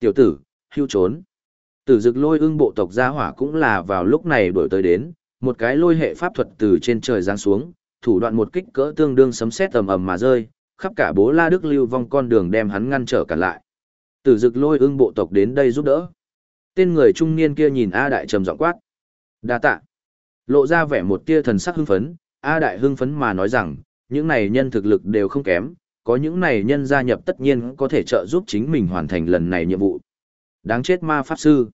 Tiểu tử, hưu trốn. Tử dực lôi ưng bộ tộc gia hỏa cũng là vào lúc này đổi tới đến, một cái lôi hệ pháp thuật từ trên trời giáng xuống, thủ đoạn một kích cỡ tương đương sấm sét tầm ầm mà rơi, khắp cả bố la đức lưu vong con đường đem hắn ngăn trở cản lại. Tử dực lôi ưng bộ tộc đến đây giúp đỡ. Tên người trung niên kia nhìn A Đại trầm giọng quát. đa tạ. Lộ ra vẻ một tia thần sắc hưng phấn, A Đại hưng phấn mà nói rằng, những này nhân thực lực đều không kém, có những này nhân gia nhập tất nhiên có thể trợ giúp chính mình hoàn thành lần này nhiệm vụ. Đáng chết ma pháp sư.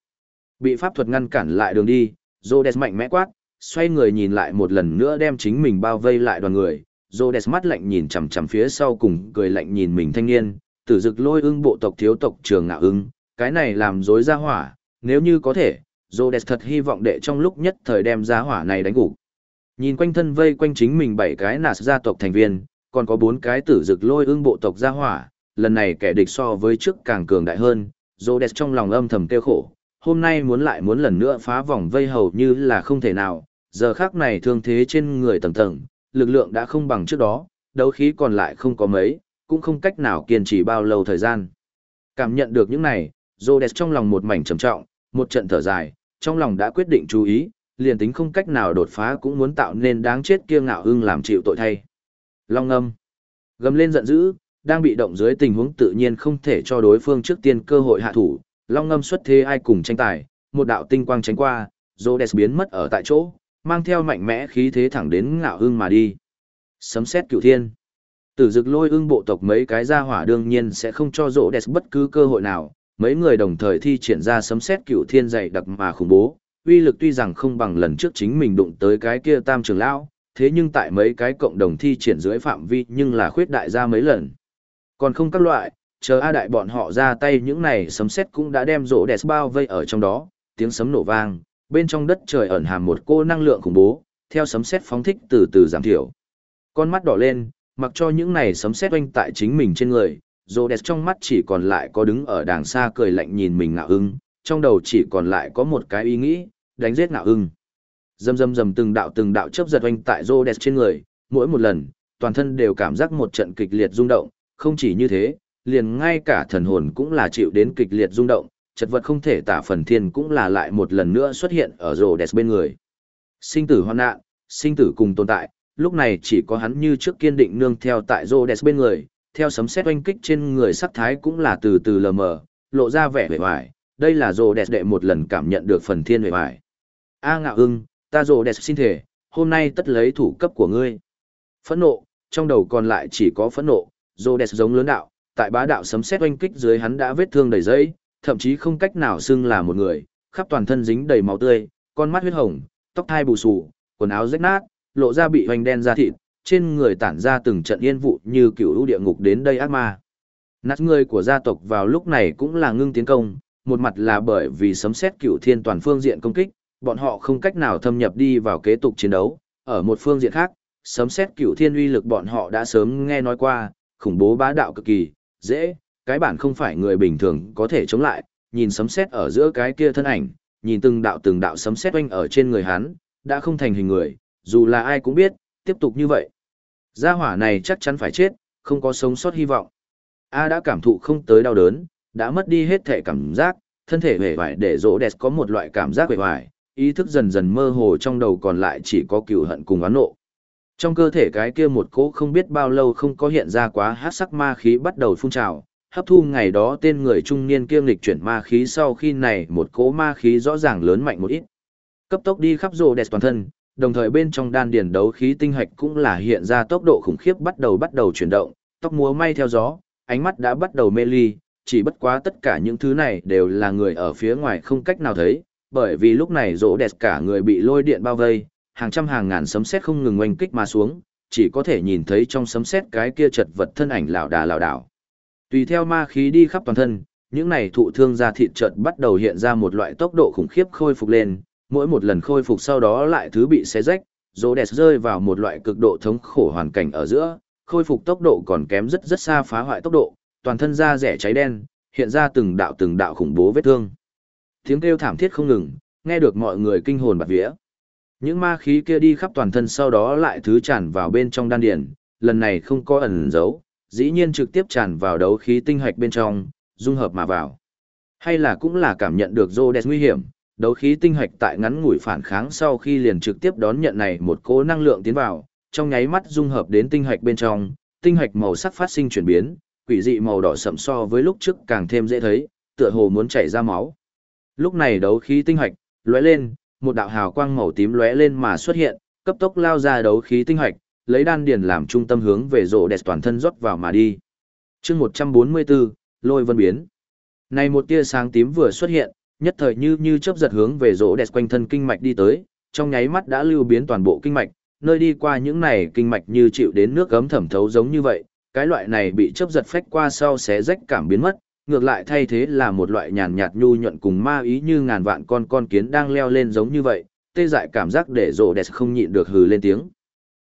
Bị pháp thuật ngăn cản lại đường đi, Rhodes mạnh mẽ quát, xoay người nhìn lại một lần nữa đem chính mình bao vây lại đoàn người. Rhodes mắt lạnh nhìn chằm chằm phía sau cùng cười lạnh nhìn mình thanh niên, tử dực lôi ưng bộ tộc thiếu tộc trường ngạo ưng, cái này làm dối ra hỏa, nếu như có thể, Rhodes thật hy vọng đệ trong lúc nhất thời đem ra hỏa này đánh gục. Nhìn quanh thân vây quanh chính mình bảy cái nạt gia tộc thành viên, còn có bốn cái tử dực lôi ưng bộ tộc gia hỏa, lần này kẻ địch so với trước càng cường đại hơn, Rhodes trong lòng âm thầm kêu khổ, hôm nay muốn lại muốn lần nữa phá vòng vây hầu như là không thể nào, giờ khác này thương thế trên người tầng tầng, lực lượng đã không bằng trước đó, đấu khí còn lại không có mấy, cũng không cách nào kiên trì bao lâu thời gian. Cảm nhận được những này, Rhodes trong lòng một mảnh trầm trọng, một trận thở dài, trong lòng đã quyết định chú ý, liền tính không cách nào đột phá cũng muốn tạo nên đáng chết kia ngạo ưng làm chịu tội thay. Long âm. Gầm lên giận dữ, đang bị động dưới tình huống tự nhiên không thể cho đối phương trước tiên cơ hội hạ thủ, long ngâm xuất thế ai cùng tranh tài, một đạo tinh quang tránh qua, Rhodes biến mất ở tại chỗ, mang theo mạnh mẽ khí thế thẳng đến ngạo hương mà đi. Sấm xét cửu thiên. Tử dực lôi ưng bộ tộc mấy cái gia hỏa đương nhiên sẽ không cho Rhodes bất cứ cơ hội nào, mấy người đồng thời thi triển ra sấm xét cửu thiên dày đặc mà khủng bố, uy lực tuy rằng không bằng lần trước chính mình đụng tới cái kia tam trường lão, thế nhưng tại mấy cái cộng đồng thi triển dưới phạm vi nhưng là khuyết đại ra mấy lần. Còn không các loại, chờ A đại bọn họ ra tay những này sấm sét cũng đã đem rỗ đẹp bao vây ở trong đó, tiếng sấm nổ vang, bên trong đất trời ẩn hàm một cô năng lượng khủng bố, theo sấm sét phóng thích từ từ giảm thiểu. Con mắt đỏ lên, mặc cho những này sấm sét oanh tại chính mình trên người, rỗ đẹp trong mắt chỉ còn lại có đứng ở đàng xa cười lạnh nhìn mình ngạo ưng, trong đầu chỉ còn lại có một cái ý nghĩ, đánh giết ngạo ưng. Dầm dầm dầm từng đạo từng đạo chớp giật oanh tại rô đẹp trên người, mỗi một lần, toàn thân đều cảm giác một trận kịch liệt rung động, không chỉ như thế, liền ngay cả thần hồn cũng là chịu đến kịch liệt rung động, chật vật không thể tả phần thiên cũng là lại một lần nữa xuất hiện ở rô đẹp bên người. Sinh tử hoạn nạn, sinh tử cùng tồn tại, lúc này chỉ có hắn như trước kiên định nương theo tại rô đẹp bên người, theo sấm sét oanh kích trên người sắc thái cũng là từ từ lờ mờ, lộ ra vẻ vẻ vải, đây là rô đẹp đệ một lần cảm nhận được phần thiên vẻ vải. A ngạo ưng, ta rồ đẹp xin thể, hôm nay tất lấy thủ cấp của ngươi. Phẫn nộ, trong đầu còn lại chỉ có phẫn nộ, rồ đẹp giống lớn đạo, tại bá đạo sấm sét oanh kích dưới hắn đã vết thương đầy dẫy, thậm chí không cách nào xưng là một người, khắp toàn thân dính đầy máu tươi, con mắt huyết hồng, tóc hai bù xù, quần áo rách nát, lộ ra bị hoành đen da thịt, trên người tản ra từng trận yên vụ như cựu lũ địa ngục đến đây ác ma. Nát người của gia tộc vào lúc này cũng là ngưng tiến công, một mặt là bởi vì sấm sét cựu thiên toàn phương diện công kích, bọn họ không cách nào thâm nhập đi vào kế tục chiến đấu, ở một phương diện khác, sấm sét cửu thiên uy lực bọn họ đã sớm nghe nói qua, khủng bố bá đạo cực kỳ, dễ, cái bản không phải người bình thường có thể chống lại, nhìn sấm sét ở giữa cái kia thân ảnh, nhìn từng đạo từng đạo sấm sét oanh ở trên người hắn, đã không thành hình người, dù là ai cũng biết, tiếp tục như vậy. Gia hỏa này chắc chắn phải chết, không có sống sót hy vọng. A đã cảm thụ không tới đau đớn, đã mất đi hết thể cảm giác, thân thể vẻ vải để rỗ đẹp có một loại cảm giác vẻ vải, ý thức dần dần mơ hồ trong đầu còn lại chỉ có cừu hận cùng oán nộ. Trong cơ thể cái kia một cỗ không biết bao lâu không có hiện ra quá hát sắc ma khí bắt đầu phun trào, hấp thu ngày đó tên người trung niên kiêm lịch chuyển ma khí sau khi này một cỗ ma khí rõ ràng lớn mạnh một ít. Cấp tốc đi khắp rồ đẹp toàn thân, đồng thời bên trong đan điển đấu khí tinh hạch cũng là hiện ra tốc độ khủng khiếp bắt đầu bắt đầu chuyển động, tóc múa may theo gió, ánh mắt đã bắt đầu mê ly, chỉ bất quá tất cả những thứ này đều là người ở phía ngoài không cách nào thấy, bởi vì lúc này rỗ đẹp cả người bị lôi điện bao vây, hàng trăm hàng ngàn sấm sét không ngừng oanh kích mà xuống, chỉ có thể nhìn thấy trong sấm sét cái kia chật vật thân ảnh lảo đà lảo đảo. Tùy theo ma khí đi khắp toàn thân, những này thụ thương da thịt chợt bắt đầu hiện ra một loại tốc độ khủng khiếp khôi phục lên, mỗi một lần khôi phục sau đó lại thứ bị xé rách, rỗ đẹp rơi vào một loại cực độ thống khổ hoàn cảnh ở giữa, khôi phục tốc độ còn kém rất rất xa phá hoại tốc độ, toàn thân da rẻ cháy đen, hiện ra từng đạo từng đạo khủng bố vết thương. Tiếng kêu thảm thiết không ngừng, nghe được mọi người kinh hồn bạt vía. Những ma khí kia đi khắp toàn thân sau đó lại thứ tràn vào bên trong đan điền, lần này không có ẩn giấu, dĩ nhiên trực tiếp tràn vào đấu khí tinh hạch bên trong, dung hợp mà vào. Hay là cũng là cảm nhận được Rhodes nguy hiểm, đấu khí tinh hạch tại ngắn ngủi phản kháng sau khi liền trực tiếp đón nhận này một cỗ năng lượng tiến vào, trong nháy mắt dung hợp đến tinh hạch bên trong, tinh hạch màu sắc phát sinh chuyển biến, quỷ dị màu đỏ sậm so với lúc trước càng thêm dễ thấy, tựa hồ muốn chảy ra máu. Lúc này đấu khí tinh hạch lóe lên, một đạo hào quang màu tím lóe lên mà xuất hiện, cấp tốc lao ra đấu khí tinh hạch, lấy đan điền làm trung tâm hướng về rộ đẹp toàn thân rót vào mà đi. Chương 144, Lôi Vân biến. Này một tia sáng tím vừa xuất hiện, nhất thời như như chớp giật hướng về rỗ đẹp quanh thân kinh mạch đi tới, trong nháy mắt đã lưu biến toàn bộ kinh mạch, nơi đi qua những này kinh mạch như chịu đến nước gấm thẩm thấu giống như vậy, cái loại này bị chớp giật phách qua sau sẽ rách cảm biến mất, ngược lại thay thế là một loại nhàn nhạt nhu nhuận cùng ma ý như ngàn vạn con con kiến đang leo lên giống như vậy, tê dại cảm giác để rộ đẹp không nhịn được hừ lên tiếng.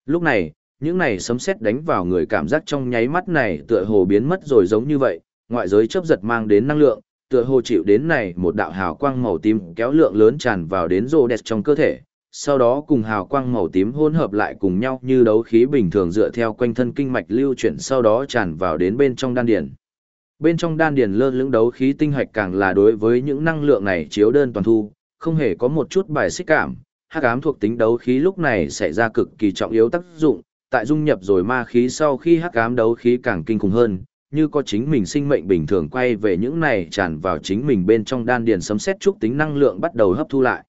Lúc này, những này sấm sét đánh vào người cảm giác trong nháy mắt này tựa hồ biến mất rồi giống như vậy, ngoại giới chớp giật mang đến năng lượng, tựa hồ chịu đến này một đạo hào quang màu tím kéo lượng lớn tràn vào đến rộ đẹp trong cơ thể, sau đó cùng hào quang màu tím hỗn hợp lại cùng nhau như đấu khí bình thường dựa theo quanh thân kinh mạch lưu chuyển sau đó tràn vào đến bên trong đan điền. Bên trong đan điền lơ lửng đấu khí tinh hạch càng là đối với những năng lượng này chiếu đơn toàn thu, không hề có một chút bài xích cảm, hắc ám thuộc tính đấu khí lúc này sẽ ra cực kỳ trọng yếu tác dụng, tại dung nhập rồi ma khí sau khi hắc ám đấu khí càng kinh khủng hơn, như có chính mình sinh mệnh bình thường quay về những này tràn vào chính mình bên trong đan điền sấm xét chúc tính năng lượng bắt đầu hấp thu lại.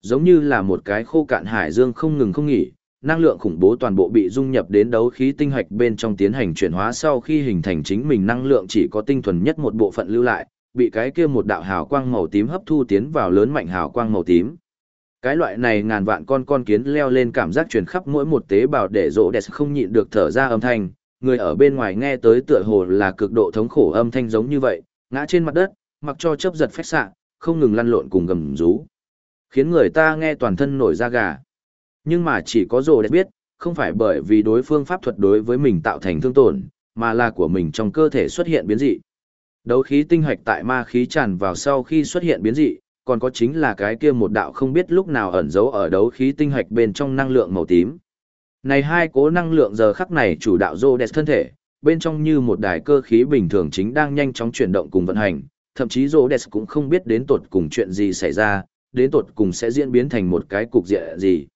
Giống như là một cái khô cạn hải dương không ngừng không nghỉ, năng lượng khủng bố toàn bộ bị dung nhập đến đấu khí tinh hạch bên trong tiến hành chuyển hóa sau khi hình thành chính mình năng lượng chỉ có tinh thuần nhất một bộ phận lưu lại, bị cái kia một đạo hào quang màu tím hấp thu tiến vào lớn mạnh hào quang màu tím. Cái loại này ngàn vạn con con kiến leo lên cảm giác truyền khắp mỗi một tế bào để rỗ đẹp không nhịn được thở ra âm thanh, người ở bên ngoài nghe tới tựa hồ là cực độ thống khổ âm thanh giống như vậy, ngã trên mặt đất, mặc cho chớp giật phách xạ, không ngừng lăn lộn cùng gầm rú. Khiến người ta nghe toàn thân nổi da gà. Nhưng mà chỉ có rồ đẹp biết, không phải bởi vì đối phương pháp thuật đối với mình tạo thành thương tổn, mà là của mình trong cơ thể xuất hiện biến dị. Đấu khí tinh hạch tại ma khí tràn vào sau khi xuất hiện biến dị, còn có chính là cái kia một đạo không biết lúc nào ẩn giấu ở đấu khí tinh hạch bên trong năng lượng màu tím. Này hai cố năng lượng giờ khắc này chủ đạo rô đẹp thân thể, bên trong như một đài cơ khí bình thường chính đang nhanh chóng chuyển động cùng vận hành, thậm chí rô đẹp cũng không biết đến tột cùng chuyện gì xảy ra, đến tột cùng sẽ diễn biến thành một cái cục diện gì.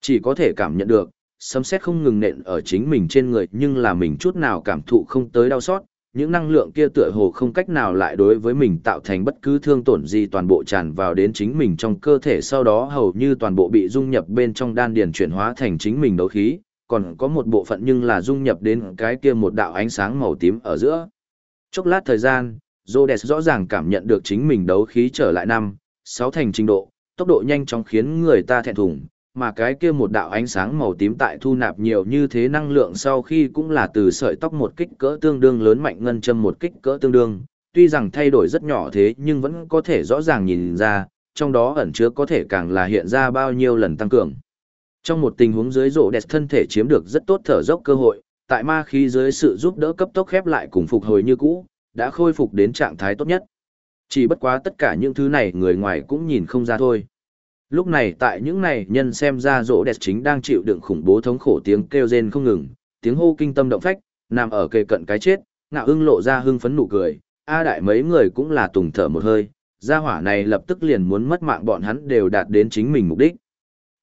Chỉ có thể cảm nhận được, sấm sét không ngừng nện ở chính mình trên người nhưng là mình chút nào cảm thụ không tới đau xót, những năng lượng kia tựa hồ không cách nào lại đối với mình tạo thành bất cứ thương tổn gì toàn bộ tràn vào đến chính mình trong cơ thể sau đó hầu như toàn bộ bị dung nhập bên trong đan điền chuyển hóa thành chính mình đấu khí, còn có một bộ phận nhưng là dung nhập đến cái kia một đạo ánh sáng màu tím ở giữa. Chốc lát thời gian, Rhodes rõ ràng cảm nhận được chính mình đấu khí trở lại năm, sáu thành trình độ, tốc độ nhanh chóng khiến người ta thẹn thùng, mà cái kia một đạo ánh sáng màu tím tại thu nạp nhiều như thế năng lượng sau khi cũng là từ sợi tóc một kích cỡ tương đương lớn mạnh ngân châm một kích cỡ tương đương, tuy rằng thay đổi rất nhỏ thế nhưng vẫn có thể rõ ràng nhìn ra, trong đó ẩn chứa có thể càng là hiện ra bao nhiêu lần tăng cường. Trong một tình huống dưới rộ đẹp thân thể chiếm được rất tốt thở dốc cơ hội, tại ma khí dưới sự giúp đỡ cấp tốc khép lại cùng phục hồi như cũ, đã khôi phục đến trạng thái tốt nhất. Chỉ bất quá tất cả những thứ này người ngoài cũng nhìn không ra thôi. Lúc này tại những này nhân xem ra rỗ đẹp chính đang chịu đựng khủng bố thống khổ tiếng kêu rên không ngừng, tiếng hô kinh tâm động phách, nằm ở kề cận cái chết, ngạo ưng lộ ra hưng phấn nụ cười, a đại mấy người cũng là tùng thở một hơi, gia hỏa này lập tức liền muốn mất mạng bọn hắn đều đạt đến chính mình mục đích.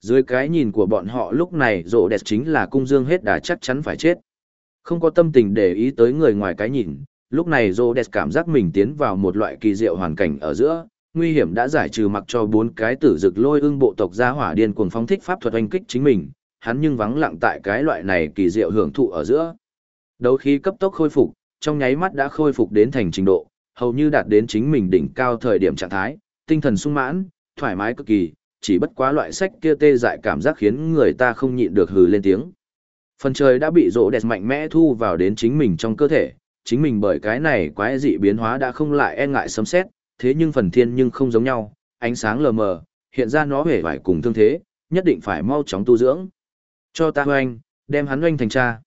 Dưới cái nhìn của bọn họ lúc này rỗ đẹp chính là cung dương hết đà chắc chắn phải chết. Không có tâm tình để ý tới người ngoài cái nhìn, lúc này rỗ đẹp cảm giác mình tiến vào một loại kỳ diệu hoàn cảnh ở giữa, nguy hiểm đã giải trừ mặc cho bốn cái tử dực lôi ưng bộ tộc gia hỏa điên cuồng phóng thích pháp thuật oanh kích chính mình, hắn nhưng vắng lặng tại cái loại này kỳ diệu hưởng thụ ở giữa. Đấu khí cấp tốc khôi phục, trong nháy mắt đã khôi phục đến thành trình độ, hầu như đạt đến chính mình đỉnh cao thời điểm trạng thái, tinh thần sung mãn, thoải mái cực kỳ, chỉ bất quá loại sách kia tê dại cảm giác khiến người ta không nhịn được hừ lên tiếng. Phần trời đã bị rỗ đẹp mạnh mẽ thu vào đến chính mình trong cơ thể, chính mình bởi cái này quái dị biến hóa đã không lại e ngại sấm xét, thế nhưng phần thiên nhưng không giống nhau, ánh sáng lờ mờ, hiện ra nó hề vải cùng thương thế, nhất định phải mau chóng tu dưỡng. Cho ta hoanh, đem hắn hoanh thành cha.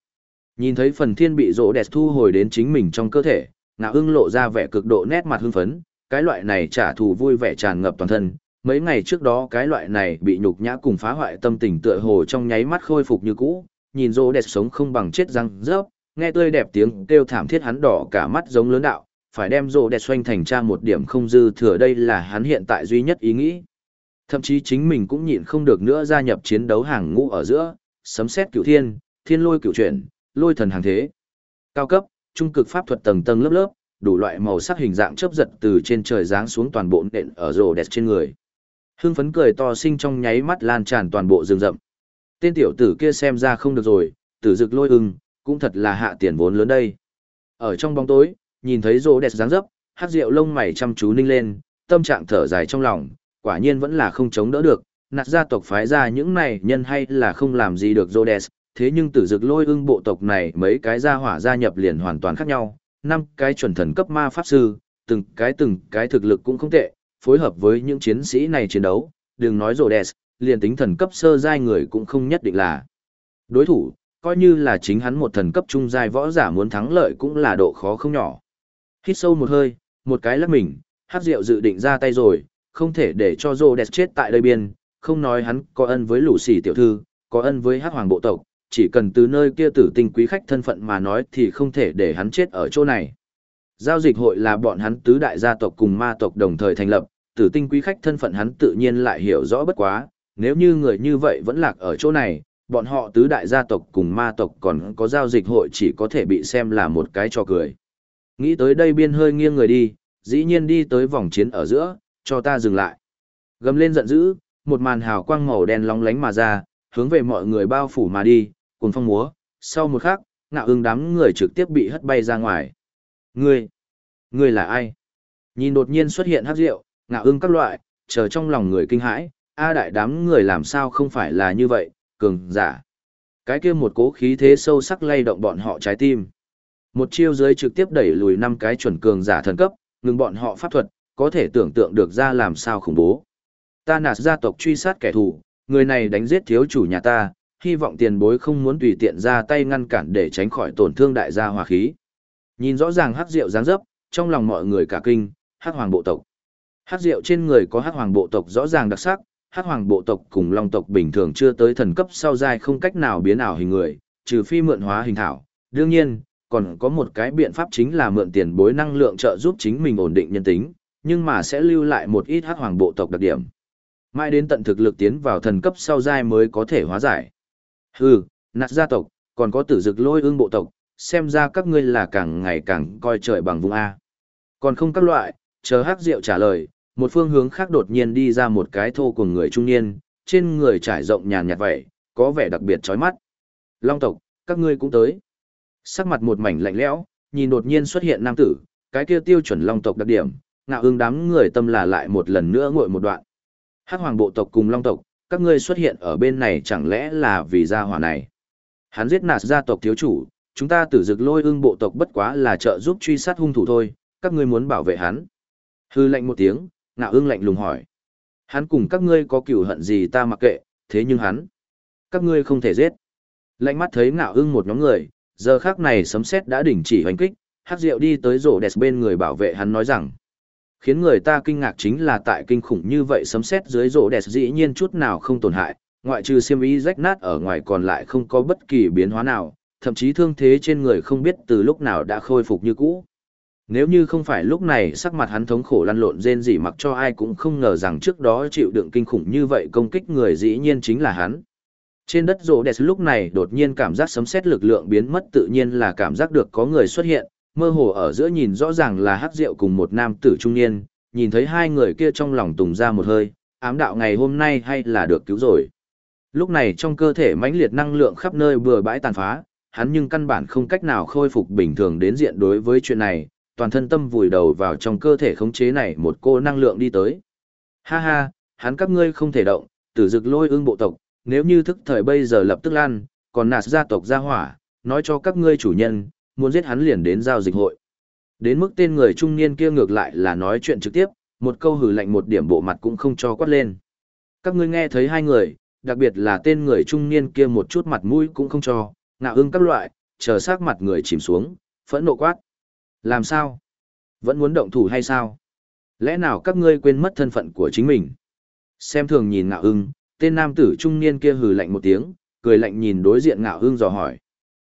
Nhìn thấy phần thiên bị rỗ đẹp thu hồi đến chính mình trong cơ thể, ngạo ưng lộ ra vẻ cực độ nét mặt hưng phấn, cái loại này trả thù vui vẻ tràn ngập toàn thân. Mấy ngày trước đó cái loại này bị nhục nhã cùng phá hoại tâm tình tựa hồ trong nháy mắt khôi phục như cũ, nhìn rỗ đẹp sống không bằng chết răng rớp, nghe tươi đẹp tiếng kêu thảm thiết hắn đỏ cả mắt giống lớn đạo, phải đem rô đẹp xoanh thành tra một điểm không dư thừa đây là hắn hiện tại duy nhất ý nghĩ. Thậm chí chính mình cũng nhịn không được nữa gia nhập chiến đấu hàng ngũ ở giữa, sấm xét cửu thiên, thiên lôi cửu chuyển, lôi thần hàng thế. Cao cấp, trung cực pháp thuật tầng tầng lớp lớp, đủ loại màu sắc hình dạng chớp giật từ trên trời giáng xuống toàn bộ nện ở rồ đẹp trên người. Hưng phấn cười to sinh trong nháy mắt lan tràn toàn bộ rừng rậm. Tên tiểu tử kia xem ra không được rồi, tử dực lôi ưng, cũng thật là hạ tiền vốn lớn đây. Ở trong bóng tối, nhìn thấy rô đẹp dáng dấp, hát rượu lông mày chăm chú ninh lên, tâm trạng thở dài trong lòng, quả nhiên vẫn là không chống đỡ được, nạt gia tộc phái ra những này nhân hay là không làm gì được rô đẹp thế nhưng tử dực lôi ưng bộ tộc này mấy cái gia hỏa gia nhập liền hoàn toàn khác nhau, năm cái chuẩn thần cấp ma pháp sư, từng cái từng cái thực lực cũng không tệ, phối hợp với những chiến sĩ này chiến đấu, đừng nói rô đẹp liền tính thần cấp sơ giai người cũng không nhất định là đối thủ, coi như là chính hắn một thần cấp trung giai võ giả muốn thắng lợi cũng là độ khó không nhỏ. Hít sâu một hơi, một cái lắc mình, hát rượu dự định ra tay rồi, không thể để cho rô đẹp chết tại đây biên, không nói hắn có ân với lũ xỉ tiểu thư, có ân với hát hoàng bộ tộc, chỉ cần từ nơi kia tử tinh quý khách thân phận mà nói thì không thể để hắn chết ở chỗ này. Giao dịch hội là bọn hắn tứ đại gia tộc cùng ma tộc đồng thời thành lập, tử tinh quý khách thân phận hắn tự nhiên lại hiểu rõ bất quá, nếu như người như vậy vẫn lạc ở chỗ này, bọn họ tứ đại gia tộc cùng ma tộc còn có giao dịch hội chỉ có thể bị xem là một cái trò cười. Nghĩ tới đây biên hơi nghiêng người đi, dĩ nhiên đi tới vòng chiến ở giữa, cho ta dừng lại. Gầm lên giận dữ, một màn hào quang màu đen lóng lánh mà ra, hướng về mọi người bao phủ mà đi, cùng phong múa, sau một khắc, ngạo ưng đám người trực tiếp bị hất bay ra ngoài. Ngươi, ngươi là ai? Nhìn đột nhiên xuất hiện hát rượu, ngạo ưng các loại, chờ trong lòng người kinh hãi, a đại đám người làm sao không phải là như vậy, cường giả. Cái kia một cố khí thế sâu sắc lay động bọn họ trái tim. Một chiêu dưới trực tiếp đẩy lùi năm cái chuẩn cường giả thần cấp, ngừng bọn họ pháp thuật, có thể tưởng tượng được ra làm sao khủng bố. Ta nạt gia tộc truy sát kẻ thù, người này đánh giết thiếu chủ nhà ta, hy vọng tiền bối không muốn tùy tiện ra tay ngăn cản để tránh khỏi tổn thương đại gia hòa khí. Nhìn rõ ràng hắc rượu dáng dấp, trong lòng mọi người cả kinh, hắc hoàng bộ tộc. Hắc rượu trên người có hắc hoàng bộ tộc rõ ràng đặc sắc, hắc hoàng bộ tộc cùng long tộc bình thường chưa tới thần cấp sau giai không cách nào biến ảo hình người, trừ phi mượn hóa hình thảo. Đương nhiên, còn có một cái biện pháp chính là mượn tiền bối năng lượng trợ giúp chính mình ổn định nhân tính, nhưng mà sẽ lưu lại một ít hắc hoàng bộ tộc đặc điểm. Mãi đến tận thực lực tiến vào thần cấp sau giai mới có thể hóa giải. Hừ, nạt gia tộc, còn có tử dực lôi ương bộ tộc, xem ra các ngươi là càng ngày càng coi trời bằng vùng A. Còn không các loại, chờ hắc rượu trả lời, một phương hướng khác đột nhiên đi ra một cái thô của người trung niên, trên người trải rộng nhàn nhạt vậy, có vẻ đặc biệt chói mắt. Long tộc, các ngươi cũng tới. Sắc mặt một mảnh lạnh lẽo, nhìn đột nhiên xuất hiện nam tử, cái kia tiêu chuẩn long tộc đặc điểm, ngạo ương đám người tâm là lại một lần nữa ngồi một đoạn. Hắc hoàng bộ tộc cùng long tộc, các ngươi xuất hiện ở bên này chẳng lẽ là vì gia hỏa này. Hắn giết nạt gia tộc thiếu chủ, chúng ta tử dực lôi ương bộ tộc bất quá là trợ giúp truy sát hung thủ thôi, các ngươi muốn bảo vệ hắn. Hư lệnh một tiếng, ngạo ương lạnh lùng hỏi. Hắn cùng các ngươi có cửu hận gì ta mặc kệ, thế nhưng hắn, các ngươi không thể giết. Lạnh mắt thấy ngạo ương một nhóm người, giờ khác này sấm sét đã đình chỉ hoành kích, hát rượu đi tới rổ đẹp bên người bảo vệ hắn nói rằng. Khiến người ta kinh ngạc chính là tại kinh khủng như vậy sấm sét dưới rổ đẹp dĩ nhiên chút nào không tổn hại, ngoại trừ xiêm y rách nát ở ngoài còn lại không có bất kỳ biến hóa nào, thậm chí thương thế trên người không biết từ lúc nào đã khôi phục như cũ. Nếu như không phải lúc này sắc mặt hắn thống khổ lăn lộn rên rỉ mặc cho ai cũng không ngờ rằng trước đó chịu đựng kinh khủng như vậy công kích người dĩ nhiên chính là hắn. Trên đất rổ đẹp lúc này đột nhiên cảm giác sấm sét lực lượng biến mất tự nhiên là cảm giác được có người xuất hiện, mơ hồ ở giữa nhìn rõ ràng là hắc rượu cùng một nam tử trung niên, nhìn thấy hai người kia trong lòng tùng ra một hơi, ám đạo ngày hôm nay hay là được cứu rồi. Lúc này trong cơ thể mãnh liệt năng lượng khắp nơi bừa bãi tàn phá, hắn nhưng căn bản không cách nào khôi phục bình thường đến diện đối với chuyện này, toàn thân tâm vùi đầu vào trong cơ thể khống chế này một cô năng lượng đi tới. Ha ha, hắn các ngươi không thể động, tử dực lôi ương bộ tộc, nếu như thức thời bây giờ lập tức lan, còn nạt gia tộc gia hỏa, nói cho các ngươi chủ nhân, muốn giết hắn liền đến giao dịch hội. Đến mức tên người trung niên kia ngược lại là nói chuyện trực tiếp, một câu hử lạnh một điểm bộ mặt cũng không cho quát lên. Các ngươi nghe thấy hai người, đặc biệt là tên người trung niên kia một chút mặt mũi cũng không cho, ngạo ưng các loại, chờ sát mặt người chìm xuống, phẫn nộ quát. Làm sao? Vẫn muốn động thủ hay sao? Lẽ nào các ngươi quên mất thân phận của chính mình? Xem thường nhìn ngạo ưng, tên nam tử trung niên kia hừ lạnh một tiếng, cười lạnh nhìn đối diện ngạo hương dò hỏi.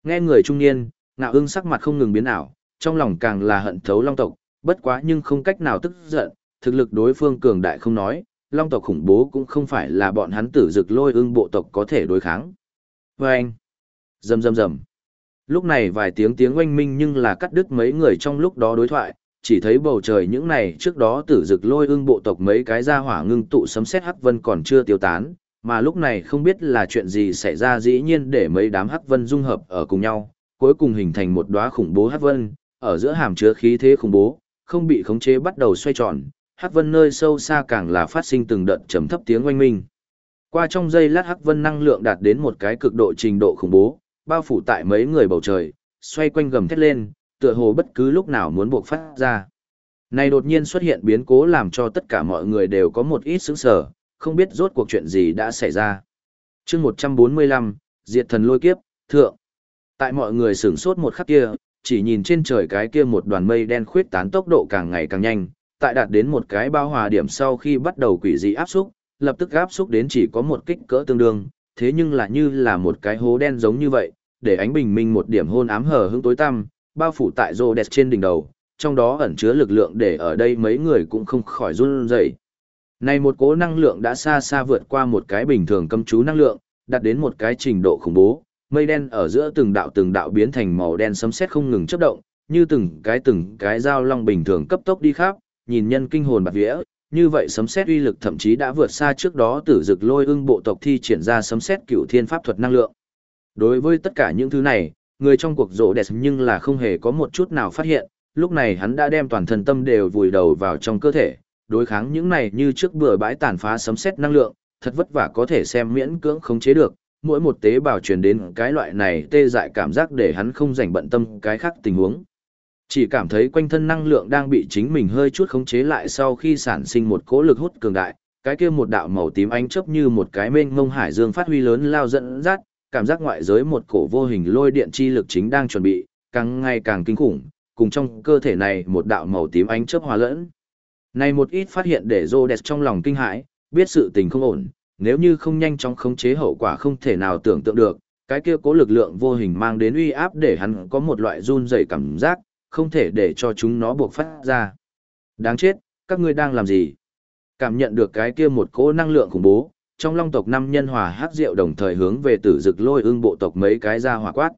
Nghe người trung niên, ngạo hương sắc mặt không ngừng biến ảo, trong lòng càng là hận thấu long tộc, bất quá nhưng không cách nào tức giận, thực lực đối phương cường đại không nói, long tộc khủng bố cũng không phải là bọn hắn tử dực lôi ưng bộ tộc có thể đối kháng. Vâng! anh, rầm rầm rầm. Lúc này vài tiếng tiếng oanh minh nhưng là cắt đứt mấy người trong lúc đó đối thoại, chỉ thấy bầu trời những này trước đó tử dực lôi ưng bộ tộc mấy cái ra hỏa ngưng tụ sấm xét hắc vân còn chưa tiêu tán, mà lúc này không biết là chuyện gì xảy ra dĩ nhiên để mấy đám hắc vân dung hợp ở cùng nhau, cuối cùng hình thành một đóa khủng bố hắc vân, ở giữa hàm chứa khí thế khủng bố, không bị khống chế bắt đầu xoay tròn, hắc vân nơi sâu xa càng là phát sinh từng đợt trầm thấp tiếng oanh minh. Qua trong giây lát hắc vân năng lượng đạt đến một cái cực độ trình độ khủng bố, bao phủ tại mấy người bầu trời, xoay quanh gầm thét lên, tựa hồ bất cứ lúc nào muốn buộc phát ra. Này đột nhiên xuất hiện biến cố làm cho tất cả mọi người đều có một ít sững sờ, không biết rốt cuộc chuyện gì đã xảy ra. chương 145, Diệt thần lôi kiếp, thượng. Tại mọi người sửng sốt một khắc kia, chỉ nhìn trên trời cái kia một đoàn mây đen khuyết tán tốc độ càng ngày càng nhanh, tại đạt đến một cái bao hòa điểm sau khi bắt đầu quỷ dị áp xúc, lập tức áp xúc đến chỉ có một kích cỡ tương đương, thế nhưng là như là một cái hố đen giống như vậy, để ánh bình minh một điểm hôn ám hở hướng tối tăm, bao phủ tại rô đẹp trên đỉnh đầu, trong đó ẩn chứa lực lượng để ở đây mấy người cũng không khỏi run rẩy. Này một cố năng lượng đã xa xa vượt qua một cái bình thường cấm chú năng lượng, đạt đến một cái trình độ khủng bố, mây đen ở giữa từng đạo từng đạo biến thành màu đen sấm sét không ngừng chớp động, như từng cái từng cái dao long bình thường cấp tốc đi khắp, nhìn nhân kinh hồn bạt vía, như vậy sấm sét uy lực thậm chí đã vượt xa trước đó tử dực lôi ưng bộ tộc thi triển ra sấm sét cửu thiên pháp thuật năng lượng. Đối với tất cả những thứ này, người trong cuộc rộ đẹp nhưng là không hề có một chút nào phát hiện, lúc này hắn đã đem toàn thân tâm đều vùi đầu vào trong cơ thể, đối kháng những này như trước bừa bãi tàn phá sấm xét năng lượng, thật vất vả có thể xem miễn cưỡng khống chế được, mỗi một tế bào truyền đến cái loại này tê dại cảm giác để hắn không rảnh bận tâm cái khác tình huống. Chỉ cảm thấy quanh thân năng lượng đang bị chính mình hơi chút khống chế lại sau khi sản sinh một cỗ lực hút cường đại, cái kia một đạo màu tím ánh chớp như một cái mênh mông hải dương phát huy lớn lao dẫn dắt, cảm giác ngoại giới một cổ vô hình lôi điện chi lực chính đang chuẩn bị, càng ngày càng kinh khủng, cùng trong cơ thể này một đạo màu tím ánh chớp hòa lẫn. Này một ít phát hiện để Rhodes trong lòng kinh hãi, biết sự tình không ổn, nếu như không nhanh chóng khống chế hậu quả không thể nào tưởng tượng được, cái kia cố lực lượng vô hình mang đến uy áp để hắn có một loại run rẩy cảm giác, không thể để cho chúng nó buộc phát ra. Đáng chết, các ngươi đang làm gì? Cảm nhận được cái kia một cỗ năng lượng khủng bố, trong long tộc năm nhân hòa hát rượu đồng thời hướng về tử dực lôi ương bộ tộc mấy cái ra hỏa quát.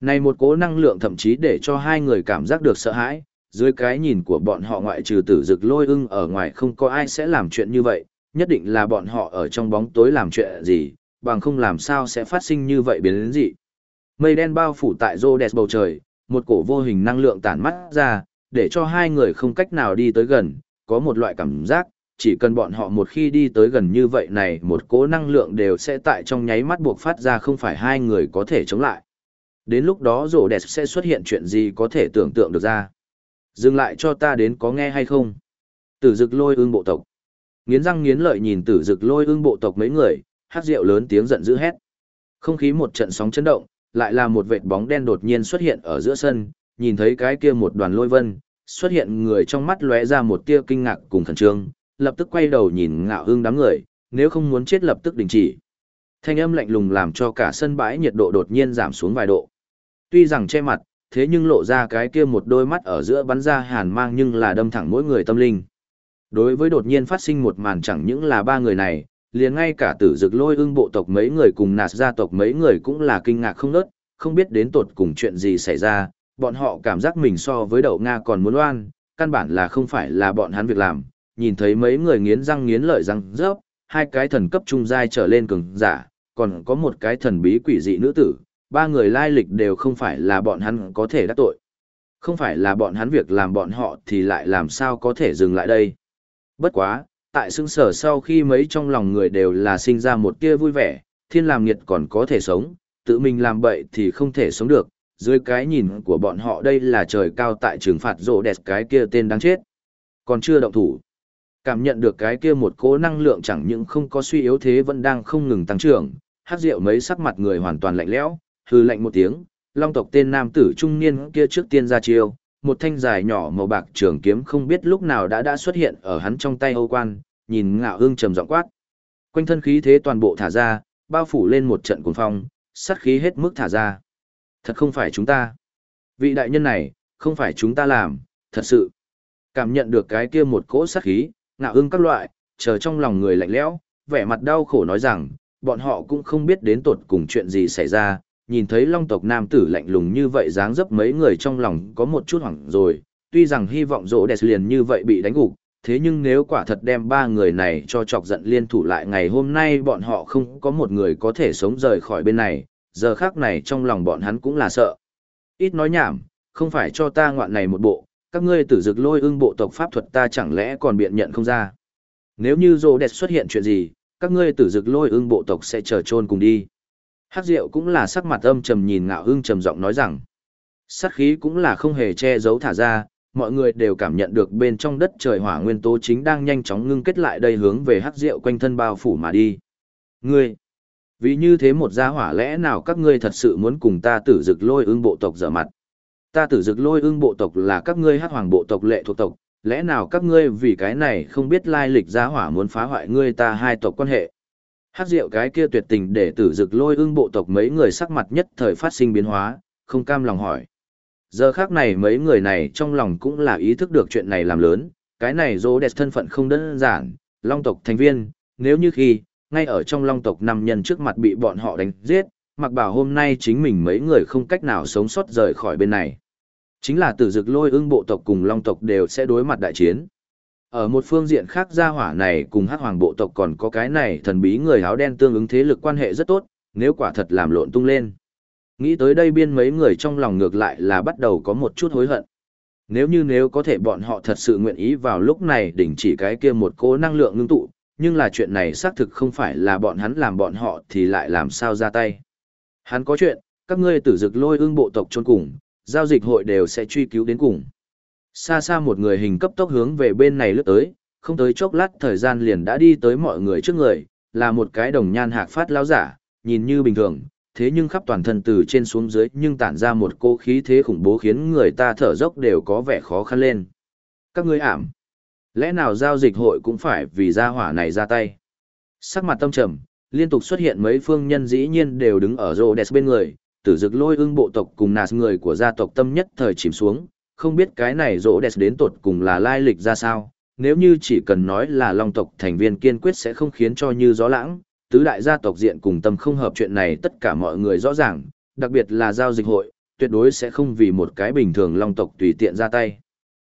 Này một cỗ năng lượng thậm chí để cho hai người cảm giác được sợ hãi, dưới cái nhìn của bọn họ ngoại trừ tử dực lôi ưng ở ngoài không có ai sẽ làm chuyện như vậy, nhất định là bọn họ ở trong bóng tối làm chuyện gì, bằng không làm sao sẽ phát sinh như vậy biến đến gì. Mây đen bao phủ tại Rhodes bầu trời, một cổ vô hình năng lượng tản mắt ra, để cho hai người không cách nào đi tới gần, có một loại cảm giác, chỉ cần bọn họ một khi đi tới gần như vậy này một cỗ năng lượng đều sẽ tại trong nháy mắt buộc phát ra không phải hai người có thể chống lại. Đến lúc đó rổ đẹp sẽ xuất hiện chuyện gì có thể tưởng tượng được ra. Dừng lại cho ta đến có nghe hay không? Tử dực lôi ương bộ tộc. Nghiến răng nghiến lợi nhìn tử dực lôi ương bộ tộc mấy người, hát rượu lớn tiếng giận dữ hét. Không khí một trận sóng chấn động, lại là một vệt bóng đen đột nhiên xuất hiện ở giữa sân, nhìn thấy cái kia một đoàn lôi vân, xuất hiện người trong mắt lóe ra một tia kinh ngạc cùng thần trương, lập tức quay đầu nhìn ngạo hương đám người, nếu không muốn chết lập tức đình chỉ. Thanh âm lạnh lùng làm cho cả sân bãi nhiệt độ đột nhiên giảm xuống vài độ. Tuy rằng che mặt, thế nhưng lộ ra cái kia một đôi mắt ở giữa bắn ra hàn mang nhưng là đâm thẳng mỗi người tâm linh. Đối với đột nhiên phát sinh một màn chẳng những là ba người này, liền ngay cả tử dực lôi ưng bộ tộc mấy người cùng nạt gia tộc mấy người cũng là kinh ngạc không nớt, không biết đến tột cùng chuyện gì xảy ra, bọn họ cảm giác mình so với đậu Nga còn muốn oan, căn bản là không phải là bọn hắn việc làm, nhìn thấy mấy người nghiến răng nghiến lợi răng rớp, hai cái thần cấp trung giai trở lên cường giả, còn có một cái thần bí quỷ dị nữ tử, ba người lai lịch đều không phải là bọn hắn có thể đắc tội. Không phải là bọn hắn việc làm bọn họ thì lại làm sao có thể dừng lại đây. Bất quá, tại xương sở sau khi mấy trong lòng người đều là sinh ra một tia vui vẻ, thiên làm nghiệt còn có thể sống, tự mình làm bậy thì không thể sống được, dưới cái nhìn của bọn họ đây là trời cao tại trừng phạt rộ đẹp cái kia tên đáng chết. Còn chưa động thủ. Cảm nhận được cái kia một cỗ năng lượng chẳng những không có suy yếu thế vẫn đang không ngừng tăng trưởng, hát rượu mấy sắc mặt người hoàn toàn lạnh lẽo, hư lạnh một tiếng, long tộc tên nam tử trung niên kia trước tiên ra chiêu, một thanh dài nhỏ màu bạc trường kiếm không biết lúc nào đã đã xuất hiện ở hắn trong tay Âu Quan, nhìn ngạo hương trầm giọng quát. Quanh thân khí thế toàn bộ thả ra, bao phủ lên một trận cuồng phong, sát khí hết mức thả ra. Thật không phải chúng ta. Vị đại nhân này, không phải chúng ta làm, thật sự. Cảm nhận được cái kia một cỗ sát khí, ngạo ưng các loại, chờ trong lòng người lạnh lẽo, vẻ mặt đau khổ nói rằng, bọn họ cũng không biết đến tột cùng chuyện gì xảy ra, nhìn thấy long tộc nam tử lạnh lùng như vậy dáng dấp mấy người trong lòng có một chút hoảng rồi, tuy rằng hy vọng rỗ đẹp liền như vậy bị đánh gục, thế nhưng nếu quả thật đem ba người này cho chọc giận liên thủ lại ngày hôm nay bọn họ không có một người có thể sống rời khỏi bên này, giờ khác này trong lòng bọn hắn cũng là sợ. Ít nói nhảm, không phải cho ta ngoạn này một bộ, các ngươi tử dực lôi ưng bộ tộc pháp thuật ta chẳng lẽ còn biện nhận không ra. Nếu như rô đẹp xuất hiện chuyện gì, các ngươi tử dực lôi ưng bộ tộc sẽ chờ chôn cùng đi. Hát Diệu cũng là sắc mặt âm trầm nhìn ngạo ưng trầm giọng nói rằng, sát khí cũng là không hề che giấu thả ra, mọi người đều cảm nhận được bên trong đất trời hỏa nguyên tố chính đang nhanh chóng ngưng kết lại đây hướng về hắc rượu quanh thân bao phủ mà đi. Ngươi, vì như thế một gia hỏa lẽ nào các ngươi thật sự muốn cùng ta tử dực lôi ương bộ tộc dở mặt? Ta tử dực lôi ương bộ tộc là các ngươi hắc hoàng bộ tộc lệ thuộc tộc, lẽ nào các ngươi vì cái này không biết lai lịch gia hỏa muốn phá hoại ngươi ta hai tộc quan hệ? Hắc rượu cái kia tuyệt tình để tử dực lôi ương bộ tộc mấy người sắc mặt nhất thời phát sinh biến hóa, không cam lòng hỏi. Giờ khác này mấy người này trong lòng cũng là ý thức được chuyện này làm lớn, cái này dô đẹp thân phận không đơn giản, long tộc thành viên, nếu như khi, ngay ở trong long tộc năm nhân trước mặt bị bọn họ đánh giết, mặc bảo hôm nay chính mình mấy người không cách nào sống sót rời khỏi bên này. Chính là tử dực lôi ưng bộ tộc cùng long tộc đều sẽ đối mặt đại chiến. Ở một phương diện khác gia hỏa này cùng hắc hoàng bộ tộc còn có cái này thần bí người áo đen tương ứng thế lực quan hệ rất tốt, nếu quả thật làm lộn tung lên. Nghĩ tới đây biên mấy người trong lòng ngược lại là bắt đầu có một chút hối hận. Nếu như nếu có thể bọn họ thật sự nguyện ý vào lúc này đỉnh chỉ cái kia một cố năng lượng ngưng tụ, nhưng là chuyện này xác thực không phải là bọn hắn làm bọn họ thì lại làm sao ra tay. Hắn có chuyện, các ngươi tử dực lôi ương bộ tộc trôn cùng, giao dịch hội đều sẽ truy cứu đến cùng. Xa xa một người hình cấp tốc hướng về bên này lướt tới, không tới chốc lát thời gian liền đã đi tới mọi người trước người, là một cái đồng nhan hạc phát lão giả, nhìn như bình thường, thế nhưng khắp toàn thân từ trên xuống dưới nhưng tản ra một cô khí thế khủng bố khiến người ta thở dốc đều có vẻ khó khăn lên. Các ngươi ảm. Lẽ nào giao dịch hội cũng phải vì gia hỏa này ra tay? Sắc mặt tâm trầm, liên tục xuất hiện mấy phương nhân dĩ nhiên đều đứng ở Rhodes bên người, tử dực lôi ưng bộ tộc cùng nạt người của gia tộc tâm nhất thời chìm xuống, không biết cái này rỗ đẹp đến tột cùng là lai lịch ra sao, nếu như chỉ cần nói là long tộc thành viên kiên quyết sẽ không khiến cho như gió lãng, tứ đại gia tộc diện cùng tâm không hợp chuyện này tất cả mọi người rõ ràng, đặc biệt là giao dịch hội, tuyệt đối sẽ không vì một cái bình thường long tộc tùy tiện ra tay.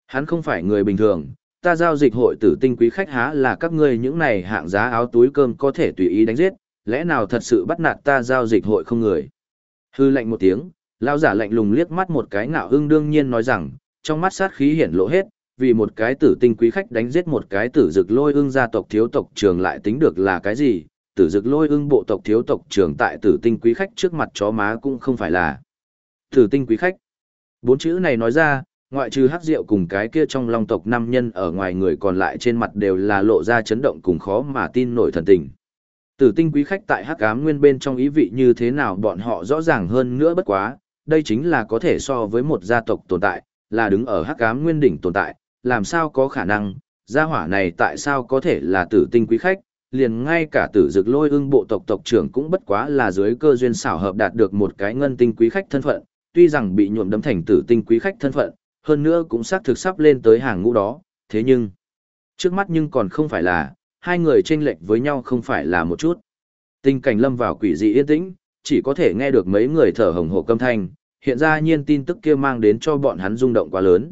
Hắn không phải người bình thường, ta giao dịch hội tử tinh quý khách há là các ngươi những này hạng giá áo túi cơm có thể tùy ý đánh giết, lẽ nào thật sự bắt nạt ta giao dịch hội không người. Hư lạnh một tiếng, lao giả lạnh lùng liếc mắt một cái ngạo hưng đương nhiên nói rằng, trong mắt sát khí hiển lộ hết, vì một cái tử tinh quý khách đánh giết một cái tử dực lôi ưng gia tộc thiếu tộc trường lại tính được là cái gì, tử dực lôi ưng bộ tộc thiếu tộc trưởng tại tử tinh quý khách trước mặt chó má cũng không phải là tử tinh quý khách. Bốn chữ này nói ra ngoại trừ hắc rượu cùng cái kia trong long tộc nam nhân ở ngoài người còn lại trên mặt đều là lộ ra chấn động cùng khó mà tin nổi thần tình tử tinh quý khách tại hắc ám nguyên bên trong ý vị như thế nào bọn họ rõ ràng hơn nữa bất quá đây chính là có thể so với một gia tộc tồn tại là đứng ở hắc ám nguyên đỉnh tồn tại làm sao có khả năng gia hỏa này tại sao có thể là tử tinh quý khách liền ngay cả tử dực lôi ưng bộ tộc tộc trưởng cũng bất quá là dưới cơ duyên xảo hợp đạt được một cái ngân tinh quý khách thân phận, tuy rằng bị nhuộm đấm thành tử tinh quý khách thân phận, hơn nữa cũng xác thực sắp lên tới hàng ngũ đó, thế nhưng, trước mắt nhưng còn không phải là, hai người chênh lệch với nhau không phải là một chút. Tình cảnh lâm vào quỷ dị yên tĩnh, chỉ có thể nghe được mấy người thở hồng hộc câm thanh, hiện ra nhiên tin tức kia mang đến cho bọn hắn rung động quá lớn.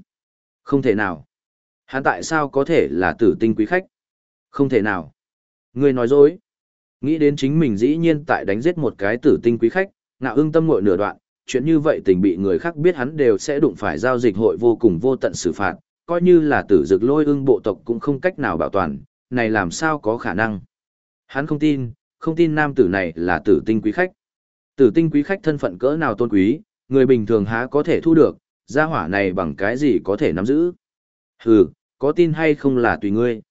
Không thể nào. Hắn tại sao có thể là tử tinh quý khách? Không thể nào. Ngươi nói dối. Nghĩ đến chính mình dĩ nhiên tại đánh giết một cái tử tinh quý khách, ngạo ưng tâm ngội nửa đoạn, chuyện như vậy tình bị người khác biết hắn đều sẽ đụng phải giao dịch hội vô cùng vô tận xử phạt, coi như là tử dực lôi ưng bộ tộc cũng không cách nào bảo toàn, này làm sao có khả năng. Hắn không tin, không tin nam tử này là tử tinh quý khách. Tử tinh quý khách thân phận cỡ nào tôn quý, người bình thường há có thể thu được, gia hỏa này bằng cái gì có thể nắm giữ. Hừ, có tin hay không là tùy ngươi.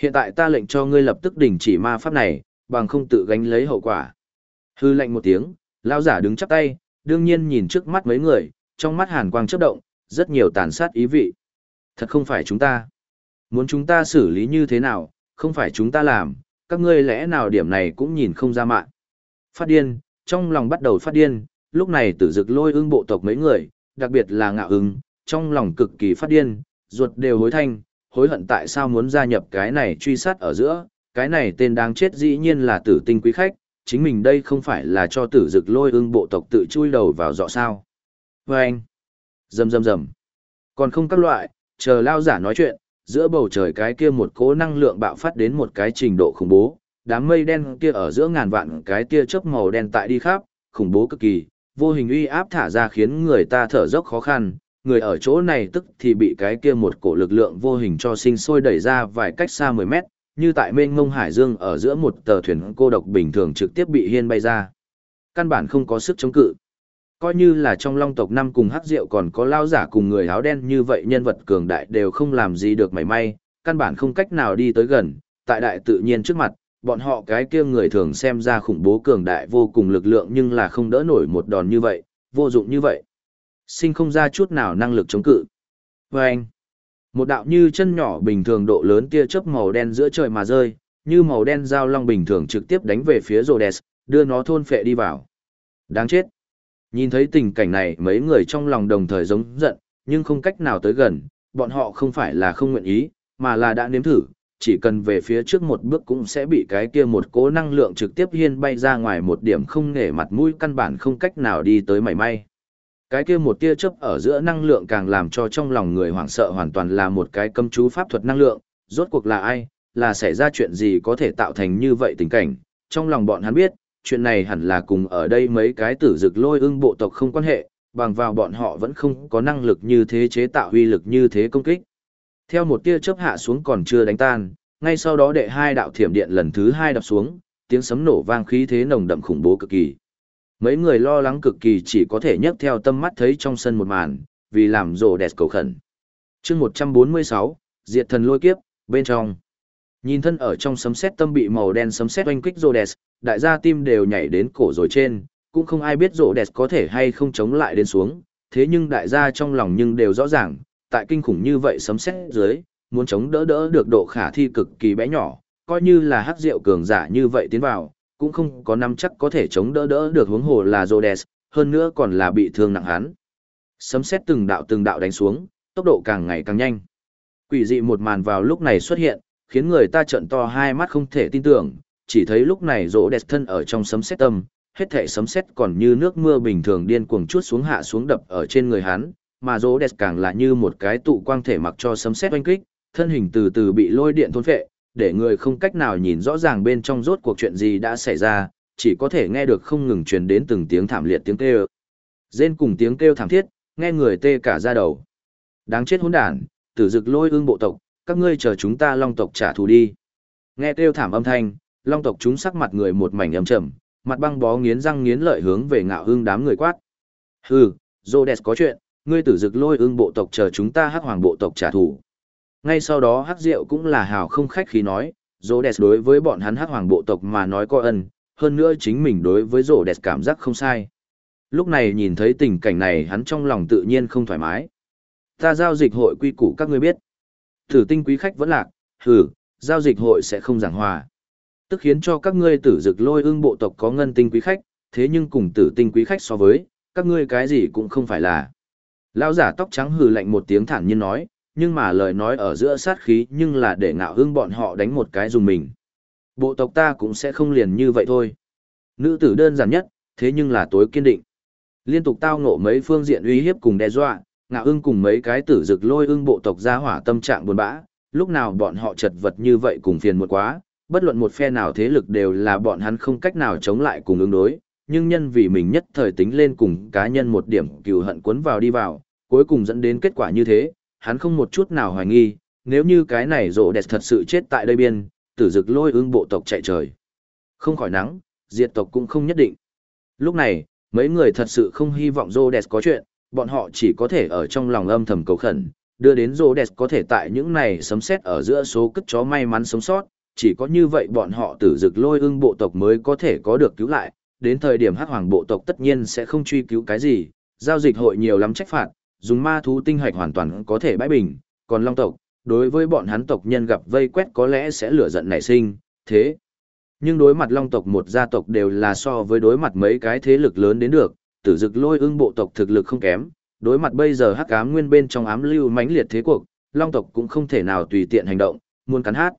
Hiện tại ta lệnh cho ngươi lập tức đình chỉ ma pháp này, bằng không tự gánh lấy hậu quả. Hư lệnh một tiếng, lão giả đứng chắp tay, đương nhiên nhìn trước mắt mấy người, trong mắt hàn quang chớp động, rất nhiều tàn sát ý vị. Thật không phải chúng ta. Muốn chúng ta xử lý như thế nào, không phải chúng ta làm, các ngươi lẽ nào điểm này cũng nhìn không ra mạng. Phát điên, trong lòng bắt đầu phát điên, lúc này tử dực lôi ưng bộ tộc mấy người, đặc biệt là ngạo ưng, trong lòng cực kỳ phát điên, ruột đều hối thanh, hối hận tại sao muốn gia nhập cái này truy sát ở giữa, cái này tên đáng chết dĩ nhiên là tử tinh quý khách, chính mình đây không phải là cho tử dực lôi ưng bộ tộc tự chui đầu vào dọ sao. Vâng! anh, rầm rầm rầm, còn không các loại, chờ lao giả nói chuyện, giữa bầu trời cái kia một cỗ năng lượng bạo phát đến một cái trình độ khủng bố, đám mây đen kia ở giữa ngàn vạn cái tia chớp màu đen tại đi khắp, khủng bố cực kỳ, vô hình uy áp thả ra khiến người ta thở dốc khó khăn, người ở chỗ này tức thì bị cái kia một cổ lực lượng vô hình cho sinh sôi đẩy ra vài cách xa 10 mét, như tại mênh ngông hải dương ở giữa một tờ thuyền cô độc bình thường trực tiếp bị hiên bay ra. Căn bản không có sức chống cự. Coi như là trong long tộc năm cùng hắc rượu còn có lao giả cùng người áo đen như vậy nhân vật cường đại đều không làm gì được mảy may, căn bản không cách nào đi tới gần, tại đại tự nhiên trước mặt, bọn họ cái kia người thường xem ra khủng bố cường đại vô cùng lực lượng nhưng là không đỡ nổi một đòn như vậy, vô dụng như vậy. Sinh không ra chút nào năng lực chống cự. Và anh, một đạo như chân nhỏ bình thường độ lớn tia chớp màu đen giữa trời mà rơi, như màu đen dao long bình thường trực tiếp đánh về phía Rhodes, đưa nó thôn phệ đi vào. Đáng chết. Nhìn thấy tình cảnh này mấy người trong lòng đồng thời giống giận, nhưng không cách nào tới gần, bọn họ không phải là không nguyện ý, mà là đã nếm thử, chỉ cần về phía trước một bước cũng sẽ bị cái kia một cố năng lượng trực tiếp hiên bay ra ngoài một điểm không nể mặt mũi căn bản không cách nào đi tới mảy may. Cái kia một tia chớp ở giữa năng lượng càng làm cho trong lòng người hoảng sợ hoàn toàn là một cái cấm chú pháp thuật năng lượng, rốt cuộc là ai, là xảy ra chuyện gì có thể tạo thành như vậy tình cảnh, trong lòng bọn hắn biết, chuyện này hẳn là cùng ở đây mấy cái tử dực lôi ưng bộ tộc không quan hệ, bằng vào bọn họ vẫn không có năng lực như thế chế tạo uy lực như thế công kích. Theo một tia chớp hạ xuống còn chưa đánh tan, ngay sau đó đệ hai đạo thiểm điện lần thứ hai đập xuống, tiếng sấm nổ vang khí thế nồng đậm khủng bố cực kỳ. Mấy người lo lắng cực kỳ chỉ có thể nhấc theo tâm mắt thấy trong sân một màn, vì làm rồ đẹp cầu khẩn. chương 146, diệt thần lôi kiếp, bên trong. Nhìn thân ở trong sấm sét tâm bị màu đen sấm sét oanh kích rô đẹp, đại gia tim đều nhảy đến cổ rồi trên, cũng không ai biết rô đẹp có thể hay không chống lại đến xuống, thế nhưng đại gia trong lòng nhưng đều rõ ràng, tại kinh khủng như vậy sấm sét dưới, muốn chống đỡ đỡ được độ khả thi cực kỳ bé nhỏ, coi như là hắc rượu cường giả như vậy tiến vào, cũng không có năm chắc có thể chống đỡ đỡ được huống hồ là Rhodes, hơn nữa còn là bị thương nặng hắn. Sấm sét từng đạo từng đạo đánh xuống, tốc độ càng ngày càng nhanh. Quỷ dị một màn vào lúc này xuất hiện, khiến người ta trợn to hai mắt không thể tin tưởng, chỉ thấy lúc này rỗ đẹp thân ở trong sấm sét tâm, hết thảy sấm sét còn như nước mưa bình thường điên cuồng chút xuống hạ xuống đập ở trên người hắn, mà rỗ đẹp càng là như một cái tụ quang thể mặc cho sấm sét oanh kích, thân hình từ từ bị lôi điện thôn phệ, để người không cách nào nhìn rõ ràng bên trong rốt cuộc chuyện gì đã xảy ra, chỉ có thể nghe được không ngừng truyền đến từng tiếng thảm liệt tiếng kêu. Rên cùng tiếng kêu thảm thiết, nghe người tê cả da đầu. Đáng chết hỗn đản, tử dực lôi ương bộ tộc, các ngươi chờ chúng ta long tộc trả thù đi. Nghe kêu thảm âm thanh, long tộc chúng sắc mặt người một mảnh âm trầm, mặt băng bó nghiến răng nghiến lợi hướng về ngạo hương đám người quát. Hừ, Rhodes có chuyện, ngươi tử dực lôi ương bộ tộc chờ chúng ta hắc hoàng bộ tộc trả thù. Ngay sau đó hắc diệu cũng là hào không khách khí nói, rô đẹp đối với bọn hắn hắc hoàng bộ tộc mà nói có ân, hơn nữa chính mình đối với rô đẹp cảm giác không sai. Lúc này nhìn thấy tình cảnh này hắn trong lòng tự nhiên không thoải mái. Ta giao dịch hội quy củ các ngươi biết. Thử tinh quý khách vẫn lạc, hừ, giao dịch hội sẽ không giảng hòa. Tức khiến cho các ngươi tử dực lôi ương bộ tộc có ngân tinh quý khách, thế nhưng cùng tử tinh quý khách so với, các ngươi cái gì cũng không phải là. Lão giả tóc trắng hừ lạnh một tiếng thản nhiên nói, nhưng mà lời nói ở giữa sát khí nhưng là để ngạo hương bọn họ đánh một cái dùng mình. Bộ tộc ta cũng sẽ không liền như vậy thôi. Nữ tử đơn giản nhất, thế nhưng là tối kiên định. Liên tục tao ngộ mấy phương diện uy hiếp cùng đe dọa, ngạo ưng cùng mấy cái tử dực lôi ưng bộ tộc ra hỏa tâm trạng buồn bã, lúc nào bọn họ chật vật như vậy cùng phiền muộn quá, bất luận một phe nào thế lực đều là bọn hắn không cách nào chống lại cùng ứng đối, nhưng nhân vì mình nhất thời tính lên cùng cá nhân một điểm cừu hận cuốn vào đi vào, cuối cùng dẫn đến kết quả như thế, hắn không một chút nào hoài nghi, nếu như cái này rộ đẹp thật sự chết tại đây biên, tử dực lôi ương bộ tộc chạy trời. Không khỏi nắng, diệt tộc cũng không nhất định. Lúc này, mấy người thật sự không hy vọng rô đẹp có chuyện, bọn họ chỉ có thể ở trong lòng âm thầm cầu khẩn, đưa đến rô đẹp có thể tại những này sấm xét ở giữa số cất chó may mắn sống sót, chỉ có như vậy bọn họ tử dực lôi ương bộ tộc mới có thể có được cứu lại, đến thời điểm hắc hoàng bộ tộc tất nhiên sẽ không truy cứu cái gì, giao dịch hội nhiều lắm trách phạt, dùng ma thú tinh hạch hoàn toàn có thể bãi bình, còn long tộc, đối với bọn hắn tộc nhân gặp vây quét có lẽ sẽ lửa giận nảy sinh, thế. Nhưng đối mặt long tộc một gia tộc đều là so với đối mặt mấy cái thế lực lớn đến được, tử dực lôi ưng bộ tộc thực lực không kém, đối mặt bây giờ hắc ám nguyên bên trong ám lưu mãnh liệt thế cuộc, long tộc cũng không thể nào tùy tiện hành động, muốn cắn hát.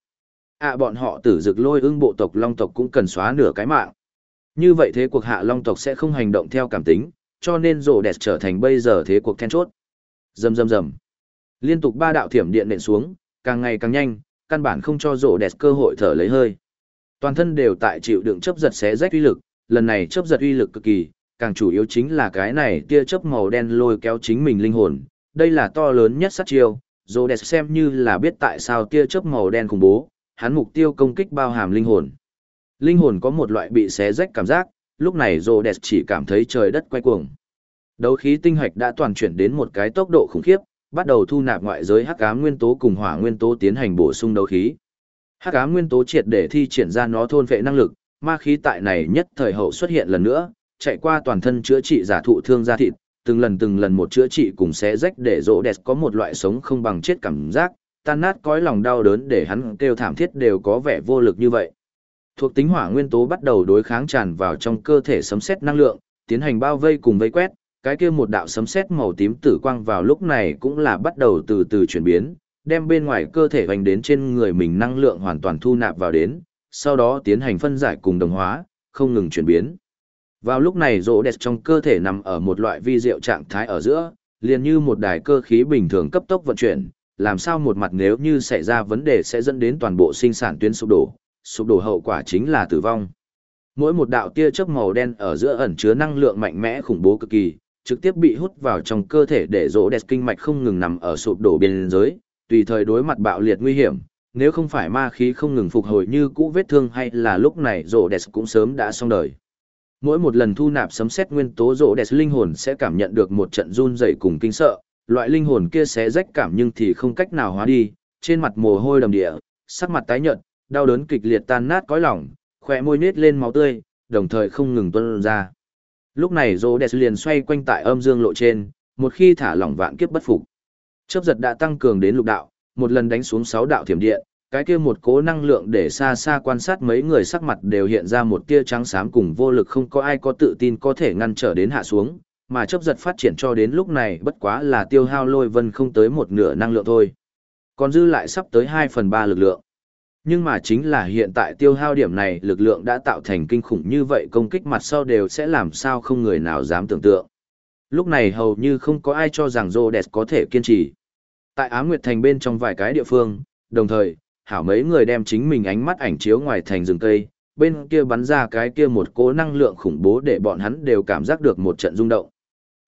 À bọn họ tử dực lôi ưng bộ tộc long tộc cũng cần xóa nửa cái mạng. Như vậy thế cuộc hạ long tộc sẽ không hành động theo cảm tính, cho nên rổ đẹp trở thành bây giờ thế cuộc then chốt. Rầm rầm rầm. Liên tục ba đạo thiểm điện nện xuống, càng ngày càng nhanh, căn bản không cho rổ đẹp cơ hội thở lấy hơi. Toàn thân đều tại chịu đựng chấp giật xé rách uy lực, lần này chấp giật uy lực cực kỳ, càng chủ yếu chính là cái này tia chớp màu đen lôi kéo chính mình linh hồn, đây là to lớn nhất sát chiêu, Rhodes xem như là biết tại sao tia chớp màu đen khủng bố, hắn mục tiêu công kích bao hàm linh hồn. Linh hồn có một loại bị xé rách cảm giác, lúc này Rhodes chỉ cảm thấy trời đất quay cuồng. Đấu khí tinh hạch đã toàn chuyển đến một cái tốc độ khủng khiếp, bắt đầu thu nạp ngoại giới hắc ám nguyên tố cùng hỏa nguyên tố tiến hành bổ sung đấu khí. Hắc ám nguyên tố triệt để thi triển ra nó thôn vệ năng lực, ma khí tại này nhất thời hậu xuất hiện lần nữa, chạy qua toàn thân chữa trị giả thụ thương da thịt, từng lần từng lần một chữa trị cùng xé rách để rỗ đẹp có một loại sống không bằng chết cảm giác, tan nát cõi lòng đau đớn để hắn kêu thảm thiết đều có vẻ vô lực như vậy. Thuộc tính hỏa nguyên tố bắt đầu đối kháng tràn vào trong cơ thể sấm sét năng lượng, tiến hành bao vây cùng vây quét, cái kia một đạo sấm sét màu tím tử quang vào lúc này cũng là bắt đầu từ từ chuyển biến, đem bên ngoài cơ thể hoành đến trên người mình năng lượng hoàn toàn thu nạp vào đến, sau đó tiến hành phân giải cùng đồng hóa, không ngừng chuyển biến. Vào lúc này rỗ đẹp trong cơ thể nằm ở một loại vi diệu trạng thái ở giữa, liền như một đài cơ khí bình thường cấp tốc vận chuyển, làm sao một mặt nếu như xảy ra vấn đề sẽ dẫn đến toàn bộ sinh sản tuyến sụp đổ, sụp đổ hậu quả chính là tử vong. Mỗi một đạo tia chớp màu đen ở giữa ẩn chứa năng lượng mạnh mẽ khủng bố cực kỳ, trực tiếp bị hút vào trong cơ thể để rỗ đẹp kinh mạch không ngừng nằm ở sụp đổ biên giới, tùy thời đối mặt bạo liệt nguy hiểm. Nếu không phải ma khí không ngừng phục hồi như cũ vết thương hay là lúc này rỗ đẹp cũng sớm đã xong đời. Mỗi một lần thu nạp sấm xét nguyên tố rỗ đẹp linh hồn sẽ cảm nhận được một trận run rẩy cùng kinh sợ, loại linh hồn kia sẽ rách cảm nhưng thì không cách nào hóa đi, trên mặt mồ hôi đầm địa, sắc mặt tái nhợt, đau đớn kịch liệt tan nát cõi lòng, khỏe môi nết lên máu tươi, đồng thời không ngừng tuôn ra. Lúc này rỗ đẹp liền xoay quanh tại âm dương lộ trên, một khi thả lỏng vạn kiếp bất phục. Chớp giật đã tăng cường đến lục đạo, một lần đánh xuống sáu đạo thiểm điện, cái kia một cố năng lượng để xa xa quan sát mấy người sắc mặt đều hiện ra một tia trắng xám cùng vô lực không có ai có tự tin có thể ngăn trở đến hạ xuống, mà chấp giật phát triển cho đến lúc này bất quá là tiêu hao lôi vân không tới một nửa năng lượng thôi. Còn dư lại sắp tới 2 phần 3 lực lượng. Nhưng mà chính là hiện tại tiêu hao điểm này lực lượng đã tạo thành kinh khủng như vậy công kích mặt sau đều sẽ làm sao không người nào dám tưởng tượng. Lúc này hầu như không có ai cho rằng Rhodes có thể kiên trì. Tại Á Nguyệt Thành bên trong vài cái địa phương, đồng thời, hảo mấy người đem chính mình ánh mắt ảnh chiếu ngoài thành rừng cây, bên kia bắn ra cái kia một cỗ năng lượng khủng bố để bọn hắn đều cảm giác được một trận rung động.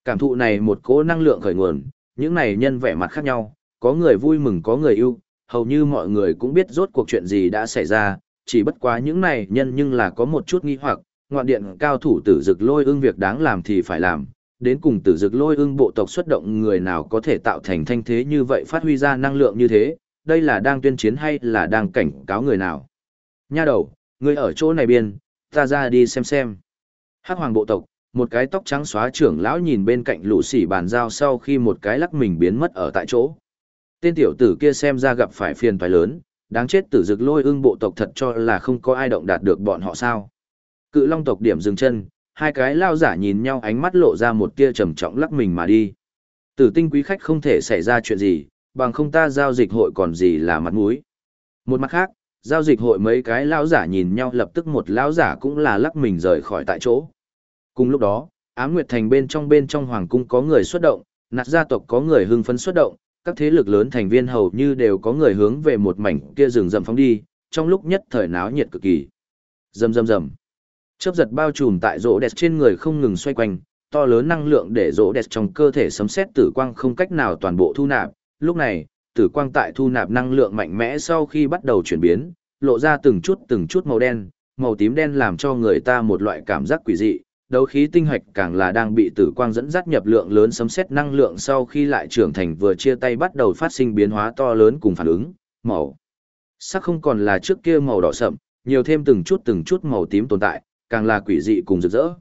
Cảm thụ này một cỗ năng lượng khởi nguồn, những này nhân vẻ mặt khác nhau, có người vui mừng có người yêu, hầu như mọi người cũng biết rốt cuộc chuyện gì đã xảy ra, chỉ bất quá những này nhân nhưng là có một chút nghi hoặc, ngoạn điện cao thủ tử dực lôi ương việc đáng làm thì phải làm, đến cùng tử dực lôi ưng bộ tộc xuất động người nào có thể tạo thành thanh thế như vậy phát huy ra năng lượng như thế, đây là đang tuyên chiến hay là đang cảnh cáo người nào? Nha đầu, người ở chỗ này biên, ta ra đi xem xem. Hắc hoàng bộ tộc, một cái tóc trắng xóa trưởng lão nhìn bên cạnh lũ sỉ bàn giao sau khi một cái lắc mình biến mất ở tại chỗ. Tên tiểu tử kia xem ra gặp phải phiền toái lớn, đáng chết tử dực lôi ưng bộ tộc thật cho là không có ai động đạt được bọn họ sao. Cự long tộc điểm dừng chân, hai cái lao giả nhìn nhau ánh mắt lộ ra một tia trầm trọng lắc mình mà đi. Tử tinh quý khách không thể xảy ra chuyện gì, bằng không ta giao dịch hội còn gì là mặt mũi. Một mặt khác, giao dịch hội mấy cái lão giả nhìn nhau lập tức một lão giả cũng là lắc mình rời khỏi tại chỗ. Cùng lúc đó, Ám Nguyệt Thành bên trong bên trong hoàng cung có người xuất động, nạt gia tộc có người hưng phấn xuất động, các thế lực lớn thành viên hầu như đều có người hướng về một mảnh kia rừng rậm phóng đi, trong lúc nhất thời náo nhiệt cực kỳ. Rầm rầm rầm. Chớp giật bao trùm tại rỗ đẹp trên người không ngừng xoay quanh, to lớn năng lượng để rỗ đẹp trong cơ thể sấm sét tử quang không cách nào toàn bộ thu nạp, lúc này, tử quang tại thu nạp năng lượng mạnh mẽ sau khi bắt đầu chuyển biến, lộ ra từng chút từng chút màu đen, màu tím đen làm cho người ta một loại cảm giác quỷ dị, đấu khí tinh hạch càng là đang bị tử quang dẫn dắt nhập lượng lớn sấm xét năng lượng sau khi lại trưởng thành vừa chia tay bắt đầu phát sinh biến hóa to lớn cùng phản ứng, màu sắc không còn là trước kia màu đỏ sậm, nhiều thêm từng chút từng chút màu tím tồn tại, càng là quỷ dị cùng rực rỡ.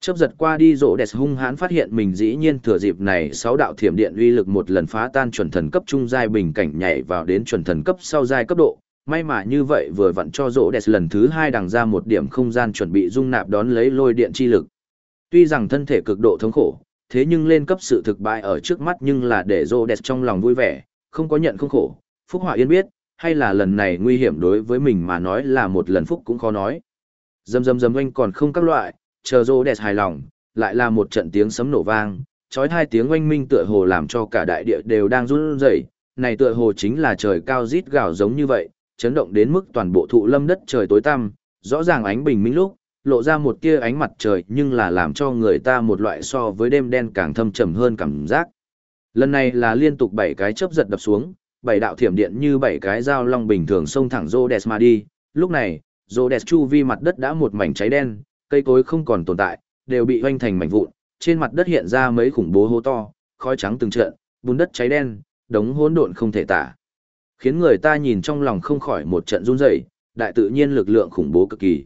Chớp giật qua đi rỗ đẹp hung hãn phát hiện mình dĩ nhiên thừa dịp này sáu đạo thiểm điện uy lực một lần phá tan chuẩn thần cấp trung giai bình cảnh nhảy vào đến chuẩn thần cấp sau giai cấp độ. May mà như vậy vừa vặn cho rỗ đẹp lần thứ hai đằng ra một điểm không gian chuẩn bị dung nạp đón lấy lôi điện chi lực. Tuy rằng thân thể cực độ thống khổ, thế nhưng lên cấp sự thực bại ở trước mắt nhưng là để rỗ đẹp trong lòng vui vẻ, không có nhận không khổ, Phúc Họa Yên biết, hay là lần này nguy hiểm đối với mình mà nói là một lần phúc cũng khó nói. Dầm dầm dầm anh còn không các loại, chờ rô đẹp hài lòng, lại là một trận tiếng sấm nổ vang, chói hai tiếng oanh minh tựa hồ làm cho cả đại địa đều đang run rẩy. Này tựa hồ chính là trời cao rít gào giống như vậy, chấn động đến mức toàn bộ thụ lâm đất trời tối tăm, rõ ràng ánh bình minh lúc, lộ ra một tia ánh mặt trời nhưng là làm cho người ta một loại so với đêm đen càng thâm trầm hơn cảm giác. Lần này là liên tục bảy cái chớp giật đập xuống, bảy đạo thiểm điện như bảy cái dao long bình thường xông thẳng Rhodes mà đi. Lúc này, Rhodes chu vi mặt đất đã một mảnh cháy đen, cây cối không còn tồn tại, đều bị hoanh thành mảnh vụn. Trên mặt đất hiện ra mấy khủng bố hố to, khói trắng từng trận, bùn đất cháy đen, đống hỗn độn không thể tả. Khiến người ta nhìn trong lòng không khỏi một trận run rẩy, đại tự nhiên lực lượng khủng bố cực kỳ.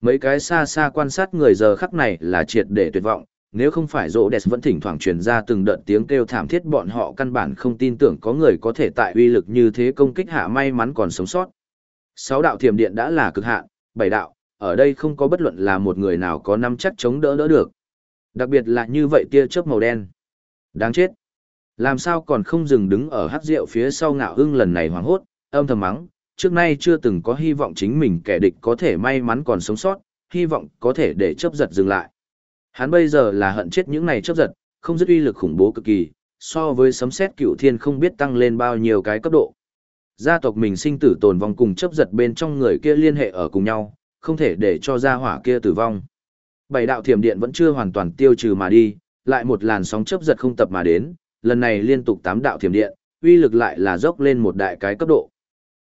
Mấy cái xa xa quan sát người giờ khắc này là triệt để tuyệt vọng, nếu không phải rỗ đẹp vẫn thỉnh thoảng truyền ra từng đợt tiếng kêu thảm thiết bọn họ căn bản không tin tưởng có người có thể tại uy lực như thế công kích hạ may mắn còn sống sót. Sáu đạo thiểm điện đã là cực hạn, bảy đạo, ở đây không có bất luận là một người nào có nắm chắc chống đỡ đỡ được. Đặc biệt là như vậy tia chớp màu đen. Đáng chết. Làm sao còn không dừng đứng ở hát rượu phía sau ngạo hưng lần này hoảng hốt, âm thầm mắng, trước nay chưa từng có hy vọng chính mình kẻ địch có thể may mắn còn sống sót, hy vọng có thể để chớp giật dừng lại. Hắn bây giờ là hận chết những này chớp giật, không dứt uy lực khủng bố cực kỳ, so với sấm xét cựu thiên không biết tăng lên bao nhiêu cái cấp độ. Gia tộc mình sinh tử tồn vong cùng chấp giật bên trong người kia liên hệ ở cùng nhau, không thể để cho gia hỏa kia tử vong. Bảy đạo thiểm điện vẫn chưa hoàn toàn tiêu trừ mà đi, lại một làn sóng chớp giật không tập mà đến, lần này liên tục tám đạo thiểm điện, uy lực lại là dốc lên một đại cái cấp độ.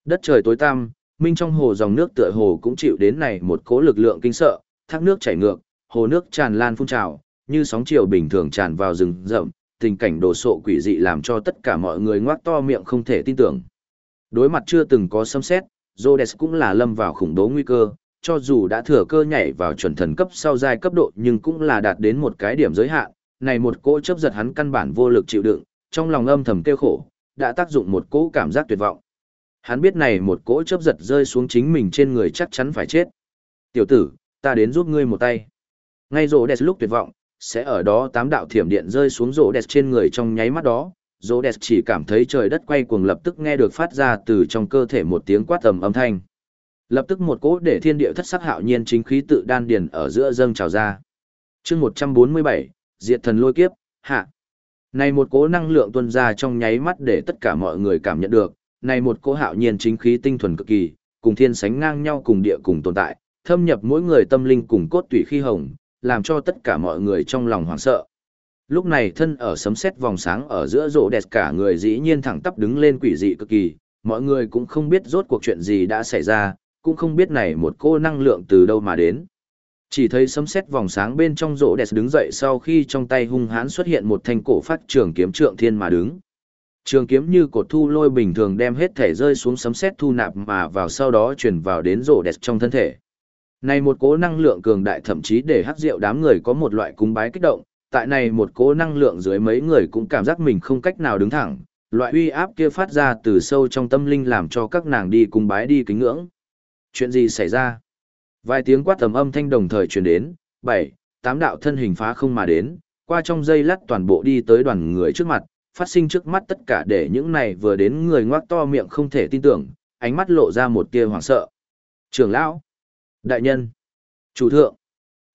Đất trời tối tăm, minh trong hồ dòng nước tựa hồ cũng chịu đến này một cỗ lực lượng kinh sợ, thác nước chảy ngược, hồ nước tràn lan phun trào, như sóng chiều bình thường tràn vào rừng rậm, tình cảnh đồ sộ quỷ dị làm cho tất cả mọi người ngoác to miệng không thể tin tưởng. Đối mặt chưa từng có xâm xét, Rhodes cũng là lâm vào khủng bố nguy cơ, cho dù đã thừa cơ nhảy vào chuẩn thần cấp sau giai cấp độ nhưng cũng là đạt đến một cái điểm giới hạn, này một cỗ chấp giật hắn căn bản vô lực chịu đựng, trong lòng âm thầm kêu khổ, đã tác dụng một cỗ cảm giác tuyệt vọng. Hắn biết này một cỗ chấp giật rơi xuống chính mình trên người chắc chắn phải chết. Tiểu tử, ta đến giúp ngươi một tay. Ngay rỗ đẹp lúc tuyệt vọng, sẽ ở đó tám đạo thiểm điện rơi xuống rỗ đẹp trên người trong nháy mắt đó. Rỗ đẹp chỉ cảm thấy trời đất quay cuồng lập tức nghe được phát ra từ trong cơ thể một tiếng quát tầm âm thanh. Lập tức một cỗ để thiên địa thất sắc hạo nhiên chính khí tự đan điền ở giữa dâng trào ra. chương 147, diệt thần lôi kiếp, hạ. Này một cỗ năng lượng tuôn ra trong nháy mắt để tất cả mọi người cảm nhận được, này một cỗ hạo nhiên chính khí tinh thuần cực kỳ, cùng thiên sánh ngang nhau cùng địa cùng tồn tại, thâm nhập mỗi người tâm linh cùng cốt tủy khi hồng, làm cho tất cả mọi người trong lòng hoảng sợ. Lúc này thân ở sấm sét vòng sáng ở giữa rộ đẹp cả người dĩ nhiên thẳng tắp đứng lên quỷ dị cực kỳ, mọi người cũng không biết rốt cuộc chuyện gì đã xảy ra, cũng không biết này một cô năng lượng từ đâu mà đến. Chỉ thấy sấm sét vòng sáng bên trong rỗ đẹp đứng dậy sau khi trong tay hung hãn xuất hiện một thanh cổ phát trường kiếm trượng thiên mà đứng. Trường kiếm như cột thu lôi bình thường đem hết thể rơi xuống sấm sét thu nạp mà vào sau đó chuyển vào đến rỗ đẹp trong thân thể. Này một cố năng lượng cường đại thậm chí để hắc rượu đám người có một loại cúng bái kích động, tại này một cố năng lượng dưới mấy người cũng cảm giác mình không cách nào đứng thẳng, loại uy áp kia phát ra từ sâu trong tâm linh làm cho các nàng đi cung bái đi kính ngưỡng. Chuyện gì xảy ra? Vài tiếng quát tầm âm thanh đồng thời truyền đến, bảy, tám đạo thân hình phá không mà đến, qua trong dây lát toàn bộ đi tới đoàn người trước mặt, phát sinh trước mắt tất cả để những này vừa đến người ngoác to miệng không thể tin tưởng, ánh mắt lộ ra một tia hoảng sợ. Trưởng lão, Đại nhân, chủ thượng,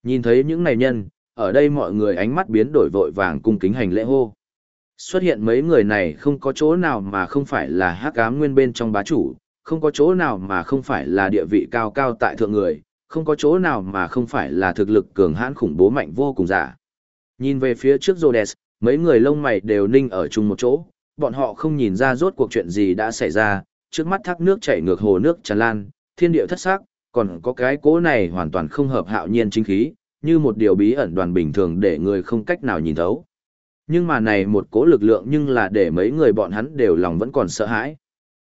nhìn thấy những này nhân, ở đây mọi người ánh mắt biến đổi vội vàng cung kính hành lễ hô. Xuất hiện mấy người này không có chỗ nào mà không phải là hắc ám nguyên bên trong bá chủ, không có chỗ nào mà không phải là địa vị cao cao tại thượng người, không có chỗ nào mà không phải là thực lực cường hãn khủng bố mạnh vô cùng giả. Nhìn về phía trước Rhodes, mấy người lông mày đều ninh ở chung một chỗ, bọn họ không nhìn ra rốt cuộc chuyện gì đã xảy ra, trước mắt thác nước chảy ngược hồ nước tràn lan, thiên địa thất sắc, còn có cái cố này hoàn toàn không hợp hạo nhiên chính khí, như một điều bí ẩn đoàn bình thường để người không cách nào nhìn thấu. Nhưng mà này một cố lực lượng nhưng là để mấy người bọn hắn đều lòng vẫn còn sợ hãi.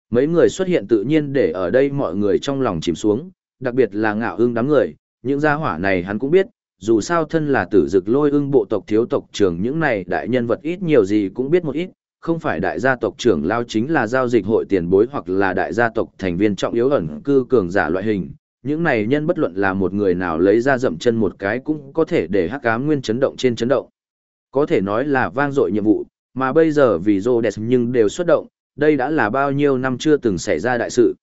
Mấy người xuất hiện tự nhiên để ở đây mọi người trong lòng chìm xuống, đặc biệt là ngạo ưng đám người, những gia hỏa này hắn cũng biết, dù sao thân là tử dực lôi ưng bộ tộc thiếu tộc trưởng những này đại nhân vật ít nhiều gì cũng biết một ít, không phải đại gia tộc trưởng lao chính là giao dịch hội tiền bối hoặc là đại gia tộc thành viên trọng yếu ẩn cư cường giả loại hình, những này nhân bất luận là một người nào lấy ra dậm chân một cái cũng có thể để hắc ám nguyên chấn động trên chấn động. Có thể nói là vang dội nhiệm vụ, mà bây giờ vì Rhodes nhưng đều xuất động, đây đã là bao nhiêu năm chưa từng xảy ra đại sự.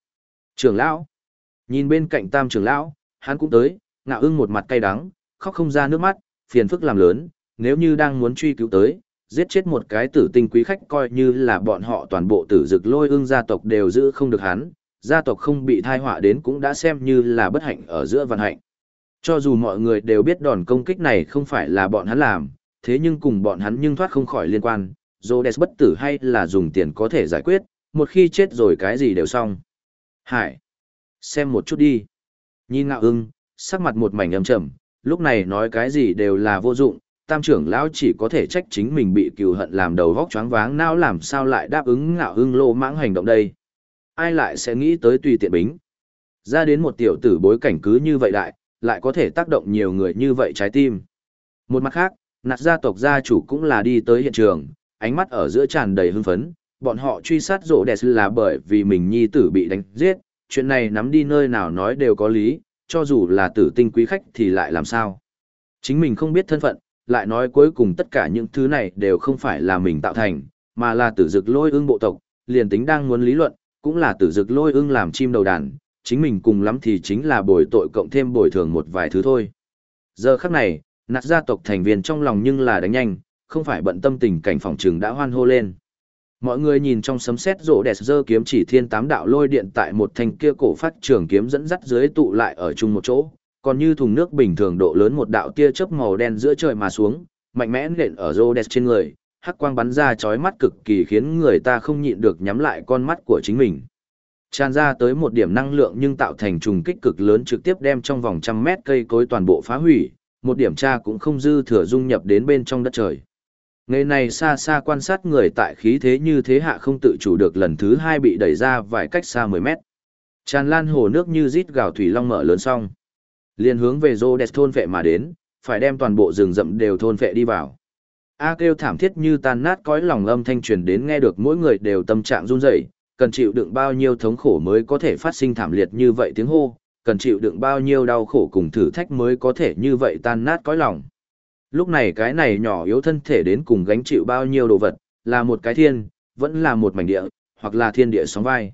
Trưởng lão. Nhìn bên cạnh tam trưởng lão, hắn cũng tới, ngạo ưng một mặt cay đắng, khóc không ra nước mắt, phiền phức làm lớn, nếu như đang muốn truy cứu tới, giết chết một cái tử tinh quý khách coi như là bọn họ toàn bộ tử dực lôi ưng gia tộc đều giữ không được hắn, gia tộc không bị thai họa đến cũng đã xem như là bất hạnh ở giữa vận hạnh. Cho dù mọi người đều biết đòn công kích này không phải là bọn hắn làm, thế nhưng cùng bọn hắn nhưng thoát không khỏi liên quan, Rhodes bất tử hay là dùng tiền có thể giải quyết, một khi chết rồi cái gì đều xong. Hải! Xem một chút đi. Nhìn ngạo ưng, sắc mặt một mảnh âm trầm, lúc này nói cái gì đều là vô dụng, tam trưởng lão chỉ có thể trách chính mình bị cừu hận làm đầu vóc choáng váng não làm sao lại đáp ứng ngạo ưng lô mãng hành động đây. Ai lại sẽ nghĩ tới tùy tiện bính. Ra đến một tiểu tử bối cảnh cứ như vậy đại, lại có thể tác động nhiều người như vậy trái tim. Một mặt khác, nạt gia tộc gia chủ cũng là đi tới hiện trường, ánh mắt ở giữa tràn đầy hưng phấn, bọn họ truy sát rộ đẹp là bởi vì mình nhi tử bị đánh giết, chuyện này nắm đi nơi nào nói đều có lý, cho dù là tử tinh quý khách thì lại làm sao. Chính mình không biết thân phận, lại nói cuối cùng tất cả những thứ này đều không phải là mình tạo thành, mà là tử dực lôi ưng bộ tộc, liền tính đang muốn lý luận, cũng là tử dực lôi ưng làm chim đầu đàn, chính mình cùng lắm thì chính là bồi tội cộng thêm bồi thường một vài thứ thôi. Giờ khắc này, nạt gia tộc thành viên trong lòng nhưng là đánh nhanh, không phải bận tâm tình cảnh phòng trừng đã hoan hô lên. Mọi người nhìn trong sấm sét rộ đẹp dơ kiếm chỉ thiên tám đạo lôi điện tại một thanh kia cổ phát trường kiếm dẫn dắt dưới tụ lại ở chung một chỗ, còn như thùng nước bình thường độ lớn một đạo tia chớp màu đen giữa trời mà xuống, mạnh mẽ nện ở rô đẹp trên người, hắc quang bắn ra chói mắt cực kỳ khiến người ta không nhịn được nhắm lại con mắt của chính mình. Tràn ra tới một điểm năng lượng nhưng tạo thành trùng kích cực lớn trực tiếp đem trong vòng trăm mét cây cối toàn bộ phá hủy, một điểm tra cũng không dư thừa dung nhập đến bên trong đất trời. Ngày này xa xa quan sát người tại khí thế như thế hạ không tự chủ được lần thứ hai bị đẩy ra vài cách xa 10 mét. Tràn lan hồ nước như rít gào thủy long mở lớn xong. liền hướng về rô đẹp thôn vệ mà đến, phải đem toàn bộ rừng rậm đều thôn vệ đi vào. A kêu thảm thiết như tan nát cõi lòng âm thanh truyền đến nghe được mỗi người đều tâm trạng run rẩy, cần chịu đựng bao nhiêu thống khổ mới có thể phát sinh thảm liệt như vậy tiếng hô, cần chịu đựng bao nhiêu đau khổ cùng thử thách mới có thể như vậy tan nát cõi lòng. Lúc này cái này nhỏ yếu thân thể đến cùng gánh chịu bao nhiêu đồ vật, là một cái thiên, vẫn là một mảnh địa, hoặc là thiên địa sóng vai.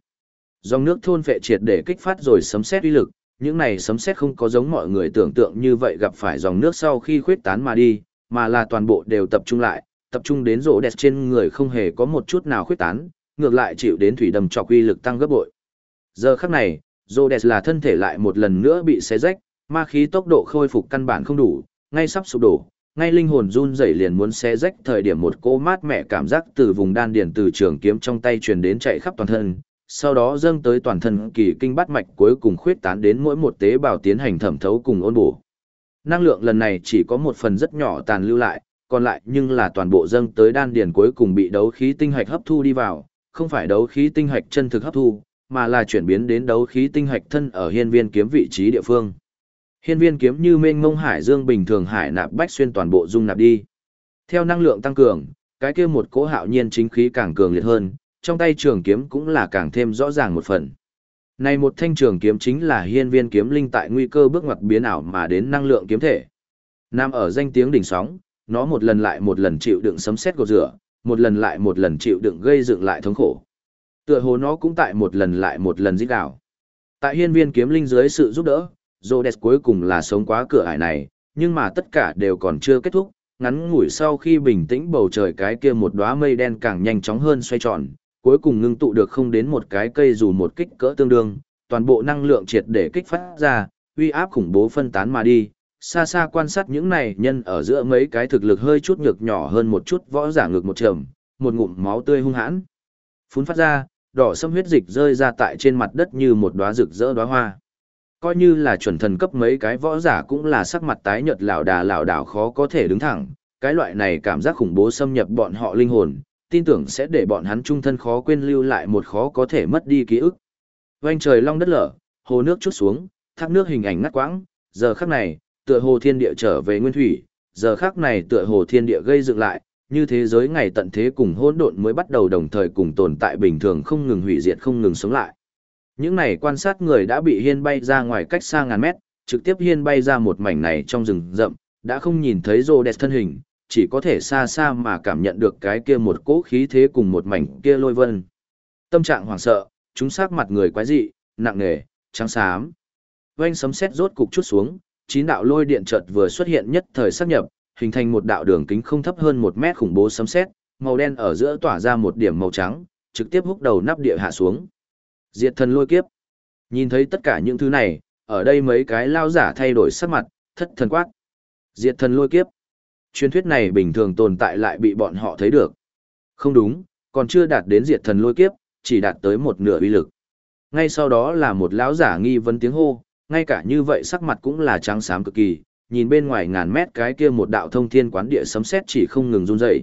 Dòng nước thôn phệ triệt để kích phát rồi sấm xét uy lực, những này sấm xét không có giống mọi người tưởng tượng như vậy gặp phải dòng nước sau khi khuyết tán mà đi, mà là toàn bộ đều tập trung lại, tập trung đến rỗ đẹp trên người không hề có một chút nào khuyết tán, ngược lại chịu đến thủy đầm trọc uy lực tăng gấp bội. Giờ khắc này, rỗ đẹp là thân thể lại một lần nữa bị xé rách, ma khí tốc độ khôi phục căn bản không đủ, ngay sắp sụp đổ, ngay linh hồn run rẩy liền muốn xé rách thời điểm một cô mát mẻ cảm giác từ vùng đan điền từ trường kiếm trong tay truyền đến chạy khắp toàn thân, sau đó dâng tới toàn thân kỳ kinh bát mạch cuối cùng khuyết tán đến mỗi một tế bào tiến hành thẩm thấu cùng ôn bổ. Năng lượng lần này chỉ có một phần rất nhỏ tàn lưu lại, còn lại nhưng là toàn bộ dâng tới đan điền cuối cùng bị đấu khí tinh hạch hấp thu đi vào, không phải đấu khí tinh hạch chân thực hấp thu, mà là chuyển biến đến đấu khí tinh hạch thân ở hiên viên kiếm vị trí địa phương. Hiên viên kiếm như mênh mông hải dương bình thường hải nạp bách xuyên toàn bộ dung nạp đi. Theo năng lượng tăng cường, cái kia một cỗ hạo nhiên chính khí càng cường liệt hơn, trong tay trường kiếm cũng là càng thêm rõ ràng một phần. Này một thanh trường kiếm chính là hiên viên kiếm linh tại nguy cơ bước ngoặt biến ảo mà đến năng lượng kiếm thể. Nam ở danh tiếng đỉnh sóng, nó một lần lại một lần chịu đựng sấm sét gột rửa, một lần lại một lần chịu đựng gây dựng lại thống khổ. Tựa hồ nó cũng tại một lần lại một lần giết đảo. Tại hiên viên kiếm linh dưới sự giúp đỡ, Rhodes cuối cùng là sống quá cửa ải này, nhưng mà tất cả đều còn chưa kết thúc, ngắn ngủi sau khi bình tĩnh bầu trời cái kia một đóa mây đen càng nhanh chóng hơn xoay tròn, cuối cùng ngưng tụ được không đến một cái cây dù một kích cỡ tương đương, toàn bộ năng lượng triệt để kích phát ra, uy áp khủng bố phân tán mà đi. Xa xa quan sát những này nhân ở giữa mấy cái thực lực hơi chút nhược nhỏ hơn một chút võ giả ngược một trầm, một ngụm máu tươi hung hãn. Phun phát ra, đỏ sâm huyết dịch rơi ra tại trên mặt đất như một đóa rực rỡ đóa hoa coi như là chuẩn thần cấp mấy cái võ giả cũng là sắc mặt tái nhợt lảo đà lảo đảo khó có thể đứng thẳng, cái loại này cảm giác khủng bố xâm nhập bọn họ linh hồn, tin tưởng sẽ để bọn hắn trung thân khó quên lưu lại một khó có thể mất đi ký ức. Vành trời long đất lở, hồ nước chút xuống, thác nước hình ảnh ngắt quãng, giờ khắc này, tựa hồ thiên địa trở về nguyên thủy, giờ khắc này tựa hồ thiên địa gây dựng lại, như thế giới ngày tận thế cùng hỗn độn mới bắt đầu đồng thời cùng tồn tại bình thường không ngừng hủy diệt không ngừng sống lại. Những này quan sát người đã bị hiên bay ra ngoài cách xa ngàn mét, trực tiếp hiên bay ra một mảnh này trong rừng rậm, đã không nhìn thấy rô đẹp thân hình, chỉ có thể xa xa mà cảm nhận được cái kia một cỗ khí thế cùng một mảnh kia lôi vân. Tâm trạng hoảng sợ, chúng sắc mặt người quái dị, nặng nề, trắng xám. Oanh sấm sét rốt cục chút xuống, chín đạo lôi điện chợt vừa xuất hiện nhất thời xác nhập, hình thành một đạo đường kính không thấp hơn một mét khủng bố sấm sét, màu đen ở giữa tỏa ra một điểm màu trắng, trực tiếp húc đầu nắp địa hạ xuống. Diệt thần lôi kiếp. Nhìn thấy tất cả những thứ này, ở đây mấy cái lao giả thay đổi sắc mặt, thất thần quát. Diệt thần lôi kiếp. Truyền thuyết này bình thường tồn tại lại bị bọn họ thấy được. Không đúng, còn chưa đạt đến diệt thần lôi kiếp, chỉ đạt tới một nửa uy lực. Ngay sau đó là một lão giả nghi vấn tiếng hô, ngay cả như vậy sắc mặt cũng là trắng xám cực kỳ, nhìn bên ngoài ngàn mét cái kia một đạo thông thiên quán địa sấm sét chỉ không ngừng run rẩy.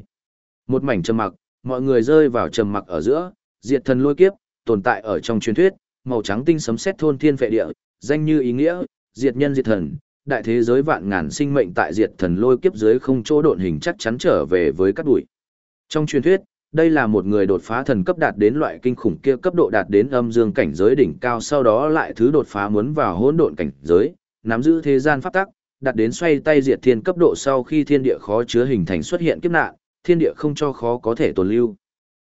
Một mảnh trầm mặc, mọi người rơi vào trầm mặc ở giữa, diệt thần lôi kiếp, tồn tại ở trong truyền thuyết, màu trắng tinh sấm sét thôn thiên phệ địa, danh như ý nghĩa, diệt nhân diệt thần, đại thế giới vạn ngàn sinh mệnh tại diệt thần lôi kiếp dưới không chỗ độn hình chắc chắn trở về với các bụi. Trong truyền thuyết, đây là một người đột phá thần cấp đạt đến loại kinh khủng kia cấp độ đạt đến âm dương cảnh giới đỉnh cao sau đó lại thứ đột phá muốn vào hỗn độn cảnh giới, nắm giữ thế gian pháp tắc, đạt đến xoay tay diệt thiên cấp độ sau khi thiên địa khó chứa hình thành xuất hiện kiếp nạn, thiên địa không cho khó có thể tồn lưu.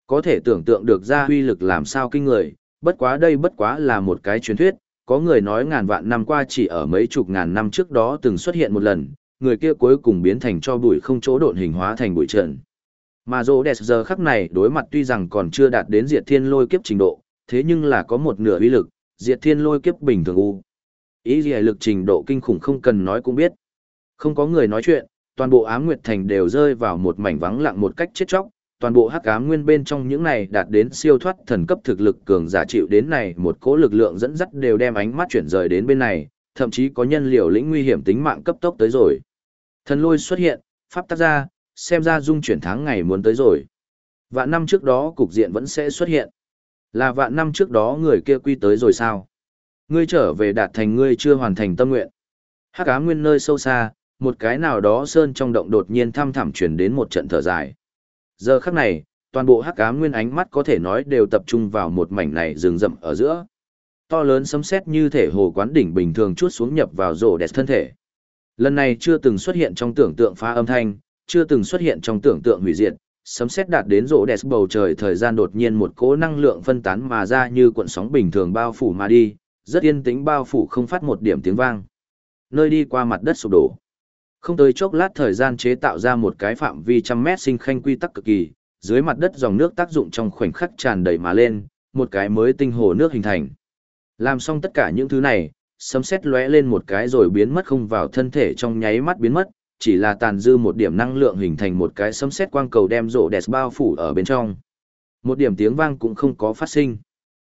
Có thể tưởng tượng được ra huy lực làm sao kinh người, bất quá đây bất quá là một cái truyền thuyết, có người nói ngàn vạn năm qua chỉ ở mấy chục ngàn năm trước đó từng xuất hiện một lần, người kia cuối cùng biến thành cho bụi không chỗ độn hình hóa thành bụi trần. Mà rô đẹp giờ khắc này đối mặt tuy rằng còn chưa đạt đến diệt thiên lôi kiếp trình độ, thế nhưng là có một nửa uy lực, diệt thiên lôi kiếp bình thường u. Ý gì lực trình độ kinh khủng không cần nói cũng biết. Không có người nói chuyện, toàn bộ ám nguyệt thành đều rơi vào một mảnh vắng lặng một cách chết chóc, toàn bộ hắc ám nguyên bên trong những này đạt đến siêu thoát thần cấp thực lực cường giả chịu đến này một cỗ lực lượng dẫn dắt đều đem ánh mắt chuyển rời đến bên này, thậm chí có nhân liều lĩnh nguy hiểm tính mạng cấp tốc tới rồi. Thần lôi xuất hiện, pháp tác ra, xem ra dung chuyển tháng ngày muốn tới rồi. Vạn năm trước đó cục diện vẫn sẽ xuất hiện. Là vạn năm trước đó người kia quy tới rồi sao? Ngươi trở về đạt thành ngươi chưa hoàn thành tâm nguyện. Hắc ám nguyên nơi sâu xa, một cái nào đó sơn trong động đột nhiên thăm thẳm chuyển đến một trận thở dài. Giờ khắc này, toàn bộ hắc ám nguyên ánh mắt có thể nói đều tập trung vào một mảnh này rừng rậm ở giữa. To lớn sấm sét như thể hồ quán đỉnh bình thường chuốt xuống nhập vào rổ đẹp thân thể. Lần này chưa từng xuất hiện trong tưởng tượng phá âm thanh, chưa từng xuất hiện trong tưởng tượng hủy diệt, sấm sét đạt đến rổ đẹp bầu trời thời gian đột nhiên một cỗ năng lượng phân tán mà ra như cuộn sóng bình thường bao phủ mà đi, rất yên tĩnh bao phủ không phát một điểm tiếng vang. Nơi đi qua mặt đất sụp đổ. Không tới chốc lát thời gian chế tạo ra một cái phạm vi trăm mét sinh khanh quy tắc cực kỳ, dưới mặt đất dòng nước tác dụng trong khoảnh khắc tràn đầy mà lên, một cái mới tinh hồ nước hình thành. Làm xong tất cả những thứ này, sấm sét lóe lên một cái rồi biến mất không vào thân thể trong nháy mắt biến mất, chỉ là tàn dư một điểm năng lượng hình thành một cái sấm sét quang cầu đem rộ đẹp bao phủ ở bên trong. Một điểm tiếng vang cũng không có phát sinh.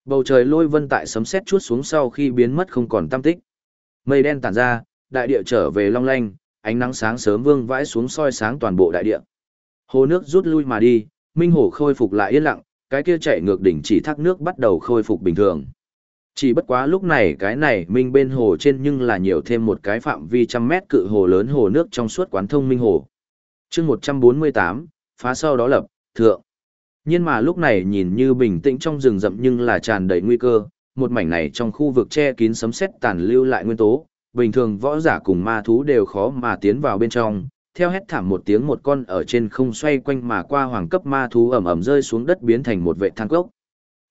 Bầu trời lôi vân tại sấm sét chuốt xuống sau khi biến mất không còn tăm tích. Mây đen tản ra, đại địa trở về long lanh, ánh nắng sáng sớm vương vãi xuống soi sáng toàn bộ đại địa. Hồ nước rút lui mà đi, minh hồ khôi phục lại yên lặng, cái kia chạy ngược đỉnh chỉ thác nước bắt đầu khôi phục bình thường. Chỉ bất quá lúc này cái này minh bên hồ trên nhưng là nhiều thêm một cái phạm vi trăm mét cự hồ lớn hồ nước trong suốt quán thông minh hồ. chương 148, phá sau đó lập, thượng. Nhưng mà lúc này nhìn như bình tĩnh trong rừng rậm nhưng là tràn đầy nguy cơ, một mảnh này trong khu vực che kín sấm sét tàn lưu lại nguyên tố, bình thường võ giả cùng ma thú đều khó mà tiến vào bên trong. Theo hét thảm một tiếng một con ở trên không xoay quanh mà qua hoàng cấp ma thú ẩm ẩm rơi xuống đất biến thành một vệ thang cốc.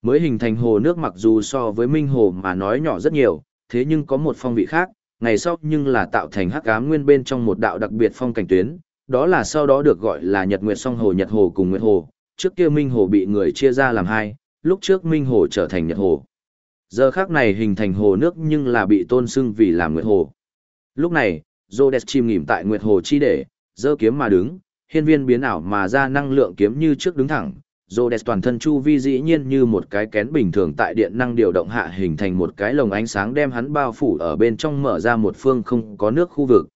Mới hình thành hồ nước mặc dù so với minh hồ mà nói nhỏ rất nhiều, thế nhưng có một phong vị khác, ngày sau nhưng là tạo thành hắc ám nguyên bên trong một đạo đặc biệt phong cảnh tuyến, đó là sau đó được gọi là Nhật Nguyệt song hồ Nhật hồ cùng Nguyệt hồ, trước kia Minh hồ bị người chia ra làm hai, lúc trước Minh hồ trở thành Nhật hồ. Giờ khác này hình thành hồ nước nhưng là bị tôn xưng vì làm Nguyệt hồ. Lúc này, Rhodes chìm nghỉm tại Nguyệt hồ chi để, giơ kiếm mà đứng, hiên viên biến ảo mà ra năng lượng kiếm như trước đứng thẳng, Rhodes toàn thân chu vi dĩ nhiên như một cái kén bình thường tại điện năng điều động hạ hình thành một cái lồng ánh sáng đem hắn bao phủ ở bên trong mở ra một phương không có nước khu vực.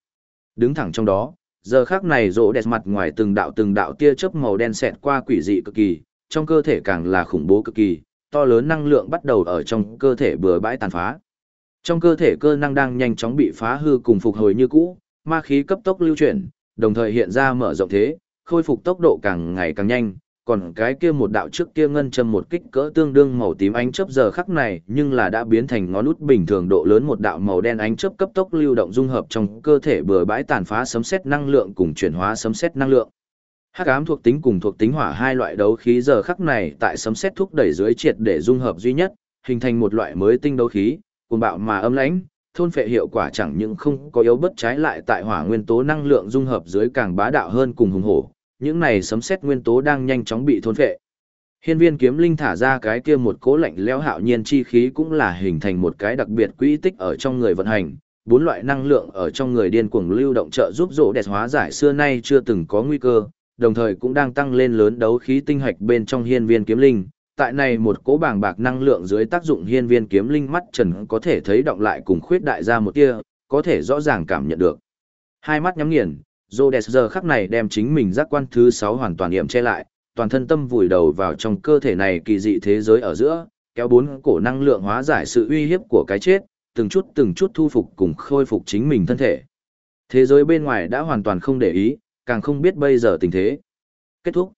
Đứng thẳng trong đó, giờ khắc này Rhodes mặt ngoài từng đạo từng đạo tia chớp màu đen xẹt qua quỷ dị cực kỳ, trong cơ thể càng là khủng bố cực kỳ, to lớn năng lượng bắt đầu ở trong cơ thể bừa bãi tàn phá. Trong cơ thể cơ năng đang nhanh chóng bị phá hư cùng phục hồi như cũ, ma khí cấp tốc lưu chuyển, đồng thời hiện ra mở rộng thế, khôi phục tốc độ càng ngày càng nhanh, còn cái kia một đạo trước kia ngân châm một kích cỡ tương đương màu tím ánh chớp giờ khắc này, nhưng là đã biến thành ngón út bình thường độ lớn một đạo màu đen ánh chớp cấp tốc lưu động dung hợp trong cơ thể bừa bãi tàn phá sấm sét năng lượng cùng chuyển hóa sấm sét năng lượng. Hắc ám thuộc tính cùng thuộc tính hỏa hai loại đấu khí giờ khắc này tại sấm sét thúc đẩy dưới triệt để dung hợp duy nhất, hình thành một loại mới tinh đấu khí, cuồng bạo mà âm lãnh, thôn phệ hiệu quả chẳng những không có yếu bất trái lại tại hỏa nguyên tố năng lượng dung hợp dưới càng bá đạo hơn cùng hùng hổ. Những này sấm sét nguyên tố đang nhanh chóng bị thôn phệ. Hiên viên kiếm linh thả ra cái kia một cỗ lạnh lẽo hạo nhiên chi khí cũng là hình thành một cái đặc biệt quỹ tích ở trong người vận hành, bốn loại năng lượng ở trong người điên cuồng lưu động trợ giúp rỗ đẹp hóa giải xưa nay chưa từng có nguy cơ, đồng thời cũng đang tăng lên lớn đấu khí tinh hạch bên trong hiên viên kiếm linh. Tại này một cỗ bảng bạc năng lượng dưới tác dụng hiên viên kiếm linh mắt trần có thể thấy động lại cùng khuyết đại ra một tia, có thể rõ ràng cảm nhận được. Hai mắt nhắm nghiền, Rhodes giờ khắc này đem chính mình giác quan thứ 6 hoàn toàn yểm che lại, toàn thân tâm vùi đầu vào trong cơ thể này kỳ dị thế giới ở giữa, kéo bốn cổ năng lượng hóa giải sự uy hiếp của cái chết, từng chút từng chút thu phục cùng khôi phục chính mình thân thể. Thế giới bên ngoài đã hoàn toàn không để ý, càng không biết bây giờ tình thế. Kết thúc.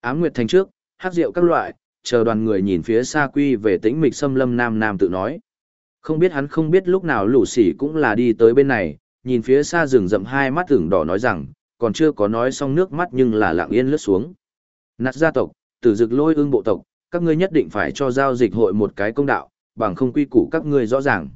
Ám Nguyệt Thành trước, hát rượu các loại, chờ đoàn người nhìn phía xa quy về tĩnh mịch xâm lâm nam nam tự nói. Không biết hắn không biết lúc nào lũ sỉ cũng là đi tới bên này, nhìn phía xa rừng rậm hai mắt tưởng đỏ nói rằng, còn chưa có nói xong nước mắt nhưng là lặng yên lướt xuống. Nạt gia tộc, tử dực lôi ương bộ tộc, các ngươi nhất định phải cho giao dịch hội một cái công đạo, bằng không quy củ các ngươi rõ ràng.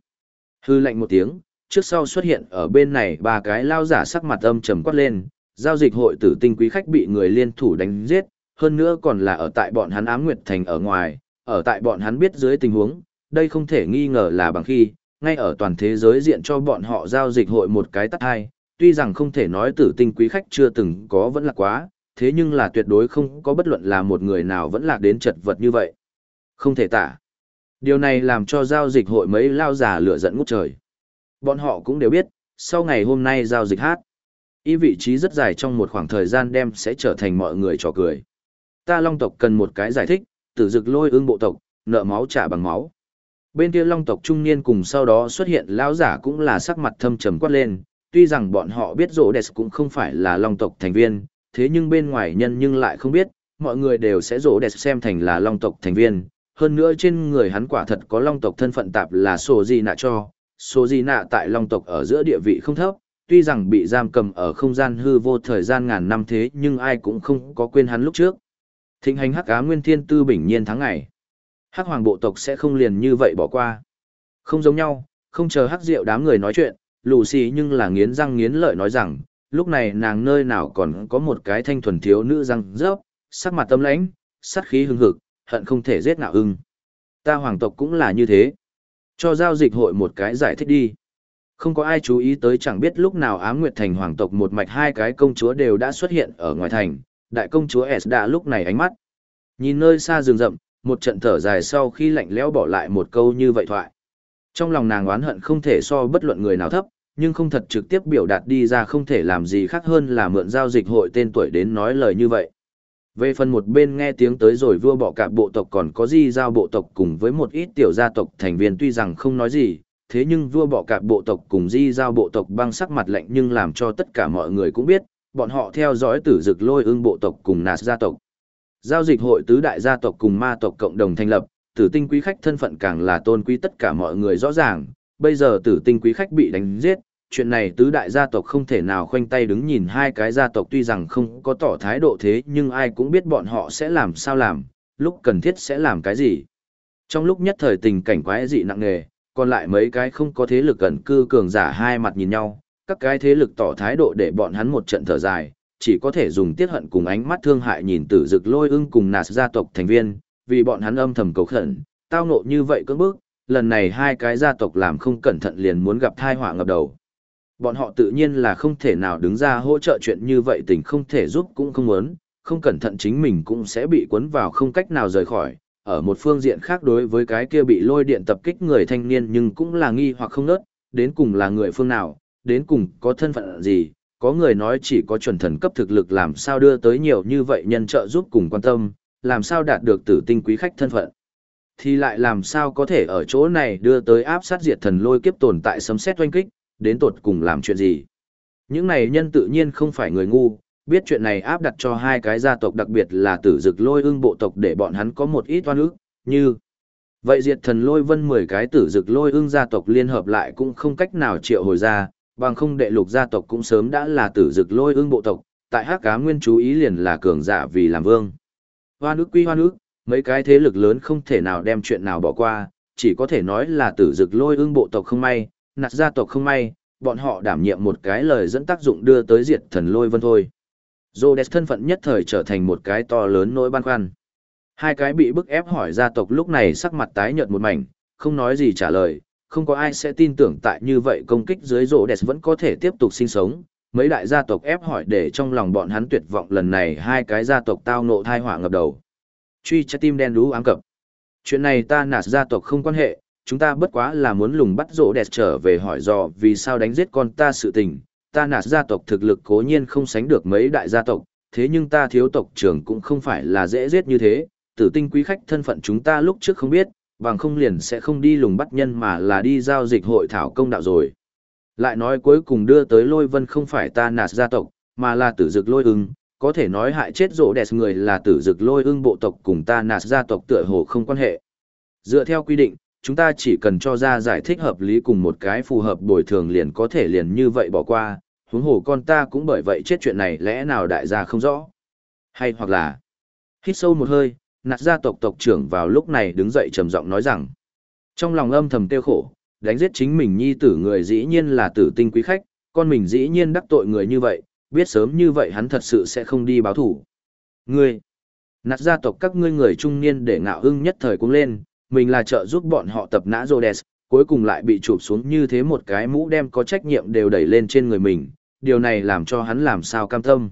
Hư lệnh một tiếng, trước sau xuất hiện ở bên này ba cái lao giả sắc mặt âm trầm quát lên, giao dịch hội tử tinh quý khách bị người liên thủ đánh giết, hơn nữa còn là ở tại bọn hắn ám nguyệt thành ở ngoài, ở tại bọn hắn biết dưới tình huống, đây không thể nghi ngờ là bằng khi, ngay ở toàn thế giới diện cho bọn họ giao dịch hội một cái tắt hai, tuy rằng không thể nói tử tinh quý khách chưa từng có vẫn là quá, thế nhưng là tuyệt đối không có bất luận là một người nào vẫn lạc đến chật vật như vậy. Không thể tả. Điều này làm cho giao dịch hội mấy lao giả lửa giận ngút trời. Bọn họ cũng đều biết, sau ngày hôm nay giao dịch hát, ý vị trí rất dài trong một khoảng thời gian đem sẽ trở thành mọi người trò cười. Ta long tộc cần một cái giải thích, tử dực lôi ương bộ tộc, nợ máu trả bằng máu. Bên kia long tộc trung niên cùng sau đó xuất hiện lão giả cũng là sắc mặt thâm trầm quát lên, tuy rằng bọn họ biết rỗ đẹp cũng không phải là long tộc thành viên, thế nhưng bên ngoài nhân nhưng lại không biết, mọi người đều sẽ rỗ đẹp xem thành là long tộc thành viên. Hơn nữa trên người hắn quả thật có long tộc thân phận tạp là sổ gì nạ cho, sổ gì nạ tại long tộc ở giữa địa vị không thấp, tuy rằng bị giam cầm ở không gian hư vô thời gian ngàn năm thế nhưng ai cũng không có quên hắn lúc trước. Thịnh hành hắc á nguyên thiên tư bình nhiên tháng ngày. Hắc hoàng bộ tộc sẽ không liền như vậy bỏ qua. Không giống nhau, không chờ hắc diệu đám người nói chuyện, lù xì nhưng là nghiến răng nghiến lợi nói rằng, lúc này nàng nơi nào còn có một cái thanh thuần thiếu nữ răng rớp, sắc mặt tâm lãnh, sát khí hưng hực, hận không thể giết ngạo ưng. Ta hoàng tộc cũng là như thế. Cho giao dịch hội một cái giải thích đi. Không có ai chú ý tới chẳng biết lúc nào ám nguyệt thành hoàng tộc một mạch hai cái công chúa đều đã xuất hiện ở ngoài thành. Đại công chúa Esda đã lúc này ánh mắt. Nhìn nơi xa rừng rậm, một trận thở dài sau khi lạnh lẽo bỏ lại một câu như vậy thoại. Trong lòng nàng oán hận không thể so bất luận người nào thấp, nhưng không thật trực tiếp biểu đạt đi ra không thể làm gì khác hơn là mượn giao dịch hội tên tuổi đến nói lời như vậy. Về phần một bên nghe tiếng tới rồi vua bỏ cả bộ tộc còn có di giao bộ tộc cùng với một ít tiểu gia tộc thành viên tuy rằng không nói gì, thế nhưng vua bỏ cả bộ tộc cùng di giao bộ tộc băng sắc mặt lạnh nhưng làm cho tất cả mọi người cũng biết, bọn họ theo dõi tử dực lôi ương bộ tộc cùng nạt gia tộc. Giao dịch hội tứ đại gia tộc cùng ma tộc cộng đồng thành lập, tử tinh quý khách thân phận càng là tôn quý tất cả mọi người rõ ràng, bây giờ tử tinh quý khách bị đánh giết, chuyện này tứ đại gia tộc không thể nào khoanh tay đứng nhìn hai cái gia tộc tuy rằng không có tỏ thái độ thế nhưng ai cũng biết bọn họ sẽ làm sao làm, lúc cần thiết sẽ làm cái gì. Trong lúc nhất thời tình cảnh quái dị nặng nề, còn lại mấy cái không có thế lực gần cư cường giả hai mặt nhìn nhau, các cái thế lực tỏ thái độ để bọn hắn một trận thở dài, chỉ có thể dùng tiết hận cùng ánh mắt thương hại nhìn tử dực lôi ưng cùng nạt gia tộc thành viên, vì bọn hắn âm thầm cầu khẩn, tao nộ như vậy cưỡng bức, lần này hai cái gia tộc làm không cẩn thận liền muốn gặp thai họa ngập đầu. Bọn họ tự nhiên là không thể nào đứng ra hỗ trợ chuyện như vậy tình không thể giúp cũng không muốn, không cẩn thận chính mình cũng sẽ bị cuốn vào không cách nào rời khỏi. Ở một phương diện khác đối với cái kia bị lôi điện tập kích người thanh niên nhưng cũng là nghi hoặc không nớt, đến cùng là người phương nào, đến cùng có thân phận gì, có người nói chỉ có chuẩn thần cấp thực lực làm sao đưa tới nhiều như vậy nhân trợ giúp cùng quan tâm, làm sao đạt được tử tinh quý khách thân phận. Thì lại làm sao có thể ở chỗ này đưa tới áp sát diệt thần lôi kiếp tồn tại sấm xét oanh kích, đến tột cùng làm chuyện gì. Những này nhân tự nhiên không phải người ngu, biết chuyện này áp đặt cho hai cái gia tộc đặc biệt là tử dực lôi ưng bộ tộc để bọn hắn có một ít oan ức, như Vậy diệt thần lôi vân 10 cái tử dực lôi ưng gia tộc liên hợp lại cũng không cách nào triệu hồi ra, bằng không đệ lục gia tộc cũng sớm đã là tử dực lôi ưng bộ tộc, tại hắc cá nguyên chú ý liền là cường giả vì làm vương. Hoa nước quy hoa nước, mấy cái thế lực lớn không thể nào đem chuyện nào bỏ qua, chỉ có thể nói là tử dực lôi ương bộ tộc không may, nạt gia tộc không may, bọn họ đảm nhiệm một cái lời dẫn tác dụng đưa tới diệt thần lôi vân thôi. Rhodes thân phận nhất thời trở thành một cái to lớn nỗi băn khoăn. Hai cái bị bức ép hỏi gia tộc lúc này sắc mặt tái nhợt một mảnh, không nói gì trả lời, không có ai sẽ tin tưởng tại như vậy công kích dưới Rhodes vẫn có thể tiếp tục sinh sống. Mấy đại gia tộc ép hỏi để trong lòng bọn hắn tuyệt vọng lần này hai cái gia tộc tao nộ thai họa ngập đầu. Truy trái tim đen đú ám cập. Chuyện này ta nạt gia tộc không quan hệ, chúng ta bất quá là muốn lùng bắt rỗ đẹp trở về hỏi dò vì sao đánh giết con ta sự tình. Ta nạt gia tộc thực lực cố nhiên không sánh được mấy đại gia tộc, thế nhưng ta thiếu tộc trưởng cũng không phải là dễ giết như thế, tử tinh quý khách thân phận chúng ta lúc trước không biết, bằng không liền sẽ không đi lùng bắt nhân mà là đi giao dịch hội thảo công đạo rồi. Lại nói cuối cùng đưa tới lôi vân không phải ta nạt gia tộc, mà là tử dực lôi ưng, có thể nói hại chết rỗ đẹp người là tử dực lôi ưng bộ tộc cùng ta nạt gia tộc tựa hồ không quan hệ. Dựa theo quy định, chúng ta chỉ cần cho ra giải thích hợp lý cùng một cái phù hợp bồi thường liền có thể liền như vậy bỏ qua, huống hồ con ta cũng bởi vậy chết chuyện này lẽ nào đại gia không rõ. Hay hoặc là, hít sâu một hơi, nạt gia tộc tộc trưởng vào lúc này đứng dậy trầm giọng nói rằng, trong lòng âm thầm tiêu khổ, đánh giết chính mình nhi tử người dĩ nhiên là tử tinh quý khách, con mình dĩ nhiên đắc tội người như vậy, biết sớm như vậy hắn thật sự sẽ không đi báo thủ. Ngươi, nạt gia tộc các ngươi người trung niên để ngạo hưng nhất thời cũng lên, mình là trợ giúp bọn họ tập nã Rhodes, cuối cùng lại bị chụp xuống như thế một cái mũ đem có trách nhiệm đều đẩy lên trên người mình, điều này làm cho hắn làm sao cam tâm.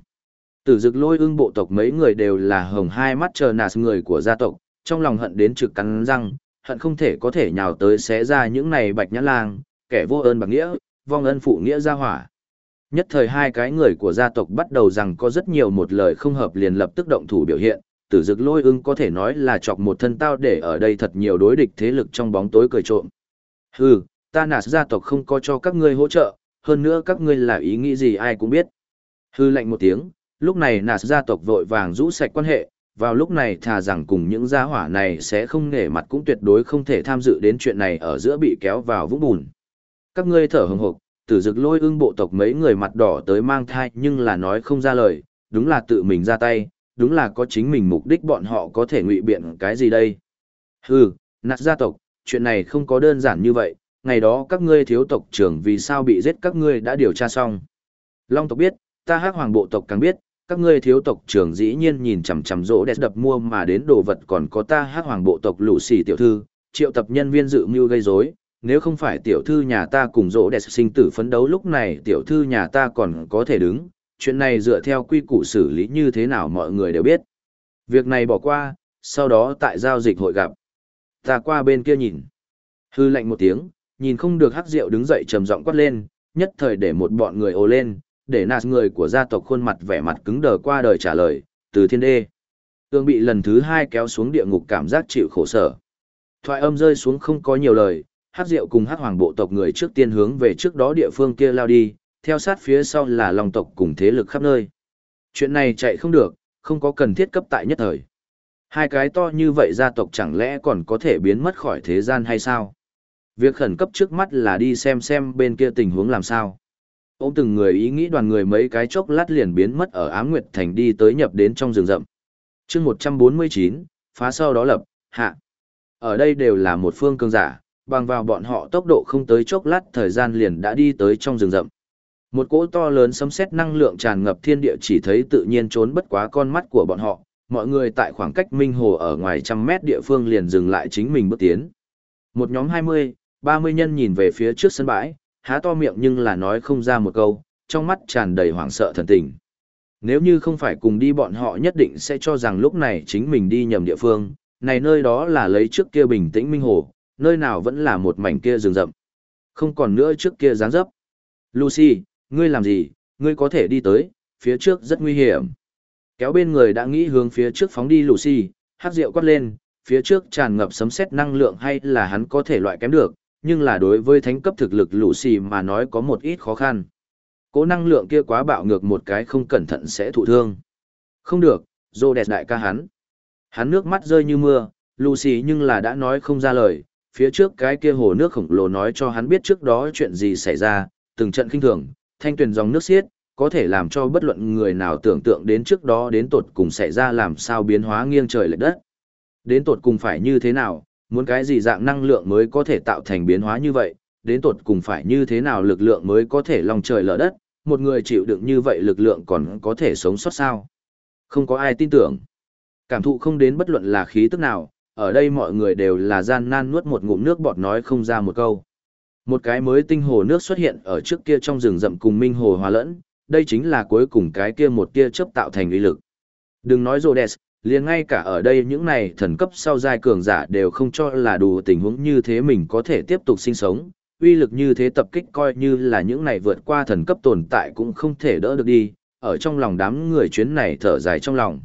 Tử dực lôi ưng bộ tộc mấy người đều là hồng hai mắt chờ nạt người của gia tộc, trong lòng hận đến trực cắn răng, hận không thể có thể nhào tới xé ra những này bạch nhã lang, kẻ vô ơn bạc nghĩa, vong ân phụ nghĩa gia hỏa. Nhất thời hai cái người của gia tộc bắt đầu rằng có rất nhiều một lời không hợp liền lập tức động thủ biểu hiện, tử dực lôi ưng có thể nói là chọc một thân tao để ở đây thật nhiều đối địch thế lực trong bóng tối cười trộm. Hừ, ta nạt gia tộc không có cho các ngươi hỗ trợ, hơn nữa các ngươi là ý nghĩ gì ai cũng biết. Hư lạnh một tiếng, lúc này nạt gia tộc vội vàng rũ sạch quan hệ, vào lúc này thà rằng cùng những gia hỏa này sẽ không nể mặt cũng tuyệt đối không thể tham dự đến chuyện này ở giữa bị kéo vào vũng bùn. Các ngươi thở hừng hực, tử dực lôi ưng bộ tộc mấy người mặt đỏ tới mang thai nhưng là nói không ra lời, đúng là tự mình ra tay, đúng là có chính mình mục đích bọn họ có thể ngụy biện cái gì đây. Hừ, nạt gia tộc, chuyện này không có đơn giản như vậy, ngày đó các ngươi thiếu tộc trưởng vì sao bị giết các ngươi đã điều tra xong. Long tộc biết, ta hắc hoàng bộ tộc càng biết, các ngươi thiếu tộc trưởng dĩ nhiên nhìn chằm chằm rỗ đẹp đập mua mà đến đồ vật còn có ta hắc hoàng bộ tộc lũ xì tiểu thư, triệu tập nhân viên dự mưu gây rối. Nếu không phải tiểu thư nhà ta cùng rỗ đẹp sinh tử phấn đấu lúc này tiểu thư nhà ta còn có thể đứng, chuyện này dựa theo quy củ xử lý như thế nào mọi người đều biết. Việc này bỏ qua, sau đó tại giao dịch hội gặp. Ta qua bên kia nhìn. Hư lạnh một tiếng, nhìn không được hắc rượu đứng dậy trầm giọng quát lên, nhất thời để một bọn người ồ lên, để nạt người của gia tộc khuôn mặt vẻ mặt cứng đờ qua đời trả lời, từ thiên đê. Tương bị lần thứ hai kéo xuống địa ngục cảm giác chịu khổ sở. Thoại âm rơi xuống không có nhiều lời, hắc rượu cùng hắc hoàng bộ tộc người trước tiên hướng về trước đó địa phương kia lao đi, theo sát phía sau là lòng tộc cùng thế lực khắp nơi. Chuyện này chạy không được, không có cần thiết cấp tại nhất thời. Hai cái to như vậy gia tộc chẳng lẽ còn có thể biến mất khỏi thế gian hay sao? Việc khẩn cấp trước mắt là đi xem xem bên kia tình huống làm sao. Ông từng người ý nghĩ đoàn người mấy cái chốc lát liền biến mất ở Ám Nguyệt Thành đi tới nhập đến trong rừng rậm. chương 149, phá sau đó lập, hạ. Ở đây đều là một phương cương giả, bằng vào bọn họ tốc độ không tới chốc lát thời gian liền đã đi tới trong rừng rậm. Một cỗ to lớn sấm sét năng lượng tràn ngập thiên địa chỉ thấy tự nhiên trốn bất quá con mắt của bọn họ, mọi người tại khoảng cách Minh Hồ ở ngoài trăm mét địa phương liền dừng lại chính mình bước tiến. Một nhóm 20, 30 nhân nhìn về phía trước sân bãi, há to miệng nhưng là nói không ra một câu, trong mắt tràn đầy hoảng sợ thần tình. Nếu như không phải cùng đi bọn họ nhất định sẽ cho rằng lúc này chính mình đi nhầm địa phương, này nơi đó là lấy trước kia bình tĩnh Minh Hồ, nơi nào vẫn là một mảnh kia rừng rậm. Không còn nữa trước kia dáng dấp. Lucy, ngươi làm gì, ngươi có thể đi tới, phía trước rất nguy hiểm. Kéo bên người đã nghĩ hướng phía trước phóng đi Lucy, hát rượu quát lên, phía trước tràn ngập sấm sét năng lượng hay là hắn có thể loại kém được, nhưng là đối với thánh cấp thực lực Lucy mà nói có một ít khó khăn. Cố năng lượng kia quá bạo ngược một cái không cẩn thận sẽ thụ thương. Không được, dô đẹp đại ca hắn. Hắn nước mắt rơi như mưa, Lucy nhưng là đã nói không ra lời, phía trước cái kia hồ nước khổng lồ nói cho hắn biết trước đó chuyện gì xảy ra, từng trận kinh thường, thanh tuyền dòng nước xiết, có thể làm cho bất luận người nào tưởng tượng đến trước đó đến tột cùng xảy ra làm sao biến hóa nghiêng trời lệch đất. Đến tột cùng phải như thế nào, muốn cái gì dạng năng lượng mới có thể tạo thành biến hóa như vậy, đến tột cùng phải như thế nào lực lượng mới có thể lòng trời lở đất, một người chịu đựng như vậy lực lượng còn có thể sống sót sao. Không có ai tin tưởng. Cảm thụ không đến bất luận là khí tức nào, ở đây mọi người đều là gian nan nuốt một ngụm nước bọt nói không ra một câu. Một cái mới tinh hồ nước xuất hiện ở trước kia trong rừng rậm cùng minh hồ hòa lẫn, đây chính là cuối cùng cái kia một tia chớp tạo thành uy lực. Đừng nói Rhodes, liền ngay cả ở đây những này thần cấp sau giai cường giả đều không cho là đủ tình huống như thế mình có thể tiếp tục sinh sống, uy lực như thế tập kích coi như là những này vượt qua thần cấp tồn tại cũng không thể đỡ được đi, ở trong lòng đám người chuyến này thở dài trong lòng.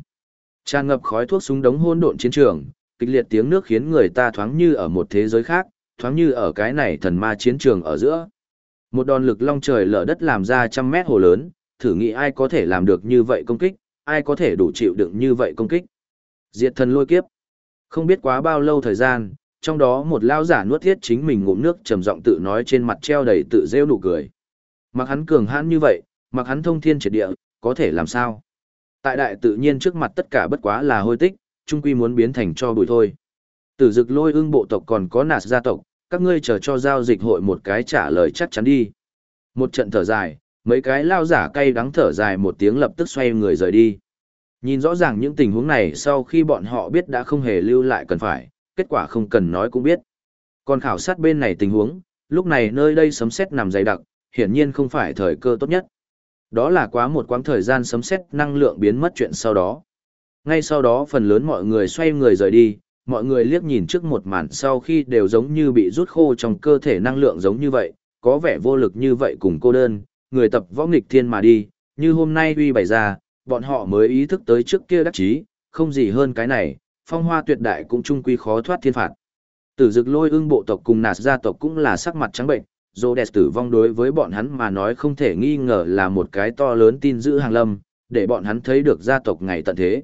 Tràn ngập khói thuốc súng đống hôn độn chiến trường, kịch liệt tiếng nước khiến người ta thoáng như ở một thế giới khác, thoáng như ở cái này thần ma chiến trường ở giữa. Một đòn lực long trời lở đất làm ra trăm mét hồ lớn, thử nghĩ ai có thể làm được như vậy công kích, ai có thể đủ chịu đựng như vậy công kích. Diệt thần lôi kiếp. Không biết quá bao lâu thời gian, trong đó một lao giả nuốt thiết chính mình ngụm nước trầm giọng tự nói trên mặt treo đầy tự rêu nụ cười. Mặc hắn cường hãn như vậy, mặc hắn thông thiên triệt địa, có thể làm sao? Tại đại tự nhiên trước mặt tất cả bất quá là hôi tích, trung quy muốn biến thành cho bụi thôi. Tử dực lôi ương bộ tộc còn có nạt gia tộc, các ngươi chờ cho giao dịch hội một cái trả lời chắc chắn đi. Một trận thở dài, mấy cái lao giả cay đắng thở dài một tiếng lập tức xoay người rời đi. Nhìn rõ ràng những tình huống này sau khi bọn họ biết đã không hề lưu lại cần phải, kết quả không cần nói cũng biết. Còn khảo sát bên này tình huống, lúc này nơi đây sấm sét nằm dày đặc, hiển nhiên không phải thời cơ tốt nhất. Đó là quá một quãng thời gian sấm sét năng lượng biến mất chuyện sau đó. Ngay sau đó phần lớn mọi người xoay người rời đi, mọi người liếc nhìn trước một màn sau khi đều giống như bị rút khô trong cơ thể năng lượng giống như vậy, có vẻ vô lực như vậy cùng cô đơn, người tập võ nghịch thiên mà đi, như hôm nay uy bày ra, bọn họ mới ý thức tới trước kia đắc chí, không gì hơn cái này, phong hoa tuyệt đại cũng trung quy khó thoát thiên phạt. Tử dực lôi ương bộ tộc cùng nạt gia tộc cũng là sắc mặt trắng bệnh, dô đẹp tử vong đối với bọn hắn mà nói không thể nghi ngờ là một cái to lớn tin giữ hàng lâm, để bọn hắn thấy được gia tộc ngày tận thế.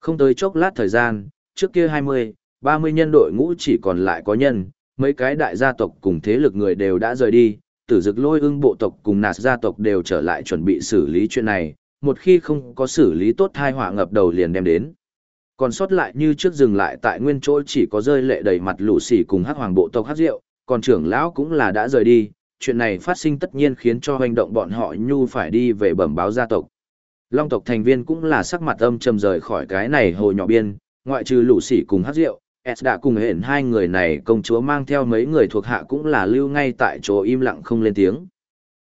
Không tới chốc lát thời gian, trước kia 20, 30 nhân đội ngũ chỉ còn lại có nhân, mấy cái đại gia tộc cùng thế lực người đều đã rời đi, tử dực lôi ưng bộ tộc cùng nạt gia tộc đều trở lại chuẩn bị xử lý chuyện này, một khi không có xử lý tốt thai họa ngập đầu liền đem đến. Còn sót lại như trước dừng lại tại nguyên chỗ chỉ có rơi lệ đầy mặt lũ sỉ cùng hắc hoàng bộ tộc hắc rượu, còn trưởng lão cũng là đã rời đi, chuyện này phát sinh tất nhiên khiến cho hành động bọn họ nhu phải đi về bẩm báo gia tộc. Long tộc thành viên cũng là sắc mặt âm trầm rời khỏi cái này hồ nhỏ biên, ngoại trừ lũ sỉ cùng hát rượu, S đã cùng hẹn hai người này công chúa mang theo mấy người thuộc hạ cũng là lưu ngay tại chỗ im lặng không lên tiếng.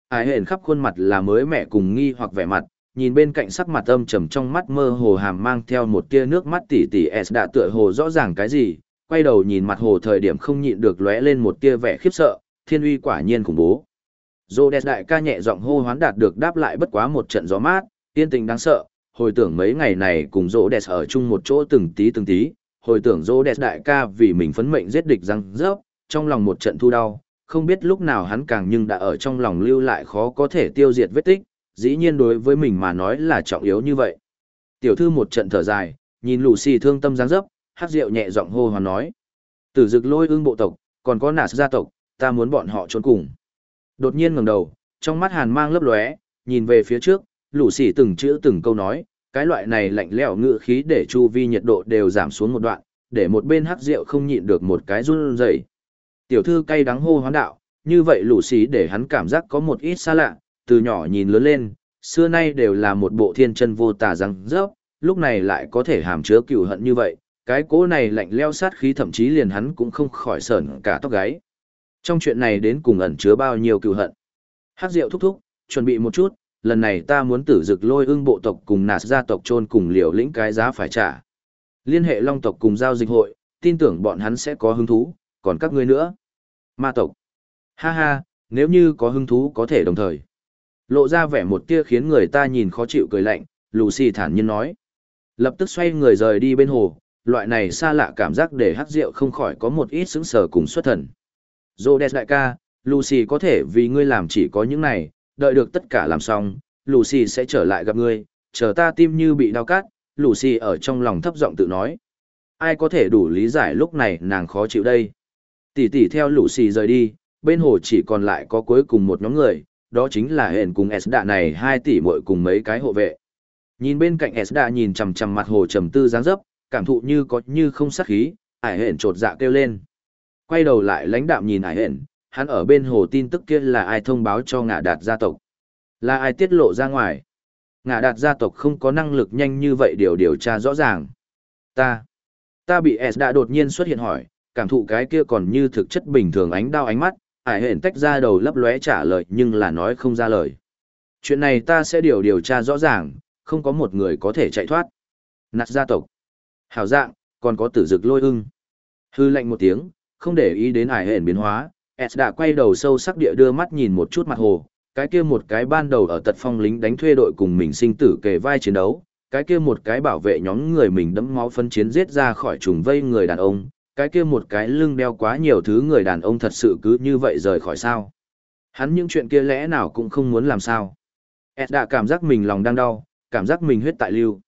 Ái hẹn khắp khuôn mặt là mới mẹ cùng nghi hoặc vẻ mặt, nhìn bên cạnh sắc mặt âm trầm trong mắt mơ hồ hàm mang theo một tia nước mắt tỉ tỉ S đã tựa hồ rõ ràng cái gì, quay đầu nhìn mặt hồ thời điểm không nhịn được lóe lên một tia vẻ khiếp sợ, thiên uy quả nhiên khủng bố. Rhodes đại ca nhẹ giọng hô hoán đạt được đáp lại bất quá một trận gió mát, yên tình đáng sợ, hồi tưởng mấy ngày này cùng Rhodes ở chung một chỗ từng tí từng tí, hồi tưởng Rhodes đại ca vì mình phấn mệnh giết địch răng rớp, trong lòng một trận thu đau, không biết lúc nào hắn càng nhưng đã ở trong lòng lưu lại khó có thể tiêu diệt vết tích, dĩ nhiên đối với mình mà nói là trọng yếu như vậy. Tiểu thư một trận thở dài, nhìn Lucy thương tâm dáng dấp, hát rượu nhẹ giọng hô hoán nói. Tử dực lôi ương bộ tộc, còn có nạt gia tộc, ta muốn bọn họ trốn cùng. Đột nhiên ngẩng đầu, trong mắt hàn mang lấp lóe, nhìn về phía trước, Lucy từng chữ từng câu nói, cái loại này lạnh lẽo ngự khí để chu vi nhiệt độ đều giảm xuống một đoạn, để một bên hắc rượu không nhịn được một cái run rẩy. Tiểu thư cay đắng hô hoán đạo, như vậy lũ xỉ để hắn cảm giác có một ít xa lạ, từ nhỏ nhìn lớn lên, xưa nay đều là một bộ thiên chân vô tà răng rớp, lúc này lại có thể hàm chứa cựu hận như vậy, cái cố này lạnh leo sát khí thậm chí liền hắn cũng không khỏi sờn cả tóc gáy. Trong chuyện này đến cùng ẩn chứa bao nhiêu cựu hận. Hát rượu thúc thúc, chuẩn bị một chút, lần này ta muốn tử dực lôi ưng bộ tộc cùng nạt gia tộc chôn cùng liều lĩnh cái giá phải trả. Liên hệ long tộc cùng giao dịch hội, tin tưởng bọn hắn sẽ có hứng thú, còn các ngươi nữa. Ma tộc. Ha ha, nếu như có hứng thú có thể đồng thời. Lộ ra vẻ một tia khiến người ta nhìn khó chịu cười lạnh, Lucy thản nhiên nói. Lập tức xoay người rời đi bên hồ, loại này xa lạ cảm giác để hát rượu không khỏi có một ít sững sờ cùng xuất thần. Rhodes đại ca, Lucy có thể vì ngươi làm chỉ có những này, đợi được tất cả làm xong, Lucy sẽ trở lại gặp ngươi, chờ ta tim như bị đau cắt, Lucy ở trong lòng thấp giọng tự nói. Ai có thể đủ lý giải lúc này nàng khó chịu đây. Tỷ tỷ theo Lucy rời đi, bên hồ chỉ còn lại có cuối cùng một nhóm người, đó chính là hẹn cùng Esda đạ này hai tỷ muội cùng mấy cái hộ vệ. Nhìn bên cạnh Esda đạ nhìn chằm chằm mặt hồ trầm tư dáng dấp, cảm thụ như có như không sát khí, ải hẹn trột dạ kêu lên. Quay đầu lại lãnh đạm nhìn ải hẹn, hắn ở bên hồ tin tức kia là ai thông báo cho ngạ đạt gia tộc. Là ai tiết lộ ra ngoài. Ngạ đạt gia tộc không có năng lực nhanh như vậy điều điều tra rõ ràng. Ta, ta bị S đã đột nhiên xuất hiện hỏi, cảm thụ cái kia còn như thực chất bình thường ánh đau ánh mắt, ải hển tách ra đầu lấp lóe trả lời nhưng là nói không ra lời. Chuyện này ta sẽ điều điều tra rõ ràng, không có một người có thể chạy thoát. Nạt gia tộc. Hảo dạng, còn có tử dực lôi ưng. Hư lệnh một tiếng, không để ý đến ải hển biến hóa, S đã quay đầu sâu sắc địa đưa mắt nhìn một chút mặt hồ, cái kia một cái ban đầu ở tật phong lính đánh thuê đội cùng mình sinh tử kề vai chiến đấu, cái kia một cái bảo vệ nhóm người mình đẫm máu phân chiến giết ra khỏi trùng vây người đàn ông, cái kia một cái lưng đeo quá nhiều thứ người đàn ông thật sự cứ như vậy rời khỏi sao. Hắn những chuyện kia lẽ nào cũng không muốn làm sao. S đã cảm giác mình lòng đang đau, cảm giác mình huyết tại lưu.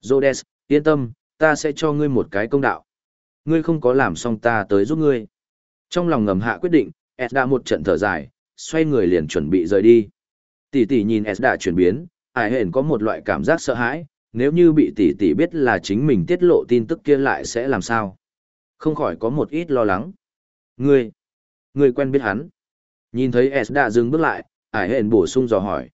Rhodes, yên tâm, ta sẽ cho ngươi một cái công đạo. Ngươi không có làm xong ta tới giúp ngươi. Trong lòng ngầm hạ quyết định, esda một trận thở dài, xoay người liền chuẩn bị rời đi. Tỷ tỷ nhìn esda chuyển biến, ải hển có một loại cảm giác sợ hãi, nếu như bị tỷ tỷ biết là chính mình tiết lộ tin tức kia lại sẽ làm sao. Không khỏi có một ít lo lắng. Ngươi, ngươi quen biết hắn. Nhìn thấy esda dừng bước lại, ải hển bổ sung dò hỏi.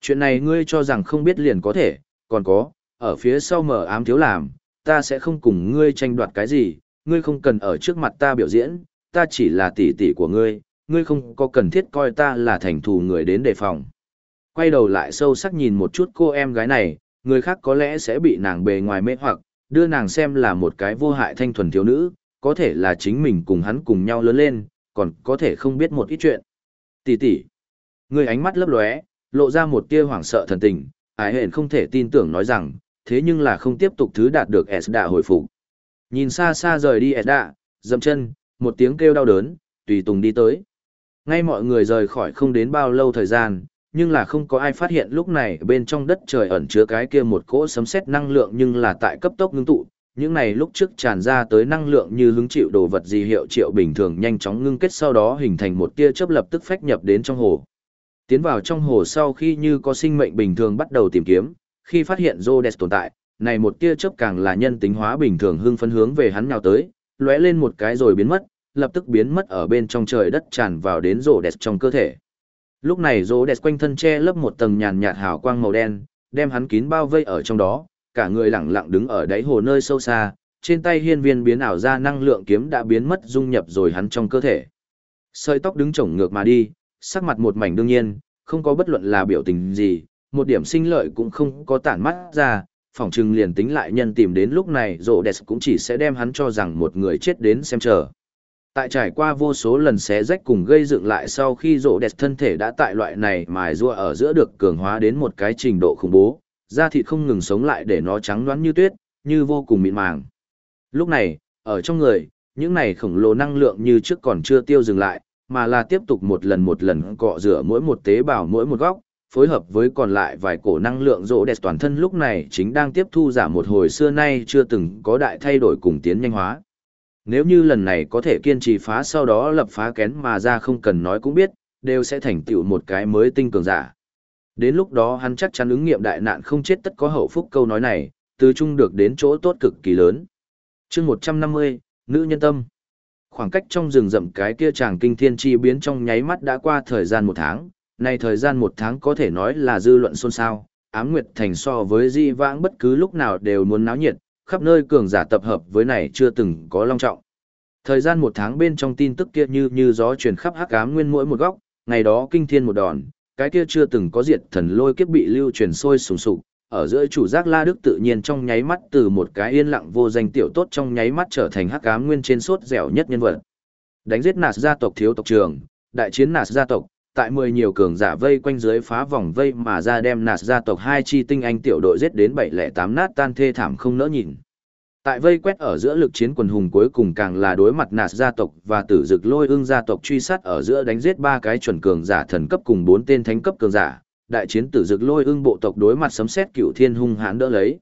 Chuyện này ngươi cho rằng không biết liền có thể, còn có, ở phía sau mở ám thiếu làm, ta sẽ không cùng ngươi tranh đoạt cái gì, ngươi không cần ở trước mặt ta biểu diễn, ta chỉ là tỷ tỷ của ngươi, ngươi không có cần thiết coi ta là thành thù người đến đề phòng. Quay đầu lại sâu sắc nhìn một chút cô em gái này, người khác có lẽ sẽ bị nàng bề ngoài mê hoặc, đưa nàng xem là một cái vô hại thanh thuần thiếu nữ, có thể là chính mình cùng hắn cùng nhau lớn lên, còn có thể không biết một ít chuyện. Tỷ tỷ, người ánh mắt lấp lóe, lộ ra một tia hoảng sợ thần tình, ái hẹn không thể tin tưởng nói rằng, thế nhưng là không tiếp tục thứ đạt được Esda hồi phục. Nhìn xa xa rời đi Esda, dậm chân, một tiếng kêu đau đớn, tùy tùng đi tới. Ngay mọi người rời khỏi không đến bao lâu thời gian, nhưng là không có ai phát hiện lúc này bên trong đất trời ẩn chứa cái kia một cỗ sấm sét năng lượng nhưng là tại cấp tốc ngưng tụ. Những này lúc trước tràn ra tới năng lượng như hứng chịu đồ vật gì hiệu triệu bình thường nhanh chóng ngưng kết sau đó hình thành một tia chớp lập tức phách nhập đến trong hồ. Tiến vào trong hồ sau khi như có sinh mệnh bình thường bắt đầu tìm kiếm, khi phát hiện Rhodes tồn tại, này một tia chớp càng là nhân tính hóa bình thường hưng phấn hướng về hắn nhào tới, lóe lên một cái rồi biến mất, lập tức biến mất ở bên trong trời đất tràn vào đến rỗ đẹp trong cơ thể. Lúc này rỗ đẹp quanh thân che lấp một tầng nhàn nhạt hào quang màu đen, đem hắn kín bao vây ở trong đó, cả người lặng lặng đứng ở đáy hồ nơi sâu xa, trên tay hiên viên biến ảo ra năng lượng kiếm đã biến mất dung nhập rồi hắn trong cơ thể. Sợi tóc đứng chổng ngược mà đi, sắc mặt một mảnh đương nhiên, không có bất luận là biểu tình gì, một điểm sinh lợi cũng không có tản mắt ra, phỏng chừng liền tính lại nhân tìm đến lúc này rộ đẹp cũng chỉ sẽ đem hắn cho rằng một người chết đến xem chờ. Tại trải qua vô số lần xé rách cùng gây dựng lại sau khi rộ đẹp thân thể đã tại loại này mài rua ở giữa được cường hóa đến một cái trình độ khủng bố, da thịt không ngừng sống lại để nó trắng đoán như tuyết, như vô cùng mịn màng. Lúc này, ở trong người, những này khổng lồ năng lượng như trước còn chưa tiêu dừng lại, mà là tiếp tục một lần một lần cọ rửa mỗi một tế bào mỗi một góc, phối hợp với còn lại vài cổ năng lượng rỗ đẹp toàn thân lúc này chính đang tiếp thu giả một hồi xưa nay chưa từng có đại thay đổi cùng tiến nhanh hóa. Nếu như lần này có thể kiên trì phá sau đó lập phá kén mà ra không cần nói cũng biết, đều sẽ thành tựu một cái mới tinh cường giả. Đến lúc đó hắn chắc chắn ứng nghiệm đại nạn không chết tất có hậu phúc câu nói này, từ chung được đến chỗ tốt cực kỳ lớn. chương 150, Nữ nhân tâm. Khoảng cách trong rừng rậm cái kia chàng kinh thiên chi biến trong nháy mắt đã qua thời gian một tháng, nay thời gian một tháng có thể nói là dư luận xôn xao, ám nguyệt thành so với di vãng bất cứ lúc nào đều muốn náo nhiệt, khắp nơi cường giả tập hợp với này chưa từng có long trọng. Thời gian một tháng bên trong tin tức kia như như gió truyền khắp hắc ám nguyên mỗi một góc, ngày đó kinh thiên một đòn, cái kia chưa từng có diệt thần lôi kiếp bị lưu truyền sôi sùng sục, ở giữa chủ giác La Đức tự nhiên trong nháy mắt từ một cái yên lặng vô danh tiểu tốt trong nháy mắt trở thành hắc ám nguyên trên sốt dẻo nhất nhân vật. Đánh giết nạt gia tộc thiếu tộc trường, đại chiến nạt gia tộc, tại mười nhiều cường giả vây quanh dưới phá vòng vây mà ra đem nạt gia tộc hai chi tinh anh tiểu đội giết đến bảy lẻ tám nát tan thê thảm không nỡ nhìn. Tại vây quét ở giữa lực chiến quần hùng cuối cùng càng là đối mặt nạt gia tộc và tử dực lôi ương gia tộc truy sát ở giữa đánh giết ba cái chuẩn cường giả thần cấp cùng bốn tên thánh cấp cường giả, đại chiến tử dực lôi ương bộ tộc đối mặt sấm xét cựu thiên hung hãn đỡ lấy.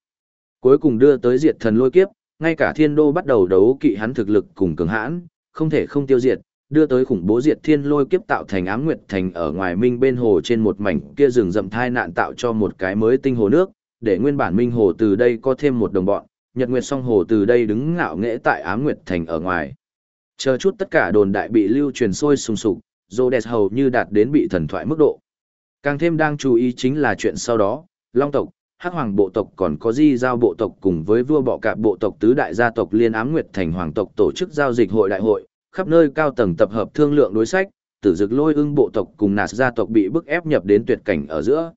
Cuối cùng đưa tới diệt thần lôi kiếp, ngay cả thiên đô bắt đầu đấu kỵ hắn thực lực cùng cường hãn, không thể không tiêu diệt, đưa tới khủng bố diệt thiên lôi kiếp tạo thành ám nguyệt thành ở ngoài minh bên hồ trên một mảnh kia rừng rậm thai nạn tạo cho một cái mới tinh hồ nước, để nguyên bản minh hồ từ đây có thêm một đồng bọn, nhật nguyệt song hồ từ đây đứng ngạo nghễ tại ám nguyệt thành ở ngoài. Chờ chút tất cả đồn đại bị lưu truyền sôi sùng sục, Rhodes hầu như đạt đến bị thần thoại mức độ. Càng thêm đang chú ý chính là chuyện sau đó, Long tộc, Hắc Hoàng bộ tộc còn có Di Giao bộ tộc cùng với vua bọ cạp bộ tộc tứ đại gia tộc liên ám nguyệt thành hoàng tộc tổ chức giao dịch hội đại hội, khắp nơi cao tầng tập hợp thương lượng đối sách, tử dực lôi ưng bộ tộc cùng nạt gia tộc bị bức ép nhập đến tuyệt cảnh ở giữa.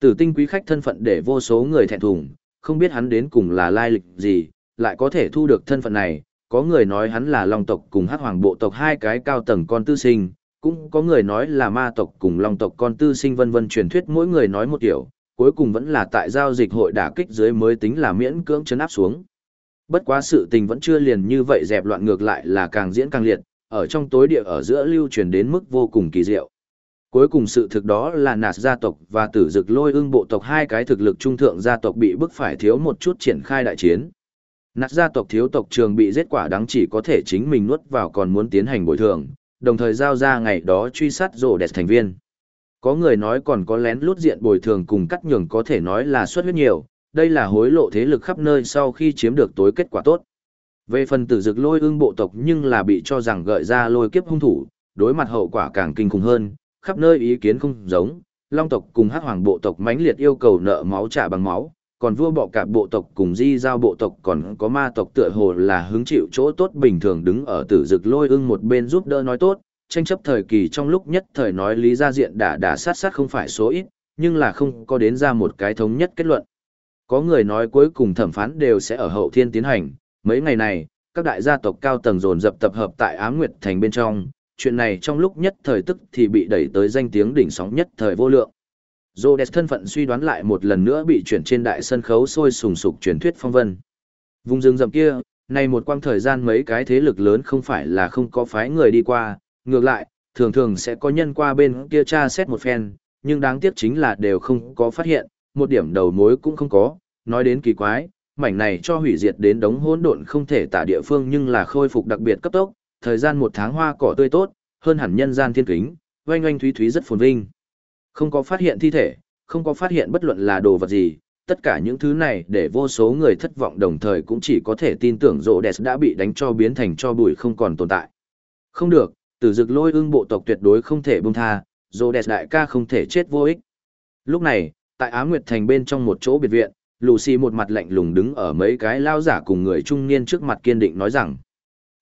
Tử tinh quý khách thân phận để vô số người thẹn thùng, không biết hắn đến cùng là lai lịch gì, lại có thể thu được thân phận này, có người nói hắn là long tộc cùng hắc hoàng bộ tộc hai cái cao tầng con tư sinh, cũng có người nói là ma tộc cùng long tộc con tư sinh vân vân truyền thuyết mỗi người nói một kiểu, cuối cùng vẫn là tại giao dịch hội đả kích dưới mới tính là miễn cưỡng chấn áp xuống. Bất quá sự tình vẫn chưa liền như vậy dẹp loạn ngược lại là càng diễn càng liệt, ở trong tối địa ở giữa lưu truyền đến mức vô cùng kỳ diệu. Cuối cùng sự thực đó là nạt gia tộc và tử dực lôi ưng bộ tộc hai cái thực lực trung thượng gia tộc bị bức phải thiếu một chút triển khai đại chiến. Nạt gia tộc thiếu tộc trường bị giết quả đáng chỉ có thể chính mình nuốt vào còn muốn tiến hành bồi thường, đồng thời giao ra ngày đó truy sát rổ đẹp thành viên. Có người nói còn có lén lút diện bồi thường cùng cắt nhường có thể nói là suất huyết nhiều, đây là hối lộ thế lực khắp nơi sau khi chiếm được tối kết quả tốt. Về phần tử dực lôi ương bộ tộc nhưng là bị cho rằng gợi ra lôi kiếp hung thủ, đối mặt hậu quả càng kinh khủng hơn, khắp nơi ý kiến không giống, long tộc cùng hắc hoàng bộ tộc mãnh liệt yêu cầu nợ máu trả bằng máu, còn vua bọ cạp bộ tộc cùng di giao bộ tộc còn có ma tộc tựa hồ là hứng chịu chỗ tốt bình thường đứng ở tử dực lôi ưng một bên giúp đỡ nói tốt, tranh chấp thời kỳ trong lúc nhất thời nói lý ra diện đã đã sát sát không phải số ít, nhưng là không có đến ra một cái thống nhất kết luận. Có người nói cuối cùng thẩm phán đều sẽ ở hậu thiên tiến hành, mấy ngày này, các đại gia tộc cao tầng dồn dập tập hợp tại Ám Nguyệt Thành bên trong, chuyện này trong lúc nhất thời tức thì bị đẩy tới danh tiếng đỉnh sóng nhất thời vô lượng. Rhodes thân phận suy đoán lại một lần nữa bị chuyển trên đại sân khấu sôi sùng sục truyền thuyết phong vân. Vùng rừng rậm kia, này một quang thời gian mấy cái thế lực lớn không phải là không có phái người đi qua, ngược lại, thường thường sẽ có nhân qua bên kia tra xét một phen, nhưng đáng tiếc chính là đều không có phát hiện, một điểm đầu mối cũng không có, nói đến kỳ quái, mảnh này cho hủy diệt đến đống hỗn độn không thể tả địa phương nhưng là khôi phục đặc biệt cấp tốc, thời gian một tháng hoa cỏ tươi tốt, hơn hẳn nhân gian thiên kính, oanh oanh thúy thúy rất phồn vinh. Không có phát hiện thi thể, không có phát hiện bất luận là đồ vật gì, tất cả những thứ này để vô số người thất vọng đồng thời cũng chỉ có thể tin tưởng rộ đẹp đã bị đánh cho biến thành cho bụi không còn tồn tại. Không được, tử dực lôi ưng bộ tộc tuyệt đối không thể buông tha, rộ đẹp đại ca không thể chết vô ích. Lúc này, tại Á Nguyệt Thành bên trong một chỗ biệt viện, Lucy một mặt lạnh lùng đứng ở mấy cái lao giả cùng người trung niên trước mặt kiên định nói rằng,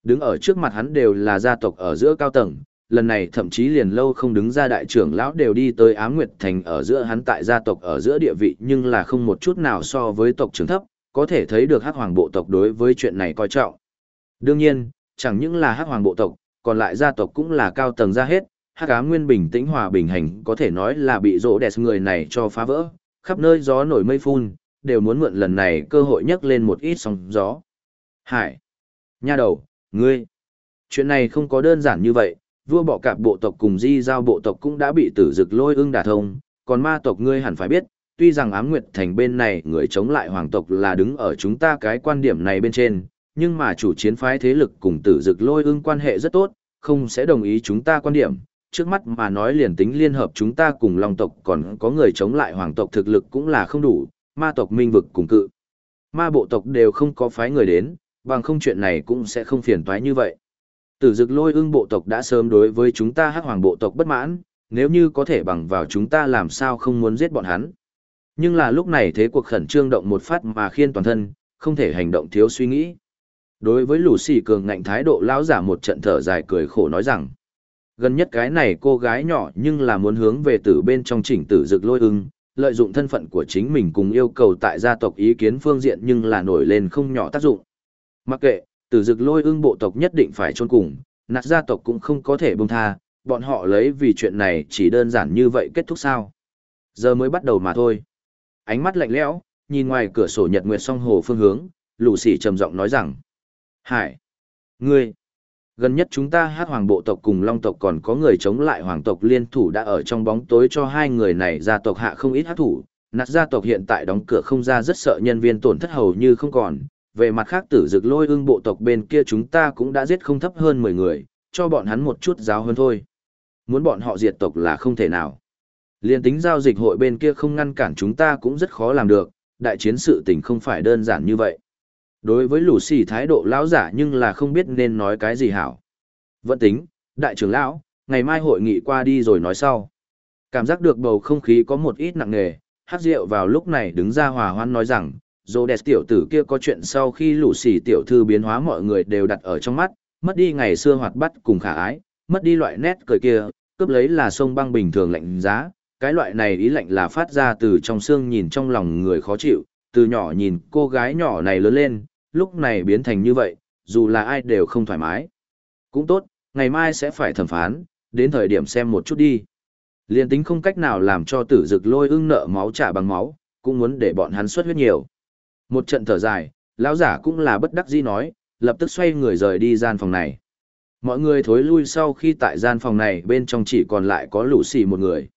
đứng ở trước mặt hắn đều là gia tộc ở giữa cao tầng, lần này thậm chí liền lâu không đứng ra đại trưởng lão đều đi tới Ám Nguyệt Thành ở giữa hắn tại gia tộc ở giữa địa vị nhưng là không một chút nào so với tộc trưởng thấp, có thể thấy được hắc hoàng bộ tộc đối với chuyện này coi trọng. Đương nhiên, chẳng những là hắc hoàng bộ tộc, còn lại gia tộc cũng là cao tầng ra hết, hắc ám nguyên bình tĩnh hòa bình hành có thể nói là bị rỗ đẹp người này cho phá vỡ, khắp nơi gió nổi mây phun, đều muốn mượn lần này cơ hội nhấc lên một ít sóng gió. Hải! Nha đầu, ngươi! Chuyện này không có đơn giản như vậy, vua bọ cạp bộ tộc cùng di giao bộ tộc cũng đã bị tử dực lôi ưng đả thông, còn ma tộc ngươi hẳn phải biết, tuy rằng ám nguyệt thành bên này người chống lại hoàng tộc là đứng ở chúng ta cái quan điểm này bên trên, nhưng mà chủ chiến phái thế lực cùng tử dực lôi ưng quan hệ rất tốt, không sẽ đồng ý chúng ta quan điểm. Trước mắt mà nói liền tính liên hợp chúng ta cùng long tộc còn có người chống lại hoàng tộc thực lực cũng là không đủ, ma tộc minh vực cùng cự. Ma bộ tộc đều không có phái người đến, bằng không chuyện này cũng sẽ không phiền toái như vậy. Tử dực lôi ưng bộ tộc đã sớm đối với chúng ta hắc hoàng bộ tộc bất mãn, nếu như có thể bằng vào chúng ta làm sao không muốn giết bọn hắn. Nhưng là lúc này thế cuộc khẩn trương động một phát mà khiên toàn thân, không thể hành động thiếu suy nghĩ. Đối với lũ xì cường ngạnh thái độ lão giả một trận thở dài cười khổ nói rằng, gần nhất cái này cô gái nhỏ nhưng là muốn hướng về tử bên trong chỉnh tử dực lôi ưng, lợi dụng thân phận của chính mình cùng yêu cầu tại gia tộc ý kiến phương diện nhưng là nổi lên không nhỏ tác dụng. Mặc kệ, tử dực lôi ưng bộ tộc nhất định phải chôn cùng, nạt gia tộc cũng không có thể buông tha, bọn họ lấy vì chuyện này chỉ đơn giản như vậy kết thúc sao. Giờ mới bắt đầu mà thôi. Ánh mắt lạnh lẽo, nhìn ngoài cửa sổ nhật nguyệt song hồ phương hướng, lù xỉ trầm giọng nói rằng. Hải! Ngươi! Gần nhất chúng ta hát hoàng bộ tộc cùng long tộc còn có người chống lại hoàng tộc liên thủ đã ở trong bóng tối cho hai người này gia tộc hạ không ít hát thủ. Nạt gia tộc hiện tại đóng cửa không ra rất sợ nhân viên tổn thất hầu như không còn, về mặt khác tử dực lôi ưng bộ tộc bên kia chúng ta cũng đã giết không thấp hơn 10 người, cho bọn hắn một chút giáo hơn thôi. Muốn bọn họ diệt tộc là không thể nào. liền tính giao dịch hội bên kia không ngăn cản chúng ta cũng rất khó làm được, đại chiến sự tình không phải đơn giản như vậy. Đối với lũ xì thái độ lão giả nhưng là không biết nên nói cái gì hảo. Vẫn tính, đại trưởng lão, ngày mai hội nghị qua đi rồi nói sau. Cảm giác được bầu không khí có một ít nặng nề, hát rượu vào lúc này đứng ra hòa hoan nói rằng, dô đẹp tiểu tử kia có chuyện sau khi lũ xì tiểu thư biến hóa mọi người đều đặt ở trong mắt, mất đi ngày xưa hoạt bắt cùng khả ái, mất đi loại nét cười kia, cướp lấy là sông băng bình thường lạnh giá, cái loại này ý lạnh là phát ra từ trong xương nhìn trong lòng người khó chịu, từ nhỏ nhìn cô gái nhỏ này lớn lên, lúc này biến thành như vậy, dù là ai đều không thoải mái. Cũng tốt, ngày mai sẽ phải thẩm phán, đến thời điểm xem một chút đi. Liên tính không cách nào làm cho tử dực lôi ưng nợ máu trả bằng máu, cũng muốn để bọn hắn xuất huyết nhiều. Một trận thở dài, lão giả cũng là bất đắc dĩ nói, lập tức xoay người rời đi gian phòng này. Mọi người thối lui sau khi tại gian phòng này bên trong chỉ còn lại có Lucy một người.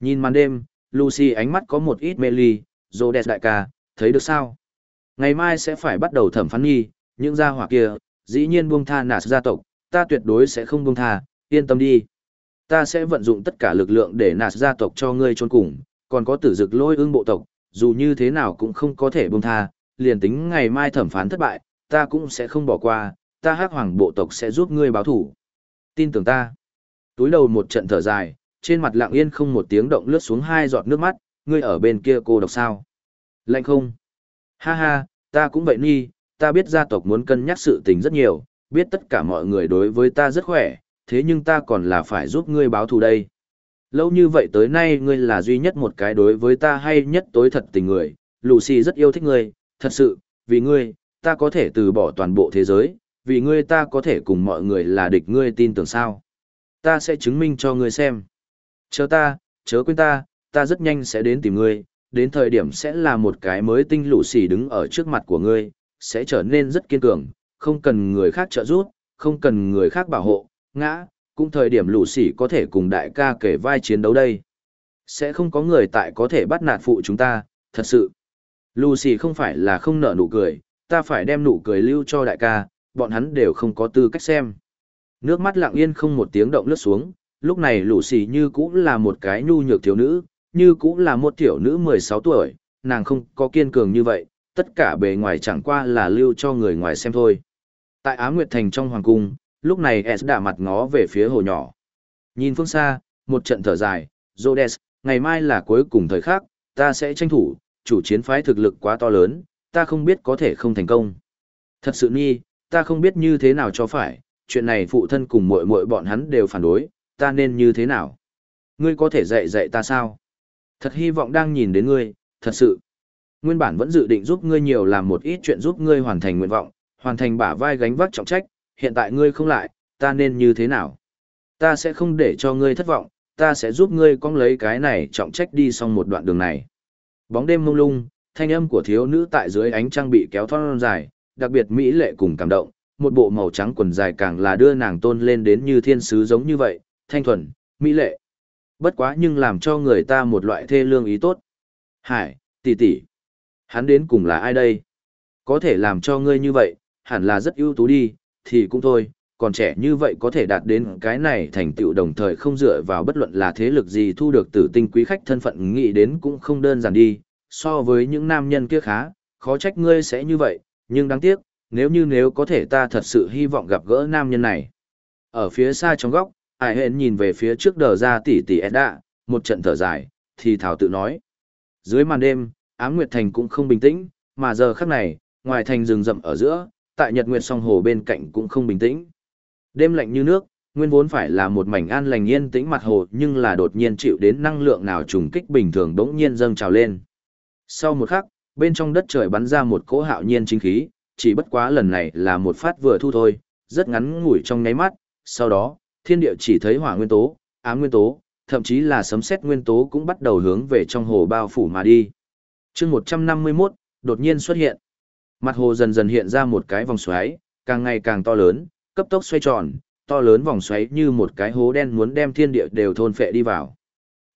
Nhìn màn đêm, Lucy ánh mắt có một ít mê ly, Rhodes đại ca, thấy được sao? Ngày mai sẽ phải bắt đầu thẩm phán nghi, những gia hỏa kia, dĩ nhiên buông tha nạt gia tộc, ta tuyệt đối sẽ không buông tha, yên tâm đi. Ta sẽ vận dụng tất cả lực lượng để nạt gia tộc cho ngươi trốn cùng, còn có tử dực lôi ương bộ tộc, dù như thế nào cũng không có thể buông tha, liền tính ngày mai thẩm phán thất bại, ta cũng sẽ không bỏ qua, ta hắc hoàng bộ tộc sẽ giúp ngươi báo thủ. Tin tưởng ta. Túi đầu một trận thở dài, trên mặt lặng yên không một tiếng động lướt xuống hai giọt nước mắt, ngươi ở bên kia cô độc sao? Lạnh không? Ha ha, ta cũng vậy ni, ta biết gia tộc muốn cân nhắc sự tình rất nhiều, biết tất cả mọi người đối với ta rất khỏe, thế nhưng ta còn là phải giúp ngươi báo thù đây. Lâu như vậy tới nay ngươi là duy nhất một cái đối với ta hay nhất tối thật tình người, Lucy rất yêu thích ngươi, thật sự, vì ngươi, ta có thể từ bỏ toàn bộ thế giới, vì ngươi ta có thể cùng mọi người là địch ngươi tin tưởng sao. Ta sẽ chứng minh cho ngươi xem. Chờ ta, chớ quên ta, ta rất nhanh sẽ đến tìm ngươi, đến thời điểm sẽ là một cái mới tinh lũ xì đứng ở trước mặt của ngươi, sẽ trở nên rất kiên cường, không cần người khác trợ giúp, không cần người khác bảo hộ, ngã, cũng thời điểm lũ xì có thể cùng đại ca kể vai chiến đấu đây. Sẽ không có người tại có thể bắt nạt phụ chúng ta, thật sự. Lucy không phải là không nở nụ cười, ta phải đem nụ cười lưu cho đại ca, bọn hắn đều không có tư cách xem. Nước mắt lặng yên không một tiếng động lướt xuống, lúc này lũ xì như cũng là một cái nhu nhược thiếu nữ, như cũng là một tiểu nữ 16 tuổi, nàng không có kiên cường như vậy, tất cả bề ngoài chẳng qua là lưu cho người ngoài xem thôi. Tại Á Nguyệt Thành trong hoàng cung, lúc này S đã mặt ngó về phía hồ nhỏ. Nhìn phương xa, một trận thở dài, Rhodes, ngày mai là cuối cùng thời khắc, ta sẽ tranh thủ, chủ chiến phái thực lực quá to lớn, ta không biết có thể không thành công. Thật sự nghi, ta không biết như thế nào cho phải, chuyện này phụ thân cùng muội muội bọn hắn đều phản đối, ta nên như thế nào? Ngươi có thể dạy dạy ta sao? Thật hy vọng đang nhìn đến ngươi, thật sự. Nguyên bản vẫn dự định giúp ngươi nhiều làm một ít chuyện giúp ngươi hoàn thành nguyện vọng, hoàn thành bả vai gánh vác trọng trách, hiện tại ngươi không lại, ta nên như thế nào? Ta sẽ không để cho ngươi thất vọng, ta sẽ giúp ngươi cong lấy cái này trọng trách đi xong một đoạn đường này. Bóng đêm mông lung, thanh âm của thiếu nữ tại dưới ánh trăng bị kéo thon dài, đặc biệt mỹ lệ cùng cảm động, một bộ màu trắng quần dài càng là đưa nàng tôn lên đến như thiên sứ giống như vậy, thanh thuần, mỹ lệ. Bất quá nhưng làm cho người ta một loại thê lương ý tốt. Hải, tỷ tỷ, hắn đến cùng là ai đây? Có thể làm cho ngươi như vậy, hẳn là rất ưu tú đi, thì cũng thôi, còn trẻ như vậy có thể đạt đến cái này thành tựu đồng thời không dựa vào bất luận là thế lực gì thu được tử tinh quý khách thân phận nghĩ đến cũng không đơn giản đi, so với những nam nhân kia khá, khó trách ngươi sẽ như vậy, nhưng đáng tiếc, nếu như nếu có thể ta thật sự hy vọng gặp gỡ nam nhân này. Ở phía xa trong góc, ai hên nhìn về phía trước đờ ra tỉ tỉ ed đạ, một trận thở dài, thì thảo tự nói. Dưới màn đêm, ám nguyệt thành cũng không bình tĩnh, mà giờ khắc này, ngoài thành rừng rậm ở giữa, tại nhật nguyệt song hồ bên cạnh cũng không bình tĩnh. Đêm lạnh như nước, nguyên vốn phải là một mảnh an lành yên tĩnh mặt hồ nhưng là đột nhiên chịu đến năng lượng nào trùng kích bình thường đống nhiên dâng trào lên. Sau một khắc, bên trong đất trời bắn ra một cỗ hạo nhiên chính khí, chỉ bất quá lần này là một phát vừa thu thôi, rất ngắn ngủi trong nháy mắt, sau đó, thiên địa chỉ thấy hỏa nguyên tố, ám nguyên tố, thậm chí là sấm sét nguyên tố cũng bắt đầu hướng về trong hồ bao phủ mà đi. chương 151, đột nhiên xuất hiện. Mặt hồ dần dần hiện ra một cái vòng xoáy, càng ngày càng to lớn, cấp tốc xoay tròn, to lớn vòng xoáy như một cái hố đen muốn đem thiên địa đều thôn phệ đi vào.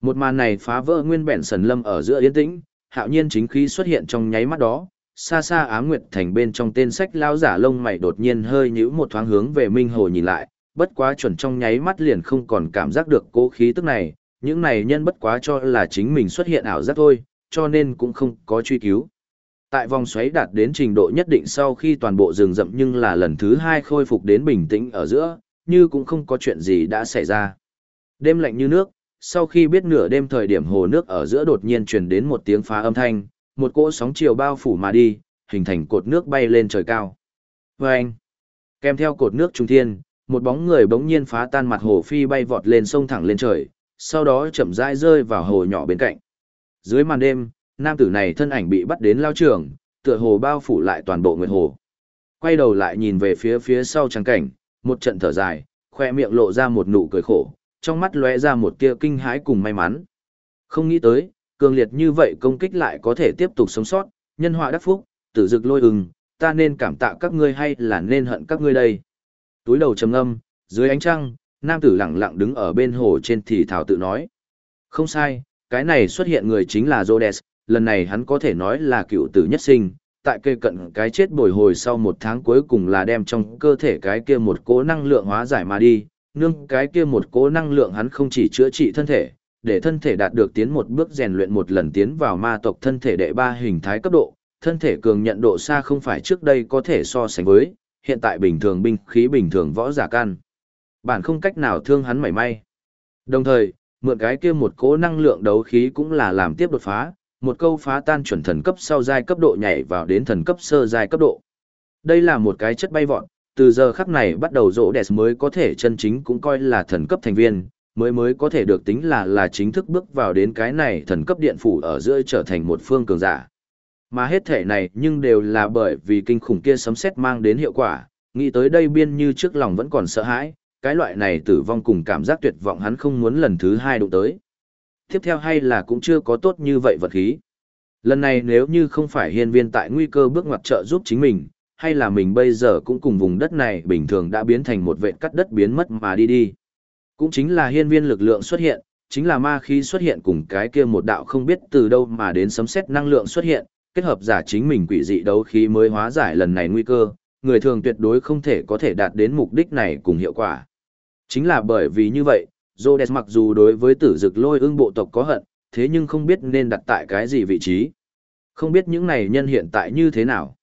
Một màn này phá vỡ nguyên bẹn sần lâm ở giữa yên tĩnh, hạo nhiên chính khí xuất hiện trong nháy mắt đó, xa xa ám nguyệt thành bên trong tên sách lao giả lông mày đột nhiên hơi nhíu một thoáng hướng về minh hồ nhìn lại, bất quá chuẩn trong nháy mắt liền không còn cảm giác được cố khí tức này, những này nhân bất quá cho là chính mình xuất hiện ảo giác thôi, cho nên cũng không có truy cứu. Tại vòng xoáy đạt đến trình độ nhất định sau khi toàn bộ rừng rậm nhưng là lần thứ hai khôi phục đến bình tĩnh ở giữa, như cũng không có chuyện gì đã xảy ra. Đêm lạnh như nước, sau khi biết nửa đêm thời điểm hồ nước ở giữa đột nhiên truyền đến một tiếng phá âm thanh, một cỗ sóng chiều bao phủ mà đi, hình thành cột nước bay lên trời cao. Vâng! Kèm theo cột nước trung thiên, một bóng người bỗng nhiên phá tan mặt hồ phi bay vọt lên sông thẳng lên trời, sau đó chậm rãi rơi vào hồ nhỏ bên cạnh. Dưới màn đêm, nam tử này thân ảnh bị bắt đến lao trường, tựa hồ bao phủ lại toàn bộ nguyệt hồ. Quay đầu lại nhìn về phía phía sau trắng cảnh, một trận thở dài, khoe miệng lộ ra một nụ cười khổ, trong mắt lóe ra một tia kinh hãi cùng may mắn. Không nghĩ tới, cường liệt như vậy công kích lại có thể tiếp tục sống sót, nhân họa đắc phúc, tử dực lôi ừng, ta nên cảm tạ các ngươi hay là nên hận các ngươi đây. Túi đầu trầm âm, dưới ánh trăng, nam tử lặng lặng đứng ở bên hồ trên thì thảo tự nói. Không sai, cái này xuất hiện người chính là Rhodes, lần này hắn có thể nói là cựu tử nhất sinh, tại cây cận cái chết bồi hồi sau một tháng cuối cùng là đem trong cơ thể cái kia một cố năng lượng hóa giải mà đi, nương cái kia một cố năng lượng hắn không chỉ chữa trị thân thể, để thân thể đạt được tiến một bước rèn luyện một lần tiến vào ma tộc thân thể đệ ba hình thái cấp độ, thân thể cường nhận độ xa không phải trước đây có thể so sánh với, hiện tại bình thường binh khí bình thường võ giả can. Bản không cách nào thương hắn mảy may. Đồng thời, mượn cái kia một cố năng lượng đấu khí cũng là làm tiếp đột phá, một câu phá tan chuẩn thần cấp sau giai cấp độ nhảy vào đến thần cấp sơ giai cấp độ. Đây là một cái chất bay vọt, từ giờ khắc này bắt đầu rỗ đẹp mới có thể chân chính cũng coi là thần cấp thành viên, mới mới có thể được tính là là chính thức bước vào đến cái này thần cấp điện phủ ở giữa trở thành một phương cường giả. Mà hết thể này nhưng đều là bởi vì kinh khủng kia sấm sét mang đến hiệu quả, nghĩ tới đây biên như trước lòng vẫn còn sợ hãi, cái loại này tử vong cùng cảm giác tuyệt vọng hắn không muốn lần thứ hai đụng tới. Tiếp theo hay là cũng chưa có tốt như vậy vật khí. Lần này nếu như không phải hiên viên tại nguy cơ bước ngoặt trợ giúp chính mình, hay là mình bây giờ cũng cùng vùng đất này bình thường đã biến thành một vệ cắt đất biến mất mà đi đi. Cũng chính là hiên viên lực lượng xuất hiện, chính là ma khí xuất hiện cùng cái kia một đạo không biết từ đâu mà đến sấm sét năng lượng xuất hiện, kết hợp giả chính mình quỷ dị đấu khí mới hóa giải lần này nguy cơ, người thường tuyệt đối không thể có thể đạt đến mục đích này cùng hiệu quả. Chính là bởi vì như vậy, Rhodes mặc dù đối với tử dực lôi ương bộ tộc có hận, thế nhưng không biết nên đặt tại cái gì vị trí. Không biết những này nhân hiện tại như thế nào.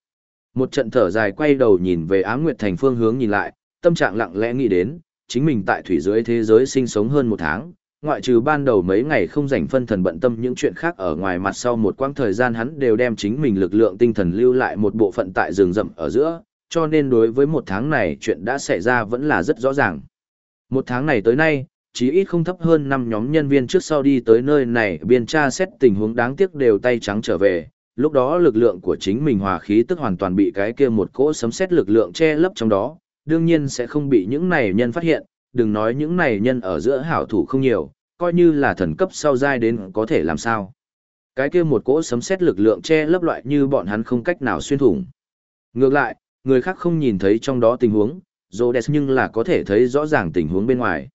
Một trận thở dài quay đầu nhìn về Á Nguyệt Thành phương hướng nhìn lại, tâm trạng lặng lẽ nghĩ đến, chính mình tại thủy dưới thế giới sinh sống hơn một tháng, ngoại trừ ban đầu mấy ngày không dành phân thần bận tâm những chuyện khác ở ngoài mặt sau một quãng thời gian hắn đều đem chính mình lực lượng tinh thần lưu lại một bộ phận tại rừng rậm ở giữa, cho nên đối với một tháng này chuyện đã xảy ra vẫn là rất rõ ràng. Một tháng này tới nay, chí ít không thấp hơn năm nhóm nhân viên trước sau đi tới nơi này biên tra xét tình huống đáng tiếc đều tay trắng trở về, lúc đó lực lượng của chính mình hòa khí tức hoàn toàn bị cái kia một cỗ sấm xét lực lượng che lấp trong đó, đương nhiên sẽ không bị những này nhân phát hiện, đừng nói những này nhân ở giữa hảo thủ không nhiều, coi như là thần cấp sau giai đến có thể làm sao. Cái kia một cỗ sấm xét lực lượng che lấp loại như bọn hắn không cách nào xuyên thủng. Ngược lại, người khác không nhìn thấy trong đó tình huống, Rhodes nhưng là có thể thấy rõ ràng tình huống bên ngoài.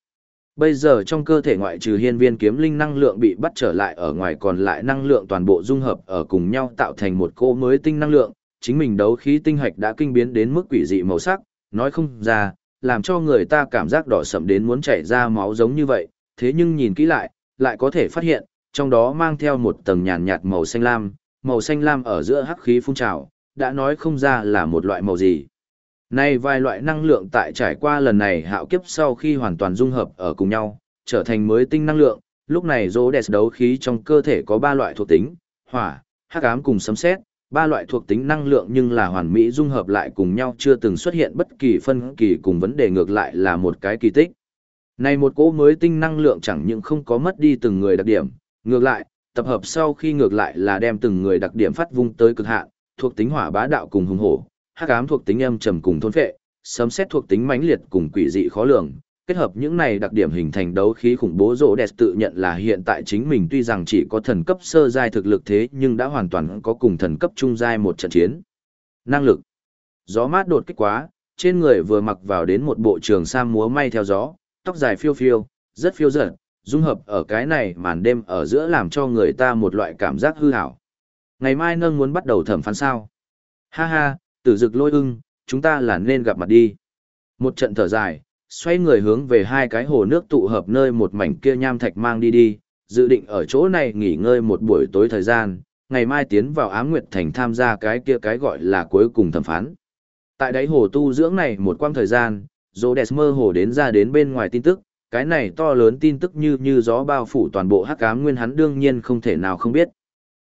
Bây giờ trong cơ thể ngoại trừ hiên viên kiếm linh năng lượng bị bắt trở lại ở ngoài còn lại năng lượng toàn bộ dung hợp ở cùng nhau tạo thành một cô mới tinh năng lượng, chính mình đấu khí tinh hạch đã kinh biến đến mức quỷ dị màu sắc, nói không ra, làm cho người ta cảm giác đỏ sậm đến muốn chảy ra máu giống như vậy, thế nhưng nhìn kỹ lại, lại có thể phát hiện, trong đó mang theo một tầng nhàn nhạt màu xanh lam, màu xanh lam ở giữa hắc khí phun trào, đã nói không ra là một loại màu gì. Nay vài loại năng lượng tại trải qua lần này hạo kiếp sau khi hoàn toàn dung hợp ở cùng nhau, trở thành mới tinh năng lượng, lúc này rô đẹp đấu khí trong cơ thể có ba loại thuộc tính, hỏa, hắc ám cùng sấm sét, ba loại thuộc tính năng lượng nhưng là hoàn mỹ dung hợp lại cùng nhau chưa từng xuất hiện bất kỳ phân kỳ cùng vấn đề ngược lại là một cái kỳ tích. Này một cỗ mới tinh năng lượng chẳng những không có mất đi từng người đặc điểm, ngược lại, tập hợp sau khi ngược lại là đem từng người đặc điểm phát vung tới cực hạn, thuộc tính hỏa bá đạo cùng hùng hổ, hắc ám thuộc tính âm trầm cùng thôn phệ, sấm xét thuộc tính mãnh liệt cùng quỷ dị khó lường, kết hợp những này đặc điểm hình thành đấu khí khủng bố rỗ đẹp tự nhận là hiện tại chính mình tuy rằng chỉ có thần cấp sơ giai thực lực thế nhưng đã hoàn toàn có cùng thần cấp trung giai một trận chiến. Năng lực Gió mát đột kích quá, trên người vừa mặc vào đến một bộ trường sam múa may theo gió, tóc dài phiêu phiêu, rất phiêu dở, dung hợp ở cái này màn đêm ở giữa làm cho người ta một loại cảm giác hư hảo. Ngày mai nâng muốn bắt đầu thẩm phán sao. Ha ha, tử dực lôi ưng, chúng ta là nên gặp mặt đi. Một trận thở dài, xoay người hướng về hai cái hồ nước tụ hợp nơi một mảnh kia nham thạch mang đi đi, dự định ở chỗ này nghỉ ngơi một buổi tối thời gian, ngày mai tiến vào Ám Nguyệt Thành tham gia cái kia cái gọi là cuối cùng thẩm phán. Tại đáy hồ tu dưỡng này một quãng thời gian, Rhodes mơ hồ đến ra đến bên ngoài tin tức, cái này to lớn tin tức như như gió bao phủ toàn bộ hắc ám nguyên hắn đương nhiên không thể nào không biết.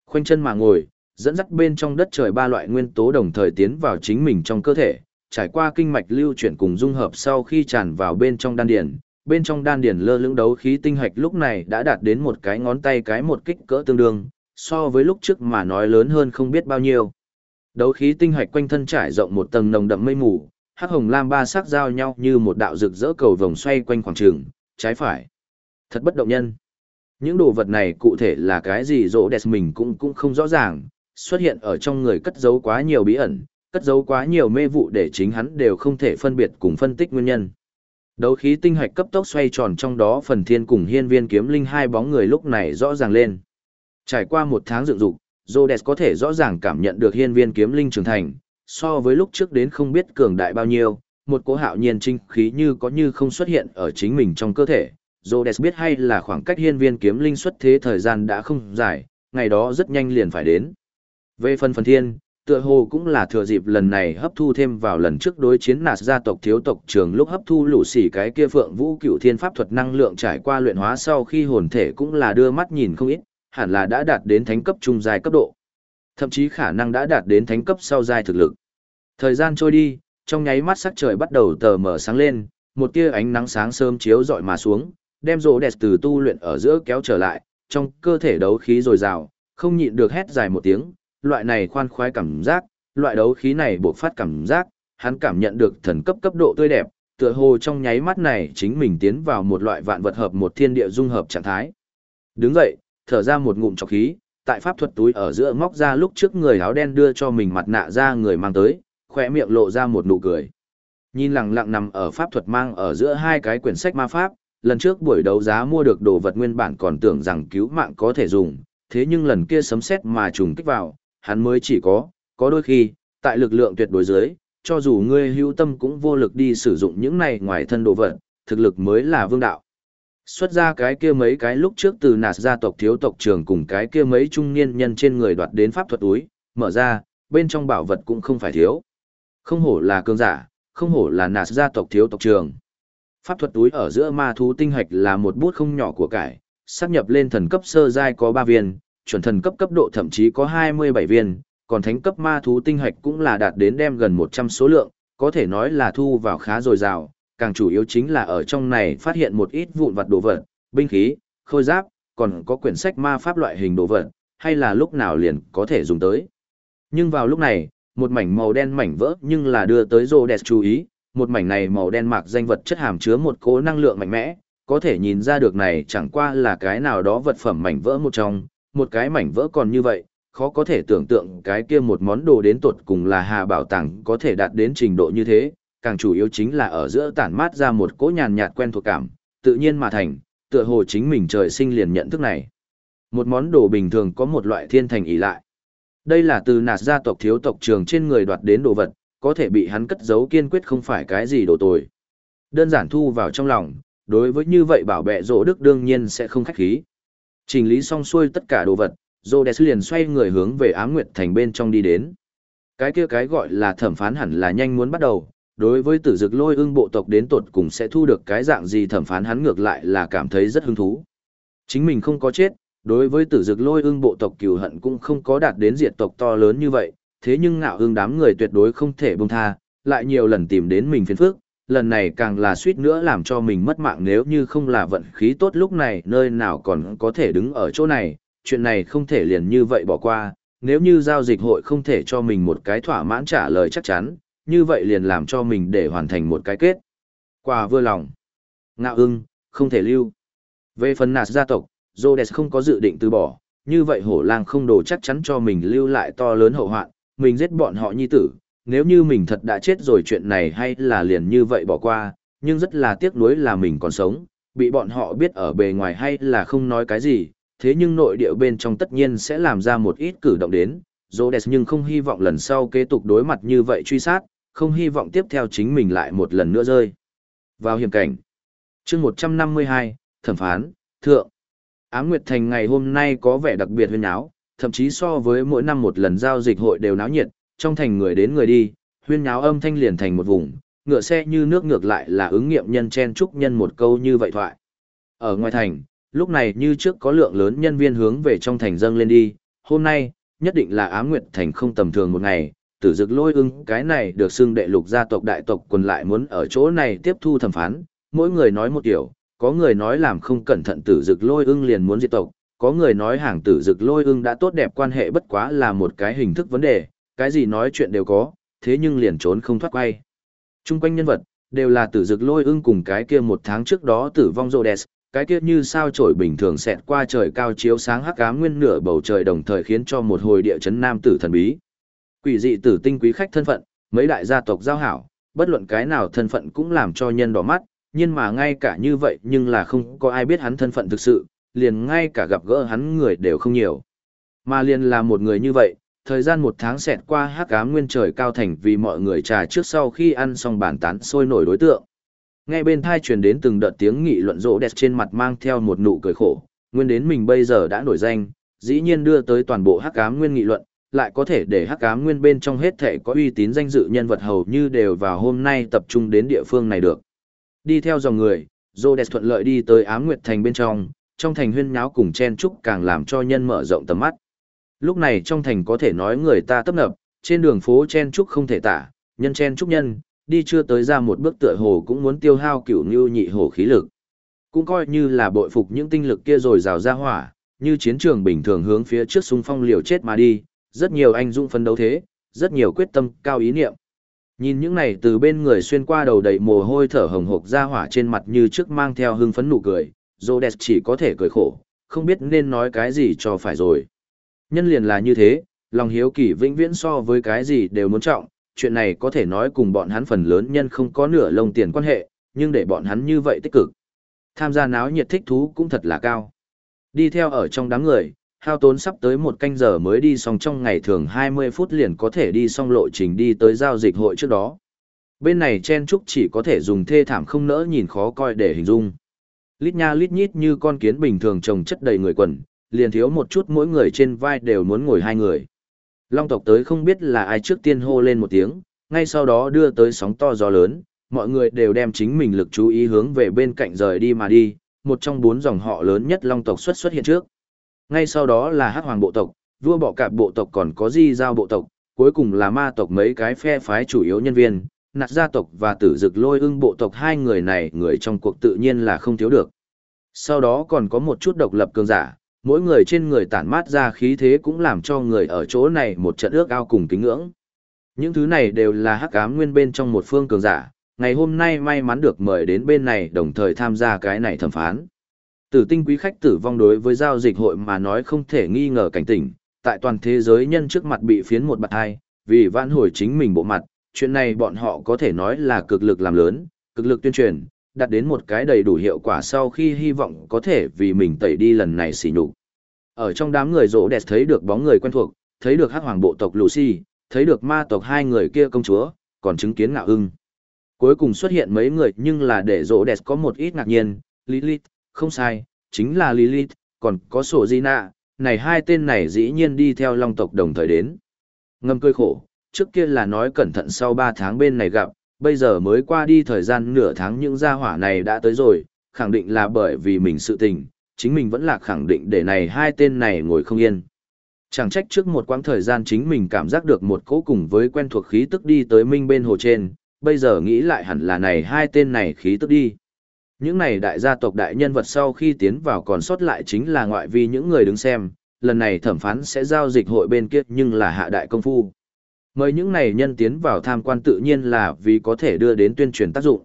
Khoanh chân mà ngồi, dẫn dắt bên trong đất trời ba loại nguyên tố đồng thời tiến vào chính mình trong cơ thể, trải qua kinh mạch lưu chuyển cùng dung hợp sau khi tràn vào bên trong đan điền, bên trong đan điền lơ lưỡng đấu khí tinh hạch lúc này đã đạt đến một cái ngón tay cái một kích cỡ tương đương, so với lúc trước mà nói lớn hơn không biết bao nhiêu. Đấu khí tinh hạch quanh thân trải rộng một tầng nồng đậm mây mù, hắc hồng lam ba sắc giao nhau như một đạo rực rỡ cầu vòng xoay quanh khoảng trường, trái phải. Thật bất động nhân. Những đồ vật này cụ thể là cái gì rỗ đẹp mình cũng cũng không rõ ràng, xuất hiện ở trong người cất giấu quá nhiều bí ẩn, cất giấu quá nhiều mê vụ để chính hắn đều không thể phân biệt cùng phân tích nguyên nhân. Đấu khí tinh hạch cấp tốc xoay tròn trong đó phần thiên cùng hiên viên kiếm linh hai bóng người lúc này rõ ràng lên. Trải qua một tháng dựng dục, Rhodes có thể rõ ràng cảm nhận được hiên viên kiếm linh trưởng thành, so với lúc trước đến không biết cường đại bao nhiêu, một cỗ hạo nhiên trinh khí như có như không xuất hiện ở chính mình trong cơ thể. Rhodes biết hay là khoảng cách hiên viên kiếm linh xuất thế thời gian đã không dài, ngày đó rất nhanh liền phải đến. Về phần phần thiên, tựa hồ cũng là thừa dịp lần này hấp thu thêm vào lần trước đối chiến nạt gia tộc thiếu tộc trường lúc hấp thu lũ xỉ cái kia phượng vũ cựu thiên pháp thuật năng lượng trải qua luyện hóa sau khi hồn thể cũng là đưa mắt nhìn không ít, hẳn là đã đạt đến thánh cấp trung dài cấp độ. Thậm chí khả năng đã đạt đến thánh cấp sau giai thực lực. Thời gian trôi đi, trong nháy mắt sắc trời bắt đầu tờ mở sáng lên, một tia ánh nắng sáng sớm chiếu rọi mà xuống, đem rỗ đẹp từ tu luyện ở giữa kéo trở lại, trong cơ thể đấu khí dồi dào, không nhịn được hét dài một tiếng, loại này khoan khoái cảm giác, loại đấu khí này bộc phát cảm giác, hắn cảm nhận được thần cấp cấp độ tươi đẹp, tựa hồ trong nháy mắt này chính mình tiến vào một loại vạn vật hợp một thiên địa dung hợp trạng thái. Đứng dậy, thở ra một ngụm trọc khí, tại pháp thuật túi ở giữa móc ra lúc trước người áo đen đưa cho mình mặt nạ ra người mang tới, khỏe miệng lộ ra một nụ cười. Nhìn lặng lặng nằm ở pháp thuật mang ở giữa hai cái quyển sách ma pháp, lần trước buổi đấu giá mua được đồ vật nguyên bản còn tưởng rằng cứu mạng có thể dùng, thế nhưng lần kia sấm sét mà trùng kích vào, hắn mới chỉ có, có đôi khi, tại lực lượng tuyệt đối dưới, cho dù ngươi hữu tâm cũng vô lực đi sử dụng những này ngoài thân đồ vật, thực lực mới là vương đạo. Xuất ra cái kia mấy cái lúc trước từ nạt gia tộc thiếu tộc trưởng cùng cái kia mấy trung niên nhân trên người đoạt đến pháp thuật túi, mở ra, bên trong bảo vật cũng không phải thiếu. Không hổ là cương giả, không hổ là nạt gia tộc thiếu tộc trưởng. Pháp thuật túi ở giữa ma thú tinh hạch là một bút không nhỏ của cải, sắp nhập lên thần cấp sơ giai có 3 viên, chuẩn thần cấp cấp độ thậm chí có 27 viên, còn thánh cấp ma thú tinh hạch cũng là đạt đến đem gần 100 số lượng, có thể nói là thu vào khá dồi dào, càng chủ yếu chính là ở trong này phát hiện một ít vụn vật đồ vật, binh khí, khôi giáp, còn có quyển sách ma pháp loại hình đồ vật, hay là lúc nào liền có thể dùng tới. Nhưng vào lúc này, một mảnh màu đen mảnh vỡ nhưng là đưa tới rô đẹp chú ý, một mảnh này màu đen mạc danh vật chất hàm chứa một cố năng lượng mạnh mẽ, có thể nhìn ra được này chẳng qua là cái nào đó vật phẩm mảnh vỡ một trong, một cái mảnh vỡ còn như vậy, khó có thể tưởng tượng cái kia một món đồ đến tột cùng là hà bảo tàng có thể đạt đến trình độ như thế, càng chủ yếu chính là ở giữa tản mát ra một cỗ nhàn nhạt quen thuộc cảm, tự nhiên mà thành, tựa hồ chính mình trời sinh liền nhận thức này. Một món đồ bình thường có một loại thiên thành ý lại. Đây là từ nạt gia tộc thiếu tộc trường trên người đoạt đến đồ vật, có thể bị hắn cất giấu kiên quyết không phải cái gì đồ tồi. Đơn giản thu vào trong lòng, đối với như vậy bảo bệ rỗ đức đương nhiên sẽ không khách khí. Trình lý xong xuôi tất cả đồ vật, Rhodes liền xoay người hướng về Ám Nguyệt Thành bên trong đi đến. Cái kia cái gọi là thẩm phán hẳn là nhanh muốn bắt đầu, đối với tử dực lôi ưng bộ tộc đến tột cùng sẽ thu được cái dạng gì thẩm phán hắn ngược lại là cảm thấy rất hứng thú. Chính mình không có chết, đối với tử dực lôi ưng bộ tộc cừu hận cũng không có đạt đến diệt tộc to lớn như vậy, thế nhưng ngạo ưng đám người tuyệt đối không thể buông tha, lại nhiều lần tìm đến mình phiền phức, lần này càng là suýt nữa làm cho mình mất mạng nếu như không là vận khí tốt lúc này nơi nào còn có thể đứng ở chỗ này, chuyện này không thể liền như vậy bỏ qua, nếu như giao dịch hội không thể cho mình một cái thỏa mãn trả lời chắc chắn, như vậy liền làm cho mình để hoàn thành một cái kết. Quả vừa lòng. Ngạo ưng, không thể lưu. Về phần nạt gia tộc, Rhodes không có dự định từ bỏ, như vậy hổ lang không đồ chắc chắn cho mình lưu lại to lớn hậu hoạn, mình giết bọn họ nhi tử, nếu như mình thật đã chết rồi chuyện này hay là liền như vậy bỏ qua, nhưng rất là tiếc nuối là mình còn sống, bị bọn họ biết ở bề ngoài hay là không nói cái gì, thế nhưng nội địa bên trong tất nhiên sẽ làm ra một ít cử động đến, Rhodes nhưng không hy vọng lần sau kế tục đối mặt như vậy truy sát, không hy vọng tiếp theo chính mình lại một lần nữa rơi. Vào hiểm cảnh. chương 152, thẩm phán, thượng. Ám Nguyệt Thành ngày hôm nay có vẻ đặc biệt huyên náo, thậm chí so với mỗi năm một lần giao dịch hội đều náo nhiệt, trong thành người đến người đi, huyên nháo âm thanh liền thành một vùng, ngựa xe như nước ngược lại là ứng nghiệm nhân chen chúc nhân một câu như vậy thoại. Ở ngoài thành, lúc này như trước có lượng lớn nhân viên hướng về trong thành dâng lên đi, hôm nay, nhất định là ám nguyệt thành không tầm thường một ngày, tử dực lôi ưng cái này được xưng đệ lục gia tộc đại tộc quần lại muốn ở chỗ này tiếp thu thẩm phán, mỗi người nói một điều có người nói làm không cẩn thận tử dực lôi ưng liền muốn diệt tộc, có người nói hàng tử dực lôi ưng đã tốt đẹp quan hệ bất quá là một cái hình thức vấn đề, cái gì nói chuyện đều có, thế nhưng liền trốn không thoát quay. Trung quanh nhân vật, đều là tử dực lôi ưng cùng cái kia một tháng trước đó tử vong Rhodes, cái kia như sao trổi bình thường xẹt qua trời cao chiếu sáng hắc ám nguyên nửa bầu trời đồng thời khiến cho một hồi địa chấn nam tử thần bí. Quỷ dị tử tinh quý khách thân phận, mấy đại gia tộc giao hảo, bất luận cái nào thân phận cũng làm cho nhân đỏ mắt, nhưng mà ngay cả như vậy nhưng là không có ai biết hắn thân phận thực sự, liền ngay cả gặp gỡ hắn người đều không nhiều. Mà liền là một người như vậy, thời gian một tháng xẹt qua hắc ám nguyên trời cao thành vì mọi người trà trước sau khi ăn xong bàn tán sôi nổi đối tượng. Ngay bên thai truyền đến từng đợt tiếng nghị luận rỗ đẹp trên mặt mang theo một nụ cười khổ, nguyên đến mình bây giờ đã nổi danh, dĩ nhiên đưa tới toàn bộ hắc ám nguyên nghị luận, lại có thể để hắc ám nguyên bên trong hết thể có uy tín danh dự nhân vật hầu như đều vào hôm nay tập trung đến địa phương này được. Đi theo dòng người, rỗ đẹp thuận lợi đi tới ám nguyệt thành bên trong, trong thành huyên nháo cùng chen trúc càng làm cho nhân mở rộng tầm mắt. Lúc này trong thành có thể nói người ta tấp nập, trên đường phố chen trúc không thể tả, nhân chen trúc nhân, đi chưa tới ra một bước tựa hồ cũng muốn tiêu hao cửu như nhị hồ khí lực. Cũng coi như là bội phục những tinh lực kia rồi rào ra hỏa, như chiến trường bình thường hướng phía trước xung phong liều chết mà đi, rất nhiều anh dũng phấn đấu thế, rất nhiều quyết tâm cao ý niệm. Nhìn những này từ bên người xuyên qua đầu đầy mồ hôi thở hồng hộc ra hỏa trên mặt như trước mang theo hưng phấn nụ cười, Rhodes chỉ có thể cười khổ, không biết nên nói cái gì cho phải rồi. Nhân liền là như thế, lòng hiếu kỳ vĩnh viễn so với cái gì đều muốn trọng, chuyện này có thể nói cùng bọn hắn phần lớn nhân không có nửa lông tiền quan hệ, nhưng để bọn hắn như vậy tích cực. Tham gia náo nhiệt thích thú cũng thật là cao. Đi theo ở trong đám người, hao tốn sắp tới một canh giờ mới đi xong trong ngày thường 20 phút liền có thể đi xong lộ trình đi tới giao dịch hội trước đó. Bên này chen trúc chỉ có thể dùng thê thảm không nỡ nhìn khó coi để hình dung. Lít nha lít nhít như con kiến bình thường trồng chất đầy người quần, liền thiếu một chút mỗi người trên vai đều muốn ngồi hai người. Long tộc tới không biết là ai trước tiên hô lên một tiếng, ngay sau đó đưa tới sóng to gió lớn, mọi người đều đem chính mình lực chú ý hướng về bên cạnh rời đi mà đi, một trong bốn dòng họ lớn nhất Long tộc xuất xuất hiện trước. Ngay sau đó là Hắc Hoàng bộ tộc, vua bọ cạp bộ tộc còn có Di Giao bộ tộc, cuối cùng là ma tộc mấy cái phe phái chủ yếu nhân viên, nạt gia tộc và tử dực lôi ưng bộ tộc hai người này người trong cuộc tự nhiên là không thiếu được. Sau đó còn có một chút độc lập cường giả, mỗi người trên người tản mát ra khí thế cũng làm cho người ở chỗ này một trận ước ao cùng kính ngưỡng. Những thứ này đều là hắc ám nguyên bên trong một phương cường giả, ngày hôm nay may mắn được mời đến bên này đồng thời tham gia cái này thẩm phán. Tử tinh quý khách tử vong đối với giao dịch hội mà nói không thể nghi ngờ cảnh tỉnh, tại toàn thế giới nhân trước mặt bị phiến một bạt hai, vì vãn hồi chính mình bộ mặt, chuyện này bọn họ có thể nói là cực lực làm lớn, cực lực tuyên truyền, đạt đến một cái đầy đủ hiệu quả sau khi hy vọng có thể vì mình tẩy đi lần này xỉ nhục. Ở trong đám người rỗ đẹp thấy được bóng người quen thuộc, thấy được hắc hoàng bộ tộc Lucy, thấy được ma tộc hai người kia công chúa, còn chứng kiến ngạo ưng. Cuối cùng xuất hiện mấy người nhưng là để rỗ đẹp có một ít ngạc nhiên, Lilith, không sai, chính là Lilith, còn có sổ Gina, này hai tên này dĩ nhiên đi theo long tộc đồng thời đến. Ngâm cười khổ, trước kia là nói cẩn thận sau 3 tháng bên này gặp, bây giờ mới qua đi thời gian nửa tháng những gia hỏa này đã tới rồi, khẳng định là bởi vì mình sự tình, chính mình vẫn là khẳng định để này hai tên này ngồi không yên. Chẳng trách trước một quãng thời gian chính mình cảm giác được một cỗ cùng với quen thuộc khí tức đi tới minh bên hồ trên, bây giờ nghĩ lại hẳn là này hai tên này khí tức đi. Những này đại gia tộc đại nhân vật sau khi tiến vào còn sót lại chính là ngoại vi những người đứng xem, lần này thẩm phán sẽ giao dịch hội bên kia nhưng là hạ đại công phu. Mời những này nhân tiến vào tham quan tự nhiên là vì có thể đưa đến tuyên truyền tác dụng.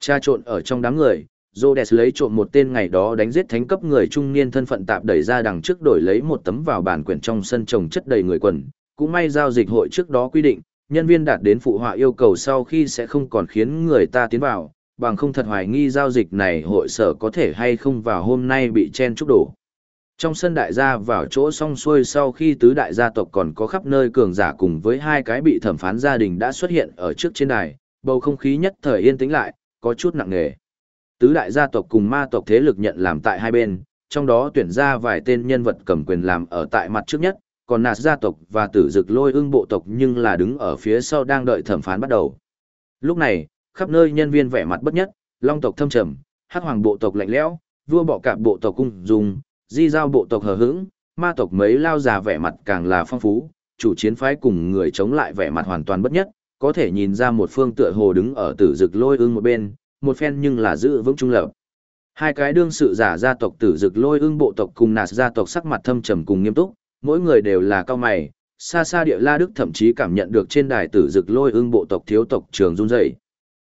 Cha trộn ở trong đám người, Rhodes lấy trộm một tên ngày đó đánh giết thánh cấp người trung niên thân phận tạm đẩy ra đằng trước đổi lấy một tấm vào bản quyển trong sân trồng chất đầy người quần. Cũng may giao dịch hội trước đó quy định, nhân viên đạt đến phụ họa yêu cầu sau khi sẽ không còn khiến người ta tiến vào, bằng không thật hoài nghi giao dịch này hội sở có thể hay không vào hôm nay bị chen chúc đổ. Trong sân đại gia vào chỗ xong xuôi sau khi tứ đại gia tộc còn có khắp nơi cường giả cùng với hai cái bị thẩm phán gia đình đã xuất hiện ở trước trên đài, bầu không khí nhất thời yên tĩnh lại, có chút nặng nề. Tứ đại gia tộc cùng ma tộc thế lực nhận làm tại hai bên, trong đó tuyển ra vài tên nhân vật cầm quyền làm ở tại mặt trước nhất, còn nạt gia tộc và tử dực lôi ưng bộ tộc nhưng là đứng ở phía sau đang đợi thẩm phán bắt đầu. Lúc này, khắp nơi nhân viên vẻ mặt bất nhất, long tộc thâm trầm, hắc hoàng bộ tộc lạnh lẽo, vua bọ cạp bộ tộc cung dùng, di giao bộ tộc hờ hững, ma tộc mấy lao già vẻ mặt càng là phong phú, chủ chiến phái cùng người chống lại vẻ mặt hoàn toàn bất nhất, có thể nhìn ra một phương tựa hồ đứng ở tử dực lôi ưng một bên, một phen nhưng là giữ vững trung lập. Hai cái đương sự giả gia tộc tử dực lôi ưng bộ tộc cùng nạt gia tộc sắc mặt thâm trầm cùng nghiêm túc, mỗi người đều là cao mày, xa xa địa la đức thậm chí cảm nhận được trên đài tử dực lôi ưng bộ tộc thiếu tộc trường run rẩy.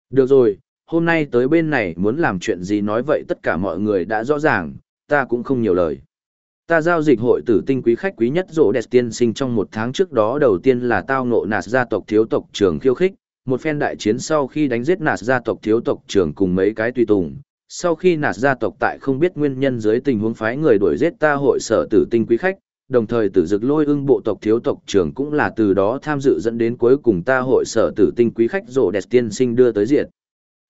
Được rồi, hôm nay tới bên này muốn làm chuyện gì nói vậy tất cả mọi người đã rõ ràng, ta cũng không nhiều lời. Ta giao dịch hội tử tinh quý khách quý nhất rộ đẹp tiên sinh trong một tháng trước đó đầu tiên là tao ngộ nạt gia tộc thiếu tộc trưởng khiêu khích, một phen đại chiến sau khi đánh giết nạt gia tộc thiếu tộc trưởng cùng mấy cái tùy tùng. Sau khi nạt gia tộc tại không biết nguyên nhân dưới tình huống phái người đuổi giết ta hội sở tử tinh quý khách, đồng thời tử dực lôi ưng bộ tộc thiếu tộc trưởng cũng là từ đó tham dự dẫn đến cuối cùng ta hội sở tử tinh quý khách rộ đẹp tiên sinh đưa tới diện.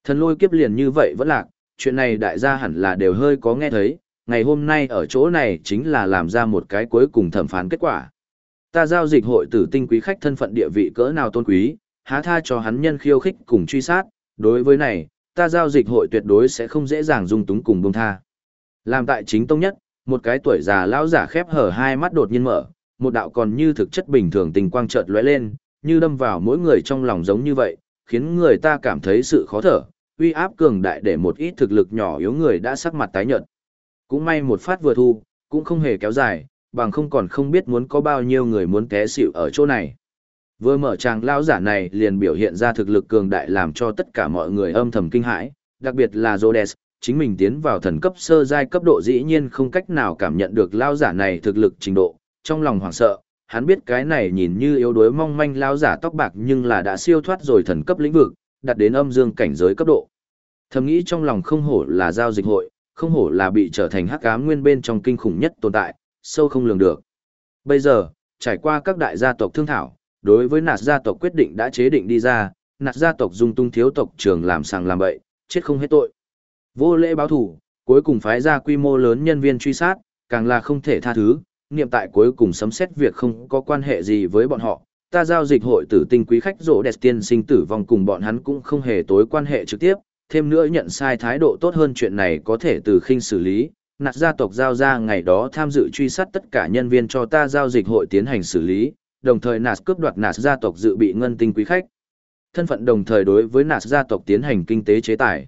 Thần lôi kiếp liền như vậy vẫn lạc, chuyện này đại gia hẳn là đều hơi có nghe thấy, ngày hôm nay ở chỗ này chính là làm ra một cái cuối cùng thẩm phán kết quả. Ta giao dịch hội tử tinh quý khách thân phận địa vị cỡ nào tôn quý, há tha cho hắn nhân khiêu khích cùng truy sát, đối với này, ta giao dịch hội tuyệt đối sẽ không dễ dàng dung túng cùng buông tha. Làm tại chính tông nhất, một cái tuổi già lão giả khép hở hai mắt đột nhiên mở, một đạo còn như thực chất bình thường tình quang chợt lóe lên, như đâm vào mỗi người trong lòng giống như vậy, khiến người ta cảm thấy sự khó thở, uy áp cường đại để một ít thực lực nhỏ yếu người đã sắc mặt tái nhợt. Cũng may một phát vừa thu, cũng không hề kéo dài, bằng không còn không biết muốn có bao nhiêu người muốn té xỉu ở chỗ này. Vừa mở tràng lão giả này liền biểu hiện ra thực lực cường đại làm cho tất cả mọi người âm thầm kinh hãi, đặc biệt là Rhodes, chính mình tiến vào thần cấp sơ giai cấp độ dĩ nhiên không cách nào cảm nhận được lão giả này thực lực trình độ, trong lòng hoảng sợ, hắn biết cái này nhìn như yếu đuối mong manh lão giả tóc bạc nhưng là đã siêu thoát rồi thần cấp lĩnh vực, đạt đến âm dương cảnh giới cấp độ. Thầm nghĩ trong lòng không hổ là giao dịch hội, không hổ là bị trở thành hắc ám nguyên bên trong kinh khủng nhất tồn tại, sâu không lường được. Bây giờ, trải qua các đại gia tộc thương thảo, đối với nạt gia tộc quyết định đã chế định đi ra, nạt gia tộc dung tung thiếu tộc trường làm sàng làm bậy, chết không hết tội. Vô lễ báo thủ, cuối cùng phái ra quy mô lớn nhân viên truy sát, càng là không thể tha thứ, niệm tại cuối cùng sấm xét việc không có quan hệ gì với bọn họ. Ta giao dịch hội tử tinh quý khách rỗ đẹp tiên sinh tử vong cùng bọn hắn cũng không hề tối quan hệ trực tiếp, thêm nữa nhận sai thái độ tốt hơn chuyện này có thể từ khinh xử lý. Nạt gia tộc giao ra ngày đó tham dự truy sát tất cả nhân viên cho ta giao dịch hội tiến hành xử lý, đồng thời nạt cướp đoạt nạt gia tộc dự bị ngân tinh quý khách. Thân phận đồng thời đối với nạt gia tộc tiến hành kinh tế chế tài.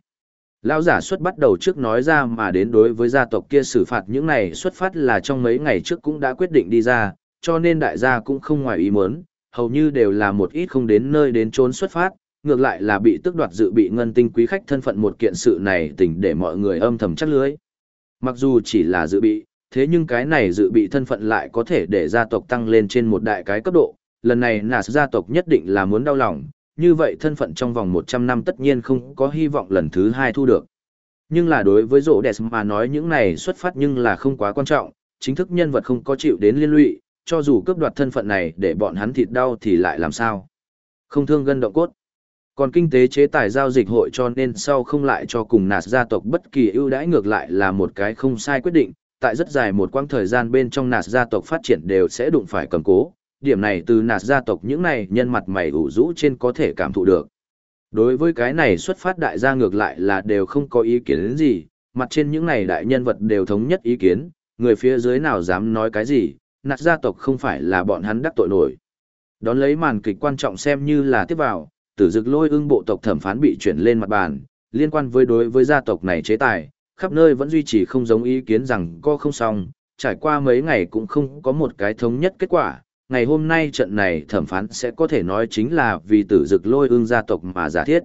Lão giả xuất bắt đầu trước nói ra mà đến đối với gia tộc kia xử phạt những này xuất phát là trong mấy ngày trước cũng đã quyết định đi ra, cho nên đại gia cũng không ngoài ý muốn, hầu như đều là một ít không đến nơi đến trốn xuất phát, ngược lại là bị tước đoạt dự bị ngân tinh quý khách thân phận một kiện sự này tỉnh để mọi người âm thầm chắc lưới. Mặc dù chỉ là dự bị, thế nhưng cái này dự bị thân phận lại có thể để gia tộc tăng lên trên một đại cái cấp độ, lần này nà gia tộc nhất định là muốn đau lòng, như vậy thân phận trong vòng 100 năm tất nhiên không có hy vọng lần thứ hai thu được. Nhưng là đối với rỗ đẹp mà nói những này xuất phát nhưng là không quá quan trọng, chính thức nhân vật không có chịu đến liên lụy, cho dù cướp đoạt thân phận này để bọn hắn thịt đau thì lại làm sao. Không thương gân động cốt. Còn kinh tế chế tài giao dịch hội cho nên sau không lại cho cùng nạt gia tộc bất kỳ ưu đãi ngược lại là một cái không sai quyết định, tại rất dài một quãng thời gian bên trong nạt gia tộc phát triển đều sẽ đụng phải cầm cố, điểm này từ nạt gia tộc những này nhân mặt mày ủ rũ trên có thể cảm thụ được. Đối với cái này xuất phát đại gia ngược lại là đều không có ý kiến gì, mặt trên những này đại nhân vật đều thống nhất ý kiến, người phía dưới nào dám nói cái gì, nạt gia tộc không phải là bọn hắn đắc tội nổi. Đón lấy màn kịch quan trọng xem như là tiếp vào, tử dực lôi ưng bộ tộc thẩm phán bị chuyển lên mặt bàn, liên quan với đối với gia tộc này chế tài, khắp nơi vẫn duy trì không giống ý kiến rằng co không xong, trải qua mấy ngày cũng không có một cái thống nhất kết quả. Ngày hôm nay trận này thẩm phán sẽ có thể nói chính là vì tử dực lôi ưng gia tộc mà giả thiết.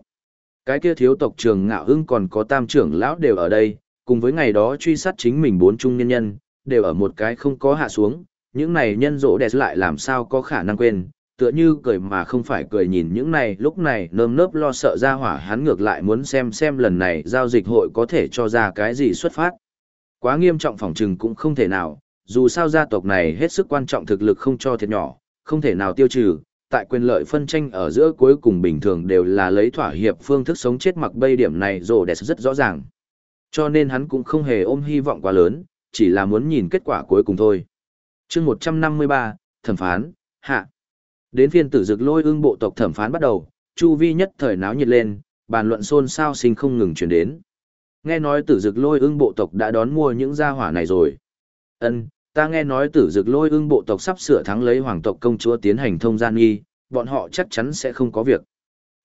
Cái kia thiếu tộc trường ngạo ưng còn có tam trưởng lão đều ở đây, cùng với ngày đó truy sát chính mình bốn trung nhân nhân, đều ở một cái không có hạ xuống, những này nhân rỗ đẹp lại làm sao có khả năng quên, tựa như cười mà không phải cười nhìn những này lúc này nơm nớp lo sợ ra hỏa hắn ngược lại muốn xem xem lần này giao dịch hội có thể cho ra cái gì xuất phát. Quá nghiêm trọng phòng trừng cũng không thể nào, dù sao gia tộc này hết sức quan trọng thực lực không cho thiệt nhỏ, không thể nào tiêu trừ, tại quyền lợi phân tranh ở giữa cuối cùng bình thường đều là lấy thỏa hiệp phương thức sống chết mặc bây điểm này rồ đẹp rất rõ ràng. Cho nên hắn cũng không hề ôm hy vọng quá lớn, chỉ là muốn nhìn kết quả cuối cùng thôi. chương 153, thẩm phán, hạ. Đến phiên tử dực lôi ương bộ tộc thẩm phán bắt đầu, chu vi nhất thời náo nhiệt lên, bàn luận xôn xao sinh không ngừng chuyển đến. Nghe nói tử dực lôi ương bộ tộc đã đón mua những gia hỏa này rồi. ân ta nghe nói tử dực lôi ương bộ tộc sắp sửa thắng lấy hoàng tộc công chúa tiến hành thông gian nghi, bọn họ chắc chắn sẽ không có việc.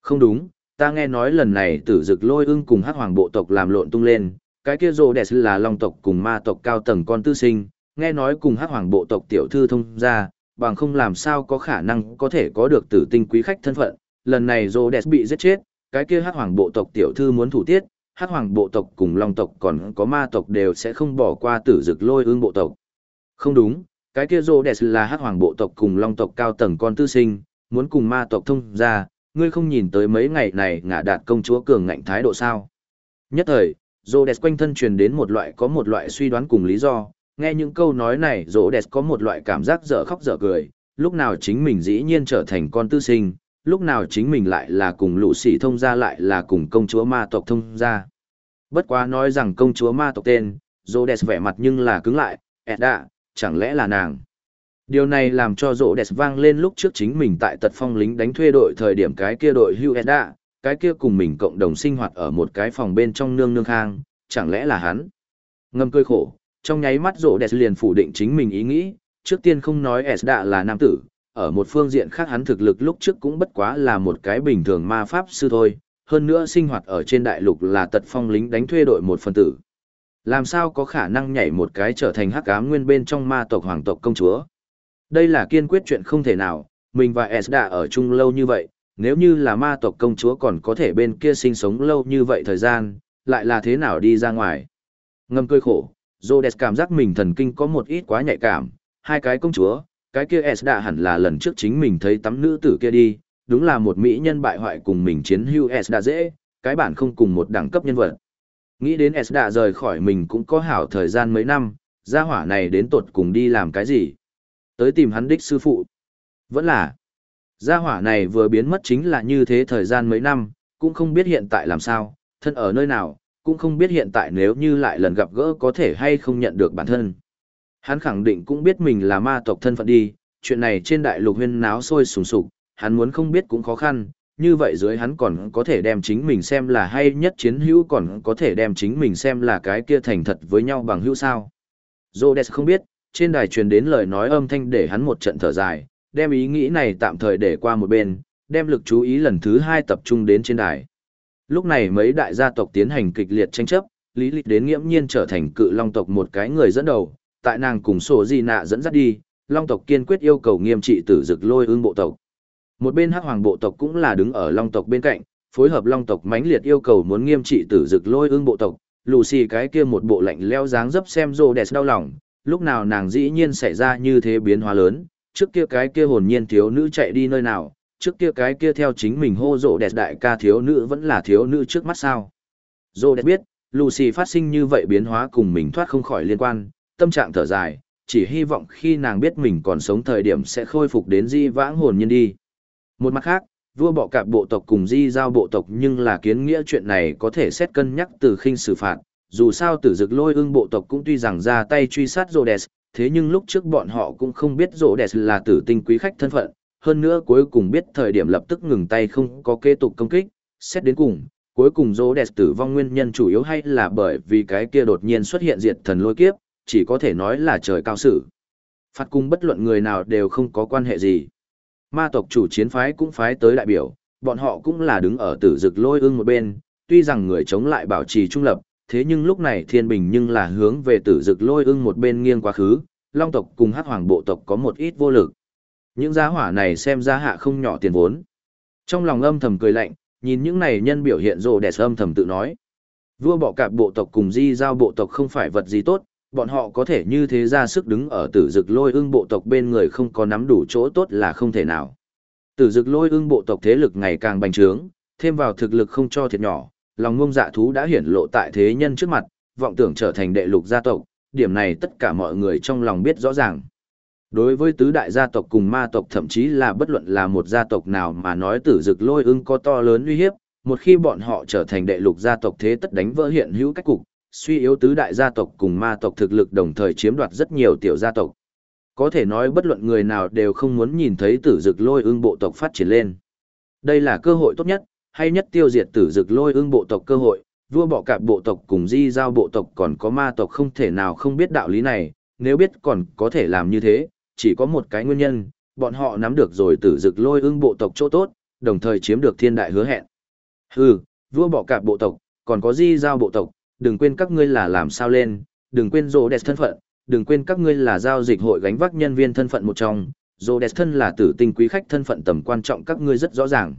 Không đúng, ta nghe nói lần này tử dực lôi ương cùng hắc hoàng bộ tộc làm lộn tung lên, cái kia rồ đẹp là long tộc cùng ma tộc cao tầng con tư sinh, nghe nói cùng hắc hoàng bộ tộc tiểu thư thông ra, bằng không làm sao có khả năng có thể có được tử tinh quý khách thân phận, lần này Rhodes bị giết chết, cái kia hắc hoàng bộ tộc tiểu thư muốn thủ tiết, hắc hoàng bộ tộc cùng long tộc còn có ma tộc đều sẽ không bỏ qua tử dực lôi ương bộ tộc. Không đúng, cái kia Rhodes là hắc hoàng bộ tộc cùng long tộc cao tầng con tư sinh, muốn cùng ma tộc thông ra, ngươi không nhìn tới mấy ngày này ngả đạt công chúa cường ngạnh thái độ sao. Nhất thời, Rhodes quanh thân truyền đến một loại có một loại suy đoán cùng lý do, nghe những câu nói này rỗ đẹp có một loại cảm giác dở khóc dở cười, lúc nào chính mình dĩ nhiên trở thành con tư sinh, lúc nào chính mình lại là cùng lũ sĩ thông gia lại là cùng công chúa ma tộc thông gia. Bất quá nói rằng công chúa ma tộc tên, rỗ đẹp vẻ mặt nhưng là cứng lại, Edda, chẳng lẽ là nàng. Điều này làm cho rỗ đẹp vang lên lúc trước chính mình tại tật phong lính đánh thuê đội thời điểm cái kia đội Hugh Edda, cái kia cùng mình cộng đồng sinh hoạt ở một cái phòng bên trong nương nương khang, chẳng lẽ là hắn. Ngâm cơi khổ, trong nháy mắt rộ đẹp liền phủ định chính mình ý nghĩ, trước tiên không nói Edda là nam tử, ở một phương diện khác hắn thực lực lúc trước cũng bất quá là một cái bình thường ma pháp sư thôi, hơn nữa sinh hoạt ở trên đại lục là tật phong lính đánh thuê đội một phần tử. Làm sao có khả năng nhảy một cái trở thành hắc ám nguyên bên trong ma tộc hoàng tộc công chúa? Đây là kiên quyết chuyện không thể nào, mình và Esda ở chung lâu như vậy, nếu như là ma tộc công chúa còn có thể bên kia sinh sống lâu như vậy thời gian, lại là thế nào đi ra ngoài. Ngâm cơi khổ, Rhodes cảm giác mình thần kinh có một ít quá nhạy cảm, hai cái công chúa, cái kia Esda hẳn là lần trước chính mình thấy tắm nữ tử kia đi, đúng là một mỹ nhân bại hoại cùng mình chiến hưu Esda dễ, cái bản không cùng một đẳng cấp nhân vật. Nghĩ đến Esda rời khỏi mình cũng có hảo thời gian mấy năm, gia hỏa này đến tột cùng đi làm cái gì. Tới tìm hắn đích sư phụ. Vẫn là, gia hỏa này vừa biến mất chính là như thế thời gian mấy năm, cũng không biết hiện tại làm sao, thân ở nơi nào, cũng không biết hiện tại nếu như lại lần gặp gỡ có thể hay không nhận được bản thân. Hắn khẳng định cũng biết mình là ma tộc thân phận đi, chuyện này trên đại lục huyên náo sôi sùng sục, hắn muốn không biết cũng khó khăn, như vậy dưới hắn còn có thể đem chính mình xem là hay nhất chiến hữu còn có thể đem chính mình xem là cái kia thành thật với nhau bằng hữu sao. Rhodes không biết, trên đài truyền đến lời nói âm thanh để hắn một trận thở dài, đem ý nghĩ này tạm thời để qua một bên, đem lực chú ý lần thứ hai tập trung đến trên đài. Lúc này mấy đại gia tộc tiến hành kịch liệt tranh chấp, lý lịch đến nghiễm nhiên trở thành cự long tộc một cái người dẫn đầu, tại nàng cùng sổ di nạ dẫn dắt đi, long tộc kiên quyết yêu cầu nghiêm trị tử dực lôi ương bộ tộc. Một bên hắc hoàng bộ tộc cũng là đứng ở long tộc bên cạnh, phối hợp long tộc mãnh liệt yêu cầu muốn nghiêm trị tử dực lôi ương bộ tộc, lù xì cái kia một bộ lạnh leo dáng dấp xem rô đẹp đau lòng, lúc nào nàng dĩ nhiên xảy ra như thế biến hóa lớn, trước kia cái kia hồn nhiên thiếu nữ chạy đi nơi nào, trước kia cái kia theo chính mình hô rộ đẹp đại ca thiếu nữ vẫn là thiếu nữ trước mắt sao. Rộ đẹp biết, Lucy phát sinh như vậy biến hóa cùng mình thoát không khỏi liên quan, tâm trạng thở dài, chỉ hy vọng khi nàng biết mình còn sống thời điểm sẽ khôi phục đến di vãng hồn nhiên đi. Một mặt khác, vua bọ cạp bộ tộc cùng di giao bộ tộc nhưng là kiến nghĩa chuyện này có thể xét cân nhắc từ khinh xử phạt, dù sao tử dực lôi ưng bộ tộc cũng tuy rằng ra tay truy sát Rhodes, thế nhưng lúc trước bọn họ cũng không biết Rhodes là tử tinh quý khách thân phận, hơn nữa cuối cùng biết thời điểm lập tức ngừng tay không có kế tục công kích, xét đến cùng, cuối cùng Rhodes tử vong nguyên nhân chủ yếu hay là bởi vì cái kia đột nhiên xuất hiện diệt thần lôi kiếp, chỉ có thể nói là trời cao sự. Phạt cung bất luận người nào đều không có quan hệ gì. Ma tộc chủ chiến phái cũng phái tới đại biểu, bọn họ cũng là đứng ở tử dực lôi ưng một bên, tuy rằng người chống lại bảo trì trung lập, thế nhưng lúc này thiên bình nhưng là hướng về tử dực lôi ưng một bên nghiêng quá khứ, long tộc cùng hắc hoàng bộ tộc có một ít vô lực. Những giá hỏa này xem ra hạ không nhỏ tiền vốn. Trong lòng âm thầm cười lạnh, nhìn những này nhân biểu hiện rồ đẹp âm thầm tự nói. Vua bỏ cạp bộ tộc cùng di giao bộ tộc không phải vật gì tốt, bọn họ có thể như thế ra sức đứng ở tử dực lôi ưng bộ tộc bên người không có nắm đủ chỗ tốt là không thể nào. Tử dực lôi ưng bộ tộc thế lực ngày càng bành trướng, thêm vào thực lực không cho thiệt nhỏ, lòng ngông dạ thú đã hiển lộ tại thế nhân trước mặt, vọng tưởng trở thành đệ lục gia tộc, điểm này tất cả mọi người trong lòng biết rõ ràng. Đối với tứ đại gia tộc cùng ma tộc thậm chí là bất luận là một gia tộc nào mà nói tử dực lôi ưng có to lớn uy hiếp, một khi bọn họ trở thành đệ lục gia tộc thế tất đánh vỡ hiện hữu cách cục, suy yếu tứ đại gia tộc cùng ma tộc thực lực đồng thời chiếm đoạt rất nhiều tiểu gia tộc. Có thể nói bất luận người nào đều không muốn nhìn thấy tử dực lôi ưng bộ tộc phát triển lên. Đây là cơ hội tốt nhất, hay nhất tiêu diệt tử dực lôi ưng bộ tộc cơ hội, vua bọ cạp bộ tộc cùng di giao bộ tộc còn có ma tộc không thể nào không biết đạo lý này, nếu biết còn có thể làm như thế, chỉ có một cái nguyên nhân, bọn họ nắm được rồi tử dực lôi ưng bộ tộc chỗ tốt, đồng thời chiếm được thiên đại hứa hẹn. Hừ, vua bỏ cả bộ tộc, còn có di giao bộ tộc, đừng quên các ngươi là làm sao lên, đừng quên rô đẹp thân phận, đừng quên các ngươi là giao dịch hội gánh vác nhân viên thân phận một trong, rô đẹp thân là tử tinh quý khách thân phận tầm quan trọng các ngươi rất rõ ràng.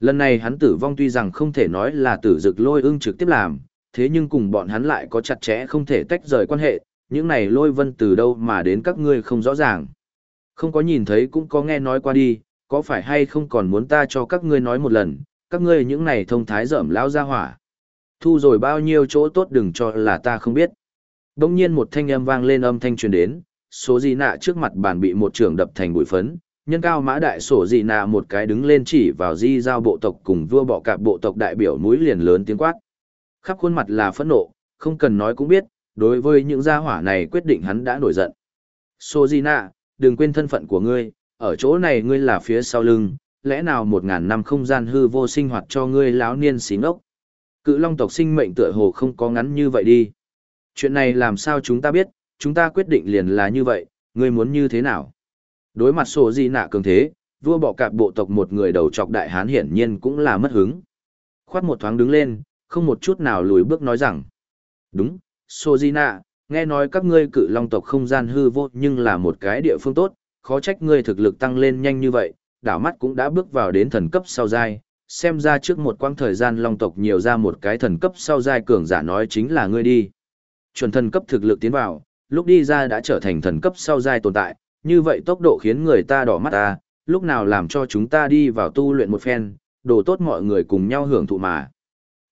Lần này hắn tử vong tuy rằng không thể nói là tử dực lôi ưng trực tiếp làm, thế nhưng cùng bọn hắn lại có chặt chẽ không thể tách rời quan hệ, những này lôi vân từ đâu mà đến các ngươi không rõ ràng. Không có nhìn thấy cũng có nghe nói qua đi, có phải hay không còn muốn ta cho các ngươi nói một lần, các ngươi những này thông thái dởm lão ra hỏa. Thu rồi bao nhiêu chỗ tốt đừng cho là ta không biết. Đông nhiên một thanh âm vang lên âm thanh truyền đến, số gì nạ trước mặt bàn bị một trường đập thành bụi phấn, nhân cao mã đại sổ gì nạ một cái đứng lên chỉ vào di giao bộ tộc cùng vua bọ cạp bộ tộc đại biểu núi liền lớn tiếng quát. Khắp khuôn mặt là phẫn nộ, không cần nói cũng biết, đối với những gia hỏa này quyết định hắn đã nổi giận. Sojina, đừng quên thân phận của ngươi, ở chỗ này ngươi là phía sau lưng, lẽ nào một ngàn năm không gian hư vô sinh hoạt cho ngươi láo niên xí ngốc. Cự long tộc sinh mệnh tựa hồ không có ngắn như vậy đi. Chuyện này làm sao chúng ta biết, chúng ta quyết định liền là như vậy, ngươi muốn như thế nào? Đối mặt sổ di nạ cường thế, vua bỏ cạp bộ tộc một người đầu chọc đại hán hiển nhiên cũng là mất hứng. Khoát một thoáng đứng lên, không một chút nào lùi bước nói rằng. Đúng, Sojina, nghe nói các ngươi cự long tộc không gian hư vô nhưng là một cái địa phương tốt, khó trách ngươi thực lực tăng lên nhanh như vậy, đảo mắt cũng đã bước vào đến thần cấp sau giai, xem ra trước một quãng thời gian long tộc nhiều ra một cái thần cấp sau giai cường giả nói chính là ngươi đi. Chuẩn thần cấp thực lực tiến vào, lúc đi ra đã trở thành thần cấp sau giai tồn tại, như vậy tốc độ khiến người ta đỏ mắt ta, lúc nào làm cho chúng ta đi vào tu luyện một phen, đồ tốt mọi người cùng nhau hưởng thụ mà.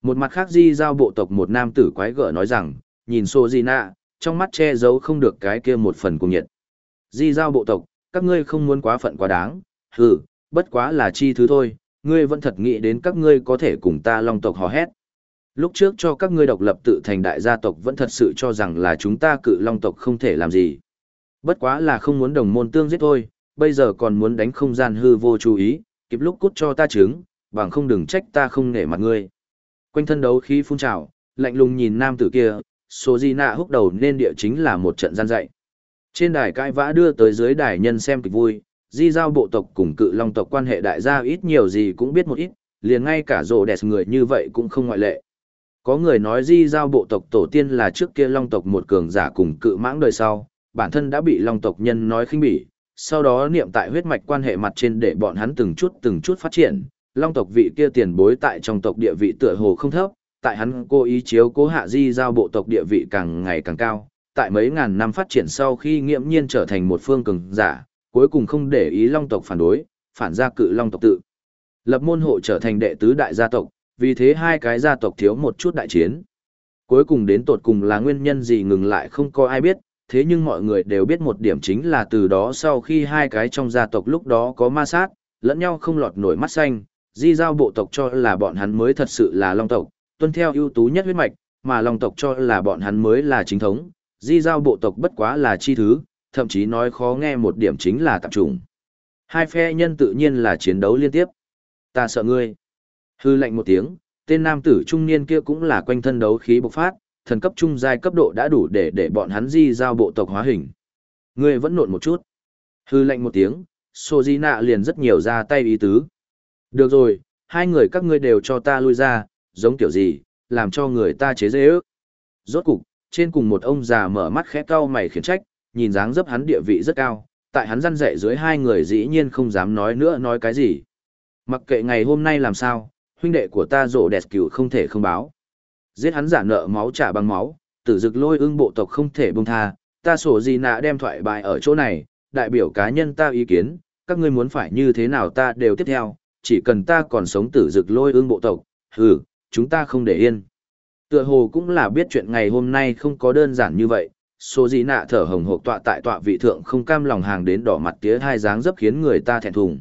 Một mặt khác di giao bộ tộc một nam tử quái gở nói rằng, nhìn Sô Di Nạ, trong mắt che giấu không được cái kia một phần cùng nhiệt. Di giao bộ tộc, các ngươi không muốn quá phận quá đáng, hừ, bất quá là chi thứ thôi, ngươi vẫn thật nghĩ đến các ngươi có thể cùng ta long tộc hò hét. Lúc trước cho các ngươi độc lập tự thành đại gia tộc vẫn thật sự cho rằng là chúng ta cự long tộc không thể làm gì. Bất quá là không muốn đồng môn tương giết thôi, bây giờ còn muốn đánh không gian hư vô chú ý, kịp lúc cút cho ta trứng, bằng không đừng trách ta không nể mặt ngươi. Quanh thân đấu khí phun trào, lạnh lùng nhìn nam tử kia, số di nạ húc đầu nên địa chính là một trận gian dạy. Trên đài cãi vã đưa tới dưới đài nhân xem kịch vui, di giao bộ tộc cùng cự long tộc quan hệ đại gia ít nhiều gì cũng biết một ít, liền ngay cả rộ đẹp người như vậy cũng không ngoại lệ. Có người nói di giao bộ tộc tổ tiên là trước kia long tộc một cường giả cùng cự mãng đời sau, bản thân đã bị long tộc nhân nói khinh bỉ, sau đó niệm tại huyết mạch quan hệ mặt trên để bọn hắn từng chút từng chút phát triển, long tộc vị kia tiền bối tại trong tộc địa vị tựa hồ không thấp, tại hắn cố ý chiếu cố hạ di giao bộ tộc địa vị càng ngày càng cao, tại mấy ngàn năm phát triển sau khi nghiễm nhiên trở thành một phương cường giả, cuối cùng không để ý long tộc phản đối, phản ra cự long tộc tự. Lập môn hộ trở thành đệ tứ đại gia tộc, vì thế hai cái gia tộc thiếu một chút đại chiến. Cuối cùng đến tột cùng là nguyên nhân gì ngừng lại không có ai biết, thế nhưng mọi người đều biết một điểm chính là từ đó sau khi hai cái trong gia tộc lúc đó có ma sát, lẫn nhau không lọt nổi mắt xanh, di giao bộ tộc cho là bọn hắn mới thật sự là long tộc, tuân theo ưu tú nhất huyết mạch, mà long tộc cho là bọn hắn mới là chính thống, di giao bộ tộc bất quá là chi thứ, thậm chí nói khó nghe một điểm chính là tạp chủng. Hai phe nhân tự nhiên là chiến đấu liên tiếp. Ta sợ ngươi. Hư lệnh một tiếng, tên nam tử trung niên kia cũng là quanh thân đấu khí bộc phát, thần cấp trung giai cấp độ đã đủ để để bọn hắn di giao bộ tộc hóa hình. Ngươi vẫn nộn một chút. Hư lệnh một tiếng, Sô Di Nạ liền rất nhiều ra tay ý tứ. Được rồi, hai người các ngươi đều cho ta lui ra, giống kiểu gì, làm cho người ta chế dễ ước. Rốt cục, trên cùng một ông già mở mắt khẽ cau mày khiển trách, nhìn dáng dấp hắn địa vị rất cao, tại hắn răn dạy dưới hai người dĩ nhiên không dám nói nữa nói cái gì. Mặc kệ ngày hôm nay làm sao, huynh đệ của ta rộ đẹp cửu không thể không báo. Giết hắn giả nợ máu trả bằng máu, tử dực lôi ưng bộ tộc không thể buông tha, ta sổ gì nạ đem thoại bài ở chỗ này, đại biểu cá nhân ta ý kiến, các ngươi muốn phải như thế nào ta đều tiếp theo, chỉ cần ta còn sống tử dực lôi ưng bộ tộc, hừ, chúng ta không để yên. Tựa hồ cũng là biết chuyện ngày hôm nay không có đơn giản như vậy, số gì nạ thở hồng hộc tọa tại tọa vị thượng không cam lòng hàng đến đỏ mặt tía hai dáng dấp khiến người ta thẹn thùng.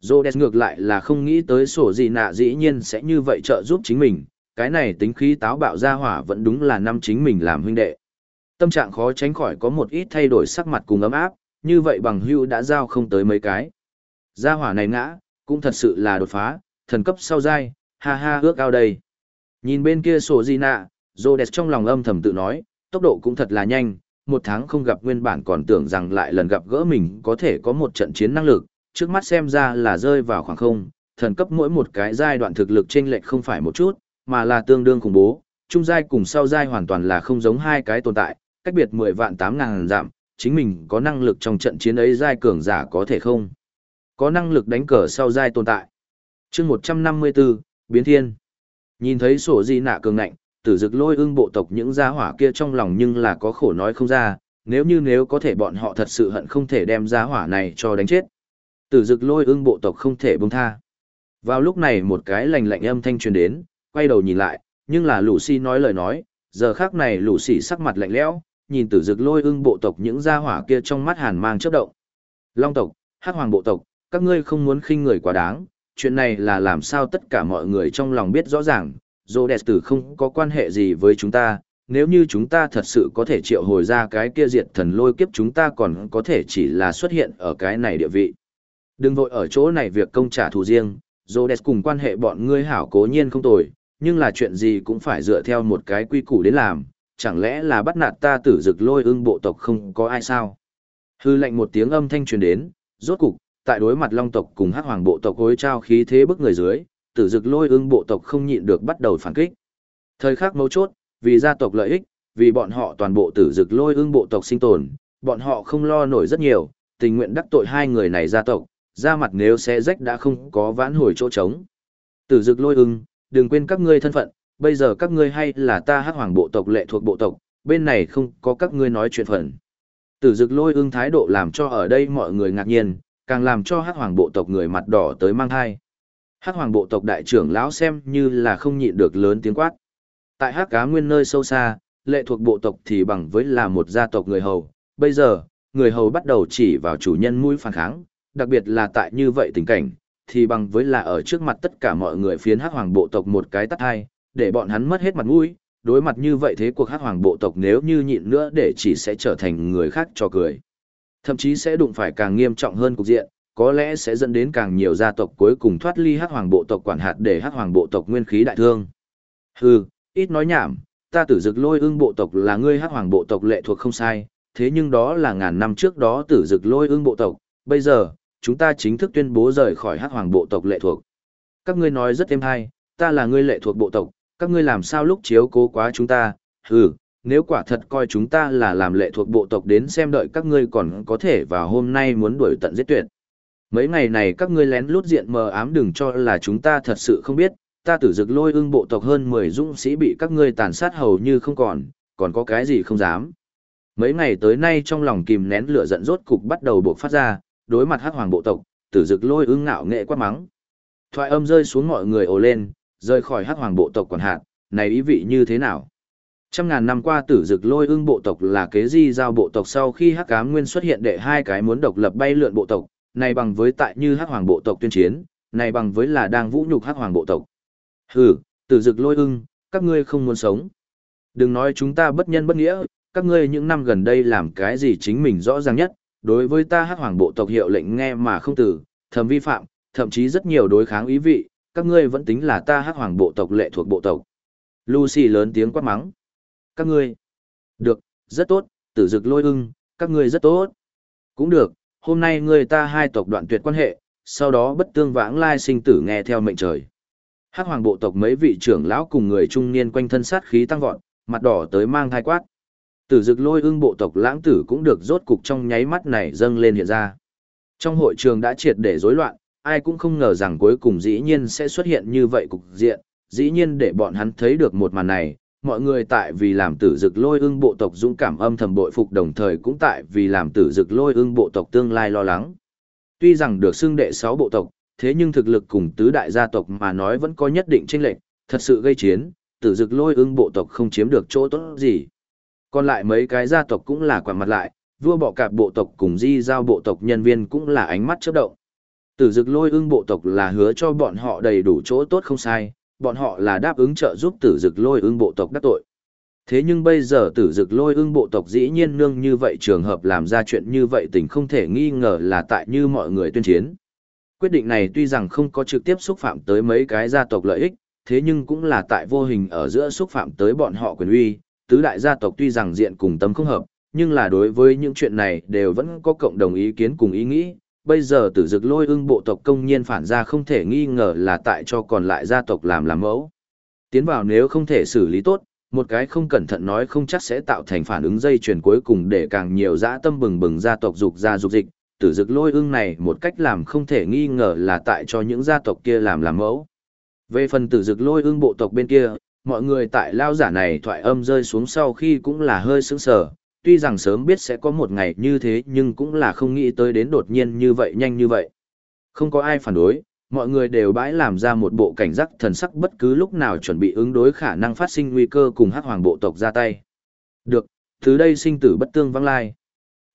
Rhodes ngược lại là không nghĩ tới sổ gì nạ dĩ nhiên sẽ như vậy trợ giúp chính mình, cái này tính khí táo bạo ra hỏa vẫn đúng là năm chính mình làm huynh đệ. Tâm trạng khó tránh khỏi có một ít thay đổi sắc mặt cùng ấm áp, như vậy bằng hưu đã giao không tới mấy cái. Gia hỏa này ngã, cũng thật sự là đột phá, thần cấp sau dai, ha ha ước ao đây. Nhìn bên kia sổ gì nạ, Rhodes trong lòng âm thầm tự nói, tốc độ cũng thật là nhanh, một tháng không gặp nguyên bản còn tưởng rằng lại lần gặp gỡ mình có thể có một trận chiến năng lực, trước mắt xem ra là rơi vào khoảng không, thần cấp mỗi một cái giai đoạn thực lực chênh lệch không phải một chút, mà là tương đương khủng bố, trung giai cùng sau giai hoàn toàn là không giống hai cái tồn tại, cách biệt 10 vạn 8 ngàn giảm, chính mình có năng lực trong trận chiến ấy giai cường giả có thể không? Có năng lực đánh cờ sau giai tồn tại. chương 154, Biến Thiên. Nhìn thấy sổ di nạ cường ngạnh, tử dực lôi ưng bộ tộc những gia hỏa kia trong lòng nhưng là có khổ nói không ra, nếu như nếu có thể bọn họ thật sự hận không thể đem gia hỏa này cho đánh chết. Tử dực lôi ưng bộ tộc không thể buông tha. Vào lúc này một cái lành lạnh âm thanh truyền đến, quay đầu nhìn lại, nhưng là Lucy nói lời nói, giờ khác này Lucy sắc mặt lạnh lẽo, nhìn tử dực lôi ưng bộ tộc những gia hỏa kia trong mắt hàn mang chớp động. Long tộc, hắc hoàng bộ tộc, các ngươi không muốn khinh người quá đáng, chuyện này là làm sao tất cả mọi người trong lòng biết rõ ràng, dô đẹp tử không có quan hệ gì với chúng ta, nếu như chúng ta thật sự có thể triệu hồi ra cái kia diệt thần lôi kiếp chúng ta còn có thể chỉ là xuất hiện ở cái này địa vị. Đừng vội ở chỗ này việc công trả thù riêng, dô đẹp cùng quan hệ bọn ngươi hảo cố nhiên không tồi, nhưng là chuyện gì cũng phải dựa theo một cái quy củ đến làm, chẳng lẽ là bắt nạt ta tử dực lôi ưng bộ tộc không có ai sao? Hư lệnh một tiếng âm thanh truyền đến, rốt cục, tại đối mặt long tộc cùng hắc hoàng bộ tộc hối trao khí thế bức người dưới, tử dực lôi ưng bộ tộc không nhịn được bắt đầu phản kích. Thời khắc mấu chốt, vì gia tộc lợi ích, vì bọn họ toàn bộ tử dực lôi ưng bộ tộc sinh tồn, bọn họ không lo nổi rất nhiều, tình nguyện đắc tội hai người này gia tộc, ra mặt nếu sẽ rách đã không có vãn hồi chỗ trống. Tử dực lôi ưng, đừng quên các ngươi thân phận, bây giờ các ngươi hay là ta hắc hoàng bộ tộc lệ thuộc bộ tộc, bên này không có các ngươi nói chuyện phần. Tử dực lôi ưng thái độ làm cho ở đây mọi người ngạc nhiên, càng làm cho hắc hoàng bộ tộc người mặt đỏ tới mang thai. Hắc hoàng bộ tộc đại trưởng lão xem như là không nhịn được lớn tiếng quát. Tại hắc cá nguyên nơi sâu xa, lệ thuộc bộ tộc thì bằng với là một gia tộc người hầu. Bây giờ, người hầu bắt đầu chỉ vào chủ nhân mũi phản kháng, đặc biệt là tại như vậy tình cảnh, thì bằng với là ở trước mặt tất cả mọi người phiến hắc hoàng bộ tộc một cái tắt hai, để bọn hắn mất hết mặt mũi. Đối mặt như vậy thế cuộc hắc hoàng bộ tộc nếu như nhịn nữa để chỉ sẽ trở thành người khác cho cười. Thậm chí sẽ đụng phải càng nghiêm trọng hơn cục diện, có lẽ sẽ dẫn đến càng nhiều gia tộc cuối cùng thoát ly hắc hoàng bộ tộc quản hạt để hắc hoàng bộ tộc nguyên khí đại thương. Hừ, ít nói nhảm, ta tử dực lôi ưng bộ tộc là ngươi hắc hoàng bộ tộc lệ thuộc không sai, thế nhưng đó là ngàn năm trước đó tử dực lôi ưng bộ tộc, bây giờ, chúng ta chính thức tuyên bố rời khỏi hắc hoàng bộ tộc lệ thuộc. Các ngươi nói rất êm hay, ta là ngươi lệ thuộc bộ tộc, các ngươi làm sao lúc chiếu cố quá chúng ta, hừ, nếu quả thật coi chúng ta là làm lệ thuộc bộ tộc đến xem đợi các ngươi còn có thể và hôm nay muốn đuổi tận giết tuyệt. Mấy ngày này các ngươi lén lút diện mờ ám đừng cho là chúng ta thật sự không biết, ta tử dực lôi ưng bộ tộc hơn 10 dũng sĩ bị các ngươi tàn sát hầu như không còn, còn có cái gì không dám. Mấy ngày tới nay trong lòng kìm nén lửa giận rốt cục bắt đầu buộc phát ra, đối mặt hắc hoàng bộ tộc, tử dực lôi ưng ngạo nghệ quát mắng. Thoại âm rơi xuống mọi người ồ lên, rời khỏi hắc hoàng bộ tộc quản hạt, này ý vị như thế nào? Trăm ngàn năm qua tử dực lôi ưng bộ tộc là kế di giao bộ tộc sau khi hắc ám nguyên xuất hiện đệ hai cái muốn độc lập bay lượn bộ tộc, này bằng với tại như hắc hoàng bộ tộc tuyên chiến, này bằng với là đang vũ nhục hắc hoàng bộ tộc. Hừ, tử dực lôi ưng, các ngươi không muốn sống. Đừng nói chúng ta bất nhân bất nghĩa, các ngươi những năm gần đây làm cái gì chính mình rõ ràng nhất, đối với ta hắc hoàng bộ tộc hiệu lệnh nghe mà không tử, thầm vi phạm, thậm chí rất nhiều đối kháng ý vị, các ngươi vẫn tính là ta hắc hoàng bộ tộc lệ thuộc bộ tộc. Lucy lớn tiếng quát mắng. Các ngươi. Được, rất tốt, tử dực lôi ưng, các ngươi rất tốt. Cũng được, hôm nay người ta hai tộc đoạn tuyệt quan hệ, sau đó bất tương vãng lai sinh tử nghe theo mệnh trời. Hắc hoàng bộ tộc mấy vị trưởng lão cùng người trung niên quanh thân sát khí tăng vọt, mặt đỏ tới mang thai quát. Tử dực lôi ưng bộ tộc lãng tử cũng được rốt cục trong nháy mắt này dâng lên hiện ra. Trong hội trường đã triệt để rối loạn, ai cũng không ngờ rằng cuối cùng dĩ nhiên sẽ xuất hiện như vậy cục diện, dĩ nhiên để bọn hắn thấy được một màn này, mọi người tại vì làm tử dực lôi ưng bộ tộc dũng cảm âm thầm bội phục đồng thời cũng tại vì làm tử dực lôi ưng bộ tộc tương lai lo lắng. Tuy rằng được xưng đệ sáu bộ tộc, thế nhưng thực lực cùng tứ đại gia tộc mà nói vẫn có nhất định chênh lệch, thật sự gây chiến, tử dực lôi ưng bộ tộc không chiếm được chỗ tốt gì. Còn lại mấy cái gia tộc cũng là quả mặt lại, vua bọ cạp bộ tộc cùng di giao bộ tộc nhân viên cũng là ánh mắt chớp động. Tử dực lôi ưng bộ tộc là hứa cho bọn họ đầy đủ chỗ tốt không sai, bọn họ là đáp ứng trợ giúp tử dực lôi ưng bộ tộc đắc tội. Thế nhưng bây giờ tử dực lôi ưng bộ tộc dĩ nhiên nương như vậy trường hợp làm ra chuyện như vậy tình không thể nghi ngờ là tại như mọi người tuyên chiến. Quyết định này tuy rằng không có trực tiếp xúc phạm tới mấy cái gia tộc lợi ích, thế nhưng cũng là tại vô hình ở giữa xúc phạm tới bọn họ quyền uy, tứ đại gia tộc tuy rằng diện cùng tâm không hợp, nhưng là đối với những chuyện này đều vẫn có cộng đồng ý kiến cùng ý nghĩ. Bây giờ tử dực lôi ưng bộ tộc công nhiên phản ra không thể nghi ngờ là tại cho còn lại gia tộc làm làm mẫu. Tiến vào nếu không thể xử lý tốt, một cái không cẩn thận nói không chắc sẽ tạo thành phản ứng dây chuyền cuối cùng để càng nhiều dã tâm bừng bừng gia tộc dục ra dục dịch. Tử dực lôi ưng này một cách làm không thể nghi ngờ là tại cho những gia tộc kia làm làm mẫu. Về phần tử dực lôi ưng bộ tộc bên kia, mọi người tại lao giả này thoại âm rơi xuống sau khi cũng là hơi sững sờ, tuy rằng sớm biết sẽ có một ngày như thế nhưng cũng là không nghĩ tới đến đột nhiên như vậy nhanh như vậy. Không có ai phản đối, mọi người đều bãi làm ra một bộ cảnh giác thần sắc bất cứ lúc nào chuẩn bị ứng đối khả năng phát sinh nguy cơ cùng hắc hoàng bộ tộc ra tay. Được, từ đây sinh tử bất tương vắng lai.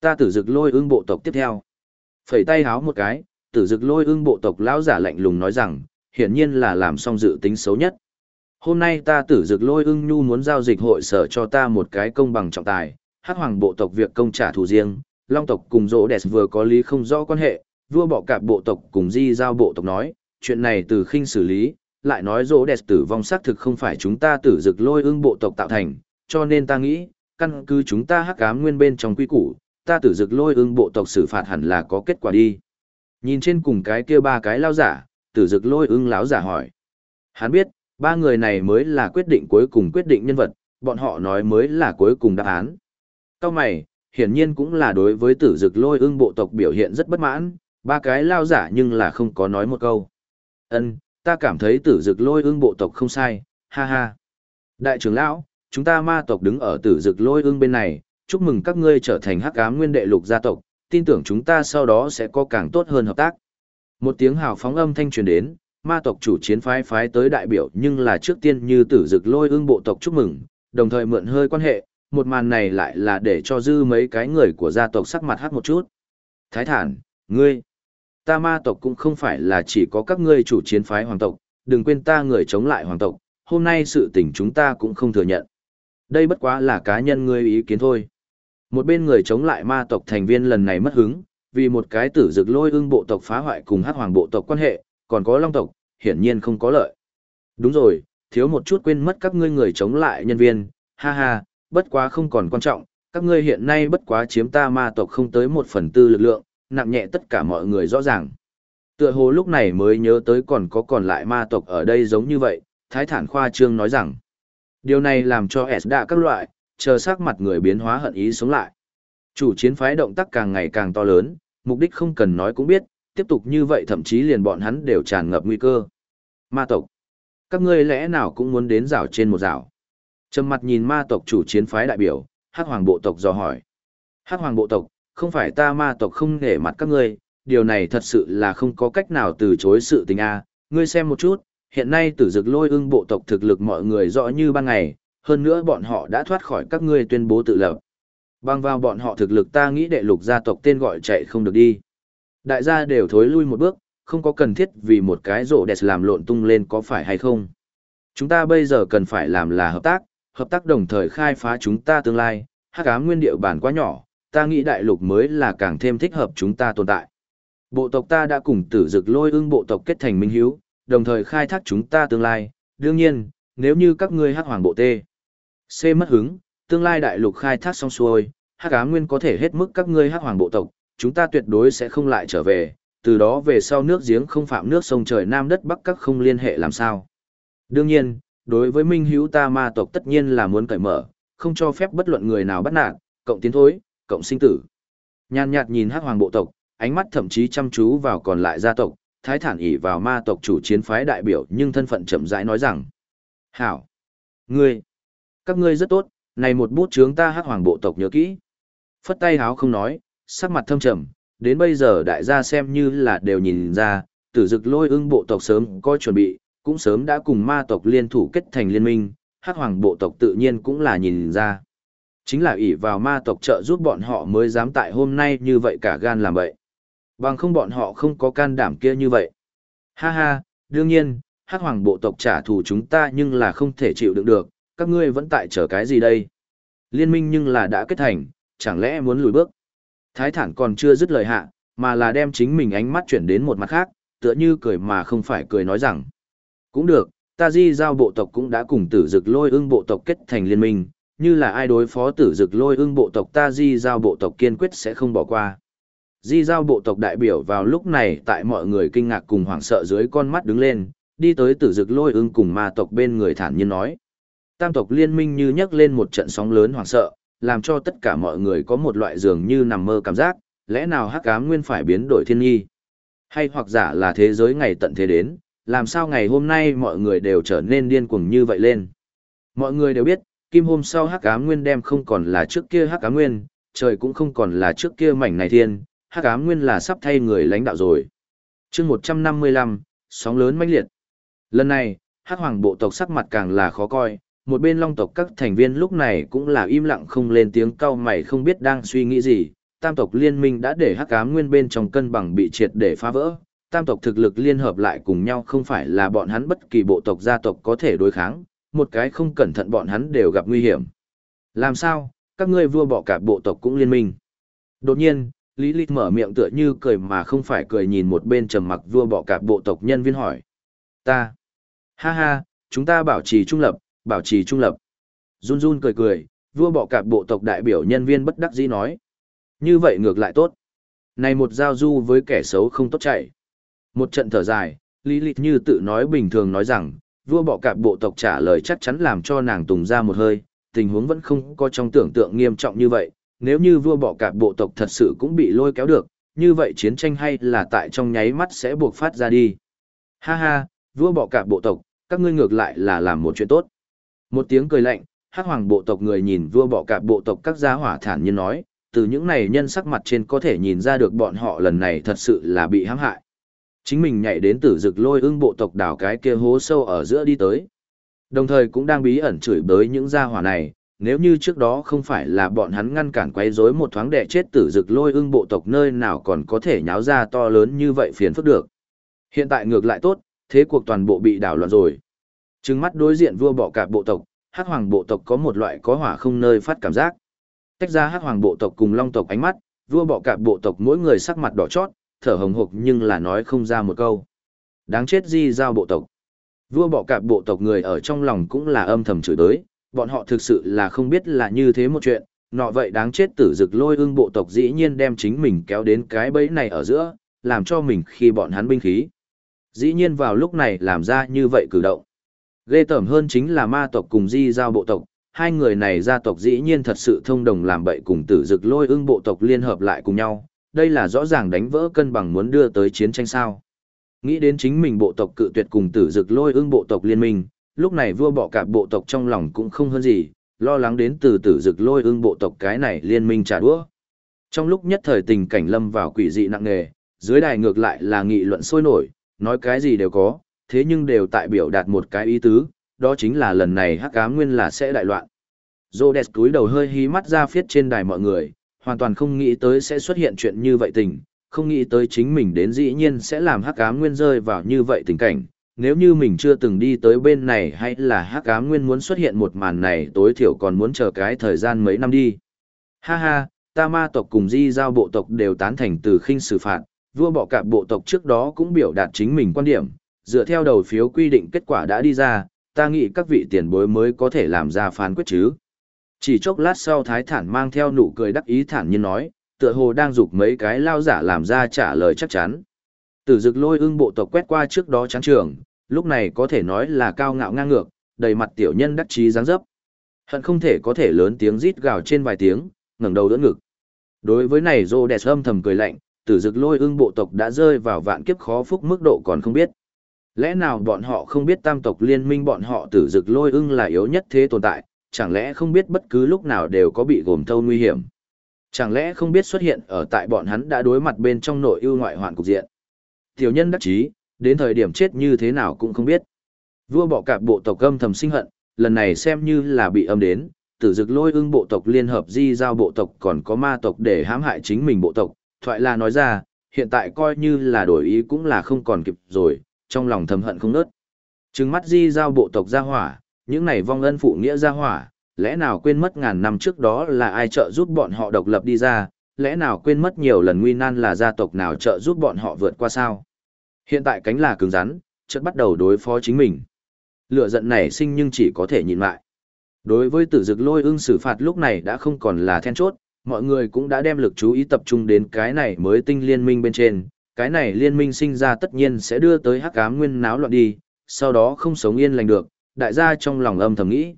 Ta tử dực lôi ưng bộ tộc tiếp theo. Phẩy tay háo một cái, tử dực lôi ưng bộ tộc lão giả lạnh lùng nói rằng, hiển nhiên là làm xong dự tính xấu nhất. Hôm nay ta tử dực lôi ưng nhu muốn giao dịch hội sở cho ta một cái công bằng trọng tài, hắc hoàng bộ tộc việc công trả thù riêng, long tộc cùng rỗ đẹp vừa có lý không rõ quan hệ, vua bọ cạp bộ tộc cùng di giao bộ tộc nói, chuyện này từ khinh xử lý, lại nói rỗ đẹp tử vong xác thực không phải chúng ta tử dực lôi ương bộ tộc tạo thành, cho nên ta nghĩ, căn cứ chúng ta hắc ám nguyên bên trong quy củ, ta tử dực lôi ương bộ tộc xử phạt hẳn là có kết quả đi. Nhìn trên cùng cái kia ba cái lao giả, tử dực lôi ưng láo giả hỏi. Hắn biết, ba người này mới là quyết định cuối cùng quyết định nhân vật, bọn họ nói mới là cuối cùng đáp án. Cao mày, hiển nhiên cũng là đối với tử dực lôi ưng bộ tộc biểu hiện rất bất mãn, ba cái lao giả nhưng là không có nói một câu. Ân, ta cảm thấy tử dực lôi ưng bộ tộc không sai, ha ha. Đại trưởng lão, chúng ta ma tộc đứng ở tử dực lôi ưng bên này, chúc mừng các ngươi trở thành hắc ám nguyên đệ lục gia tộc, tin tưởng chúng ta sau đó sẽ có càng tốt hơn hợp tác. Một tiếng hào phóng âm thanh truyền đến, ma tộc chủ chiến phái phái tới đại biểu nhưng là trước tiên như tử dực lôi ưng bộ tộc chúc mừng, đồng thời mượn hơi quan hệ, một màn này lại là để cho dư mấy cái người của gia tộc sắc mặt hát một chút. Thái thản, ngươi, ta ma tộc cũng không phải là chỉ có các ngươi chủ chiến phái hoàng tộc, đừng quên ta người chống lại hoàng tộc, hôm nay sự tình chúng ta cũng không thừa nhận. Đây bất quá là cá nhân ngươi ý kiến thôi. Một bên người chống lại ma tộc thành viên lần này mất hứng, vì một cái tử dực lôi ưng bộ tộc phá hoại cùng hát hoàng bộ tộc quan hệ, còn có long tộc, hiển nhiên không có lợi. Đúng rồi, thiếu một chút quên mất các ngươi người chống lại nhân viên, ha ha, bất quá không còn quan trọng, các ngươi hiện nay bất quá chiếm ta ma tộc không tới một phần tư lực lượng, nặng nhẹ tất cả mọi người rõ ràng. Tựa hồ lúc này mới nhớ tới còn có còn lại ma tộc ở đây giống như vậy, Thái Thản Khoa Trương nói rằng, điều này làm cho S đạ các loại, chờ sắc mặt người biến hóa hận ý sống lại. Chủ chiến phái động tác càng ngày càng to lớn, mục đích không cần nói cũng biết, tiếp tục như vậy thậm chí liền bọn hắn đều tràn ngập nguy cơ. Ma tộc, các ngươi lẽ nào cũng muốn đến rào trên một rào. Trầm mặt nhìn ma tộc chủ chiến phái đại biểu, Hắc Hoàng bộ tộc dò hỏi. Hắc Hoàng bộ tộc, không phải ta ma tộc không nể mặt các ngươi, điều này thật sự là không có cách nào từ chối sự tình a. Ngươi xem một chút, hiện nay tử dực lôi ưng bộ tộc thực lực mọi người rõ như ban ngày, hơn nữa bọn họ đã thoát khỏi các ngươi tuyên bố tự lập. Bằng vào bọn họ thực lực ta nghĩ đệ lục gia tộc tên gọi chạy không được đi. Đại gia đều thối lui một bước, không có cần thiết vì một cái rổ đẹp làm lộn tung lên có phải hay không. Chúng ta bây giờ cần phải làm là hợp tác, hợp tác đồng thời khai phá chúng ta tương lai, hắc ám nguyên địa bản quá nhỏ, ta nghĩ đại lục mới là càng thêm thích hợp chúng ta tồn tại. Bộ tộc ta đã cùng tử dực lôi ưng bộ tộc kết thành minh hiếu, đồng thời khai thác chúng ta tương lai, đương nhiên, nếu như các ngươi hắc hoàng bộ tê. C mất hứng, tương lai đại lục khai thác xong xuôi, hắc ám nguyên có thể hết mức các ngươi hắc hoàng bộ tộc, chúng ta tuyệt đối sẽ không lại trở về, từ đó về sau nước giếng không phạm nước sông trời nam đất bắc các không liên hệ làm sao. Đương nhiên, đối với minh hữu ta ma tộc tất nhiên là muốn cởi mở, không cho phép bất luận người nào bắt nạt, cộng tiến thối, cộng sinh tử. Nhàn nhạt nhìn hắc hoàng bộ tộc, ánh mắt thậm chí chăm chú vào còn lại gia tộc, thái thản ỉ vào ma tộc chủ chiến phái đại biểu nhưng thân phận chậm rãi nói rằng. Hảo! Ngươi! Các ngươi rất tốt, này một bút chướng ta hắc hoàng bộ tộc nhớ kỹ. Phất tay háo không nói, sắc mặt thâm trầm, đến bây giờ đại gia xem như là đều nhìn ra, tử dực lôi ưng bộ tộc sớm có chuẩn bị, cũng sớm đã cùng ma tộc liên thủ kết thành liên minh, hắc hoàng bộ tộc tự nhiên cũng là nhìn ra. Chính là ỷ vào ma tộc trợ giúp bọn họ mới dám tại hôm nay như vậy cả gan làm vậy. Bằng không bọn họ không có can đảm kia như vậy. Ha ha, đương nhiên, hắc hoàng bộ tộc trả thù chúng ta nhưng là không thể chịu đựng được, các ngươi vẫn tại chờ cái gì đây? Liên minh nhưng là đã kết thành, chẳng lẽ muốn lùi bước? Thái thản còn chưa dứt lời hạ, mà là đem chính mình ánh mắt chuyển đến một mặt khác, tựa như cười mà không phải cười nói rằng. Cũng được, ta di giao bộ tộc cũng đã cùng tử dực lôi ưng bộ tộc kết thành liên minh, như là ai đối phó tử dực lôi ưng bộ tộc ta di giao bộ tộc kiên quyết sẽ không bỏ qua. Di giao bộ tộc đại biểu vào lúc này tại mọi người kinh ngạc cùng hoảng sợ dưới con mắt đứng lên, đi tới tử dực lôi ưng cùng ma tộc bên người thản nhiên nói. Tam tộc liên minh như nhấc lên một trận sóng lớn hoảng sợ, làm cho tất cả mọi người có một loại dường như nằm mơ cảm giác, lẽ nào hắc ám nguyên phải biến đổi thiên nghi? Hay hoặc giả là thế giới ngày tận thế đến, làm sao ngày hôm nay mọi người đều trở nên điên cuồng như vậy lên? Mọi người đều biết, kim hôm sau hắc ám nguyên đem không còn là trước kia hắc ám nguyên, trời cũng không còn là trước kia mảnh này thiên, hắc ám nguyên là sắp thay người lãnh đạo rồi. chương 155, sóng lớn mãnh liệt. Lần này, hắc hoàng bộ tộc sắc mặt càng là khó coi, một bên long tộc các thành viên lúc này cũng là im lặng không lên tiếng cau mày không biết đang suy nghĩ gì. Tam tộc liên minh đã để hắc ám nguyên bên trong cân bằng bị triệt để phá vỡ. Tam tộc thực lực liên hợp lại cùng nhau không phải là bọn hắn bất kỳ bộ tộc gia tộc có thể đối kháng, một cái không cẩn thận bọn hắn đều gặp nguy hiểm. Làm sao, các ngươi vua bỏ cả bộ tộc cũng liên minh. Đột nhiên, Lý Lịch mở miệng tựa như cười mà không phải cười nhìn một bên trầm mặc vua bỏ cả bộ tộc nhân viên hỏi. Ta. Ha ha, chúng ta bảo trì trung lập, bảo trì trung lập. Run run cười cười, vua bỏ cả bộ tộc đại biểu nhân viên bất đắc dĩ nói. Như vậy ngược lại tốt. Này một giao du với kẻ xấu không tốt chạy. Một trận thở dài, Lý Lịch như tự nói bình thường nói rằng, vua bọ cạp bộ tộc trả lời chắc chắn làm cho nàng tùng ra một hơi, tình huống vẫn không có trong tưởng tượng nghiêm trọng như vậy, nếu như vua bọ cạp bộ tộc thật sự cũng bị lôi kéo được, như vậy chiến tranh hay là tại trong nháy mắt sẽ buộc phát ra đi. Ha ha, vua bọ cạp bộ tộc, các ngươi ngược lại là làm một chuyện tốt. Một tiếng cười lạnh, hắc hoàng bộ tộc người nhìn vua bọ cạp bộ tộc các gia hỏa thản nhiên nói, từ những này nhân sắc mặt trên có thể nhìn ra được bọn họ lần này thật sự là bị hãm hại. Chính mình nhảy đến tử dực lôi ưng bộ tộc đảo cái kia hố sâu ở giữa đi tới. Đồng thời cũng đang bí ẩn chửi bới những gia hỏa này, nếu như trước đó không phải là bọn hắn ngăn cản quấy rối một thoáng đẻ chết tử dực lôi ưng bộ tộc nơi nào còn có thể nháo ra to lớn như vậy phiền phức được. Hiện tại ngược lại tốt, thế cuộc toàn bộ bị đảo loạn rồi. Trừng mắt đối diện vua bỏ cả bộ tộc, hắc hoàng bộ tộc có một loại có hỏa không nơi phát cảm giác. Tách ra hắc hoàng bộ tộc cùng long tộc ánh mắt, vua bỏ cả bộ tộc mỗi người sắc mặt đỏ chót, thở hồng hộc nhưng là nói không ra một câu. Đáng chết di giao bộ tộc. Vua bỏ cả bộ tộc người ở trong lòng cũng là âm thầm chửi tới, bọn họ thực sự là không biết là như thế một chuyện, nọ vậy đáng chết tử dực lôi ưng bộ tộc dĩ nhiên đem chính mình kéo đến cái bẫy này ở giữa, làm cho mình khi bọn hắn binh khí. Dĩ nhiên vào lúc này làm ra như vậy cử động. Ghê tởm hơn chính là ma tộc cùng di giao bộ tộc, hai người này gia tộc dĩ nhiên thật sự thông đồng làm bậy cùng tử dực lôi ưng bộ tộc liên hợp lại cùng nhau, đây là rõ ràng đánh vỡ cân bằng muốn đưa tới chiến tranh sao. Nghĩ đến chính mình bộ tộc cự tuyệt cùng tử dực lôi ưng bộ tộc liên minh, lúc này vua bọ cạp bộ tộc trong lòng cũng không hơn gì, lo lắng đến từ tử dực lôi ưng bộ tộc cái này liên minh trả đũa. Trong lúc nhất thời tình cảnh lâm vào quỷ dị nặng nề, dưới đài ngược lại là nghị luận sôi nổi, nói cái gì đều có, thế nhưng đều tại biểu đạt một cái ý tứ, đó chính là lần này hắc ám nguyên là sẽ đại loạn. Rhodes cúi đầu hơi hí mắt ra phiết trên đài mọi người, hoàn toàn không nghĩ tới sẽ xuất hiện chuyện như vậy tình, không nghĩ tới chính mình đến dĩ nhiên sẽ làm hắc ám nguyên rơi vào như vậy tình cảnh. Nếu như mình chưa từng đi tới bên này hay là hắc ám nguyên muốn xuất hiện một màn này tối thiểu còn muốn chờ cái thời gian mấy năm đi. Ha ha, ta ma tộc cùng di giao bộ tộc đều tán thành từ khinh xử phạt, vua bọ cạp bộ tộc trước đó cũng biểu đạt chính mình quan điểm, dựa theo đầu phiếu quy định kết quả đã đi ra, ta nghĩ các vị tiền bối mới có thể làm ra phán quyết chứ. Chỉ chốc lát sau Thái Thản mang theo nụ cười đắc ý thản nhiên nói, tựa hồ đang dục mấy cái lao giả làm ra trả lời chắc chắn. Tử dực lôi ưng bộ tộc quét qua trước đó trắng trường, lúc này có thể nói là cao ngạo ngang ngược, đầy mặt tiểu nhân đắc chí dáng dấp. Hận không thể có thể lớn tiếng rít gào trên vài tiếng, ngẩng đầu đỡ ngực. Đối với này Rô Đẹp âm thầm cười lạnh, tử dực lôi ưng bộ tộc đã rơi vào vạn kiếp khó phúc mức độ còn không biết. Lẽ nào bọn họ không biết tam tộc liên minh bọn họ tử dực lôi ưng là yếu nhất thế tồn tại, chẳng lẽ không biết bất cứ lúc nào đều có bị gồm thâu nguy hiểm. Chẳng lẽ không biết xuất hiện ở tại bọn hắn đã đối mặt bên trong nội ưu ngoại hoạn cục diện. Tiểu nhân đắc chí, đến thời điểm chết như thế nào cũng không biết. Vua bỏ cạp bộ tộc âm thầm sinh hận, lần này xem như là bị âm đến, tử dực lôi ưng bộ tộc liên hợp di giao bộ tộc còn có ma tộc để hãm hại chính mình bộ tộc, thoại là nói ra, hiện tại coi như là đổi ý cũng là không còn kịp rồi, trong lòng thầm hận không nớt. Trừng mắt di giao bộ tộc ra hỏa, những này vong ân phụ nghĩa ra hỏa, lẽ nào quên mất ngàn năm trước đó là ai trợ giúp bọn họ độc lập đi ra, lẽ nào quên mất nhiều lần nguy nan là gia tộc nào trợ giúp bọn họ vượt qua sao. Hiện tại cánh là cứng rắn, chợt bắt đầu đối phó chính mình. Lửa giận này sinh nhưng chỉ có thể nhìn lại. Đối với tử dực lôi ưng xử phạt lúc này đã không còn là then chốt, mọi người cũng đã đem lực chú ý tập trung đến cái này mới tinh liên minh bên trên. Cái này liên minh sinh ra tất nhiên sẽ đưa tới hắc ám nguyên náo loạn đi, sau đó không sống yên lành được, đại gia trong lòng âm thầm nghĩ.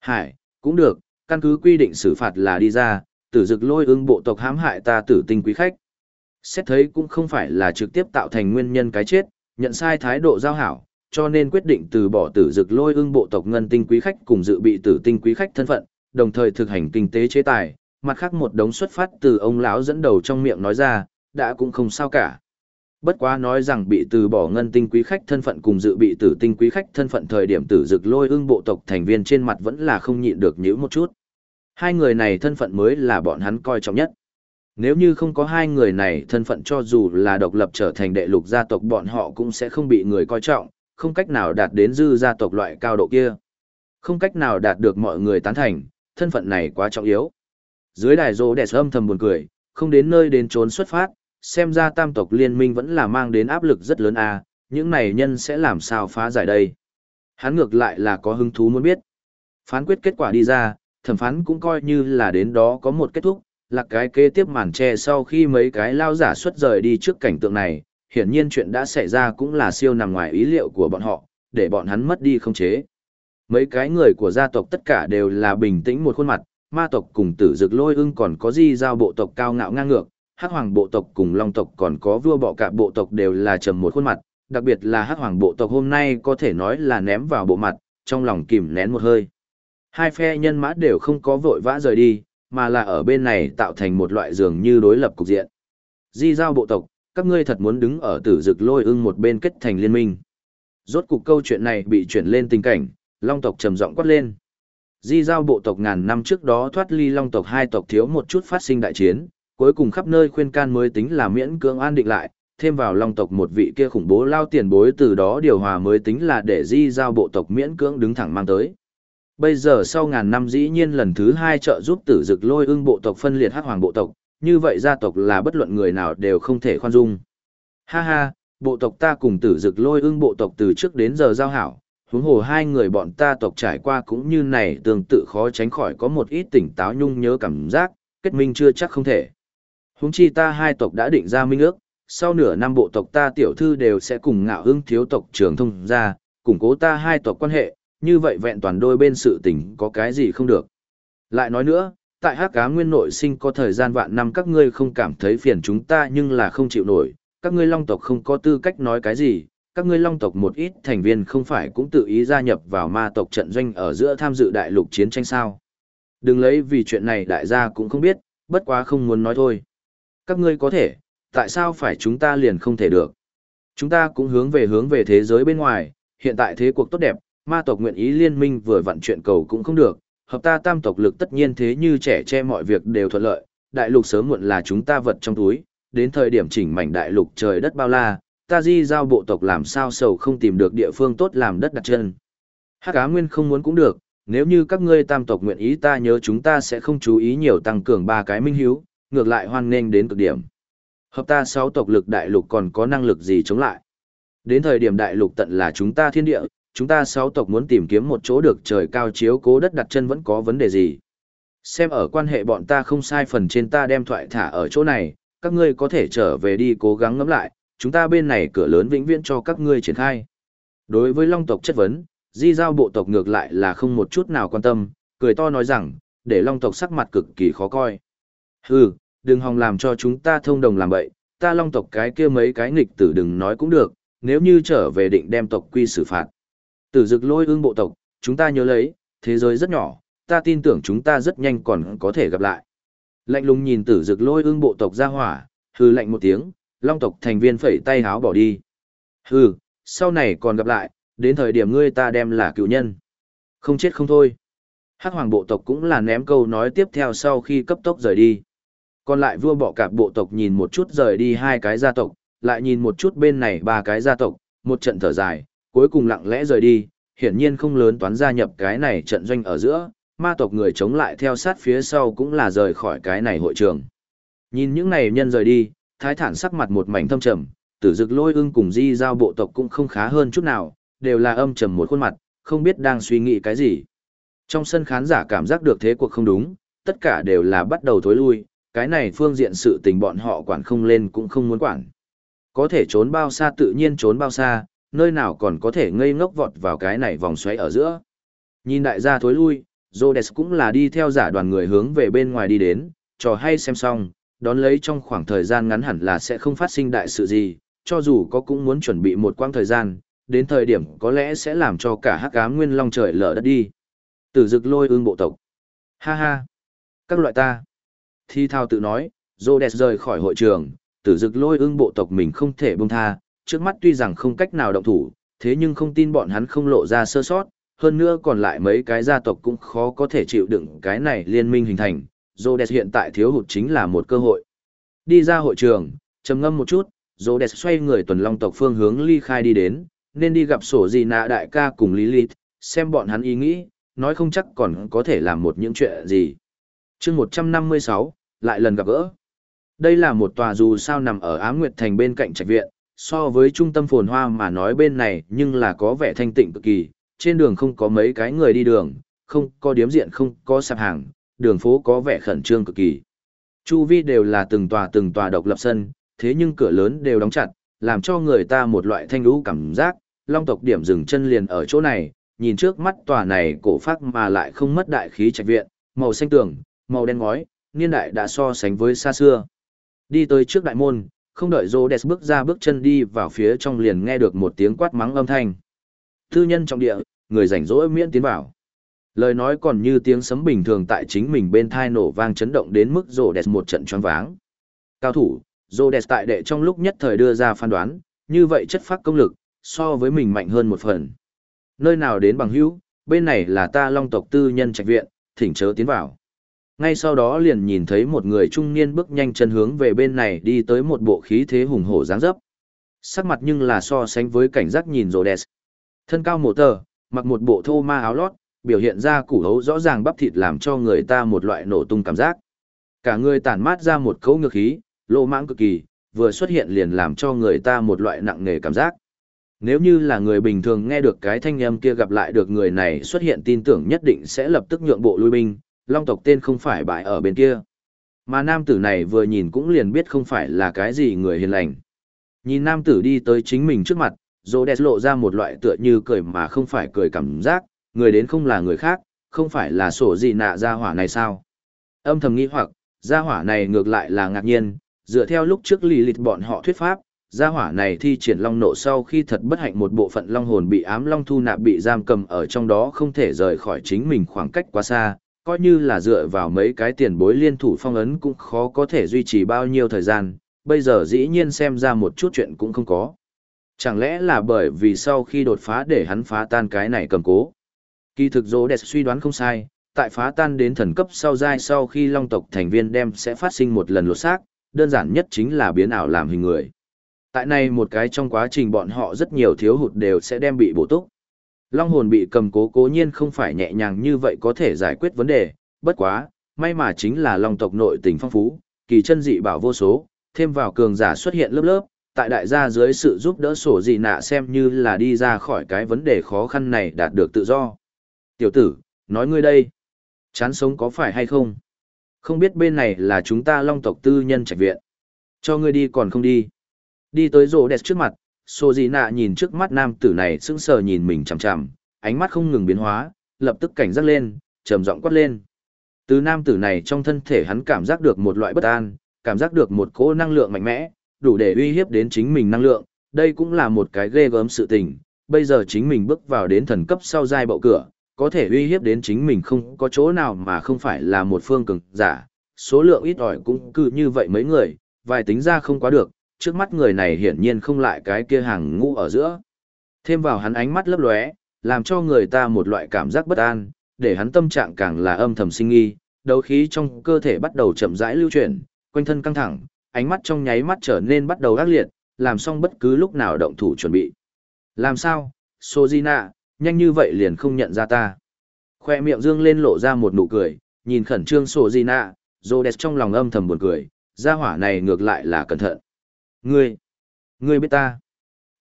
Hải, cũng được, căn cứ quy định xử phạt là đi ra, tử dực lôi ưng bộ tộc hãm hại ta tử tinh quý khách. Xét thấy cũng không phải là trực tiếp tạo thành nguyên nhân cái chết, nhận sai thái độ giao hảo, cho nên quyết định từ bỏ tử dực lôi ưng bộ tộc ngân tinh quý khách cùng dự bị tử tinh quý khách thân phận, đồng thời thực hành kinh tế chế tài, mặt khác một đống xuất phát từ ông lão dẫn đầu trong miệng nói ra, đã cũng không sao cả. Bất quá nói rằng bị từ bỏ ngân tinh quý khách thân phận cùng dự bị tử tinh quý khách thân phận thời điểm tử dực lôi ưng bộ tộc thành viên trên mặt vẫn là không nhịn được nhữ một chút. Hai người này thân phận mới là bọn hắn coi trọng nhất. Nếu như không có hai người này thân phận cho dù là độc lập trở thành đệ lục gia tộc bọn họ cũng sẽ không bị người coi trọng, không cách nào đạt đến dư gia tộc loại cao độ kia. Không cách nào đạt được mọi người tán thành, thân phận này quá trọng yếu. Dưới đài rô đẹp âm thầm buồn cười, không đến nơi đến trốn xuất phát, xem ra tam tộc liên minh vẫn là mang đến áp lực rất lớn à, những này nhân sẽ làm sao phá giải đây. Hắn ngược lại là có hứng thú muốn biết. Phán quyết kết quả đi ra, thẩm phán cũng coi như là đến đó có một kết thúc, là cái kế tiếp màn che sau khi mấy cái lao giả xuất rời đi trước cảnh tượng này, hiển nhiên chuyện đã xảy ra cũng là siêu nằm ngoài ý liệu của bọn họ, để bọn hắn mất đi không chế. Mấy cái người của gia tộc tất cả đều là bình tĩnh một khuôn mặt, ma tộc cùng tử dực lôi ưng còn có di giao bộ tộc cao ngạo ngang ngược, hắc hoàng bộ tộc cùng long tộc còn có vua bọ cạp bộ tộc đều là trầm một khuôn mặt, đặc biệt là hắc hoàng bộ tộc hôm nay có thể nói là ném vào bộ mặt, trong lòng kìm nén một hơi. Hai phe nhân mã đều không có vội vã rời đi, mà là ở bên này tạo thành một loại dường như đối lập cục diện. Di giao bộ tộc, các ngươi thật muốn đứng ở tử dực lôi ưng một bên kết thành liên minh. Rốt cục câu chuyện này bị chuyển lên tình cảnh, long tộc trầm giọng quát lên. Di giao bộ tộc ngàn năm trước đó thoát ly long tộc hai tộc thiếu một chút phát sinh đại chiến, cuối cùng khắp nơi khuyên can mới tính là miễn cưỡng an định lại, thêm vào long tộc một vị kia khủng bố lao tiền bối từ đó điều hòa mới tính là để di giao bộ tộc miễn cưỡng đứng thẳng mang tới. Bây giờ sau ngàn năm dĩ nhiên lần thứ hai trợ giúp tử dực lôi ưng bộ tộc phân liệt hắc hoàng bộ tộc, như vậy gia tộc là bất luận người nào đều không thể khoan dung. Ha ha, bộ tộc ta cùng tử dực lôi ưng bộ tộc từ trước đến giờ giao hảo, huống hồ hai người bọn ta tộc trải qua cũng như này tương tự khó tránh khỏi có một ít tỉnh táo nhung nhớ cảm giác, kết minh chưa chắc không thể. Huống chi ta hai tộc đã định ra minh ước, sau nửa năm bộ tộc ta tiểu thư đều sẽ cùng ngạo hưng thiếu tộc trưởng thông ra, củng cố ta hai tộc quan hệ, như vậy vẹn toàn đôi bên sự tình có cái gì không được. Lại nói nữa, tại hắc cá nguyên nội sinh có thời gian vạn năm các ngươi không cảm thấy phiền chúng ta nhưng là không chịu nổi, các ngươi long tộc không có tư cách nói cái gì, các ngươi long tộc một ít thành viên không phải cũng tự ý gia nhập vào ma tộc trận doanh ở giữa tham dự đại lục chiến tranh sao. Đừng lấy vì chuyện này đại gia cũng không biết, bất quá không muốn nói thôi. Các ngươi có thể, tại sao phải chúng ta liền không thể được? Chúng ta cũng hướng về hướng về thế giới bên ngoài, hiện tại thế cuộc tốt đẹp, ma tộc nguyện ý liên minh vừa vặn chuyện cầu cũng không được, hợp ta tam tộc lực tất nhiên thế như trẻ che mọi việc đều thuận lợi, đại lục sớm muộn là chúng ta vật trong túi, đến thời điểm chỉnh mảnh đại lục trời đất bao la, ta di giao bộ tộc làm sao sầu không tìm được địa phương tốt làm đất đặt chân. Hắc Á Nguyên không muốn cũng được, nếu như các ngươi tam tộc nguyện ý ta nhớ chúng ta sẽ không chú ý nhiều tăng cường ba cái minh hiếu, ngược lại hoan nghênh đến cực điểm. Hợp ta sáu tộc lực đại lục còn có năng lực gì chống lại. Đến thời điểm đại lục tận là chúng ta thiên địa, chúng ta sáu tộc muốn tìm kiếm một chỗ được trời cao chiếu cố đất đặt chân vẫn có vấn đề gì. Xem ở quan hệ bọn ta không sai phần trên ta đem thoại thả ở chỗ này, các ngươi có thể trở về đi cố gắng ngẫm lại, chúng ta bên này cửa lớn vĩnh viễn cho các ngươi triển khai. Đối với long tộc chất vấn, di giao bộ tộc ngược lại là không một chút nào quan tâm, cười to nói rằng, để long tộc sắc mặt cực kỳ khó coi. Hừ, đừng hòng làm cho chúng ta thông đồng làm vậy. ta long tộc cái kia mấy cái nghịch tử đừng nói cũng được, nếu như trở về định đem tộc quy xử phạt. Tử dực lôi ương bộ tộc, chúng ta nhớ lấy, thế giới rất nhỏ, ta tin tưởng chúng ta rất nhanh còn có thể gặp lại. Lạnh lùng nhìn tử dực lôi ương bộ tộc ra hỏa, hư lạnh một tiếng, long tộc thành viên phẩy tay háo bỏ đi. Hừ, sau này còn gặp lại, đến thời điểm ngươi ta đem là cựu nhân. Không chết không thôi. Hắc hoàng bộ tộc cũng là ném câu nói tiếp theo sau khi cấp tốc rời đi. Còn lại vua bọ cạp bộ tộc nhìn một chút rời đi hai cái gia tộc, lại nhìn một chút bên này ba cái gia tộc, một trận thở dài, cuối cùng lặng lẽ rời đi, hiển nhiên không lớn toán gia nhập cái này trận doanh ở giữa, ma tộc người chống lại theo sát phía sau cũng là rời khỏi cái này hội trường. Nhìn những này nhân rời đi, thái thản sắc mặt một mảnh thâm trầm, tử dực lôi ưng cùng di giao bộ tộc cũng không khá hơn chút nào, đều là âm trầm một khuôn mặt, không biết đang suy nghĩ cái gì. Trong sân khán giả cảm giác được thế cuộc không đúng, tất cả đều là bắt đầu thối lui, cái này phương diện sự tình bọn họ quản không lên cũng không muốn quản. Có thể trốn bao xa tự nhiên trốn bao xa, nơi nào còn có thể ngây ngốc vọt vào cái này vòng xoáy ở giữa. Nhìn đại gia thối lui, Rhodes cũng là đi theo giả đoàn người hướng về bên ngoài đi đến, trò hay xem xong, đón lấy trong khoảng thời gian ngắn hẳn là sẽ không phát sinh đại sự gì, cho dù có cũng muốn chuẩn bị một quãng thời gian, đến thời điểm có lẽ sẽ làm cho cả hắc ám nguyên long trời lở đất đi. Tử dực lôi ương bộ tộc. Ha ha. Các loại ta. Thi thao tự nói, Rhodes rời khỏi hội trường, tử dực lôi ương bộ tộc mình không thể buông tha, trước mắt tuy rằng không cách nào động thủ, thế nhưng không tin bọn hắn không lộ ra sơ sót, hơn nữa còn lại mấy cái gia tộc cũng khó có thể chịu đựng cái này liên minh hình thành, Rhodes hiện tại thiếu hụt chính là một cơ hội. Đi ra hội trường, trầm ngâm một chút, Rhodes xoay người tuần long tộc phương hướng ly khai đi đến, nên đi gặp sổ gì nạ đại ca cùng Lilith, xem bọn hắn ý nghĩ, nói không chắc còn có thể làm một những chuyện gì. chương 156, lại lần gặp gỡ. Đây là một tòa dù sao nằm ở Ám Nguyệt Thành bên cạnh trạch viện, so với trung tâm phồn hoa mà nói bên này nhưng là có vẻ thanh tịnh cực kỳ, trên đường không có mấy cái người đi đường, không có điếm diện không có sạp hàng, đường phố có vẻ khẩn trương cực kỳ. Chu vi đều là từng tòa từng tòa độc lập sân, thế nhưng cửa lớn đều đóng chặt, làm cho người ta một loại thanh lũ cảm giác, long tộc điểm dừng chân liền ở chỗ này, nhìn trước mắt tòa này cổ phát mà lại không mất đại khí trạch viện, màu xanh tường, màu đen ngói, niên đại đã so sánh với xa xưa. Đi tới trước đại môn, không đợi Rhodes bước ra bước chân đi vào phía trong liền nghe được một tiếng quát mắng âm thanh. Tư nhân trong địa, người rảnh rỗi miễn tiến vào. Lời nói còn như tiếng sấm bình thường tại chính mình bên thai nổ vang chấn động đến mức Rhodes một trận choáng váng. Cao thủ, Rhodes tại đệ trong lúc nhất thời đưa ra phán đoán, như vậy chất phát công lực, so với mình mạnh hơn một phần. Nơi nào đến bằng hữu, bên này là ta long tộc tư nhân trạch viện, thỉnh chớ tiến vào. Ngay sau đó liền nhìn thấy một người trung niên bước nhanh chân hướng về bên này đi tới một bộ khí thế hùng hổ dáng dấp. Sắc mặt nhưng là so sánh với cảnh giác nhìn rồ đẹp. Thân cao một tờ, mặc một bộ thô ma áo lót, biểu hiện ra củ hấu rõ ràng bắp thịt làm cho người ta một loại nổ tung cảm giác. Cả người tản mát ra một cấu ngược khí, lộ mãng cực kỳ, vừa xuất hiện liền làm cho người ta một loại nặng nề cảm giác. Nếu như là người bình thường nghe được cái thanh âm kia gặp lại được người này xuất hiện tin tưởng nhất định sẽ lập tức nhượng bộ lui binh, long tộc tên không phải bại ở bên kia. Mà nam tử này vừa nhìn cũng liền biết không phải là cái gì người hiền lành. Nhìn nam tử đi tới chính mình trước mặt, Rhodes lộ ra một loại tựa như cười mà không phải cười cảm giác, người đến không là người khác, không phải là sổ gì nạ gia hỏa này sao. Âm thầm nghĩ hoặc, gia hỏa này ngược lại là ngạc nhiên, dựa theo lúc trước lì lịt bọn họ thuyết pháp, gia hỏa này thi triển long nộ sau khi thật bất hạnh một bộ phận long hồn bị ám long thu nạp bị giam cầm ở trong đó không thể rời khỏi chính mình khoảng cách quá xa, coi như là dựa vào mấy cái tiền bối liên thủ phong ấn cũng khó có thể duy trì bao nhiêu thời gian, bây giờ dĩ nhiên xem ra một chút chuyện cũng không có. Chẳng lẽ là bởi vì sau khi đột phá để hắn phá tan cái này cầm cố? Kỳ thực dỗ đẹp suy đoán không sai, tại phá tan đến thần cấp sau giai sau khi long tộc thành viên đem sẽ phát sinh một lần lột xác, đơn giản nhất chính là biến ảo làm hình người. Tại này một cái trong quá trình bọn họ rất nhiều thiếu hụt đều sẽ đem bị bổ túc. Long hồn bị cầm cố cố nhiên không phải nhẹ nhàng như vậy có thể giải quyết vấn đề, bất quá, may mà chính là long tộc nội tình phong phú, kỳ chân dị bảo vô số, thêm vào cường giả xuất hiện lớp lớp, tại đại gia dưới sự giúp đỡ sổ dị nạ xem như là đi ra khỏi cái vấn đề khó khăn này đạt được tự do. Tiểu tử, nói ngươi đây, chán sống có phải hay không? Không biết bên này là chúng ta long tộc tư nhân trạch viện. Cho ngươi đi còn không đi. Đi tới rổ đẹp trước mặt, Sô Di Nạ nhìn trước mắt nam tử này sững sờ nhìn mình chằm chằm, ánh mắt không ngừng biến hóa, lập tức cảnh giác lên, trầm giọng quát lên. Từ nam tử này trong thân thể hắn cảm giác được một loại bất an, cảm giác được một cỗ năng lượng mạnh mẽ, đủ để uy hiếp đến chính mình năng lượng, đây cũng là một cái ghê gớm sự tình. Bây giờ chính mình bước vào đến thần cấp sau giai bậu cửa, có thể uy hiếp đến chính mình không có chỗ nào mà không phải là một phương cường giả. Số lượng ít ỏi cũng cứ như vậy mấy người, vài tính ra không quá được, trước mắt người này hiển nhiên không lại cái kia hàng ngũ ở giữa. Thêm vào hắn ánh mắt lấp lóe, làm cho người ta một loại cảm giác bất an, để hắn tâm trạng càng là âm thầm sinh nghi, đấu khí trong cơ thể bắt đầu chậm rãi lưu chuyển, quanh thân căng thẳng, ánh mắt trong nháy mắt trở nên bắt đầu ác liệt, làm xong bất cứ lúc nào động thủ chuẩn bị. Làm sao, Sojina, nhanh như vậy liền không nhận ra ta. Khoe miệng dương lên lộ ra một nụ cười, nhìn khẩn trương Sojina, Zodes trong lòng âm thầm buồn cười, gia hỏa này ngược lại là cẩn thận. Ngươi, ngươi biết ta.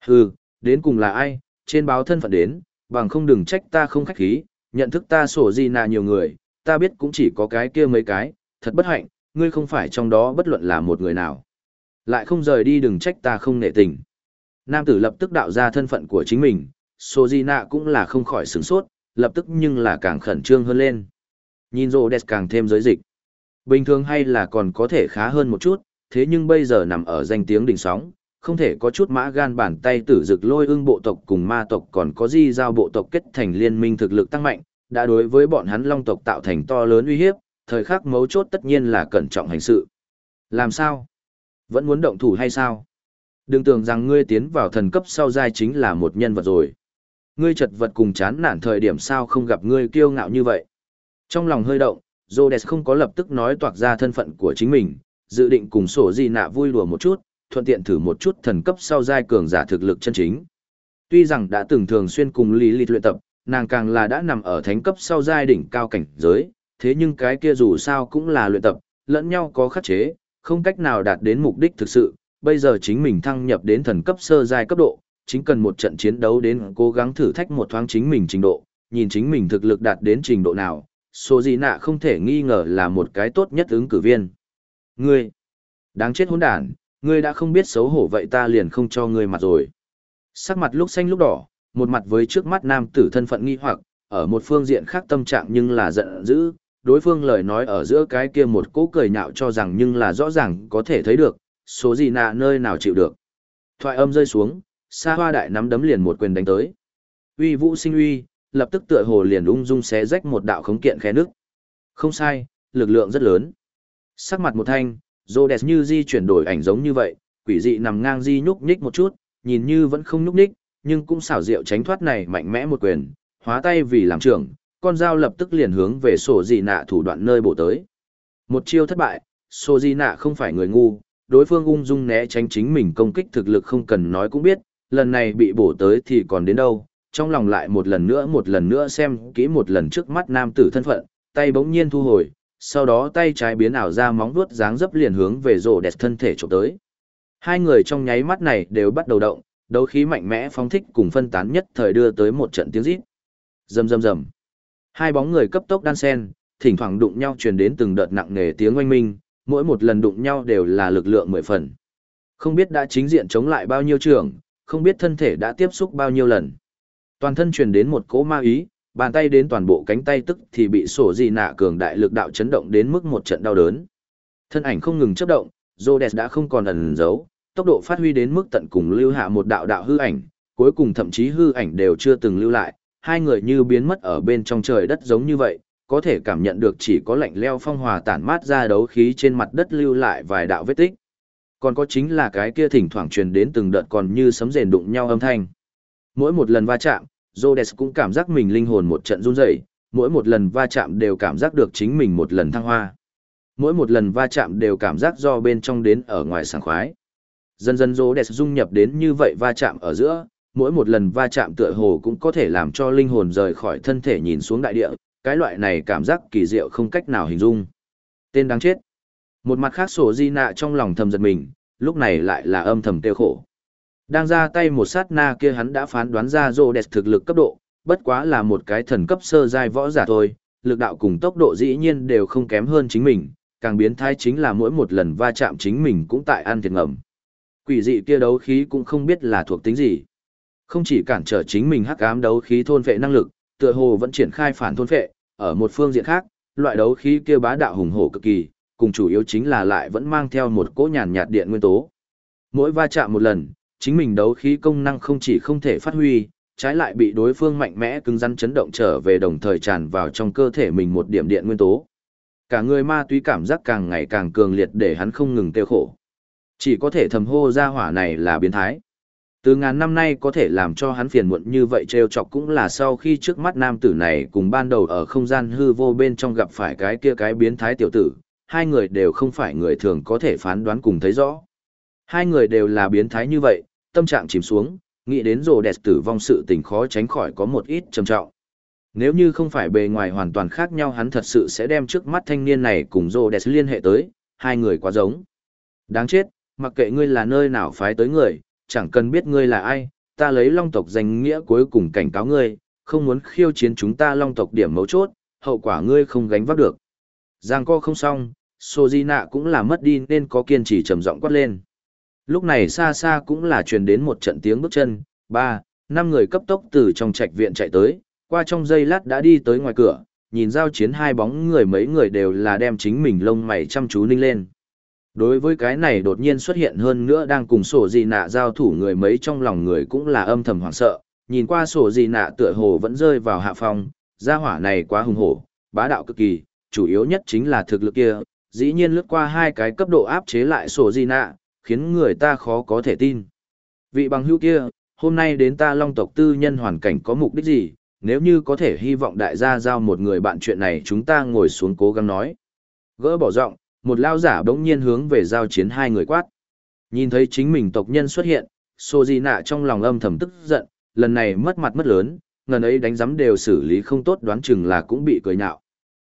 Hừ, đến cùng là ai, trên báo thân phận đến, bằng không đừng trách ta không khách khí, nhận thức ta sổ gì nà nhiều người, ta biết cũng chỉ có cái kia mấy cái, thật bất hạnh, ngươi không phải trong đó bất luận là một người nào. Lại không rời đi đừng trách ta không nể tình. Nam tử lập tức đạo ra thân phận của chính mình, sổ gì nà cũng là không khỏi sửng sốt, lập tức nhưng là càng khẩn trương hơn lên. Nhìn rồ đẹp càng thêm giới dịch. Bình thường hay là còn có thể khá hơn một chút, thế nhưng bây giờ nằm ở danh tiếng đỉnh sóng, không thể có chút mã gan bàn tay tử dực lôi ưng bộ tộc cùng ma tộc còn có di giao bộ tộc kết thành liên minh thực lực tăng mạnh, đã đối với bọn hắn long tộc tạo thành to lớn uy hiếp, thời khắc mấu chốt tất nhiên là cẩn trọng hành sự. Làm sao? Vẫn muốn động thủ hay sao? Đừng tưởng rằng ngươi tiến vào thần cấp sau giai chính là một nhân vật rồi. Ngươi chật vật cùng chán nản thời điểm sao không gặp ngươi kiêu ngạo như vậy. Trong lòng hơi động, Rhodes không có lập tức nói toạc ra thân phận của chính mình, dự định cùng sổ gì nạ vui đùa một chút, thuận tiện thử một chút thần cấp sau giai cường giả thực lực chân chính. Tuy rằng đã từng thường xuyên cùng Lý Lịch luyện tập, nàng càng là đã nằm ở thánh cấp sau giai đỉnh cao cảnh giới, thế nhưng cái kia dù sao cũng là luyện tập, lẫn nhau có khắc chế, không cách nào đạt đến mục đích thực sự, bây giờ chính mình thăng nhập đến thần cấp sơ giai cấp độ, chính cần một trận chiến đấu đến cố gắng thử thách một thoáng chính mình trình độ, nhìn chính mình thực lực đạt đến trình độ nào, số gì nạ không thể nghi ngờ là một cái tốt nhất ứng cử viên. Ngươi, đáng chết hỗn đản, ngươi đã không biết xấu hổ vậy ta liền không cho ngươi mặt rồi. Sắc mặt lúc xanh lúc đỏ, một mặt với trước mắt nam tử thân phận nghi hoặc, ở một phương diện khác tâm trạng nhưng là giận dữ, đối phương lời nói ở giữa cái kia một cỗ cười nhạo cho rằng nhưng là rõ ràng có thể thấy được, số gì nạ nơi nào chịu được. Thoại âm rơi xuống, xa hoa đại nắm đấm liền một quyền đánh tới. Uy vũ sinh uy, lập tức tựa hồ liền ung dung xé rách một đạo khống kiện khe nước. Không sai, lực lượng rất lớn. Sắc mặt một thanh, Rhodes như di chuyển đổi ảnh giống như vậy, quỷ dị nằm ngang di nhúc nhích một chút, nhìn như vẫn không nhúc nhích, nhưng cũng xảo diệu tránh thoát này mạnh mẽ một quyền, hóa tay vì làm trưởng, con dao lập tức liền hướng về sổ dị nạ thủ đoạn nơi bổ tới. Một chiêu thất bại, sổ dị nạ không phải người ngu, đối phương ung dung né tránh chính mình công kích thực lực không cần nói cũng biết, lần này bị bổ tới thì còn đến đâu, trong lòng lại một lần nữa một lần nữa xem kỹ một lần trước mắt nam tử thân phận, tay bỗng nhiên thu hồi, sau đó tay trái biến ảo ra móng vuốt dáng dấp liền hướng về rổ đẹp thân thể trộm tới. Hai người trong nháy mắt này đều bắt đầu động, đấu khí mạnh mẽ phóng thích cùng phân tán nhất thời đưa tới một trận tiếng rít. Rầm rầm rầm. Hai bóng người cấp tốc đan sen, thỉnh thoảng đụng nhau truyền đến từng đợt nặng nề tiếng oanh minh, mỗi một lần đụng nhau đều là lực lượng mười phần. Không biết đã chính diện chống lại bao nhiêu trường, không biết thân thể đã tiếp xúc bao nhiêu lần. Toàn thân truyền đến một cỗ ma ý, bàn tay đến toàn bộ cánh tay tức thì bị sổ gì nạ cường đại lực đạo chấn động đến mức một trận đau đớn. Thân ảnh không ngừng chấp động, Rhodes đã không còn ẩn giấu, tốc độ phát huy đến mức tận cùng lưu hạ một đạo đạo hư ảnh, cuối cùng thậm chí hư ảnh đều chưa từng lưu lại, hai người như biến mất ở bên trong trời đất giống như vậy, có thể cảm nhận được chỉ có lạnh leo phong hòa tản mát ra đấu khí trên mặt đất lưu lại vài đạo vết tích. Còn có chính là cái kia thỉnh thoảng truyền đến từng đợt còn như sấm rền đụng nhau âm thanh. Mỗi một lần va chạm, Rhodes cũng cảm giác mình linh hồn một trận run rẩy, mỗi một lần va chạm đều cảm giác được chính mình một lần thăng hoa. Mỗi một lần va chạm đều cảm giác do bên trong đến ở ngoài sảng khoái. Dần dần Rhodes dung nhập đến như vậy va chạm ở giữa, mỗi một lần va chạm tựa hồ cũng có thể làm cho linh hồn rời khỏi thân thể nhìn xuống đại địa, cái loại này cảm giác kỳ diệu không cách nào hình dung. Tên đáng chết. Một mặt khác sổ di nạ trong lòng thầm giật mình, lúc này lại là âm thầm tiêu khổ. Đang ra tay một sát na kia hắn đã phán đoán ra rô đẹp thực lực cấp độ, bất quá là một cái thần cấp sơ giai võ giả thôi, lực đạo cùng tốc độ dĩ nhiên đều không kém hơn chính mình, càng biến thái chính là mỗi một lần va chạm chính mình cũng tại ăn thiệt ngầm. Quỷ dị kia đấu khí cũng không biết là thuộc tính gì. Không chỉ cản trở chính mình hắc ám đấu khí thôn vệ năng lực, tựa hồ vẫn triển khai phản thôn vệ, ở một phương diện khác, loại đấu khí kia bá đạo hùng hổ cực kỳ, cùng chủ yếu chính là lại vẫn mang theo một cỗ nhàn nhạt điện nguyên tố. Mỗi va chạm một lần, chính mình đấu khí công năng không chỉ không thể phát huy, trái lại bị đối phương mạnh mẽ cứng rắn chấn động trở về đồng thời tràn vào trong cơ thể mình một điểm điện nguyên tố. Cả người ma túy cảm giác càng ngày càng cường liệt để hắn không ngừng tiêu khổ. Chỉ có thể thầm hô ra hỏa này là biến thái. Từ ngàn năm nay có thể làm cho hắn phiền muộn như vậy trêu chọc cũng là sau khi trước mắt nam tử này cùng ban đầu ở không gian hư vô bên trong gặp phải cái kia cái biến thái tiểu tử, hai người đều không phải người thường có thể phán đoán cùng thấy rõ. Hai người đều là biến thái như vậy, tâm trạng chìm xuống, nghĩ đến rồ đẹp tử vong sự tình khó tránh khỏi có một ít trầm trọng. Nếu như không phải bề ngoài hoàn toàn khác nhau hắn thật sự sẽ đem trước mắt thanh niên này cùng rồ đẹp liên hệ tới, hai người quá giống. Đáng chết, mặc kệ ngươi là nơi nào phái tới người, chẳng cần biết ngươi là ai, ta lấy long tộc danh nghĩa cuối cùng cảnh cáo ngươi, không muốn khiêu chiến chúng ta long tộc điểm mấu chốt, hậu quả ngươi không gánh vác được. Giang co không xong, Sô Di Nạ cũng là mất đi nên có kiên trì trầm giọng quát lên. Lúc này xa xa cũng là truyền đến một trận tiếng bước chân, ba, năm người cấp tốc từ trong trạch viện chạy tới, qua trong giây lát đã đi tới ngoài cửa, nhìn giao chiến hai bóng người mấy người đều là đem chính mình lông mày chăm chú ninh lên. Đối với cái này đột nhiên xuất hiện hơn nữa đang cùng sổ gì nạ giao thủ người mấy trong lòng người cũng là âm thầm hoảng sợ, nhìn qua sổ gì nạ tựa hồ vẫn rơi vào hạ phong, gia hỏa này quá hùng hổ, bá đạo cực kỳ, chủ yếu nhất chính là thực lực kia, dĩ nhiên lướt qua hai cái cấp độ áp chế lại sổ gì nạ, khiến người ta khó có thể tin. Vị bằng hữu kia, hôm nay đến ta long tộc tư nhân hoàn cảnh có mục đích gì, nếu như có thể hy vọng đại gia giao một người bạn chuyện này chúng ta ngồi xuống cố gắng nói. Gỡ bỏ giọng, một lao giả bỗng nhiên hướng về giao chiến hai người quát. Nhìn thấy chính mình tộc nhân xuất hiện, Sô Di Nạ trong lòng âm thầm tức giận, lần này mất mặt mất lớn, ngần ấy đánh giấm đều xử lý không tốt đoán chừng là cũng bị cười nhạo.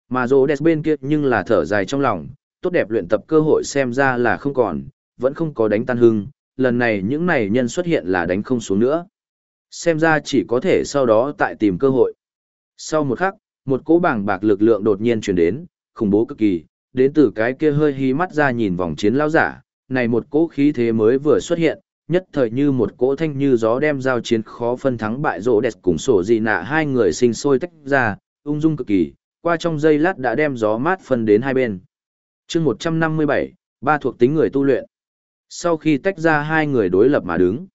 Mà rô đẹp bên kia nhưng là thở dài trong lòng, tốt đẹp luyện tập cơ hội xem ra là không còn, vẫn không có đánh tan hưng, lần này những này nhân xuất hiện là đánh không xuống nữa. Xem ra chỉ có thể sau đó tại tìm cơ hội. Sau một khắc, một cỗ bảng bạc lực lượng đột nhiên chuyển đến, khủng bố cực kỳ, đến từ cái kia hơi hí mắt ra nhìn vòng chiến lao giả, này một cỗ khí thế mới vừa xuất hiện, nhất thời như một cỗ thanh như gió đem giao chiến khó phân thắng bại rỗ đẹp cùng sổ gì nạ hai người sinh sôi tách ra, ung dung cực kỳ, qua trong giây lát đã đem gió mát phân đến hai bên. chương 157, ba thuộc tính người tu luyện. Sau khi tách ra hai người đối lập mà đứng,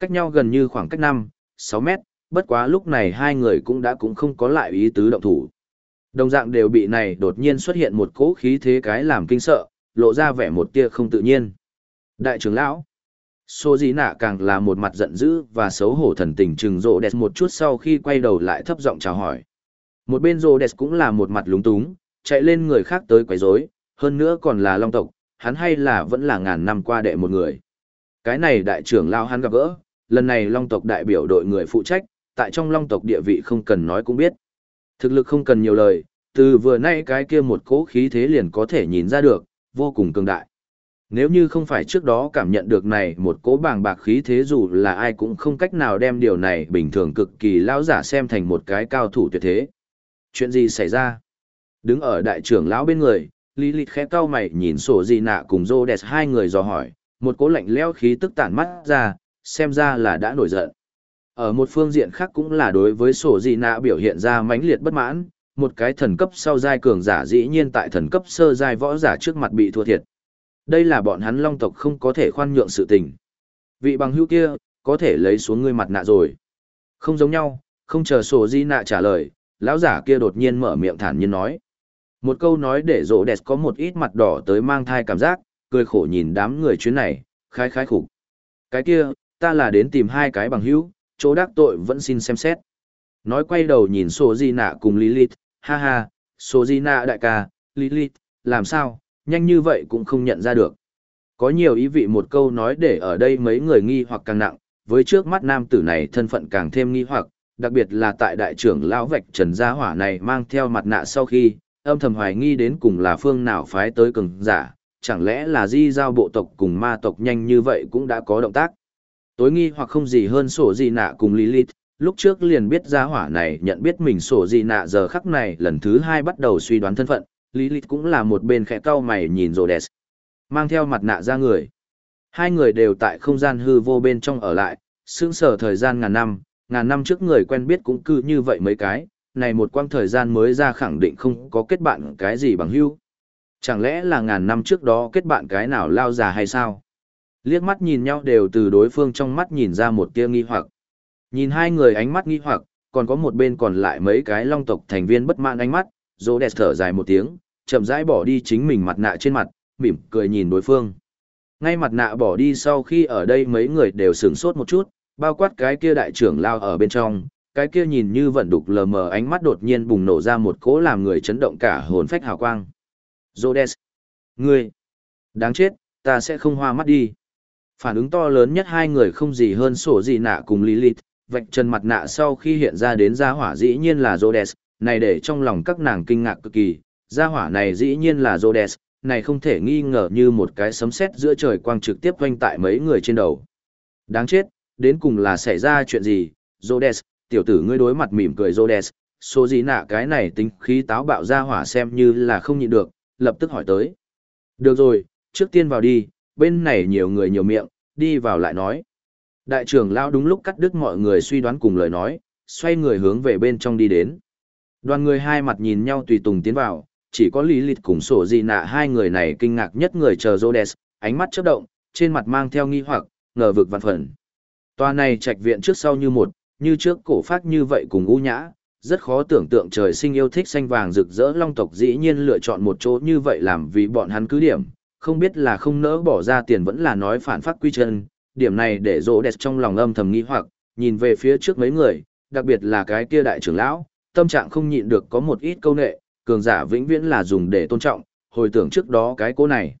cách nhau gần như khoảng cách 5, 6 mét, bất quá lúc này hai người cũng đã cũng không có lại ý tứ động thủ. Đồng dạng đều bị này đột nhiên xuất hiện một cỗ khí thế cái làm kinh sợ, lộ ra vẻ một tia không tự nhiên. Đại trưởng lão, Sô Dĩ Nạ càng là một mặt giận dữ và xấu hổ thần tình trừng rộ đẹp một chút sau khi quay đầu lại thấp giọng chào hỏi. Một bên rộ đẹp cũng là một mặt lúng túng, chạy lên người khác tới quấy rối, hơn nữa còn là long tộc, hắn hay là vẫn là ngàn năm qua đệ một người. Cái này đại trưởng lão hắn gặp gỡ, lần này long tộc đại biểu đội người phụ trách, tại trong long tộc địa vị không cần nói cũng biết. Thực lực không cần nhiều lời, từ vừa nay cái kia một cỗ khí thế liền có thể nhìn ra được, vô cùng cường đại. Nếu như không phải trước đó cảm nhận được này một cỗ bàng bạc khí thế dù là ai cũng không cách nào đem điều này bình thường cực kỳ lão giả xem thành một cái cao thủ tuyệt thế. Chuyện gì xảy ra? Đứng ở đại trưởng lão bên người, Lý Lịt khẽ cau mày nhìn sổ gì nạ cùng Rô Đẹp hai người dò hỏi, một cố lạnh lẽo khí tức tản mắt ra, xem ra là đã nổi giận. Ở một phương diện khác cũng là đối với sổ gì nạ biểu hiện ra mãnh liệt bất mãn, một cái thần cấp sau giai cường giả dĩ nhiên tại thần cấp sơ giai võ giả trước mặt bị thua thiệt. Đây là bọn hắn long tộc không có thể khoan nhượng sự tình. Vị bằng hữu kia, có thể lấy xuống ngươi mặt nạ rồi. Không giống nhau, không chờ sổ di nạ trả lời, lão giả kia đột nhiên mở miệng thản nhiên nói. Một câu nói để rộ đẹp có một ít mặt đỏ tới mang thai cảm giác, cười khổ nhìn đám người chuyến này, khai khai khủng. Cái kia, ta là đến tìm hai cái bằng hữu, chỗ đắc tội vẫn xin xem xét. Nói quay đầu nhìn Sô Di Nạ cùng Lilith, ha ha, Sô Di Nạ đại ca, Lilith, làm sao, nhanh như vậy cũng không nhận ra được. Có nhiều ý vị một câu nói để ở đây mấy người nghi hoặc càng nặng, với trước mắt nam tử này thân phận càng thêm nghi hoặc, đặc biệt là tại đại trưởng lão vạch trần gia hỏa này mang theo mặt nạ sau khi, âm thầm hoài nghi đến cùng là phương nào phái tới cường giả, chẳng lẽ là di giao bộ tộc cùng ma tộc nhanh như vậy cũng đã có động tác. Tối nghi hoặc không gì hơn sổ gì nạ cùng Lilith, lúc trước liền biết gia hỏa này nhận biết mình sổ gì nạ giờ khắc này lần thứ hai bắt đầu suy đoán thân phận, Lilith cũng là một bên khẽ cau mày nhìn rồi đẹp. Mang theo mặt nạ ra người. Hai người đều tại không gian hư vô bên trong ở lại, sững sở thời gian ngàn năm, ngàn năm trước người quen biết cũng cứ như vậy mấy cái, này một quang thời gian mới ra khẳng định không có kết bạn cái gì bằng hữu. Chẳng lẽ là ngàn năm trước đó kết bạn cái nào lao già hay sao? Liếc mắt nhìn nhau đều từ đối phương trong mắt nhìn ra một tia nghi hoặc. Nhìn hai người ánh mắt nghi hoặc, còn có một bên còn lại mấy cái long tộc thành viên bất mãn ánh mắt, dỗ đẹp thở dài một tiếng, chậm rãi bỏ đi chính mình mặt nạ trên mặt, mỉm cười nhìn đối phương. Ngay mặt nạ bỏ đi sau khi ở đây mấy người đều sửng sốt một chút, bao quát cái kia đại trưởng lao ở bên trong, cái kia nhìn như vận đục lờ mờ ánh mắt đột nhiên bùng nổ ra một cỗ làm người chấn động cả hồn phách hào quang. Rhodes! Ngươi! Đáng chết, ta sẽ không hoa mắt đi. Phản ứng to lớn nhất hai người không gì hơn sổ gì nạ cùng Lilith, vạch chân mặt nạ sau khi hiện ra đến gia hỏa dĩ nhiên là Rhodes, này để trong lòng các nàng kinh ngạc cực kỳ, gia hỏa này dĩ nhiên là Rhodes, này không thể nghi ngờ như một cái sấm sét giữa trời quang trực tiếp quanh tại mấy người trên đầu. Đáng chết, đến cùng là xảy ra chuyện gì, Rhodes, tiểu tử ngươi đối mặt mỉm cười Rhodes, số gì nạ cái này tính khí táo bạo ra hỏa xem như là không nhịn được, lập tức hỏi tới. Được rồi, trước tiên vào đi, bên này nhiều người nhiều miệng, đi vào lại nói. Đại trưởng lão đúng lúc cắt đứt mọi người suy đoán cùng lời nói, xoay người hướng về bên trong đi đến. Đoàn người hai mặt nhìn nhau tùy tùng tiến vào, chỉ có Lý Lịch cùng sổ gì nạ hai người này kinh ngạc nhất người chờ Rhodes, ánh mắt chớp động, trên mặt mang theo nghi hoặc, ngờ vực vạn phần. Toàn này trạch viện trước sau như một, như trước cổ phát như vậy cùng u nhã, rất khó tưởng tượng trời sinh yêu thích xanh vàng rực rỡ long tộc dĩ nhiên lựa chọn một chỗ như vậy làm vì bọn hắn cứ điểm, không biết là không nỡ bỏ ra tiền vẫn là nói phản phát quy chân, điểm này để rỗ đẹp trong lòng âm thầm nghĩ hoặc, nhìn về phía trước mấy người, đặc biệt là cái kia đại trưởng lão, tâm trạng không nhịn được có một ít câu nệ, cường giả vĩnh viễn là dùng để tôn trọng, hồi tưởng trước đó cái cô này.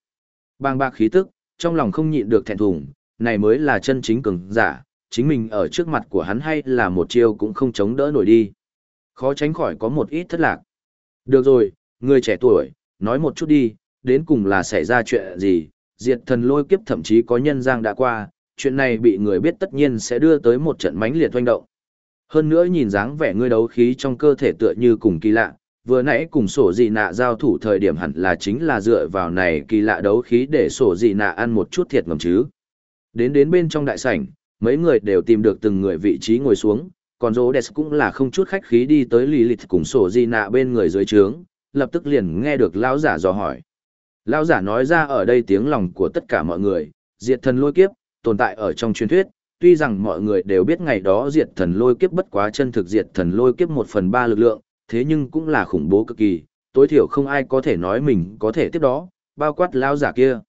Bang bạc khí tức, trong lòng không nhịn được thẹn thùng, này mới là chân chính cường giả, chính mình ở trước mặt của hắn hay là một chiêu cũng không chống đỡ nổi đi. Khó tránh khỏi có một ít thất lạc. Được rồi, người trẻ tuổi, nói một chút đi, đến cùng là xảy ra chuyện gì, diệt thần lôi kiếp thậm chí có nhân giang đã qua, chuyện này bị người biết tất nhiên sẽ đưa tới một trận mãnh liệt hoành động. Hơn nữa nhìn dáng vẻ ngươi đấu khí trong cơ thể tựa như cùng kỳ lạ, vừa nãy cùng sổ dị nạ giao thủ thời điểm hẳn là chính là dựa vào này kỳ lạ đấu khí để sổ dị nạ ăn một chút thiệt ngầm chứ. Đến đến bên trong đại sảnh, mấy người đều tìm được từng người vị trí ngồi xuống, còn Rhodes đẹp cũng là không chút khách khí đi tới lì lịch cùng sổ di nạ bên người dưới trướng, lập tức liền nghe được lão giả dò hỏi. Lão giả nói ra ở đây tiếng lòng của tất cả mọi người, diệt thần lôi kiếp, tồn tại ở trong truyền thuyết, tuy rằng mọi người đều biết ngày đó diệt thần lôi kiếp bất quá chân thực diệt thần lôi kiếp một phần ba lực lượng, thế nhưng cũng là khủng bố cực kỳ, tối thiểu không ai có thể nói mình có thể tiếp đó, bao quát lão giả kia.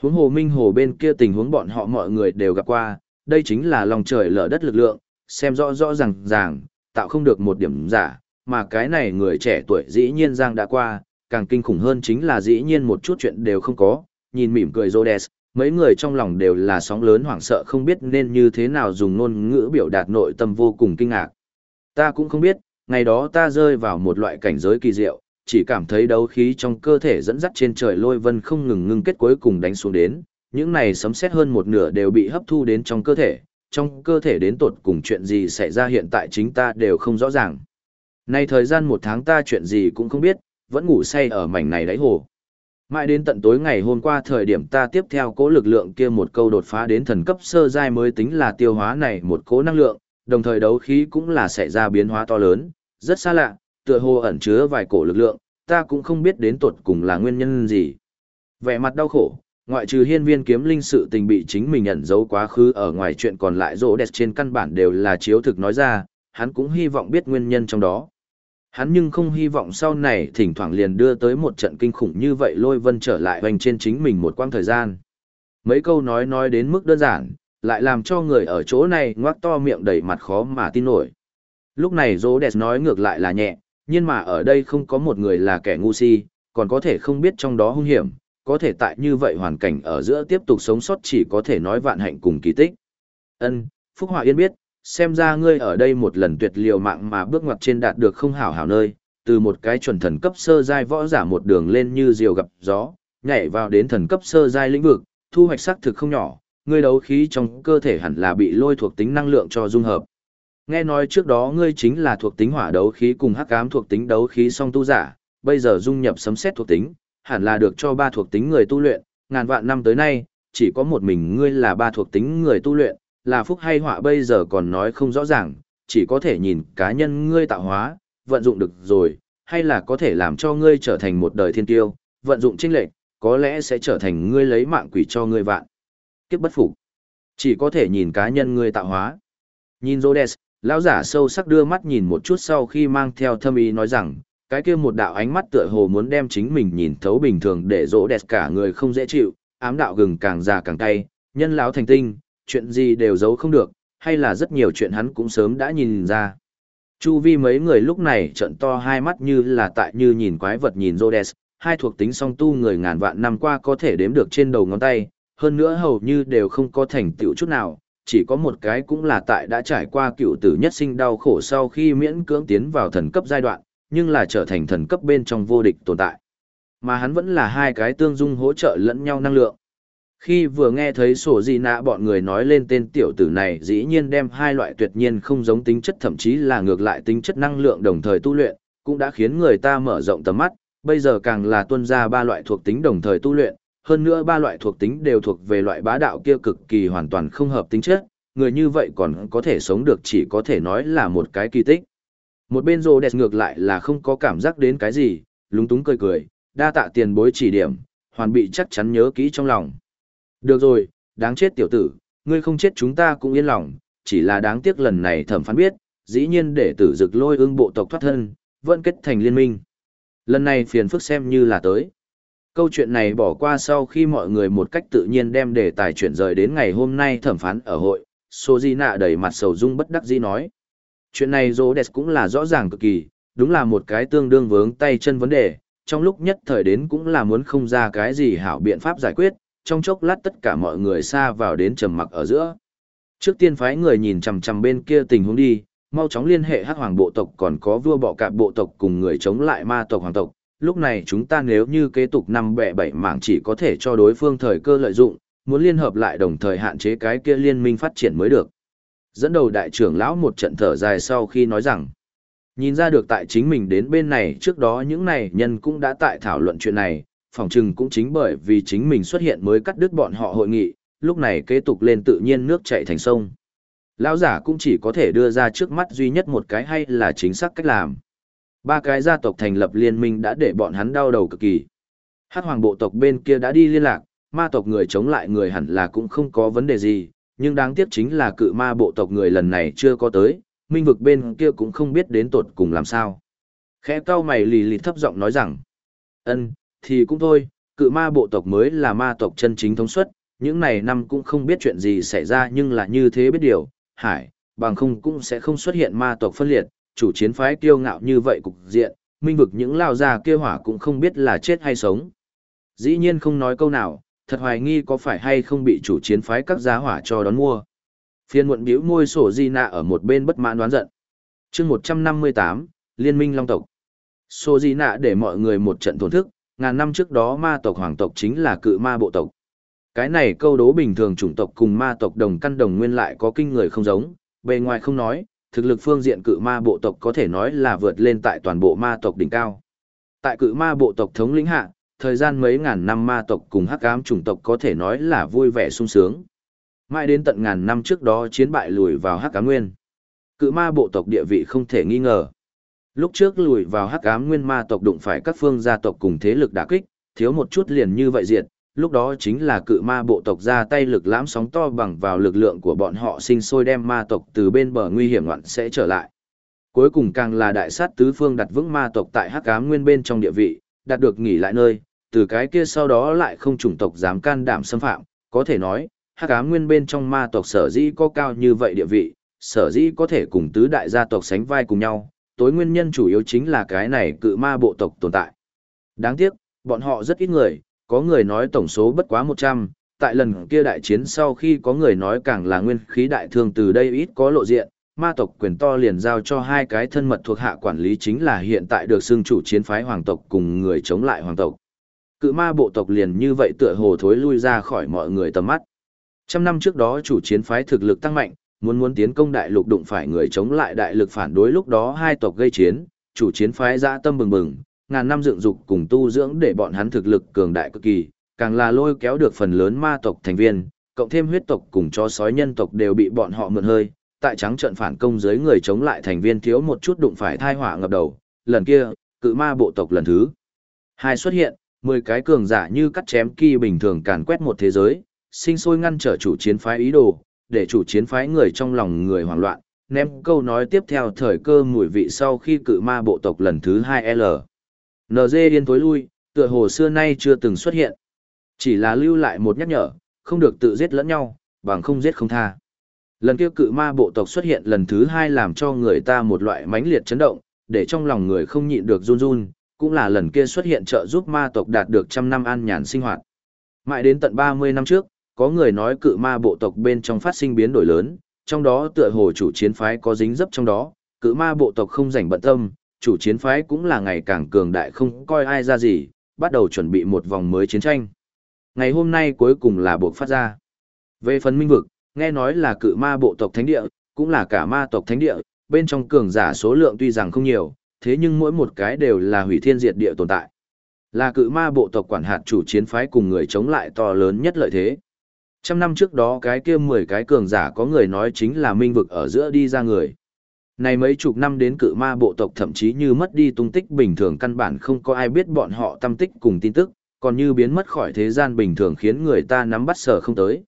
Huống hồ minh hồ bên kia tình huống bọn họ mọi người đều gặp qua, đây chính là lòng trời lở đất lực lượng, xem rõ rõ ràng ràng, tạo không được một điểm giả, mà cái này người trẻ tuổi dĩ nhiên giang đã qua, càng kinh khủng hơn chính là dĩ nhiên một chút chuyện đều không có, nhìn mỉm cười Rhodes, mấy người trong lòng đều là sóng lớn hoảng sợ không biết nên như thế nào dùng ngôn ngữ biểu đạt nội tâm vô cùng kinh ngạc. Ta cũng không biết, ngày đó ta rơi vào một loại cảnh giới kỳ diệu, chỉ cảm thấy đấu khí trong cơ thể dẫn dắt trên trời lôi vân không ngừng ngưng kết cuối cùng đánh xuống đến, những này sấm xét hơn một nửa đều bị hấp thu đến trong cơ thể, trong cơ thể đến tột cùng chuyện gì xảy ra hiện tại chính ta đều không rõ ràng. Nay thời gian một tháng ta chuyện gì cũng không biết, vẫn ngủ say ở mảnh này đáy hồ. Mãi đến tận tối ngày hôm qua thời điểm ta tiếp theo cố lực lượng kia một câu đột phá đến thần cấp sơ giai mới tính là tiêu hóa này một cố năng lượng, đồng thời đấu khí cũng là xảy ra biến hóa to lớn, rất xa lạ, tựa hồ ẩn chứa vài cổ lực lượng, ta cũng không biết đến tuột cùng là nguyên nhân gì. Vẻ mặt đau khổ, ngoại trừ hiên viên kiếm linh sự tình bị chính mình ẩn giấu quá khứ ở ngoài chuyện còn lại rỗ đẹp trên căn bản đều là chiếu thực nói ra, hắn cũng hy vọng biết nguyên nhân trong đó. Hắn nhưng không hy vọng sau này thỉnh thoảng liền đưa tới một trận kinh khủng như vậy lôi vân trở lại hoành trên chính mình một quãng thời gian. Mấy câu nói nói đến mức đơn giản, lại làm cho người ở chỗ này ngoác to miệng đầy mặt khó mà tin nổi. Lúc này rỗ Đẹp nói ngược lại là nhẹ, nhưng mà ở đây không có một người là kẻ ngu si, còn có thể không biết trong đó hung hiểm, có thể tại như vậy hoàn cảnh ở giữa tiếp tục sống sót chỉ có thể nói vạn hạnh cùng kỳ tích. Ân, Phúc Họa Yên biết, xem ra ngươi ở đây một lần tuyệt liều mạng mà bước ngoặt trên đạt được không hảo hảo nơi, từ một cái chuẩn thần cấp sơ giai võ giả một đường lên như diều gặp gió, nhảy vào đến thần cấp sơ giai lĩnh vực, thu hoạch sắc thực không nhỏ, ngươi đấu khí trong cơ thể hẳn là bị lôi thuộc tính năng lượng cho dung hợp. Nghe nói trước đó ngươi chính là thuộc tính hỏa đấu khí cùng hắc ám thuộc tính đấu khí song tu giả, bây giờ dung nhập sấm xét thuộc tính, hẳn là được cho ba thuộc tính người tu luyện, ngàn vạn năm tới nay, chỉ có một mình ngươi là ba thuộc tính người tu luyện, là phúc hay họa bây giờ còn nói không rõ ràng, chỉ có thể nhìn cá nhân ngươi tạo hóa, vận dụng được rồi, hay là có thể làm cho ngươi trở thành một đời thiên tiêu, vận dụng trinh lệch, có lẽ sẽ trở thành ngươi lấy mạng quỷ cho ngươi vạn. Kiếp bất phục. Chỉ có thể nhìn cá nhân ngươi tạo hóa. Nhìn Rhodes, lão giả sâu sắc đưa mắt nhìn một chút sau khi mang theo thâm ý nói rằng, cái kia một đạo ánh mắt tựa hồ muốn đem chính mình nhìn thấu bình thường để rỗ đẹp cả người không dễ chịu, ám đạo gừng càng già càng cay, nhân lão thành tinh, chuyện gì đều giấu không được, hay là rất nhiều chuyện hắn cũng sớm đã nhìn ra. Chu vi mấy người lúc này trận to hai mắt như là tại như nhìn quái vật nhìn Rhodes, hai thuộc tính song tu người ngàn vạn năm qua có thể đếm được trên đầu ngón tay, hơn nữa hầu như đều không có thành tựu chút nào, chỉ có một cái cũng là tại đã trải qua cựu tử nhất sinh đau khổ sau khi miễn cưỡng tiến vào thần cấp giai đoạn, nhưng là trở thành thần cấp bên trong vô địch tồn tại. Mà hắn vẫn là hai cái tương dung hỗ trợ lẫn nhau năng lượng. Khi vừa nghe thấy sổ gì nạ bọn người nói lên tên tiểu tử này dĩ nhiên đem hai loại tuyệt nhiên không giống tính chất thậm chí là ngược lại tính chất năng lượng đồng thời tu luyện, cũng đã khiến người ta mở rộng tầm mắt, bây giờ càng là tuân ra ba loại thuộc tính đồng thời tu luyện, hơn nữa ba loại thuộc tính đều thuộc về loại bá đạo kia cực kỳ hoàn toàn không hợp tính chất, người như vậy còn có thể sống được chỉ có thể nói là một cái kỳ tích. Một bên rồ đẹp ngược lại là không có cảm giác đến cái gì, lúng túng cười cười, đa tạ tiền bối chỉ điểm, hoàn bị chắc chắn nhớ kỹ trong lòng. Được rồi, đáng chết tiểu tử, ngươi không chết chúng ta cũng yên lòng, chỉ là đáng tiếc lần này thẩm phán biết, dĩ nhiên để tử dực lôi ương bộ tộc thoát thân, vẫn kết thành liên minh. Lần này phiền phức xem như là tới. Câu chuyện này bỏ qua sau khi mọi người một cách tự nhiên đem đề tài chuyển rời đến ngày hôm nay thẩm phán ở hội, Sojina đầy mặt sầu dung bất đắc dĩ nói. Chuyện này Rhodes cũng là rõ ràng cực kỳ, đúng là một cái tương đương vướng tay chân vấn đề, trong lúc nhất thời đến cũng là muốn không ra cái gì hảo biện pháp giải quyết, trong chốc lát tất cả mọi người xa vào đến trầm mặc ở giữa. Trước tiên phái người nhìn chằm chằm bên kia tình huống đi, mau chóng liên hệ hắc hoàng bộ tộc còn có vua bọ cạp bộ tộc cùng người chống lại ma tộc hoàng tộc. Lúc này chúng ta nếu như kế tục năm bẻ bảy mảng chỉ có thể cho đối phương thời cơ lợi dụng, muốn liên hợp lại đồng thời hạn chế cái kia liên minh phát triển mới được. Dẫn đầu đại trưởng lão một trận thở dài sau khi nói rằng, nhìn ra được tại chính mình đến bên này trước đó những này nhân cũng đã tại thảo luận chuyện này, phòng chừng cũng chính bởi vì chính mình xuất hiện mới cắt đứt bọn họ hội nghị, lúc này kế tục lên tự nhiên nước chảy thành sông. Lão giả cũng chỉ có thể đưa ra trước mắt duy nhất một cái hay là chính xác cách làm. Ba cái gia tộc thành lập liên minh đã để bọn hắn đau đầu cực kỳ. Hát hoàng bộ tộc bên kia đã đi liên lạc, ma tộc người chống lại người hẳn là cũng không có vấn đề gì, nhưng đáng tiếc chính là cự ma bộ tộc người lần này chưa có tới, minh vực bên kia cũng không biết đến tột cùng làm sao. Khẽ cao mày lì lì thấp giọng nói rằng, ân, thì cũng thôi, cự ma bộ tộc mới là ma tộc chân chính thống suất, những này năm cũng không biết chuyện gì xảy ra nhưng là như thế biết điều, hải, bằng không cũng sẽ không xuất hiện ma tộc phân liệt, chủ chiến phái kiêu ngạo như vậy cục diện, minh vực những lao già kia hỏa cũng không biết là chết hay sống. Dĩ nhiên không nói câu nào, thật hoài nghi có phải hay không bị chủ chiến phái các giá hỏa cho đón mua. Phiên muộn biểu môi sổ di nạ ở một bên bất mãn đoán giận. chương 158, Liên minh Long tộc. Sổ di nạ để mọi người một trận thổn thức, ngàn năm trước đó ma tộc hoàng tộc chính là cự ma bộ tộc. Cái này câu đố bình thường chủng tộc cùng ma tộc đồng căn đồng nguyên lại có kinh người không giống, bề ngoài không nói, thực lực phương diện cự ma bộ tộc có thể nói là vượt lên tại toàn bộ ma tộc đỉnh cao. Tại cự ma bộ tộc thống lĩnh hạ, thời gian mấy ngàn năm ma tộc cùng hắc ám chủng tộc có thể nói là vui vẻ sung sướng. Mãi đến tận ngàn năm trước đó chiến bại lùi vào hắc ám nguyên. Cự ma bộ tộc địa vị không thể nghi ngờ. Lúc trước lùi vào hắc ám nguyên ma tộc đụng phải các phương gia tộc cùng thế lực đả kích, thiếu một chút liền như vậy diệt, lúc đó chính là cự ma bộ tộc ra tay lực lãm sóng to bằng vào lực lượng của bọn họ sinh sôi đem ma tộc từ bên bờ nguy hiểm loạn sẽ trở lại. Cuối cùng càng là đại sát tứ phương đặt vững ma tộc tại hắc ám nguyên bên trong địa vị, đạt được nghỉ lại nơi, từ cái kia sau đó lại không chủng tộc dám can đảm xâm phạm, có thể nói, hắc ám nguyên bên trong ma tộc sở dĩ có cao như vậy địa vị, sở dĩ có thể cùng tứ đại gia tộc sánh vai cùng nhau, tối nguyên nhân chủ yếu chính là cái này cự ma bộ tộc tồn tại. Đáng tiếc, bọn họ rất ít người, có người nói tổng số bất quá 100, tại lần kia đại chiến sau khi có người nói càng là nguyên khí đại thương từ đây ít có lộ diện, ma tộc quyền to liền giao cho hai cái thân mật thuộc hạ quản lý chính là hiện tại được xưng chủ chiến phái hoàng tộc cùng người chống lại hoàng tộc. Cự ma bộ tộc liền như vậy tựa hồ thối lui ra khỏi mọi người tầm mắt. Trăm năm trước đó chủ chiến phái thực lực tăng mạnh, muốn muốn tiến công đại lục đụng phải người chống lại đại lực phản đối lúc đó hai tộc gây chiến, chủ chiến phái dã tâm bừng bừng, ngàn năm dựng dục cùng tu dưỡng để bọn hắn thực lực cường đại cực kỳ, càng là lôi kéo được phần lớn ma tộc thành viên, cộng thêm huyết tộc cùng chó sói nhân tộc đều bị bọn họ mượn hơi, tại trắng trận phản công dưới người chống lại thành viên thiếu một chút đụng phải thai họa ngập đầu, lần kia, cự ma bộ tộc lần thứ hai xuất hiện, 10 cái cường giả như cắt chém kỳ bình thường càn quét một thế giới, sinh sôi ngăn trở chủ chiến phái ý đồ, để chủ chiến phái người trong lòng người hoảng loạn, ném câu nói tiếp theo thời cơ mùi vị sau khi cự ma bộ tộc lần thứ 2L. NG điên tối lui, tựa hồ xưa nay chưa từng xuất hiện. Chỉ là lưu lại một nhắc nhở, không được tự giết lẫn nhau, bằng không giết không tha. Lần kia cự ma bộ tộc xuất hiện lần thứ hai làm cho người ta một loại mãnh liệt chấn động, để trong lòng người không nhịn được run run, cũng là lần kia xuất hiện trợ giúp ma tộc đạt được trăm năm an nhàn sinh hoạt. Mãi đến tận 30 năm trước, có người nói cự ma bộ tộc bên trong phát sinh biến đổi lớn, trong đó tựa hồ chủ chiến phái có dính dấp trong đó, cự ma bộ tộc không rảnh bận tâm, chủ chiến phái cũng là ngày càng cường đại không coi ai ra gì, bắt đầu chuẩn bị một vòng mới chiến tranh. Ngày hôm nay cuối cùng là buộc phát ra. Về phần minh vực, nghe nói là cự ma bộ tộc thánh địa, cũng là cả ma tộc thánh địa, bên trong cường giả số lượng tuy rằng không nhiều, thế nhưng mỗi một cái đều là hủy thiên diệt địa tồn tại. Là cự ma bộ tộc quản hạt chủ chiến phái cùng người chống lại to lớn nhất lợi thế. Trăm năm trước đó cái kia mười cái cường giả có người nói chính là minh vực ở giữa đi ra người. Này mấy chục năm đến cự ma bộ tộc thậm chí như mất đi tung tích bình thường căn bản không có ai biết bọn họ tâm tích cùng tin tức, còn như biến mất khỏi thế gian bình thường khiến người ta nắm bắt sở không tới.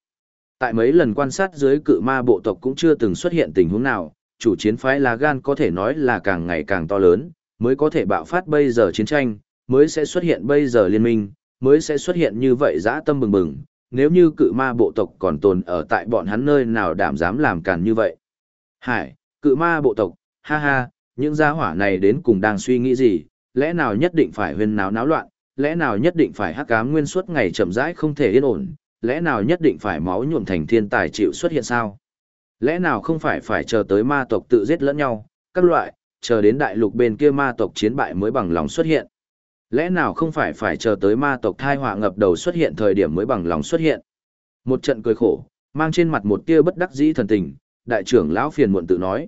Tại mấy lần quan sát dưới cự ma bộ tộc cũng chưa từng xuất hiện tình huống nào, chủ chiến phái là gan có thể nói là càng ngày càng to lớn, mới có thể bạo phát bây giờ chiến tranh, mới sẽ xuất hiện bây giờ liên minh, mới sẽ xuất hiện như vậy dã tâm bừng bừng, nếu như cự ma bộ tộc còn tồn ở tại bọn hắn nơi nào đảm dám làm càn như vậy. Hải, cự ma bộ tộc, ha ha, những gia hỏa này đến cùng đang suy nghĩ gì, lẽ nào nhất định phải huyên náo náo loạn, lẽ nào nhất định phải hắc ám nguyên suốt ngày chậm rãi không thể yên ổn, lẽ nào nhất định phải máu nhuộm thành thiên tài chịu xuất hiện sao? Lẽ nào không phải phải chờ tới ma tộc tự giết lẫn nhau, các loại, chờ đến đại lục bên kia ma tộc chiến bại mới bằng lòng xuất hiện? Lẽ nào không phải phải chờ tới ma tộc thai họa ngập đầu xuất hiện thời điểm mới bằng lòng xuất hiện? Một trận cười khổ, mang trên mặt một tia bất đắc dĩ thần tình, đại trưởng lão phiền muộn tự nói.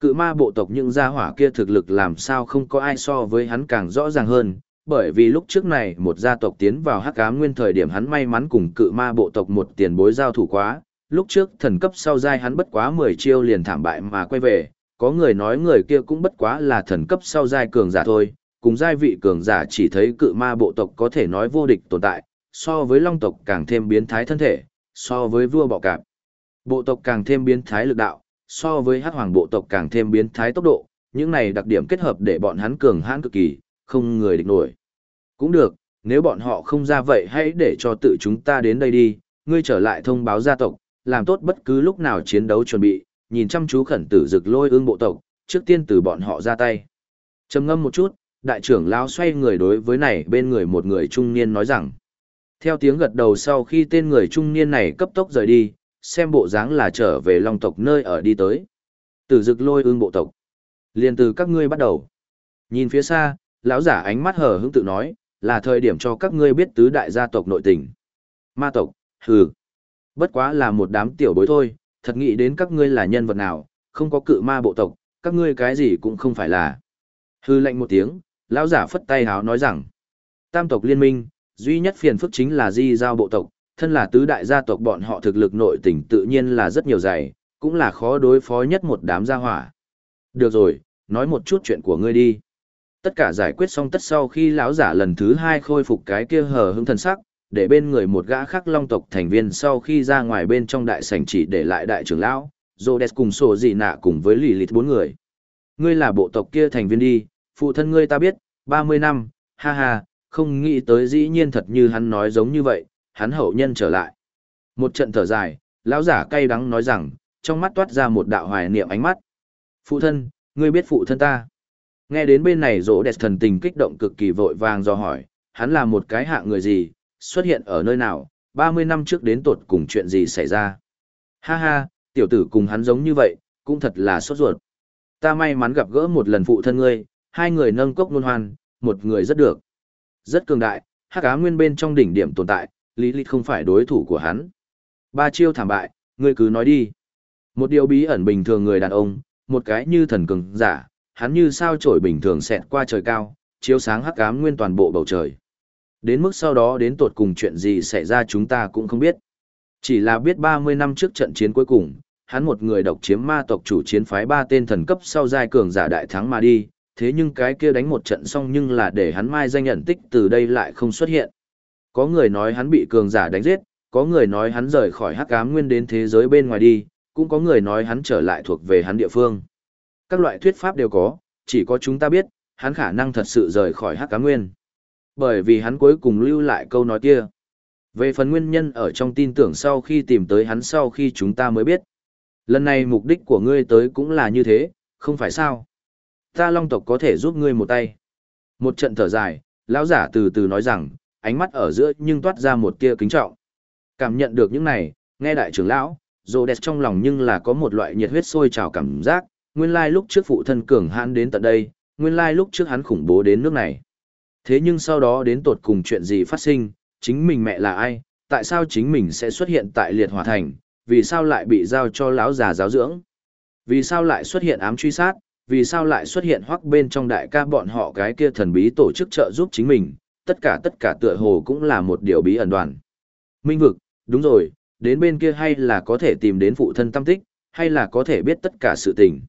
Cự ma bộ tộc những gia hỏa kia thực lực làm sao không có ai so với hắn càng rõ ràng hơn, bởi vì lúc trước này một gia tộc tiến vào hắc ám nguyên thời điểm hắn may mắn cùng cự ma bộ tộc một tiền bối giao thủ quá, lúc trước thần cấp sau giai hắn bất quá 10 chiêu liền thảm bại mà quay về, có người nói người kia cũng bất quá là thần cấp sau giai cường giả thôi, cùng giai vị cường giả chỉ thấy cự ma bộ tộc có thể nói vô địch tồn tại, so với long tộc càng thêm biến thái thân thể, so với vua bọ cạp. Bộ tộc càng thêm biến thái lực đạo, so với hắc hoàng bộ tộc càng thêm biến thái tốc độ, những này đặc điểm kết hợp để bọn hắn cường hãn cực kỳ, không người địch nổi. Cũng được, nếu bọn họ không ra vậy hãy để cho tự chúng ta đến đây đi, ngươi trở lại thông báo gia tộc, làm tốt bất cứ lúc nào chiến đấu chuẩn bị, nhìn chăm chú khẩn tử rực lôi ương bộ tộc, trước tiên từ bọn họ ra tay. trầm ngâm một chút, đại trưởng lão xoay người đối với này bên người một người trung niên nói rằng. Theo tiếng gật đầu sau khi tên người trung niên này cấp tốc rời đi, xem bộ dáng là trở về long tộc nơi ở đi tới. Tử dực lôi ương bộ tộc. liền từ các ngươi bắt đầu. Nhìn phía xa, lão giả ánh mắt hờ hững tự nói, là thời điểm cho các ngươi biết tứ đại gia tộc nội tình. Ma tộc, hừ. Bất quá là một đám tiểu bối thôi, thật nghĩ đến các ngươi là nhân vật nào, không có cự ma bộ tộc, các ngươi cái gì cũng không phải là. Hư lệnh một tiếng, lão giả phất tay háo nói rằng, tam tộc liên minh, duy nhất phiền phức chính là di giao bộ tộc, thân là tứ đại gia tộc bọn họ thực lực nội tình tự nhiên là rất nhiều dày, cũng là khó đối phó nhất một đám gia hỏa. Được rồi, nói một chút chuyện của ngươi đi. Tất cả giải quyết xong tất sau khi lão giả lần thứ hai khôi phục cái kia hờ hững thần sắc, để bên người một gã khác long tộc thành viên sau khi ra ngoài bên trong đại sảnh chỉ để lại đại trưởng lão, Rhodes cùng sổ dị nạ cùng với lì lịt bốn người. Ngươi là bộ tộc kia thành viên đi, phụ thân ngươi ta biết, 30 năm, ha ha, không nghĩ tới dĩ nhiên thật như hắn nói giống như vậy, hắn hậu nhân trở lại. Một trận thở dài, lão giả cay đắng nói rằng, trong mắt toát ra một đạo hoài niệm ánh mắt. Phụ thân, ngươi biết phụ thân ta. Nghe đến bên này rỗ đẹp thần tình kích động cực kỳ vội vàng do hỏi, hắn là một cái hạng người gì, xuất hiện ở nơi nào, 30 năm trước đến tột cùng chuyện gì xảy ra. Ha ha, tiểu tử cùng hắn giống như vậy, cũng thật là sốt ruột. Ta may mắn gặp gỡ một lần phụ thân ngươi, hai người nâng cốc luôn hoan, một người rất được. Rất cường đại, hắc á nguyên bên trong đỉnh điểm tồn tại, lý lịch không phải đối thủ của hắn. Ba chiêu thảm bại, ngươi cứ nói đi. Một điều bí ẩn bình thường người đàn ông, một cái như thần cường giả, hắn như sao trổi bình thường xẹt qua trời cao, chiếu sáng hắc ám nguyên toàn bộ bầu trời. Đến mức sau đó đến tột cùng chuyện gì xảy ra chúng ta cũng không biết. Chỉ là biết 30 năm trước trận chiến cuối cùng, hắn một người độc chiếm ma tộc chủ chiến phái ba tên thần cấp sau giai cường giả đại thắng mà đi, thế nhưng cái kia đánh một trận xong nhưng là để hắn mai danh nhận tích từ đây lại không xuất hiện. Có người nói hắn bị cường giả đánh giết, có người nói hắn rời khỏi hắc ám nguyên đến thế giới bên ngoài đi, cũng có người nói hắn trở lại thuộc về hắn địa phương. Các loại thuyết pháp đều có, chỉ có chúng ta biết, hắn khả năng thật sự rời khỏi hắc cá nguyên. Bởi vì hắn cuối cùng lưu lại câu nói kia. Về phần nguyên nhân ở trong tin tưởng sau khi tìm tới hắn sau khi chúng ta mới biết. Lần này mục đích của ngươi tới cũng là như thế, không phải sao? Ta long tộc có thể giúp ngươi một tay. Một trận thở dài, lão giả từ từ nói rằng, ánh mắt ở giữa nhưng toát ra một tia kính trọng. Cảm nhận được những này, nghe đại trưởng lão, rồ đẹp trong lòng nhưng là có một loại nhiệt huyết sôi trào cảm giác, nguyên lai lúc trước phụ thân cường hãn đến tận đây, nguyên lai lúc trước hắn khủng bố đến nước này. Thế nhưng sau đó đến tột cùng chuyện gì phát sinh, chính mình mẹ là ai, tại sao chính mình sẽ xuất hiện tại liệt hỏa thành, vì sao lại bị giao cho lão già giáo dưỡng, vì sao lại xuất hiện ám truy sát, vì sao lại xuất hiện hoắc bên trong đại ca bọn họ cái kia thần bí tổ chức trợ giúp chính mình, tất cả tất cả tựa hồ cũng là một điều bí ẩn đoàn. Minh vực, đúng rồi, đến bên kia hay là có thể tìm đến phụ thân tâm tích, hay là có thể biết tất cả sự tình.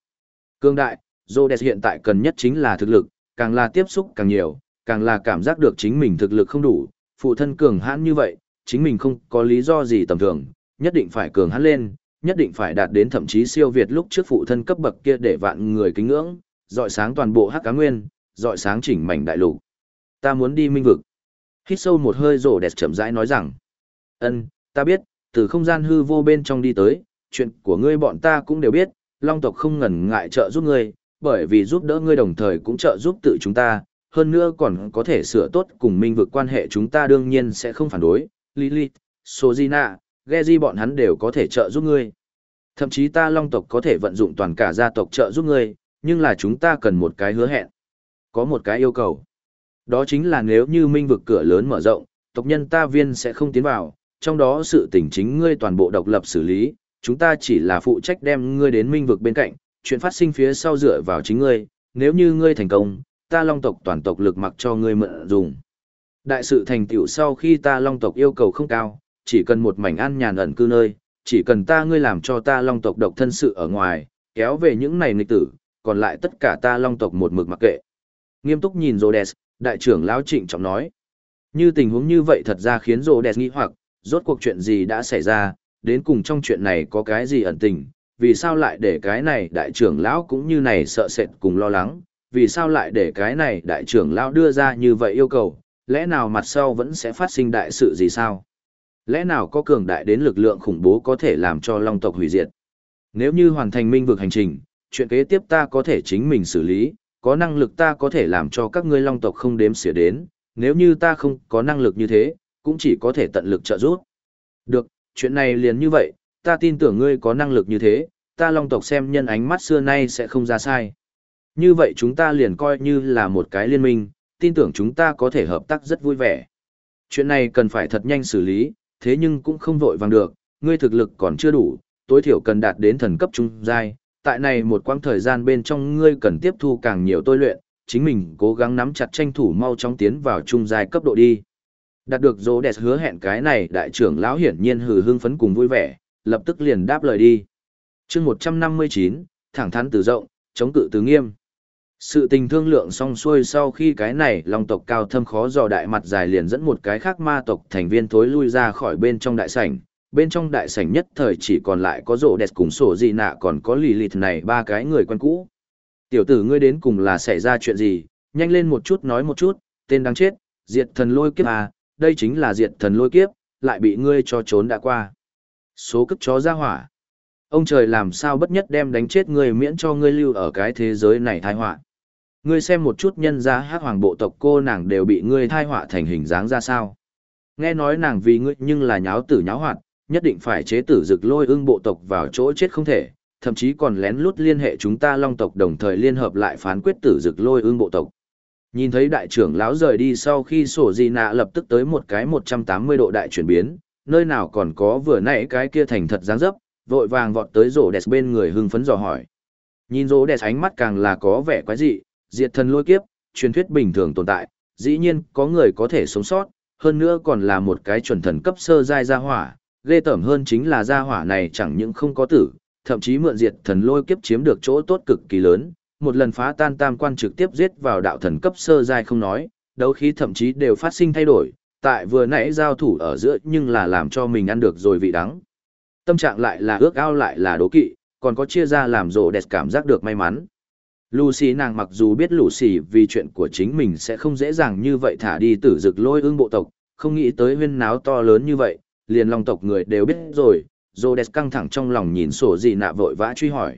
Cương đại, Rhodes hiện tại cần nhất chính là thực lực, càng là tiếp xúc càng nhiều, càng là cảm giác được chính mình thực lực không đủ, phụ thân cường hãn như vậy, chính mình không có lý do gì tầm thường, nhất định phải cường hãn lên, nhất định phải đạt đến thậm chí siêu việt lúc trước phụ thân cấp bậc kia để vạn người kính ngưỡng, dọi sáng toàn bộ hắc cá nguyên, dọi sáng chỉnh mảnh đại lục. Ta muốn đi minh vực. Hít sâu một hơi rổ đẹp chậm rãi nói rằng, ân, ta biết, từ không gian hư vô bên trong đi tới, chuyện của ngươi bọn ta cũng đều biết, long tộc không ngần ngại trợ giúp ngươi, bởi vì giúp đỡ ngươi đồng thời cũng trợ giúp tự chúng ta, hơn nữa còn có thể sửa tốt cùng minh vực quan hệ chúng ta đương nhiên sẽ không phản đối. Lilith, Sojina, Geji bọn hắn đều có thể trợ giúp ngươi. Thậm chí ta long tộc có thể vận dụng toàn cả gia tộc trợ giúp ngươi, nhưng là chúng ta cần một cái hứa hẹn. Có một cái yêu cầu. Đó chính là nếu như minh vực cửa lớn mở rộng, tộc nhân ta viên sẽ không tiến vào, trong đó sự tình chính ngươi toàn bộ độc lập xử lý, chúng ta chỉ là phụ trách đem ngươi đến minh vực bên cạnh, chuyện phát sinh phía sau dựa vào chính ngươi, nếu như ngươi thành công, ta long tộc toàn tộc lực mặc cho ngươi mượn dùng. Đại sự thành tựu sau khi ta long tộc yêu cầu không cao, chỉ cần một mảnh an nhàn ẩn cư nơi, chỉ cần ta ngươi làm cho ta long tộc độc thân sự ở ngoài, kéo về những này nghịch tử, còn lại tất cả ta long tộc một mực mặc kệ. Nghiêm túc nhìn Rhodes, đại trưởng lão trịnh trọng nói. Như tình huống như vậy thật ra khiến Rhodes nghi hoặc, rốt cuộc chuyện gì đã xảy ra, đến cùng trong chuyện này có cái gì ẩn tình, vì sao lại để cái này đại trưởng lão cũng như này sợ sệt cùng lo lắng, vì sao lại để cái này đại trưởng lão đưa ra như vậy yêu cầu, lẽ nào mặt sau vẫn sẽ phát sinh đại sự gì sao? Lẽ nào có cường đại đến lực lượng khủng bố có thể làm cho long tộc hủy diệt? Nếu như hoàn thành minh vực hành trình, chuyện kế tiếp ta có thể chính mình xử lý, có năng lực ta có thể làm cho các ngươi long tộc không đếm xỉa đến, nếu như ta không có năng lực như thế, cũng chỉ có thể tận lực trợ giúp. Được, chuyện này liền như vậy, ta tin tưởng ngươi có năng lực như thế, ta long tộc xem nhân ánh mắt xưa nay sẽ không ra sai. Như vậy chúng ta liền coi như là một cái liên minh, tin tưởng chúng ta có thể hợp tác rất vui vẻ. Chuyện này cần phải thật nhanh xử lý, thế nhưng cũng không vội vàng được, ngươi thực lực còn chưa đủ, tối thiểu cần đạt đến thần cấp trung giai, tại này một quãng thời gian bên trong ngươi cần tiếp thu càng nhiều tôi luyện, chính mình cố gắng nắm chặt tranh thủ mau chóng tiến vào trung giai cấp độ đi. Đạt được dỗ đẹp hứa hẹn cái này đại trưởng lão hiển nhiên hừ hưng phấn cùng vui vẻ, lập tức liền đáp lời đi. chương 159, thẳng thắn từ rộng, chống cự từ nghiêm. Sự tình thương lượng xong xuôi sau khi cái này long tộc cao thâm khó dò đại mặt dài liền dẫn một cái khác ma tộc thành viên thối lui ra khỏi bên trong đại sảnh. Bên trong đại sảnh nhất thời chỉ còn lại có rổ đẹp cùng sổ gì nạ còn có lì lịt này ba cái người quen cũ. Tiểu tử ngươi đến cùng là xảy ra chuyện gì, nhanh lên một chút nói một chút, tên đáng chết, diệt thần lôi kiếp à, đây chính là diệt thần lôi kiếp, lại bị ngươi cho trốn đã qua. Số cấp chó ra hỏa. Ông trời làm sao bất nhất đem đánh chết ngươi miễn cho ngươi lưu ở cái thế giới này thai họa Ngươi xem một chút nhân gia hát hoàng bộ tộc cô nàng đều bị ngươi thai họa thành hình dáng ra sao. Nghe nói nàng vì ngươi nhưng là nháo tử nháo hoạt, nhất định phải chế tử dực lôi ưng bộ tộc vào chỗ chết không thể, thậm chí còn lén lút liên hệ chúng ta long tộc đồng thời liên hợp lại phán quyết tử dực lôi ưng bộ tộc. Nhìn thấy đại trưởng lão rời đi sau khi sổ di nạ lập tức tới một cái 180 độ đại chuyển biến, nơi nào còn có vừa nãy cái kia thành thật dáng dấp, vội vàng vọt tới rổ đẹp bên người hưng phấn dò hỏi. Nhìn rổ đẹp ánh mắt càng là có vẻ quái dị, diệt thần lôi kiếp, truyền thuyết bình thường tồn tại, dĩ nhiên có người có thể sống sót, hơn nữa còn là một cái chuẩn thần cấp sơ giai gia hỏa, ghê tởm hơn chính là gia hỏa này chẳng những không có tử, thậm chí mượn diệt thần lôi kiếp chiếm được chỗ tốt cực kỳ lớn, một lần phá tan tam quan trực tiếp giết vào đạo thần cấp sơ giai không nói, đấu khí thậm chí đều phát sinh thay đổi, tại vừa nãy giao thủ ở giữa nhưng là làm cho mình ăn được rồi vị đắng. Tâm trạng lại là ước ao lại là đố kỵ, còn có chia ra làm rổ đẹp cảm giác được may mắn. Lucy nàng mặc dù biết Lucy vì chuyện của chính mình sẽ không dễ dàng như vậy thả đi tử dực lôi ương bộ tộc, không nghĩ tới huyên náo to lớn như vậy, liền long tộc người đều biết rồi, Rhodes căng thẳng trong lòng nhìn sổ gì nạ vội vã truy hỏi.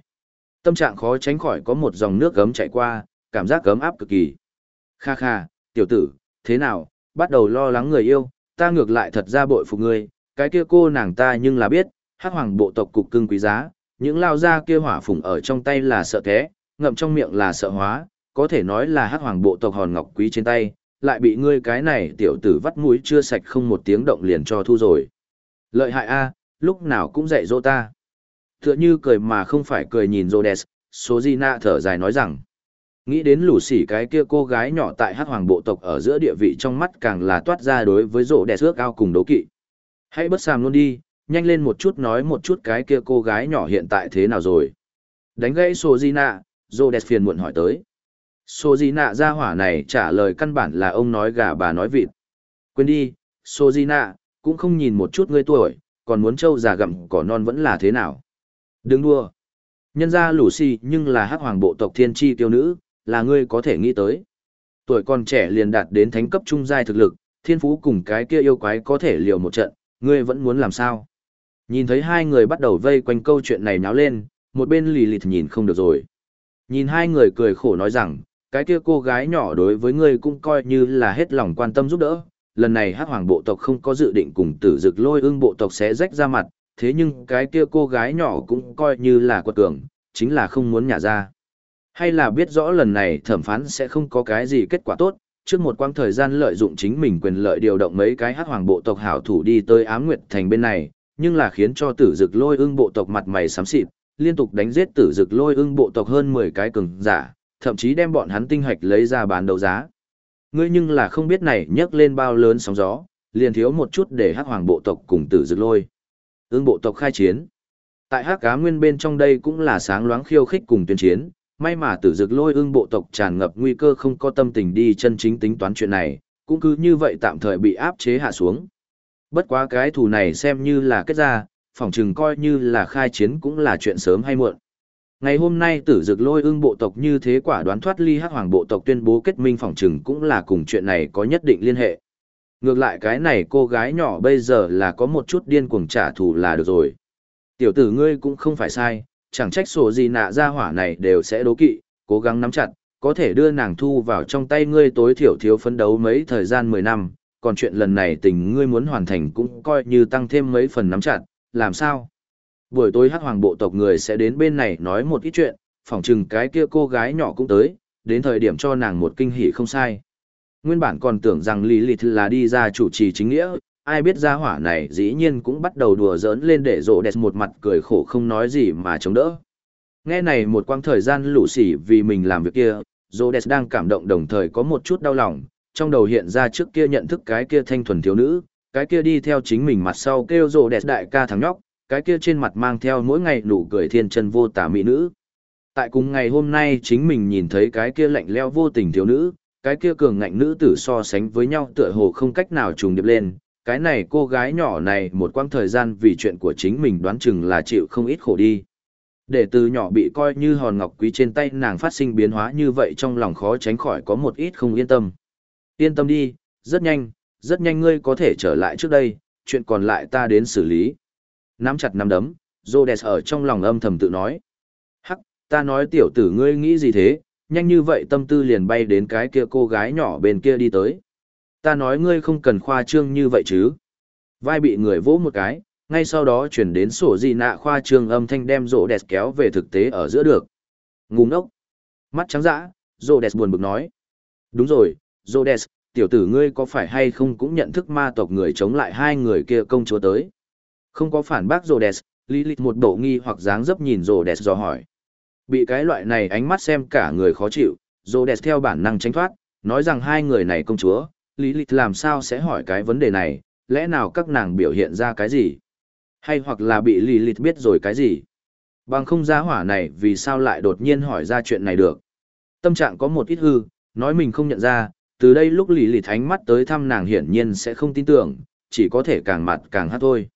Tâm trạng khó tránh khỏi có một dòng nước gấm chạy qua, cảm giác gấm áp cực kỳ. Kha kha, tiểu tử, thế nào, bắt đầu lo lắng người yêu, ta ngược lại thật ra bội phục ngươi, cái kia cô nàng ta nhưng là biết, hắc hoàng bộ tộc cục cưng quý giá, những lao ra kia hỏa phùng ở trong tay là sợ té, ngậm trong miệng là sợ hóa, có thể nói là hắc hoàng bộ tộc hòn ngọc quý trên tay, lại bị ngươi cái này tiểu tử vắt mũi chưa sạch không một tiếng động liền cho thu rồi. Lợi hại a, lúc nào cũng dạy dỗ ta. Tựa như cười mà không phải cười nhìn Rhodes, số di nạ thở dài nói rằng, nghĩ đến lũ xỉ cái kia cô gái nhỏ tại hát hoàng bộ tộc ở giữa địa vị trong mắt càng là toát ra đối với rộ đẹp ước ao cùng đấu kỵ. Hãy bất sàm luôn đi, nhanh lên một chút nói một chút cái kia cô gái nhỏ hiện tại thế nào rồi. Đánh gãy số di nạ, rộ đẹp phiền muộn hỏi tới. Số di nạ ra hỏa này trả lời căn bản là ông nói gà bà nói vịt. Quên đi, số di nạ, cũng không nhìn một chút ngươi tuổi, còn muốn trâu già gặm cỏ non vẫn là thế nào. Đừng đua. Nhân ra lũ xì nhưng là hắc hoàng bộ tộc thiên tri tiêu nữ, là ngươi có thể nghĩ tới. Tuổi còn trẻ liền đạt đến thánh cấp trung giai thực lực, thiên phú cùng cái kia yêu quái có thể liều một trận, ngươi vẫn muốn làm sao? Nhìn thấy hai người bắt đầu vây quanh câu chuyện này náo lên, một bên lì lịt nhìn không được rồi. Nhìn hai người cười khổ nói rằng, cái kia cô gái nhỏ đối với ngươi cũng coi như là hết lòng quan tâm giúp đỡ. Lần này hắc hoàng bộ tộc không có dự định cùng tử dực lôi ương bộ tộc sẽ rách ra mặt, thế nhưng cái kia cô gái nhỏ cũng coi như là quật cường, chính là không muốn nhả ra. Hay là biết rõ lần này thẩm phán sẽ không có cái gì kết quả tốt, trước một quãng thời gian lợi dụng chính mình quyền lợi điều động mấy cái hắc hoàng bộ tộc hảo thủ đi tới ám nguyệt thành bên này, nhưng là khiến cho tử dực lôi ưng bộ tộc mặt mày xám xịt, liên tục đánh giết tử dực lôi ưng bộ tộc hơn 10 cái cường giả, thậm chí đem bọn hắn tinh hạch lấy ra bán đấu giá. Ngươi nhưng là không biết này nhấc lên bao lớn sóng gió, liền thiếu một chút để hắc hoàng bộ tộc cùng tử dực lôi. Ưng bộ tộc khai chiến. Tại hắc cá nguyên bên trong đây cũng là sáng loáng khiêu khích cùng tuyên chiến, may mà tử dực lôi ưng bộ tộc tràn ngập nguy cơ không có tâm tình đi chân chính tính toán chuyện này, cũng cứ như vậy tạm thời bị áp chế hạ xuống. Bất quá cái thù này xem như là kết ra, phỏng chừng coi như là khai chiến cũng là chuyện sớm hay muộn. Ngày hôm nay tử dực lôi ưng bộ tộc như thế quả đoán thoát ly hắc hoàng bộ tộc tuyên bố kết minh phỏng chừng cũng là cùng chuyện này có nhất định liên hệ. Ngược lại cái này cô gái nhỏ bây giờ là có một chút điên cuồng trả thù là được rồi. Tiểu tử ngươi cũng không phải sai, chẳng trách sổ gì nạ ra hỏa này đều sẽ đố kỵ, cố gắng nắm chặt, có thể đưa nàng thu vào trong tay ngươi tối thiểu thiếu phấn đấu mấy thời gian 10 năm, còn chuyện lần này tình ngươi muốn hoàn thành cũng coi như tăng thêm mấy phần nắm chặt, làm sao? Buổi tối hát hoàng bộ tộc người sẽ đến bên này nói một ít chuyện, phỏng chừng cái kia cô gái nhỏ cũng tới, đến thời điểm cho nàng một kinh hỉ không sai. Nguyên bản còn tưởng rằng Lý Lịt là đi ra chủ trì chính nghĩa, ai biết ra hỏa này dĩ nhiên cũng bắt đầu đùa giỡn lên để rộ đẹp một mặt cười khổ không nói gì mà chống đỡ. Nghe này một quãng thời gian lũ xỉ vì mình làm việc kia, rộ đẹp đang cảm động đồng thời có một chút đau lòng, trong đầu hiện ra trước kia nhận thức cái kia thanh thuần thiếu nữ, cái kia đi theo chính mình mặt sau kêu rộ đẹp đại ca thằng nhóc, cái kia trên mặt mang theo mỗi ngày nụ cười thiên chân vô tả mỹ nữ. Tại cùng ngày hôm nay chính mình nhìn thấy cái kia lạnh leo vô tình thiếu nữ, cái kia cường ngạnh nữ tử so sánh với nhau tựa hồ không cách nào trùng điệp lên, cái này cô gái nhỏ này một quãng thời gian vì chuyện của chính mình đoán chừng là chịu không ít khổ đi. Để từ nhỏ bị coi như hòn ngọc quý trên tay nàng phát sinh biến hóa như vậy trong lòng khó tránh khỏi có một ít không yên tâm. Yên tâm đi, rất nhanh, rất nhanh ngươi có thể trở lại trước đây, chuyện còn lại ta đến xử lý. Nắm chặt nắm đấm, Rhodes ở trong lòng âm thầm tự nói. Hắc, ta nói tiểu tử ngươi nghĩ gì thế, nhanh như vậy tâm tư liền bay đến cái kia cô gái nhỏ bên kia đi tới. Ta nói ngươi không cần khoa trương như vậy chứ. Vai bị người vỗ một cái, ngay sau đó chuyển đến sổ gì nạ khoa trương âm thanh đem rổ đẹp kéo về thực tế ở giữa được. Ngu ngốc. Mắt trắng dã, rổ đẹp buồn bực nói. Đúng rồi, rổ đẹp, tiểu tử ngươi có phải hay không cũng nhận thức ma tộc người chống lại hai người kia công chúa tới. Không có phản bác rổ đẹp, Lilith một bộ nghi hoặc dáng dấp nhìn rổ đẹp dò hỏi. Bị cái loại này ánh mắt xem cả người khó chịu, dô đẹp theo bản năng tránh thoát, nói rằng hai người này công chúa, Lý Lịch làm sao sẽ hỏi cái vấn đề này, lẽ nào các nàng biểu hiện ra cái gì? Hay hoặc là bị Lý Lịch biết rồi cái gì? Bằng không giá hỏa này vì sao lại đột nhiên hỏi ra chuyện này được? Tâm trạng có một ít hư, nói mình không nhận ra, từ đây lúc Lý Lịch ánh mắt tới thăm nàng hiển nhiên sẽ không tin tưởng, chỉ có thể càng mặt càng hát thôi.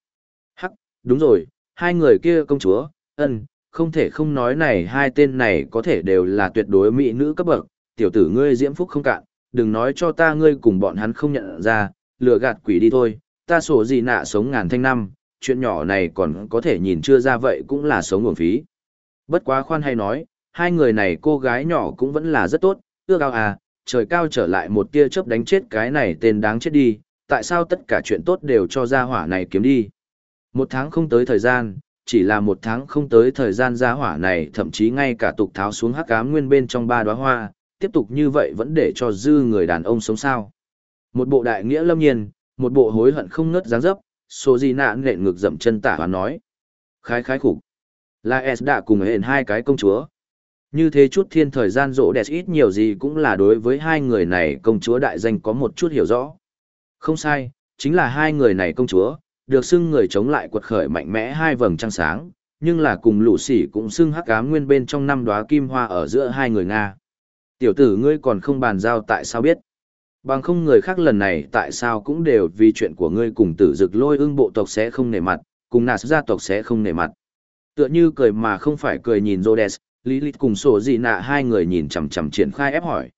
Hắc, đúng rồi, hai người kia công chúa, ân, không thể không nói này hai tên này có thể đều là tuyệt đối mỹ nữ cấp bậc, tiểu tử ngươi diễm phúc không cạn, đừng nói cho ta ngươi cùng bọn hắn không nhận ra, lừa gạt quỷ đi thôi, ta sổ gì nạ sống ngàn thanh năm, chuyện nhỏ này còn có thể nhìn chưa ra vậy cũng là sống nguồn phí. Bất quá khoan hay nói, hai người này cô gái nhỏ cũng vẫn là rất tốt, ước ao à, trời cao trở lại một tia chớp đánh chết cái này tên đáng chết đi, tại sao tất cả chuyện tốt đều cho gia hỏa này kiếm đi. Một tháng không tới thời gian, chỉ là một tháng không tới thời gian gia hỏa này thậm chí ngay cả tục tháo xuống hắc cá nguyên bên trong ba đóa hoa, tiếp tục như vậy vẫn để cho dư người đàn ông sống sao. Một bộ đại nghĩa lâm nhiên, một bộ hối hận không ngớt dáng dấp, số gì nạ nện ngược dậm chân tả và nói. Khái khái khủng. Là S đã cùng hẹn hai cái công chúa. Như thế chút thiên thời gian rỗ đẹp ít nhiều gì cũng là đối với hai người này công chúa đại danh có một chút hiểu rõ. Không sai, chính là hai người này công chúa, được xưng người chống lại quật khởi mạnh mẽ hai vầng trăng sáng, nhưng là cùng lũ sỉ cũng xưng hắc ám nguyên bên trong năm đóa kim hoa ở giữa hai người Nga. Tiểu tử ngươi còn không bàn giao tại sao biết. Bằng không người khác lần này tại sao cũng đều vì chuyện của ngươi cùng tử dực lôi ưng bộ tộc sẽ không nể mặt, cùng nạt gia tộc sẽ không nể mặt. Tựa như cười mà không phải cười nhìn Rhodes, Lilith cùng sổ gì nạ hai người nhìn chằm chằm triển khai ép hỏi.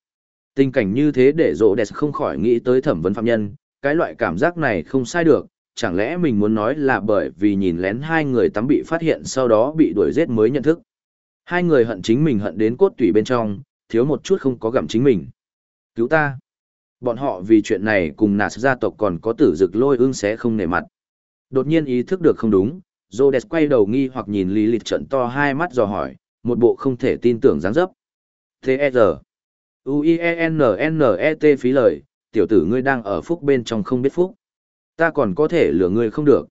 Tình cảnh như thế để Rhodes không khỏi nghĩ tới thẩm vấn phạm nhân, cái loại cảm giác này không sai được, chẳng lẽ mình muốn nói là bởi vì nhìn lén hai người tắm bị phát hiện sau đó bị đuổi giết mới nhận thức. Hai người hận chính mình hận đến cốt tủy bên trong, thiếu một chút không có gặm chính mình. Cứu ta. Bọn họ vì chuyện này cùng nạt gia tộc còn có tử dực lôi ương sẽ không nể mặt. Đột nhiên ý thức được không đúng, Rhodes quay đầu nghi hoặc nhìn Lý Lịch trận to hai mắt dò hỏi, một bộ không thể tin tưởng dáng dấp. T.E.R. U-I-E-N-N-E-T phí lời, tiểu tử ngươi đang ở phúc bên trong không biết phúc. Ta còn có thể lừa ngươi không được.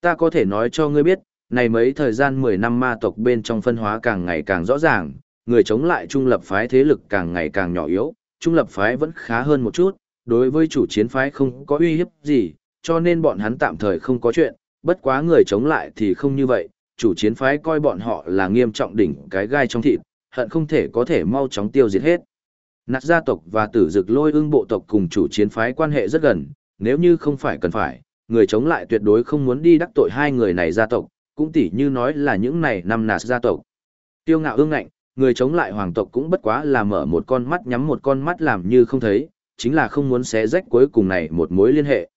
Ta có thể nói cho ngươi biết, này mấy thời gian 10 năm ma tộc bên trong phân hóa càng ngày càng rõ ràng, người chống lại trung lập phái thế lực càng ngày càng nhỏ yếu, trung lập phái vẫn khá hơn một chút, đối với chủ chiến phái không có uy hiếp gì, cho nên bọn hắn tạm thời không có chuyện, bất quá người chống lại thì không như vậy, chủ chiến phái coi bọn họ là nghiêm trọng đỉnh cái gai trong thịt, hận không thể có thể mau chóng tiêu diệt hết. Nạt gia tộc và tử dực lôi ưng bộ tộc cùng chủ chiến phái quan hệ rất gần, nếu như không phải cần phải, người chống lại tuyệt đối không muốn đi đắc tội hai người này gia tộc, cũng tỉ như nói là những này năm nạt gia tộc. Tiêu ngạo ương ngạnh, người chống lại hoàng tộc cũng bất quá là mở một con mắt nhắm một con mắt làm như không thấy, chính là không muốn xé rách cuối cùng này một mối liên hệ.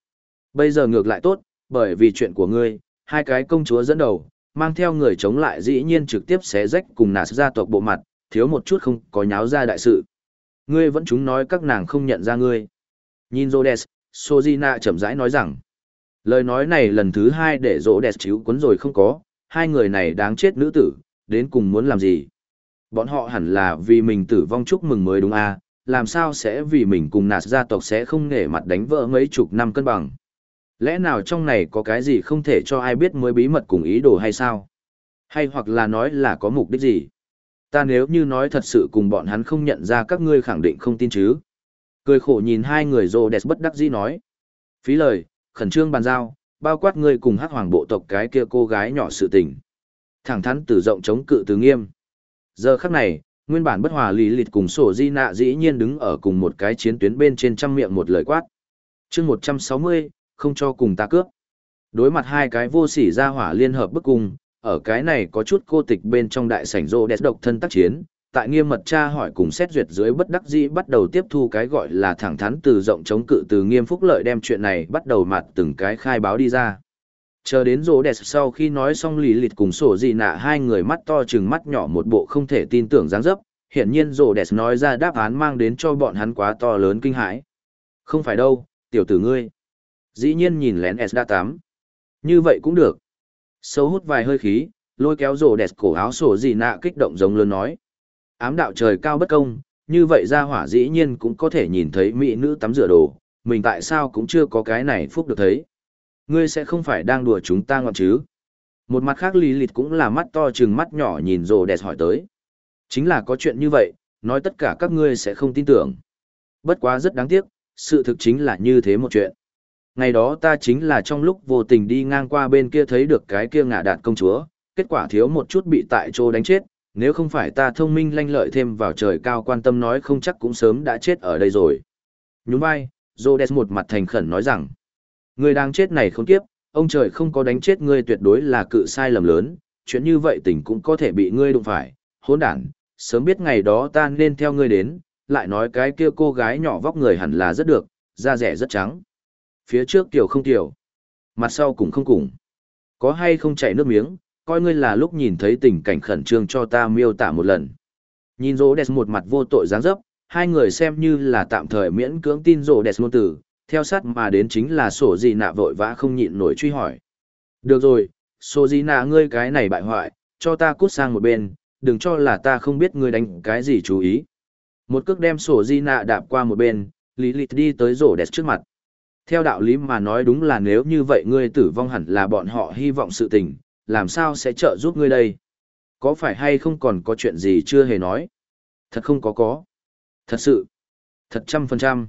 Bây giờ ngược lại tốt, bởi vì chuyện của ngươi, hai cái công chúa dẫn đầu, mang theo người chống lại dĩ nhiên trực tiếp xé rách cùng nạt gia tộc bộ mặt, thiếu một chút không có nháo ra đại sự. Ngươi vẫn chúng nói các nàng không nhận ra ngươi. Nhìn Rhodes, Sojina chậm rãi nói rằng, lời nói này lần thứ hai để rỗ đẹp chiếu cuốn rồi không có, hai người này đáng chết nữ tử, đến cùng muốn làm gì. Bọn họ hẳn là vì mình tử vong chúc mừng mới đúng à, làm sao sẽ vì mình cùng nạt gia tộc sẽ không nể mặt đánh vỡ mấy chục năm cân bằng. Lẽ nào trong này có cái gì không thể cho ai biết mới bí mật cùng ý đồ hay sao? Hay hoặc là nói là có mục đích gì? Ta nếu như nói thật sự cùng bọn hắn không nhận ra các ngươi khẳng định không tin chứ. Cười khổ nhìn hai người rồ đẹp bất đắc dĩ nói. Phí lời, khẩn trương bàn giao, bao quát ngươi cùng hắc hoàng bộ tộc cái kia cô gái nhỏ sự tình. Thẳng thắn từ rộng chống cự từ nghiêm. Giờ khắc này, nguyên bản bất hòa lý lịt cùng sổ di nạ dĩ nhiên đứng ở cùng một cái chiến tuyến bên trên trăm miệng một lời quát. chương 160, không cho cùng ta cướp. Đối mặt hai cái vô sỉ ra hỏa liên hợp bức cung, ở cái này có chút cô tịch bên trong đại sảnh rô đẹp độc thân tác chiến, tại nghiêm mật tra hỏi cùng xét duyệt dưới bất đắc dĩ bắt đầu tiếp thu cái gọi là thẳng thắn từ rộng chống cự từ nghiêm phúc lợi đem chuyện này bắt đầu mặt từng cái khai báo đi ra. Chờ đến rô đẹp sau khi nói xong lì lịt cùng sổ dị nạ hai người mắt to chừng mắt nhỏ một bộ không thể tin tưởng dáng dấp, hiển nhiên rô đẹp nói ra đáp án mang đến cho bọn hắn quá to lớn kinh hãi. Không phải đâu, tiểu tử ngươi. Dĩ nhiên nhìn lén S đa tám. Như vậy cũng được. Sâu hút vài hơi khí, lôi kéo rô đẹp cổ áo sổ dị nạ kích động giống lớn nói. Ám đạo trời cao bất công, như vậy ra hỏa dĩ nhiên cũng có thể nhìn thấy mỹ nữ tắm rửa đồ, mình tại sao cũng chưa có cái này phúc được thấy. Ngươi sẽ không phải đang đùa chúng ta ngọn chứ. Một mặt khác lý lịt cũng là mắt to chừng mắt nhỏ nhìn rồ đẹp hỏi tới. Chính là có chuyện như vậy, nói tất cả các ngươi sẽ không tin tưởng. Bất quá rất đáng tiếc, sự thực chính là như thế một chuyện. Ngày đó ta chính là trong lúc vô tình đi ngang qua bên kia thấy được cái kia ngạ đạt công chúa, kết quả thiếu một chút bị tại chỗ đánh chết, nếu không phải ta thông minh lanh lợi thêm vào trời cao quan tâm nói không chắc cũng sớm đã chết ở đây rồi. Nhún vai, Rhodes một mặt thành khẩn nói rằng, người đang chết này không kiếp, ông trời không có đánh chết ngươi tuyệt đối là cự sai lầm lớn, chuyện như vậy tình cũng có thể bị ngươi đụng phải, hỗn đản, sớm biết ngày đó ta nên theo ngươi đến, lại nói cái kia cô gái nhỏ vóc người hẳn là rất được, da rẻ rất trắng. Phía trước tiểu không tiểu, mặt sau cũng không cùng. Có hay không chảy nước miếng, coi ngươi là lúc nhìn thấy tình cảnh khẩn trương cho ta miêu tả một lần. Nhìn rô đẹp một mặt vô tội dáng dấp, hai người xem như là tạm thời miễn cưỡng tin rô đẹp ngôn tử, theo sát mà đến chính là sổ gì nạ vội vã không nhịn nổi truy hỏi. Được rồi, sổ gì nạ ngươi cái này bại hoại, cho ta cút sang một bên, đừng cho là ta không biết ngươi đánh cái gì chú ý. Một cước đem sổ di nạ đạp qua một bên, lý lịch đi tới rổ đẹp trước mặt. Theo đạo lý mà nói đúng là nếu như vậy ngươi tử vong hẳn là bọn họ hy vọng sự tình, làm sao sẽ trợ giúp ngươi đây? Có phải hay không còn có chuyện gì chưa hề nói? Thật không có có. Thật sự. Thật trăm phần trăm.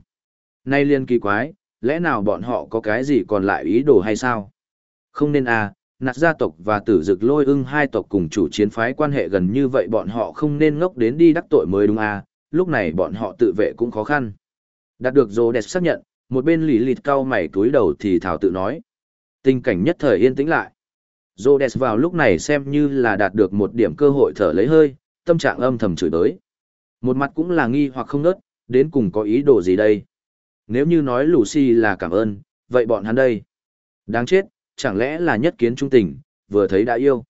Nay liên kỳ quái, lẽ nào bọn họ có cái gì còn lại ý đồ hay sao? Không nên à, nạt gia tộc và tử dực lôi ưng hai tộc cùng chủ chiến phái quan hệ gần như vậy bọn họ không nên ngốc đến đi đắc tội mới đúng à, lúc này bọn họ tự vệ cũng khó khăn. Đạt được rồ đẹp xác nhận, một bên lì lịt cau mày túi đầu thì thảo tự nói. Tình cảnh nhất thời yên tĩnh lại. Rồ vào lúc này xem như là đạt được một điểm cơ hội thở lấy hơi, tâm trạng âm thầm chửi tới. Một mặt cũng là nghi hoặc không nớt, đến cùng có ý đồ gì đây? Nếu như nói Lucy là cảm ơn, vậy bọn hắn đây? Đáng chết, chẳng lẽ là nhất kiến trung tình, vừa thấy đã yêu.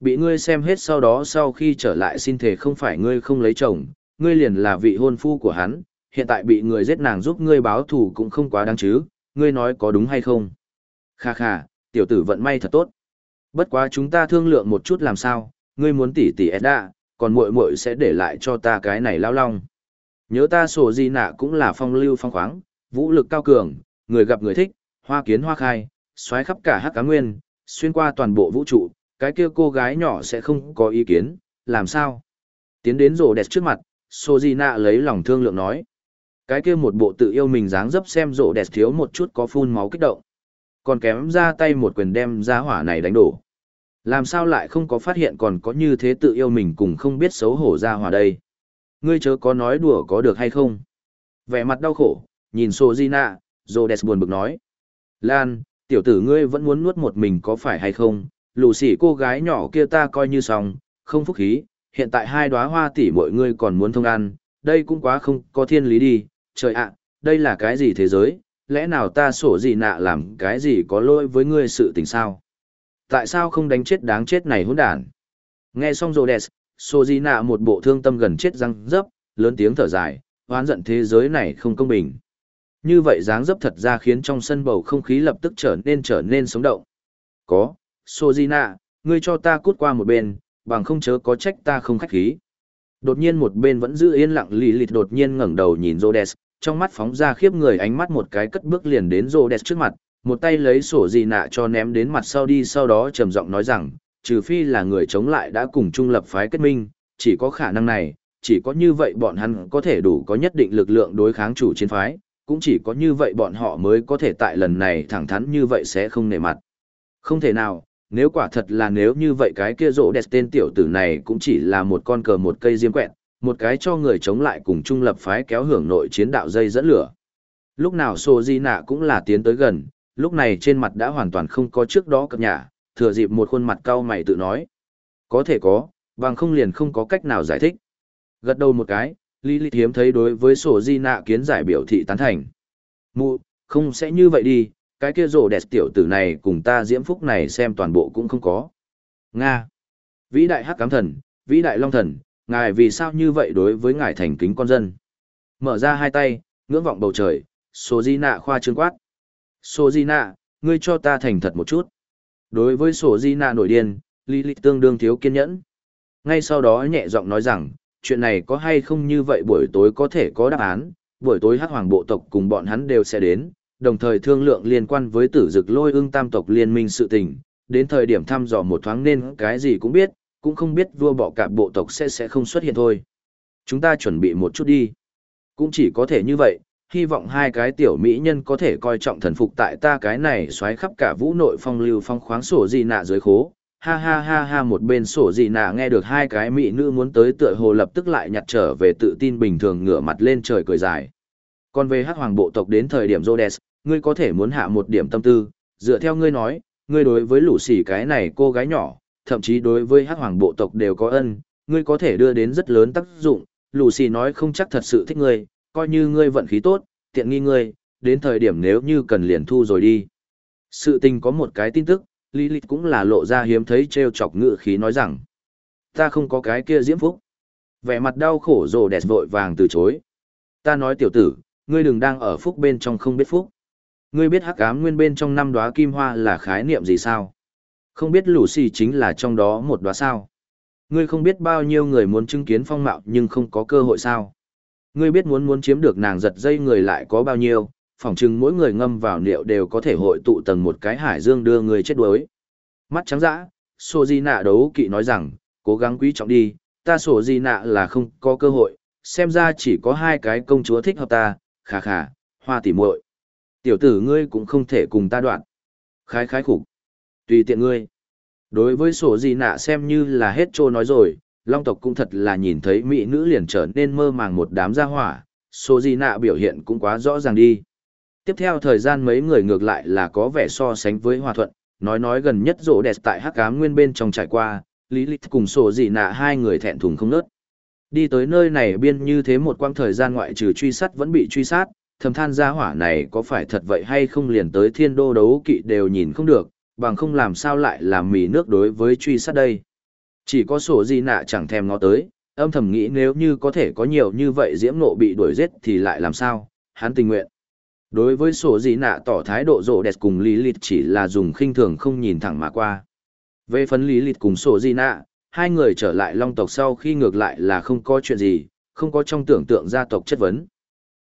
Bị ngươi xem hết sau đó sau khi trở lại xin thể không phải ngươi không lấy chồng, ngươi liền là vị hôn phu của hắn, hiện tại bị người giết nàng giúp ngươi báo thù cũng không quá đáng chứ, ngươi nói có đúng hay không? Kha kha, tiểu tử vận may thật tốt. Bất quá chúng ta thương lượng một chút làm sao, ngươi muốn tỷ tỷ Edda, còn muội muội sẽ để lại cho ta cái này lao long. Nhớ ta sổ gì nạ cũng là phong lưu phong khoáng, vũ lực cao cường, người gặp người thích, hoa kiến hoa khai, xoáy khắp cả hắc cá nguyên, xuyên qua toàn bộ vũ trụ, cái kia cô gái nhỏ sẽ không có ý kiến, làm sao? Tiến đến rổ đẹp trước mặt, Sojina lấy lòng thương lượng nói. Cái kia một bộ tự yêu mình dáng dấp xem rộ đẹp thiếu một chút có phun máu kích động. Còn kém ra tay một quyền đem ra hỏa này đánh đổ. Làm sao lại không có phát hiện còn có như thế tự yêu mình cùng không biết xấu hổ ra hòa đây. Ngươi chớ có nói đùa có được hay không. Vẻ mặt đau khổ, nhìn Sojina, rộ đẹp buồn bực nói. Lan, tiểu tử ngươi vẫn muốn nuốt một mình có phải hay không? Lù xỉ cô gái nhỏ kia ta coi như xong, không phúc khí, hiện tại hai đóa hoa tỷ mọi ngươi còn muốn thông ăn, đây cũng quá không có thiên lý đi, trời ạ, đây là cái gì thế giới, lẽ nào ta sổ gì nạ làm cái gì có lỗi với ngươi sự tình sao? Tại sao không đánh chết đáng chết này hỗn đản? Nghe xong rô đẹp, sô di nạ một bộ thương tâm gần chết răng dấp, lớn tiếng thở dài, oán giận thế giới này không công bình. Như vậy dáng dấp thật ra khiến trong sân bầu không khí lập tức trở nên trở nên sống động. Có, Sojina, ngươi cho ta cút qua một bên, bằng không chớ có trách ta không khách khí. Đột nhiên một bên vẫn giữ yên lặng lì lịt đột nhiên ngẩng đầu nhìn Rhodes, trong mắt phóng ra khiếp người ánh mắt một cái cất bước liền đến Rhodes trước mặt, một tay lấy sổ gì nạ cho ném đến mặt sau đi sau đó trầm giọng nói rằng, trừ phi là người chống lại đã cùng trung lập phái kết minh, chỉ có khả năng này, chỉ có như vậy bọn hắn có thể đủ có nhất định lực lượng đối kháng chủ chiến phái, cũng chỉ có như vậy bọn họ mới có thể tại lần này thẳng thắn như vậy sẽ không nể mặt. Không thể nào, nếu quả thật là nếu như vậy cái kia rỗ đẹp tên tiểu tử này cũng chỉ là một con cờ một cây diêm quẹt, một cái cho người chống lại cùng trung lập phái kéo hưởng nội chiến đạo dây dẫn lửa. Lúc nào Sô Di Nạ cũng là tiến tới gần, lúc này trên mặt đã hoàn toàn không có trước đó cập nhả, thừa dịp một khuôn mặt cao mày tự nói. Có thể có, bằng không liền không có cách nào giải thích. Gật đầu một cái, Lý Lý hiếm thấy đối với sổ Di Nạ kiến giải biểu thị tán thành. Mụ, không sẽ như vậy đi, cái kia rổ đẹp tiểu tử này cùng ta diễm phúc này xem toàn bộ cũng không có. Nga. Vĩ đại hắc cám thần, vĩ đại long thần, ngài vì sao như vậy đối với ngài thành kính con dân? Mở ra hai tay, ngưỡng vọng bầu trời, sổ Di Nạ khoa trương quát. Sô Di Nạ, ngươi cho ta thành thật một chút. Đối với Sô Di Nạ nổi điên, Lý Lịch tương đương thiếu kiên nhẫn. Ngay sau đó nhẹ giọng nói rằng, chuyện này có hay không như vậy buổi tối có thể có đáp án, buổi tối hắc hoàng bộ tộc cùng bọn hắn đều sẽ đến, đồng thời thương lượng liên quan với tử dực lôi ương tam tộc liên minh sự tình, đến thời điểm thăm dò một thoáng nên cái gì cũng biết, cũng không biết vua bọ cạp bộ tộc sẽ sẽ không xuất hiện thôi. Chúng ta chuẩn bị một chút đi. Cũng chỉ có thể như vậy, hy vọng hai cái tiểu mỹ nhân có thể coi trọng thần phục tại ta cái này xoáy khắp cả vũ nội phong lưu phong khoáng sổ gì nạ dưới khố. Ha ha ha ha một bên sổ gì nạ nghe được hai cái mỹ nữ muốn tới tựa hồ lập tức lại nhặt trở về tự tin bình thường ngửa mặt lên trời cười dài. Còn về hắc hoàng bộ tộc đến thời điểm Rhodes, ngươi có thể muốn hạ một điểm tâm tư, dựa theo ngươi nói, ngươi đối với lũ xỉ cái này cô gái nhỏ, thậm chí đối với hắc hoàng bộ tộc đều có ân, ngươi có thể đưa đến rất lớn tác dụng, lũ xỉ nói không chắc thật sự thích ngươi, coi như ngươi vận khí tốt, tiện nghi ngươi, đến thời điểm nếu như cần liền thu rồi đi. Sự tình có một cái tin tức, Lilith cũng là lộ ra hiếm thấy treo chọc ngự khí nói rằng, ta không có cái kia diễm phúc. Vẻ mặt đau khổ rồ đẹp vội vàng từ chối. Ta nói tiểu tử, ngươi đừng đang ở phúc bên trong không biết phúc. Ngươi biết hắc ám nguyên bên trong năm đóa kim hoa là khái niệm gì sao? Không biết lũ xì chính là trong đó một đóa sao? Ngươi không biết bao nhiêu người muốn chứng kiến phong mạo nhưng không có cơ hội sao? Ngươi biết muốn muốn chiếm được nàng giật dây người lại có bao nhiêu, phỏng chừng mỗi người ngâm vào liệu đều có thể hội tụ tầng một cái hải dương đưa người chết đuối. Mắt trắng dã, Sô Di Nạ đấu kỵ nói rằng, cố gắng quý trọng đi, ta Sô Di Nạ là không có cơ hội, xem ra chỉ có hai cái công chúa thích hợp ta, khà khà, hoa tỉ muội. Tiểu tử ngươi cũng không thể cùng ta đoạn. Khái khái khủng. Tùy tiện ngươi. Đối với Sô Di Nạ xem như là hết trô nói rồi, Long tộc cũng thật là nhìn thấy mỹ nữ liền trở nên mơ màng một đám gia hỏa, số Di Nạ biểu hiện cũng quá rõ ràng đi. Tiếp theo thời gian mấy người ngược lại là có vẻ so sánh với hòa thuận, nói nói gần nhất rộ đẹp tại hắc ám nguyên bên trong trải qua, lý lịch cùng sổ dị nạ hai người thẹn thùng không nớt. Đi tới nơi này biên như thế một quãng thời gian ngoại trừ truy sát vẫn bị truy sát, thầm than gia hỏa này có phải thật vậy hay không liền tới thiên đô đấu kỵ đều nhìn không được, bằng không làm sao lại làm mì nước đối với truy sát đây. Chỉ có sổ di nạ chẳng thèm ngó tới, âm thầm nghĩ nếu như có thể có nhiều như vậy diễm nộ bị đuổi giết thì lại làm sao, hắn tình nguyện. Đối với sổ di nạ tỏ thái độ rộ đẹp cùng lý lịt chỉ là dùng khinh thường không nhìn thẳng mà qua. Về phấn lý lịt cùng sổ di nạ, hai người trở lại long tộc sau khi ngược lại là không có chuyện gì, không có trong tưởng tượng gia tộc chất vấn.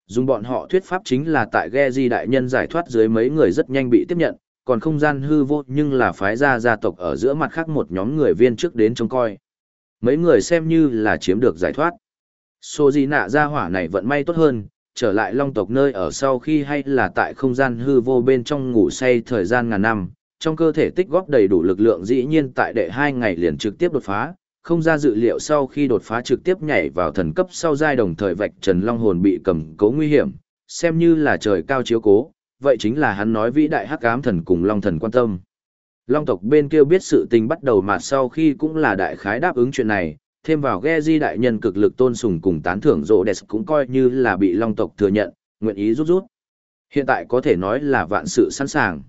Dùng bọn họ thuyết pháp chính là tại ghe di đại nhân giải thoát dưới mấy người rất nhanh bị tiếp nhận, còn không gian hư vô nhưng là phái ra gia tộc ở giữa mặt khác một nhóm người viên trước đến trông coi. Mấy người xem như là chiếm được giải thoát. Sô gì nạ gia hỏa này vận may tốt hơn, trở lại long tộc nơi ở sau khi hay là tại không gian hư vô bên trong ngủ say thời gian ngàn năm, trong cơ thể tích góp đầy đủ lực lượng dĩ nhiên tại đệ hai ngày liền trực tiếp đột phá, không ra dự liệu sau khi đột phá trực tiếp nhảy vào thần cấp sau giai đồng thời vạch trần long hồn bị cầm cố nguy hiểm, xem như là trời cao chiếu cố, vậy chính là hắn nói vĩ đại hắc ám thần cùng long thần quan tâm. Long tộc bên kia biết sự tình bắt đầu mà sau khi cũng là đại khái đáp ứng chuyện này, thêm vào ghe di đại nhân cực lực tôn sùng cùng tán thưởng rộ đẹp cũng coi như là bị long tộc thừa nhận, nguyện ý rút rút. Hiện tại có thể nói là vạn sự sẵn sàng.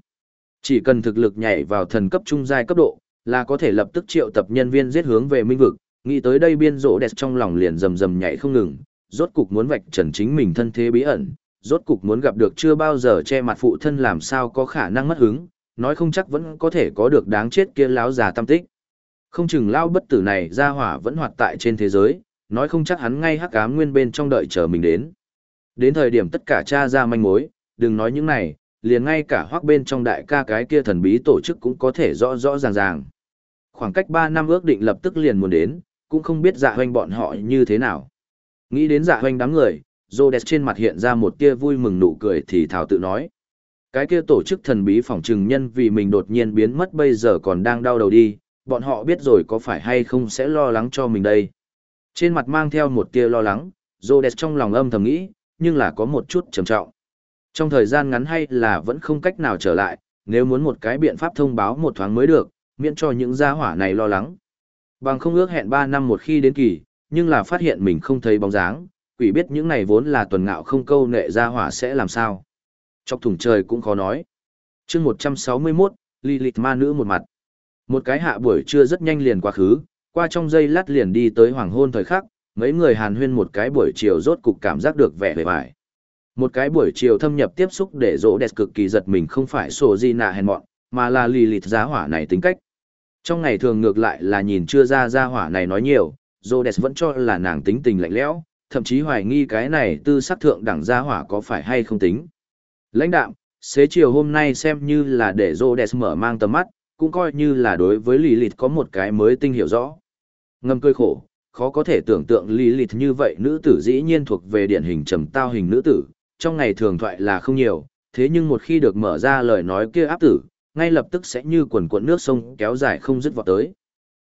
Chỉ cần thực lực nhảy vào thần cấp trung giai cấp độ, là có thể lập tức triệu tập nhân viên giết hướng về minh vực, nghĩ tới đây biên rộ đẹp trong lòng liền rầm rầm nhảy không ngừng, rốt cục muốn vạch trần chính mình thân thế bí ẩn, rốt cục muốn gặp được chưa bao giờ che mặt phụ thân làm sao có khả năng mất hứng, nói không chắc vẫn có thể có được đáng chết kia lão già tâm tích. Không chừng lao bất tử này ra hỏa vẫn hoạt tại trên thế giới, nói không chắc hắn ngay hắc ám nguyên bên trong đợi chờ mình đến. Đến thời điểm tất cả cha ra manh mối, đừng nói những này, liền ngay cả hoác bên trong đại ca cái kia thần bí tổ chức cũng có thể rõ rõ ràng ràng. Khoảng cách 3 năm ước định lập tức liền muốn đến, cũng không biết dạ hoanh bọn họ như thế nào. Nghĩ đến dạ hoanh đám người, Rhodes trên mặt hiện ra một tia vui mừng nụ cười thì thảo tự nói. Cái kia tổ chức thần bí phỏng trừng nhân vì mình đột nhiên biến mất bây giờ còn đang đau đầu đi, bọn họ biết rồi có phải hay không sẽ lo lắng cho mình đây. Trên mặt mang theo một tia lo lắng, Rhodes trong lòng âm thầm nghĩ, nhưng là có một chút trầm trọng. Trong thời gian ngắn hay là vẫn không cách nào trở lại, nếu muốn một cái biện pháp thông báo một thoáng mới được, miễn cho những gia hỏa này lo lắng. Bằng không ước hẹn 3 năm một khi đến kỳ, nhưng là phát hiện mình không thấy bóng dáng, quỷ biết những này vốn là tuần ngạo không câu nệ gia hỏa sẽ làm sao. Chọc thủng trời cũng khó nói. chương 161, Lilith ma nữ một mặt. Một cái hạ buổi trưa rất nhanh liền quá khứ, qua trong giây lát liền đi tới hoàng hôn thời khắc, mấy người hàn huyên một cái buổi chiều rốt cục cảm giác được vẻ vẻ vải. Một cái buổi chiều thâm nhập tiếp xúc để rỗ đẹp cực kỳ giật mình không phải sổ di nạ hèn mọn, mà là lì lịt giá hỏa này tính cách. Trong ngày thường ngược lại là nhìn chưa ra gia hỏa này nói nhiều, rỗ đẹp vẫn cho là nàng tính tình lạnh lẽo, thậm chí hoài nghi cái này tư sắc thượng đẳng gia hỏa có phải hay không tính. Lãnh đạm, xế chiều hôm nay xem như là để rỗ mở mang tầm mắt, cũng coi như là đối với Lilith có một cái mới tinh hiểu rõ. Ngâm cười khổ, khó có thể tưởng tượng Lilith như vậy nữ tử dĩ nhiên thuộc về điển hình trầm tao hình nữ tử, trong ngày thường thoại là không nhiều, thế nhưng một khi được mở ra lời nói kia áp tử, ngay lập tức sẽ như quần cuộn nước sông kéo dài không dứt vọt tới.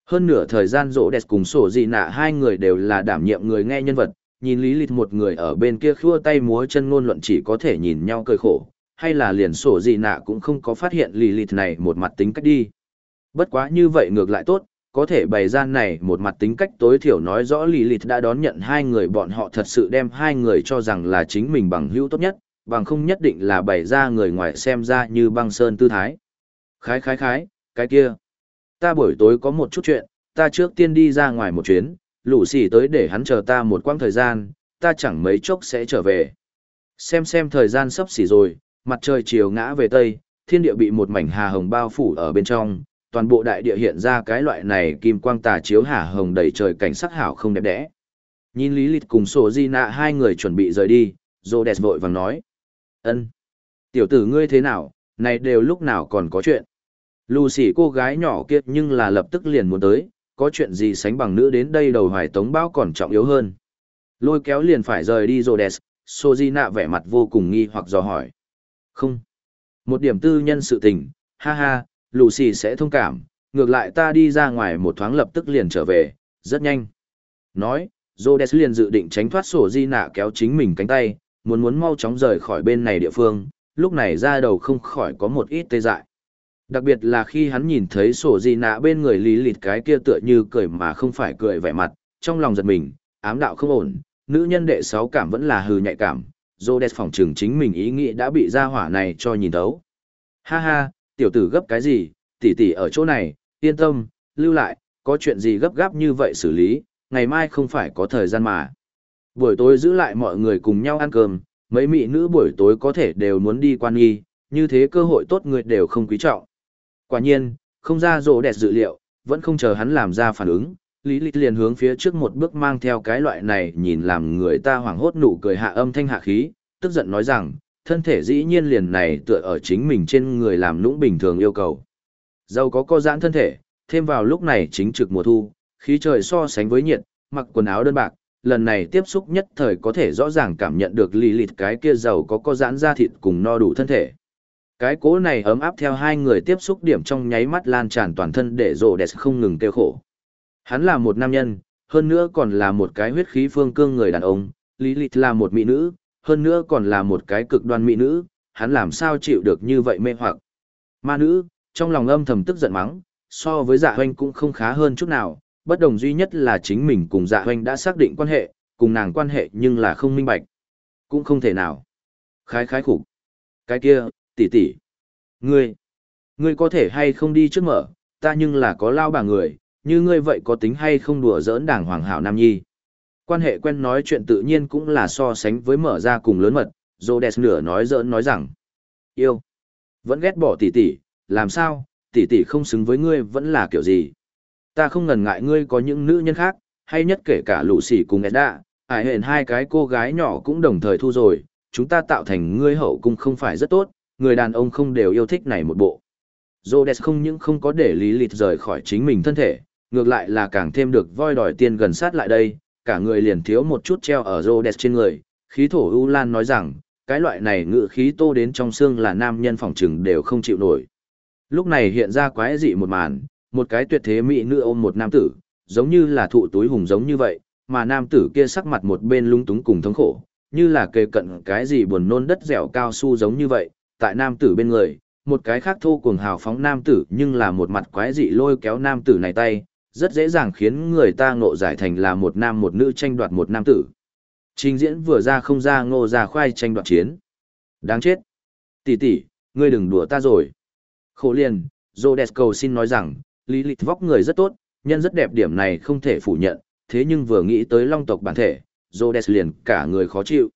Hơn nửa thời gian rỗ đẹp cùng sổ gì nạ hai người đều là đảm nhiệm người nghe nhân vật, nhìn lý lịch một người ở bên kia khua tay múa chân ngôn luận chỉ có thể nhìn nhau cười khổ, hay là liền sổ gì nạ cũng không có phát hiện lì lịt này một mặt tính cách đi. Bất quá như vậy ngược lại tốt, có thể bày ra này một mặt tính cách tối thiểu nói rõ lì lịt đã đón nhận hai người bọn họ thật sự đem hai người cho rằng là chính mình bằng hữu tốt nhất, bằng không nhất định là bày ra người ngoài xem ra như băng sơn tư thái. Khái khái khái, cái kia. Ta buổi tối có một chút chuyện, ta trước tiên đi ra ngoài một chuyến, lũ xỉ tới để hắn chờ ta một quãng thời gian, ta chẳng mấy chốc sẽ trở về. Xem xem thời gian sắp xỉ rồi, mặt trời chiều ngã về tây, thiên địa bị một mảnh hà hồng bao phủ ở bên trong, toàn bộ đại địa hiện ra cái loại này kim quang tà chiếu hà hồng đầy trời cảnh sắc hảo không đẹp đẽ. Nhìn Lý Lịch cùng Sổ Di Nạ hai người chuẩn bị rời đi, Rô Đẹp vội vàng nói. ân Tiểu tử ngươi thế nào, này đều lúc nào còn có chuyện. Lucy cô gái nhỏ kia nhưng là lập tức liền muốn tới, có chuyện gì sánh bằng nữ đến đây đầu hoài tống bao còn trọng yếu hơn. Lôi kéo liền phải rời đi rồi Đẹp, sojina vẻ mặt vô cùng nghi hoặc dò hỏi. Không. Một điểm tư nhân sự tình, ha ha, Lucy sẽ thông cảm, ngược lại ta đi ra ngoài một thoáng lập tức liền trở về, rất nhanh. Nói, Rhodes liền dự định tránh thoát sổ di nạ kéo chính mình cánh tay, muốn muốn mau chóng rời khỏi bên này địa phương, lúc này ra đầu không khỏi có một ít tê dại. Đặc biệt là khi hắn nhìn thấy sổ di nạ bên người lý lịt cái kia tựa như cười mà không phải cười vẻ mặt, trong lòng giật mình, ám đạo không ổn, nữ nhân đệ sáu cảm vẫn là hư nhạy cảm, Rhodes phòng trừng chính mình ý nghĩ đã bị ra hỏa này cho nhìn thấu. Ha ha, tiểu tử gấp cái gì, tỷ tỷ ở chỗ này, yên tâm, lưu lại, có chuyện gì gấp gáp như vậy xử lý, ngày mai không phải có thời gian mà. Buổi tối giữ lại mọi người cùng nhau ăn cơm, mấy mỹ nữ buổi tối có thể đều muốn đi quan nghi, như thế cơ hội tốt người đều không quý trọng. Quả nhiên, không ra rộ đẹp dự liệu, vẫn không chờ hắn làm ra phản ứng, Lý Lịch liền hướng phía trước một bước mang theo cái loại này nhìn làm người ta hoảng hốt nụ cười hạ âm thanh hạ khí, tức giận nói rằng, thân thể dĩ nhiên liền này tựa ở chính mình trên người làm lũng bình thường yêu cầu. Dâu có co giãn thân thể, thêm vào lúc này chính trực mùa thu, khí trời so sánh với nhiệt, mặc quần áo đơn bạc, lần này tiếp xúc nhất thời có thể rõ ràng cảm nhận được lì lịt cái kia giàu có có giãn ra thịt cùng no đủ thân thể. Cái cố này ấm áp theo hai người tiếp xúc điểm trong nháy mắt lan tràn toàn thân để rộ đẹp không ngừng kêu khổ. Hắn là một nam nhân, hơn nữa còn là một cái huyết khí phương cương người đàn ông, lý lịt là một mỹ nữ, hơn nữa còn là một cái cực đoan mỹ nữ, hắn làm sao chịu được như vậy mê hoặc. Ma nữ, trong lòng âm thầm tức giận mắng, so với dạ hoanh cũng không khá hơn chút nào, bất đồng duy nhất là chính mình cùng dạ hoanh đã xác định quan hệ, cùng nàng quan hệ nhưng là không minh bạch. Cũng không thể nào. Khái khái khủng. Cái kia, tỷ tỷ. Ngươi, ngươi có thể hay không đi trước mở, ta nhưng là có lao bà người, như ngươi vậy có tính hay không đùa giỡn đảng hoàng hảo nam nhi. Quan hệ quen nói chuyện tự nhiên cũng là so sánh với mở ra cùng lớn mật, Rhodes nửa nói giỡn nói rằng. Yêu. Vẫn ghét bỏ tỷ tỷ, làm sao, tỷ tỷ không xứng với ngươi vẫn là kiểu gì. Ta không ngần ngại ngươi có những nữ nhân khác, hay nhất kể cả lũ sỉ cùng Edda, ải hẹn hai cái cô gái nhỏ cũng đồng thời thu rồi, chúng ta tạo thành ngươi hậu cung không phải rất tốt, người đàn ông không đều yêu thích này một bộ. Rhodes không những không có để lý lịt rời khỏi chính mình thân thể, ngược lại là càng thêm được voi đòi tiền gần sát lại đây, cả người liền thiếu một chút treo ở Rhodes trên người, khí thổ U Lan nói rằng, cái loại này ngự khí tô đến trong xương là nam nhân phòng trừng đều không chịu nổi. Lúc này hiện ra quái dị một màn, một cái tuyệt thế mỹ nữ ôm một nam tử, giống như là thụ túi hùng giống như vậy, mà nam tử kia sắc mặt một bên lung túng cùng thống khổ, như là kề cận cái gì buồn nôn đất dẻo cao su giống như vậy, tại nam tử bên người, một cái khác thô cuồng hào phóng nam tử nhưng là một mặt quái dị lôi kéo nam tử này tay, rất dễ dàng khiến người ta ngộ giải thành là một nam một nữ tranh đoạt một nam tử. Trình diễn vừa ra không ra ngô ra khoai tranh đoạt chiến. Đáng chết. Tỷ tỷ, ngươi đừng đùa ta rồi. Khổ liền, Zodes cầu xin nói rằng, lý lịch vóc người rất tốt, nhân rất đẹp điểm này không thể phủ nhận, thế nhưng vừa nghĩ tới long tộc bản thể, Zodes liền cả người khó chịu.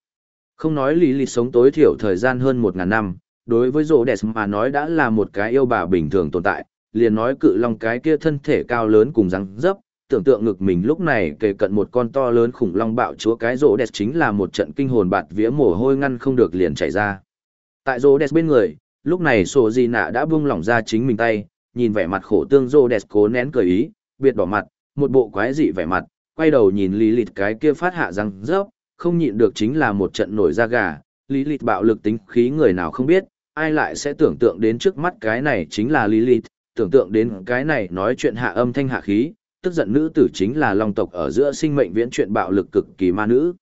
Không nói lý lịch sống tối thiểu thời gian hơn một ngàn năm, đối với rô đẹp mà nói đã là một cái yêu bà bình thường tồn tại, liền nói cự long cái kia thân thể cao lớn cùng răng dấp, tưởng tượng ngực mình lúc này kề cận một con to lớn khủng long bạo chúa cái Rô đẹp chính là một trận kinh hồn bạt vía mồ hôi ngăn không được liền chảy ra. Tại Rô đẹp bên người, lúc này sổ di nạ đã buông lỏng ra chính mình tay, nhìn vẻ mặt khổ tương rô đẹp cố nén cười ý, biệt bỏ mặt, một bộ quái dị vẻ mặt, quay đầu nhìn lý lịt cái kia phát hạ răng rớp, không nhịn được chính là một trận nổi da gà, lý lịt bạo lực tính khí người nào không biết, ai lại sẽ tưởng tượng đến trước mắt cái này chính là Lilith, tưởng tượng đến cái này nói chuyện hạ âm thanh hạ khí, tức giận nữ tử chính là long tộc ở giữa sinh mệnh viễn chuyện bạo lực cực kỳ ma nữ.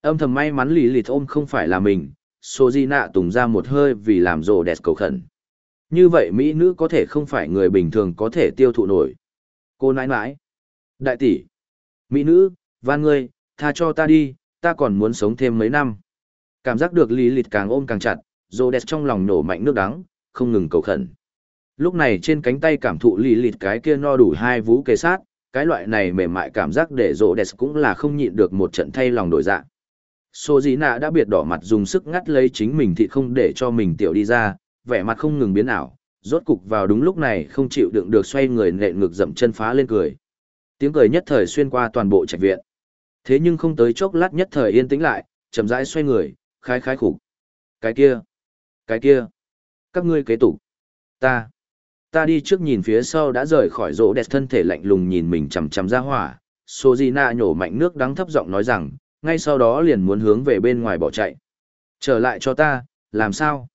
Âm thầm may mắn Lilith ôm không phải là mình, Sojina tùng ra một hơi vì làm rồ đẹp cầu khẩn. Như vậy Mỹ nữ có thể không phải người bình thường có thể tiêu thụ nổi. Cô nãi nãi. Đại tỷ. Mỹ nữ, van ngươi, tha cho ta đi, ta còn muốn sống thêm mấy năm. Cảm giác được Lilith càng ôm càng chặt, rô đẹp trong lòng nổ mạnh nước đắng, không ngừng cầu khẩn. Lúc này trên cánh tay cảm thụ lì lịt cái kia no đủ hai vú kề sát, cái loại này mềm mại cảm giác để rô đẹp cũng là không nhịn được một trận thay lòng đổi dạ. Sô dĩ nạ đã biệt đỏ mặt dùng sức ngắt lấy chính mình thì không để cho mình tiểu đi ra, vẻ mặt không ngừng biến ảo, rốt cục vào đúng lúc này không chịu đựng được xoay người nện ngực dậm chân phá lên cười. Tiếng cười nhất thời xuyên qua toàn bộ trạch viện. Thế nhưng không tới chốc lát nhất thời yên tĩnh lại, chậm rãi xoay người, khai khai khủng. Cái kia, cái kia, các ngươi kế tục. Ta, ta đi trước nhìn phía sau đã rời khỏi rỗ đẹp thân thể lạnh lùng nhìn mình chằm chằm ra hỏa. Sojina nhổ mạnh nước đắng thấp giọng nói rằng, ngay sau đó liền muốn hướng về bên ngoài bỏ chạy. Trở lại cho ta, làm sao?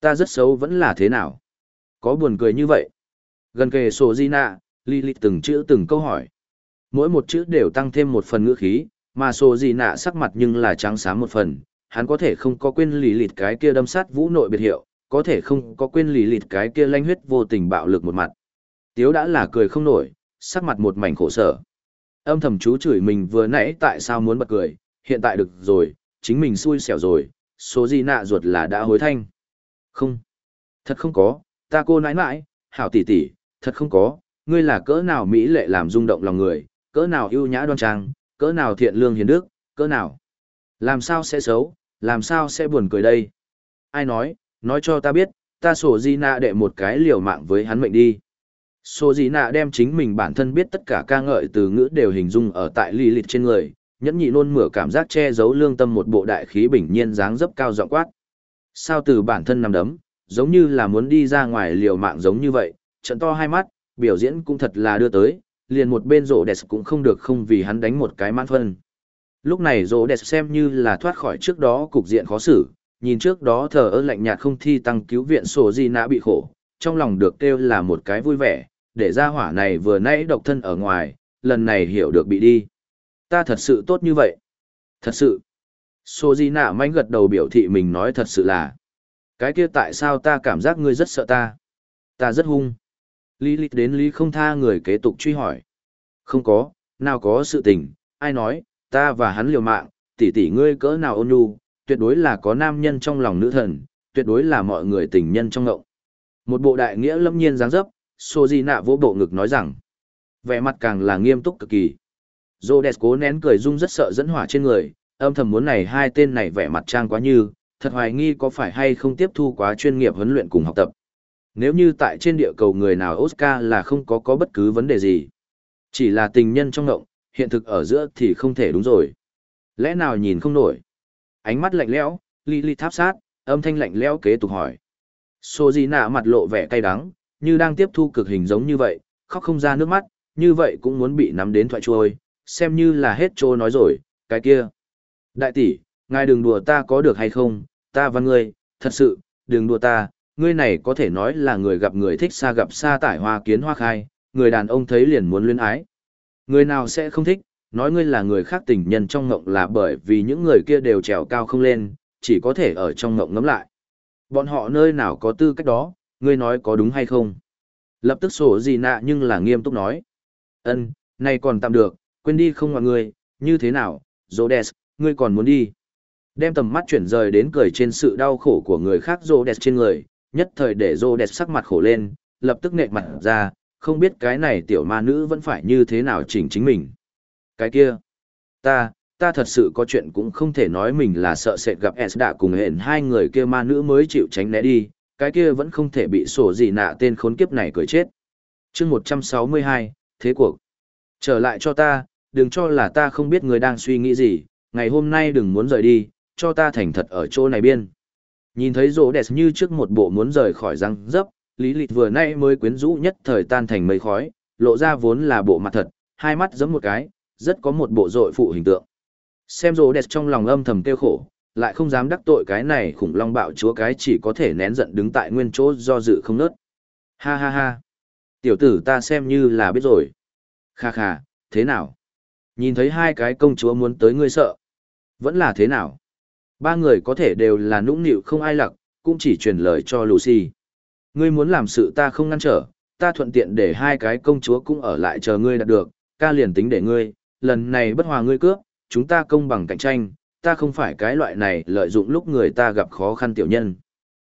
Ta rất xấu vẫn là thế nào? Có buồn cười như vậy? Gần kề Sojina, Lilith từng chữ từng câu hỏi. Mỗi một chữ đều tăng thêm một phần ngữ khí, mà Sojina sắc mặt nhưng là trắng xám một phần, hắn có thể không có quên lì lịt cái kia đâm sát vũ nội biệt hiệu, có thể không có quên lì lịt cái kia lanh huyết vô tình bạo lực một mặt. Tiếu đã là cười không nổi, sắc mặt một mảnh khổ sở. Âm thầm chú chửi mình vừa nãy tại sao muốn bật cười, hiện tại được rồi, chính mình xui xẻo rồi, số gì nạ ruột là đã hối thanh. Không, thật không có, ta cô nãi nãi, hảo tỷ tỷ, thật không có, ngươi là cỡ nào mỹ lệ làm rung động lòng người, cỡ nào ưu nhã đoan trang, cỡ nào thiện lương hiền đức, cỡ nào. Làm sao sẽ xấu, làm sao sẽ buồn cười đây? Ai nói, nói cho ta biết, ta sổ di nạ đệ một cái liều mạng với hắn mệnh đi. Sổ di nạ đem chính mình bản thân biết tất cả ca ngợi từ ngữ đều hình dung ở tại ly lịch trên người, nhẫn nhị nôn mửa cảm giác che giấu lương tâm một bộ đại khí bình nhiên dáng dấp cao giọng quát. Sao từ bản thân nằm đấm, giống như là muốn đi ra ngoài liều mạng giống như vậy, trận to hai mắt, biểu diễn cũng thật là đưa tới, liền một bên rổ đẹp cũng không được không vì hắn đánh một cái mãn phân. Lúc này rô đẹp xem như là thoát khỏi trước đó cục diện khó xử, nhìn trước đó thờ ơ lạnh nhạt không thi tăng cứu viện sổ gì nã bị khổ, trong lòng được kêu là một cái vui vẻ, để ra hỏa này vừa nãy độc thân ở ngoài, lần này hiểu được bị đi. Ta thật sự tốt như vậy. Thật sự. Sô Di nạ manh gật đầu biểu thị mình nói thật sự là. Cái kia tại sao ta cảm giác ngươi rất sợ ta? Ta rất hung. Lý lịch đến lý không tha người kế tục truy hỏi. Không có, nào có sự tình, ai nói, ta và hắn liều mạng, tỷ tỷ ngươi cỡ nào ôn nhu, tuyệt đối là có nam nhân trong lòng nữ thần, tuyệt đối là mọi người tình nhân trong ngộng. Một bộ đại nghĩa lâm nhiên dáng dấp, Soji nạ vỗ bộ ngực nói rằng, vẻ mặt càng là nghiêm túc cực kỳ. Rhodes cố nén cười rung rất sợ dẫn hỏa trên người, âm thầm muốn này hai tên này vẻ mặt trang quá như, thật hoài nghi có phải hay không tiếp thu quá chuyên nghiệp huấn luyện cùng học tập. Nếu như tại trên địa cầu người nào Oscar là không có có bất cứ vấn đề gì. Chỉ là tình nhân trong ngộng, hiện thực ở giữa thì không thể đúng rồi. Lẽ nào nhìn không nổi? Ánh mắt lạnh lẽo, Lý Lý tháp sát, âm thanh lạnh lẽo kế tục hỏi. Sô Di nạ mặt lộ vẻ cay đắng, như đang tiếp thu cực hình giống như vậy, khóc không ra nước mắt, như vậy cũng muốn bị nắm đến thoại trôi, xem như là hết trô nói rồi, cái kia. Đại tỷ, ngài đừng đùa ta có được hay không, ta và ngươi, thật sự, đừng đùa ta, ngươi này có thể nói là người gặp người thích xa gặp xa tải hoa kiến hoa khai, người đàn ông thấy liền muốn luyến ái. Người nào sẽ không thích, nói ngươi là người khác tình nhân trong ngộng là bởi vì những người kia đều trèo cao không lên, chỉ có thể ở trong ngộng ngắm lại. Bọn họ nơi nào có tư cách đó, ngươi nói có đúng hay không? Lập tức sổ gì nạ nhưng là nghiêm túc nói. ân này còn tạm được, quên đi không mọi người, như thế nào, Rhodes, ngươi còn muốn đi. Đem tầm mắt chuyển rời đến cười trên sự đau khổ của người khác Rhodes trên người, nhất thời để Rhodes sắc mặt khổ lên, lập tức nệ mặt ra, không biết cái này tiểu ma nữ vẫn phải như thế nào chỉnh chính mình. Cái kia, ta, ta thật sự có chuyện cũng không thể nói mình là sợ sệt gặp S đã cùng hẹn hai người kia ma nữ mới chịu tránh né đi, cái kia vẫn không thể bị sổ gì nạ tên khốn kiếp này cười chết. chương 162, thế cuộc. Trở lại cho ta, đừng cho là ta không biết người đang suy nghĩ gì, ngày hôm nay đừng muốn rời đi, cho ta thành thật ở chỗ này biên. Nhìn thấy rỗ đẹp như trước một bộ muốn rời khỏi răng dấp, lý lịch vừa nay mới quyến rũ nhất thời tan thành mây khói, lộ ra vốn là bộ mặt thật, hai mắt giống một cái, rất có một bộ dội phụ hình tượng. Xem rỗ đẹp trong lòng âm thầm kêu khổ, lại không dám đắc tội cái này khủng long bạo chúa cái chỉ có thể nén giận đứng tại nguyên chỗ do dự không nớt. Ha ha ha. Tiểu tử ta xem như là biết rồi. Kha kha, thế nào? Nhìn thấy hai cái công chúa muốn tới ngươi sợ. Vẫn là thế nào? Ba người có thể đều là nũng nịu không ai lặc, cũng chỉ truyền lời cho Lucy. Ngươi muốn làm sự ta không ngăn trở, ta thuận tiện để hai cái công chúa cũng ở lại chờ ngươi đạt được, ca liền tính để ngươi, lần này bất hòa ngươi cướp, chúng ta công bằng cạnh tranh, ta không phải cái loại này lợi dụng lúc người ta gặp khó khăn tiểu nhân.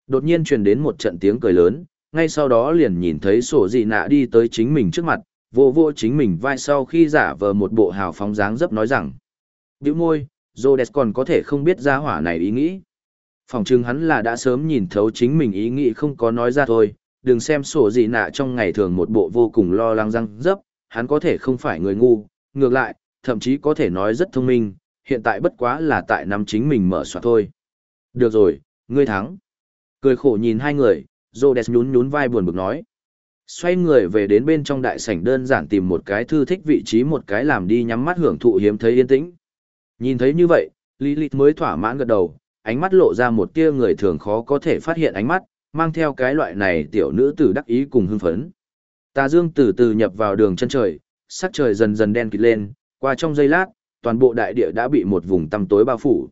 Đột nhiên truyền đến một trận tiếng cười lớn, ngay sau đó liền nhìn thấy sổ dị nạ đi tới chính mình trước mặt, vô vô chính mình vai sau khi giả vờ một bộ hào phóng dáng dấp nói rằng. Biểu môi, Rhodes còn có thể không biết ra hỏa này ý nghĩ. Phòng chừng hắn là đã sớm nhìn thấu chính mình ý nghĩ không có nói ra thôi, đừng xem sổ gì nạ trong ngày thường một bộ vô cùng lo lắng răng dấp, hắn có thể không phải người ngu, ngược lại, thậm chí có thể nói rất thông minh, hiện tại bất quá là tại nắm chính mình mở soạn thôi. Được rồi, ngươi thắng. Cười khổ nhìn hai người, Rhodes nhún nhún vai buồn bực nói. Xoay người về đến bên trong đại sảnh đơn giản tìm một cái thư thích vị trí một cái làm đi nhắm mắt hưởng thụ hiếm thấy yên tĩnh. Nhìn thấy như vậy, Lilith mới thỏa mãn gật đầu, ánh mắt lộ ra một tia người thường khó có thể phát hiện ánh mắt, mang theo cái loại này tiểu nữ tử đắc ý cùng hưng phấn. Tà dương từ từ nhập vào đường chân trời, sắc trời dần dần đen kịt lên, qua trong giây lát, toàn bộ đại địa đã bị một vùng tăm tối bao phủ.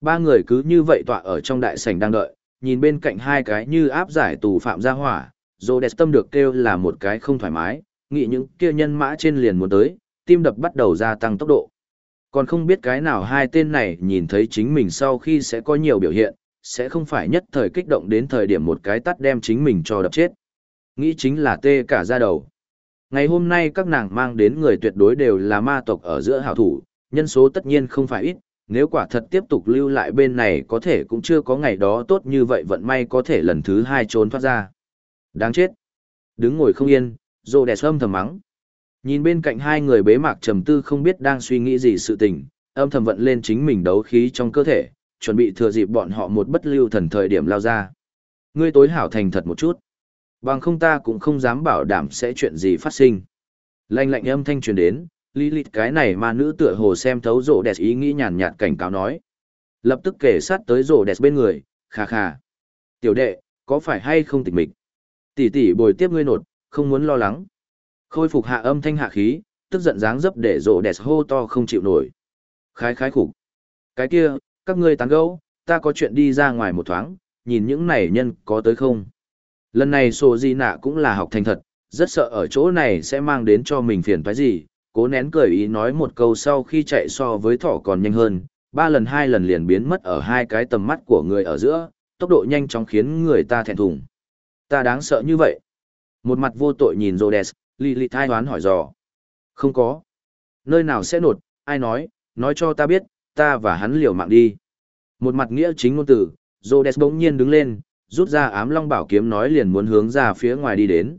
Ba người cứ như vậy tọa ở trong đại sảnh đang đợi, nhìn bên cạnh hai cái như áp giải tù phạm ra hỏa, Rhodes tâm được kêu là một cái không thoải mái, nghĩ những kia nhân mã trên liền muốn tới, tim đập bắt đầu gia tăng tốc độ. Còn không biết cái nào hai tên này nhìn thấy chính mình sau khi sẽ có nhiều biểu hiện, sẽ không phải nhất thời kích động đến thời điểm một cái tắt đem chính mình cho đập chết. Nghĩ chính là tê cả ra đầu. Ngày hôm nay các nàng mang đến người tuyệt đối đều là ma tộc ở giữa hảo thủ, nhân số tất nhiên không phải ít, nếu quả thật tiếp tục lưu lại bên này có thể cũng chưa có ngày đó tốt như vậy vận may có thể lần thứ hai trốn thoát ra. Đáng chết. Đứng ngồi không yên, rồ đẹp âm thầm mắng. Nhìn bên cạnh hai người bế mạc trầm tư không biết đang suy nghĩ gì sự tình, âm thầm vận lên chính mình đấu khí trong cơ thể, chuẩn bị thừa dịp bọn họ một bất lưu thần thời điểm lao ra. Ngươi tối hảo thành thật một chút. Bằng không ta cũng không dám bảo đảm sẽ chuyện gì phát sinh. lanh lạnh âm thanh truyền đến, lý lịch cái này mà nữ tựa hồ xem thấu rổ đẹp ý nghĩ nhàn nhạt cảnh cáo nói. Lập tức kể sát tới rổ đẹp bên người, khà khà. Tiểu đệ, có phải hay không tịch mịch? Tỷ tỷ bồi tiếp ngươi nột, không muốn lo lắng. Khôi phục hạ âm thanh hạ khí, tức giận dáng dấp để rộ đẹp hô to không chịu nổi. Khái khái khục Cái kia, các ngươi tán gẫu, ta có chuyện đi ra ngoài một thoáng, nhìn những này nhân có tới không. Lần này sổ di nạ cũng là học thành thật, rất sợ ở chỗ này sẽ mang đến cho mình phiền toái gì, cố nén cười ý nói một câu sau khi chạy so với thỏ còn nhanh hơn, ba lần hai lần liền biến mất ở hai cái tầm mắt của người ở giữa, tốc độ nhanh chóng khiến người ta thẹn thùng. Ta đáng sợ như vậy. Một mặt vô tội nhìn Rhodes, Lì lì thai đoán hỏi dò. Không có. Nơi nào sẽ nột, ai nói, nói cho ta biết, ta và hắn liều mạng đi. Một mặt nghĩa chính ngôn tử, Rhodes bỗng nhiên đứng lên, rút ra ám long bảo kiếm nói liền muốn hướng ra phía ngoài đi đến.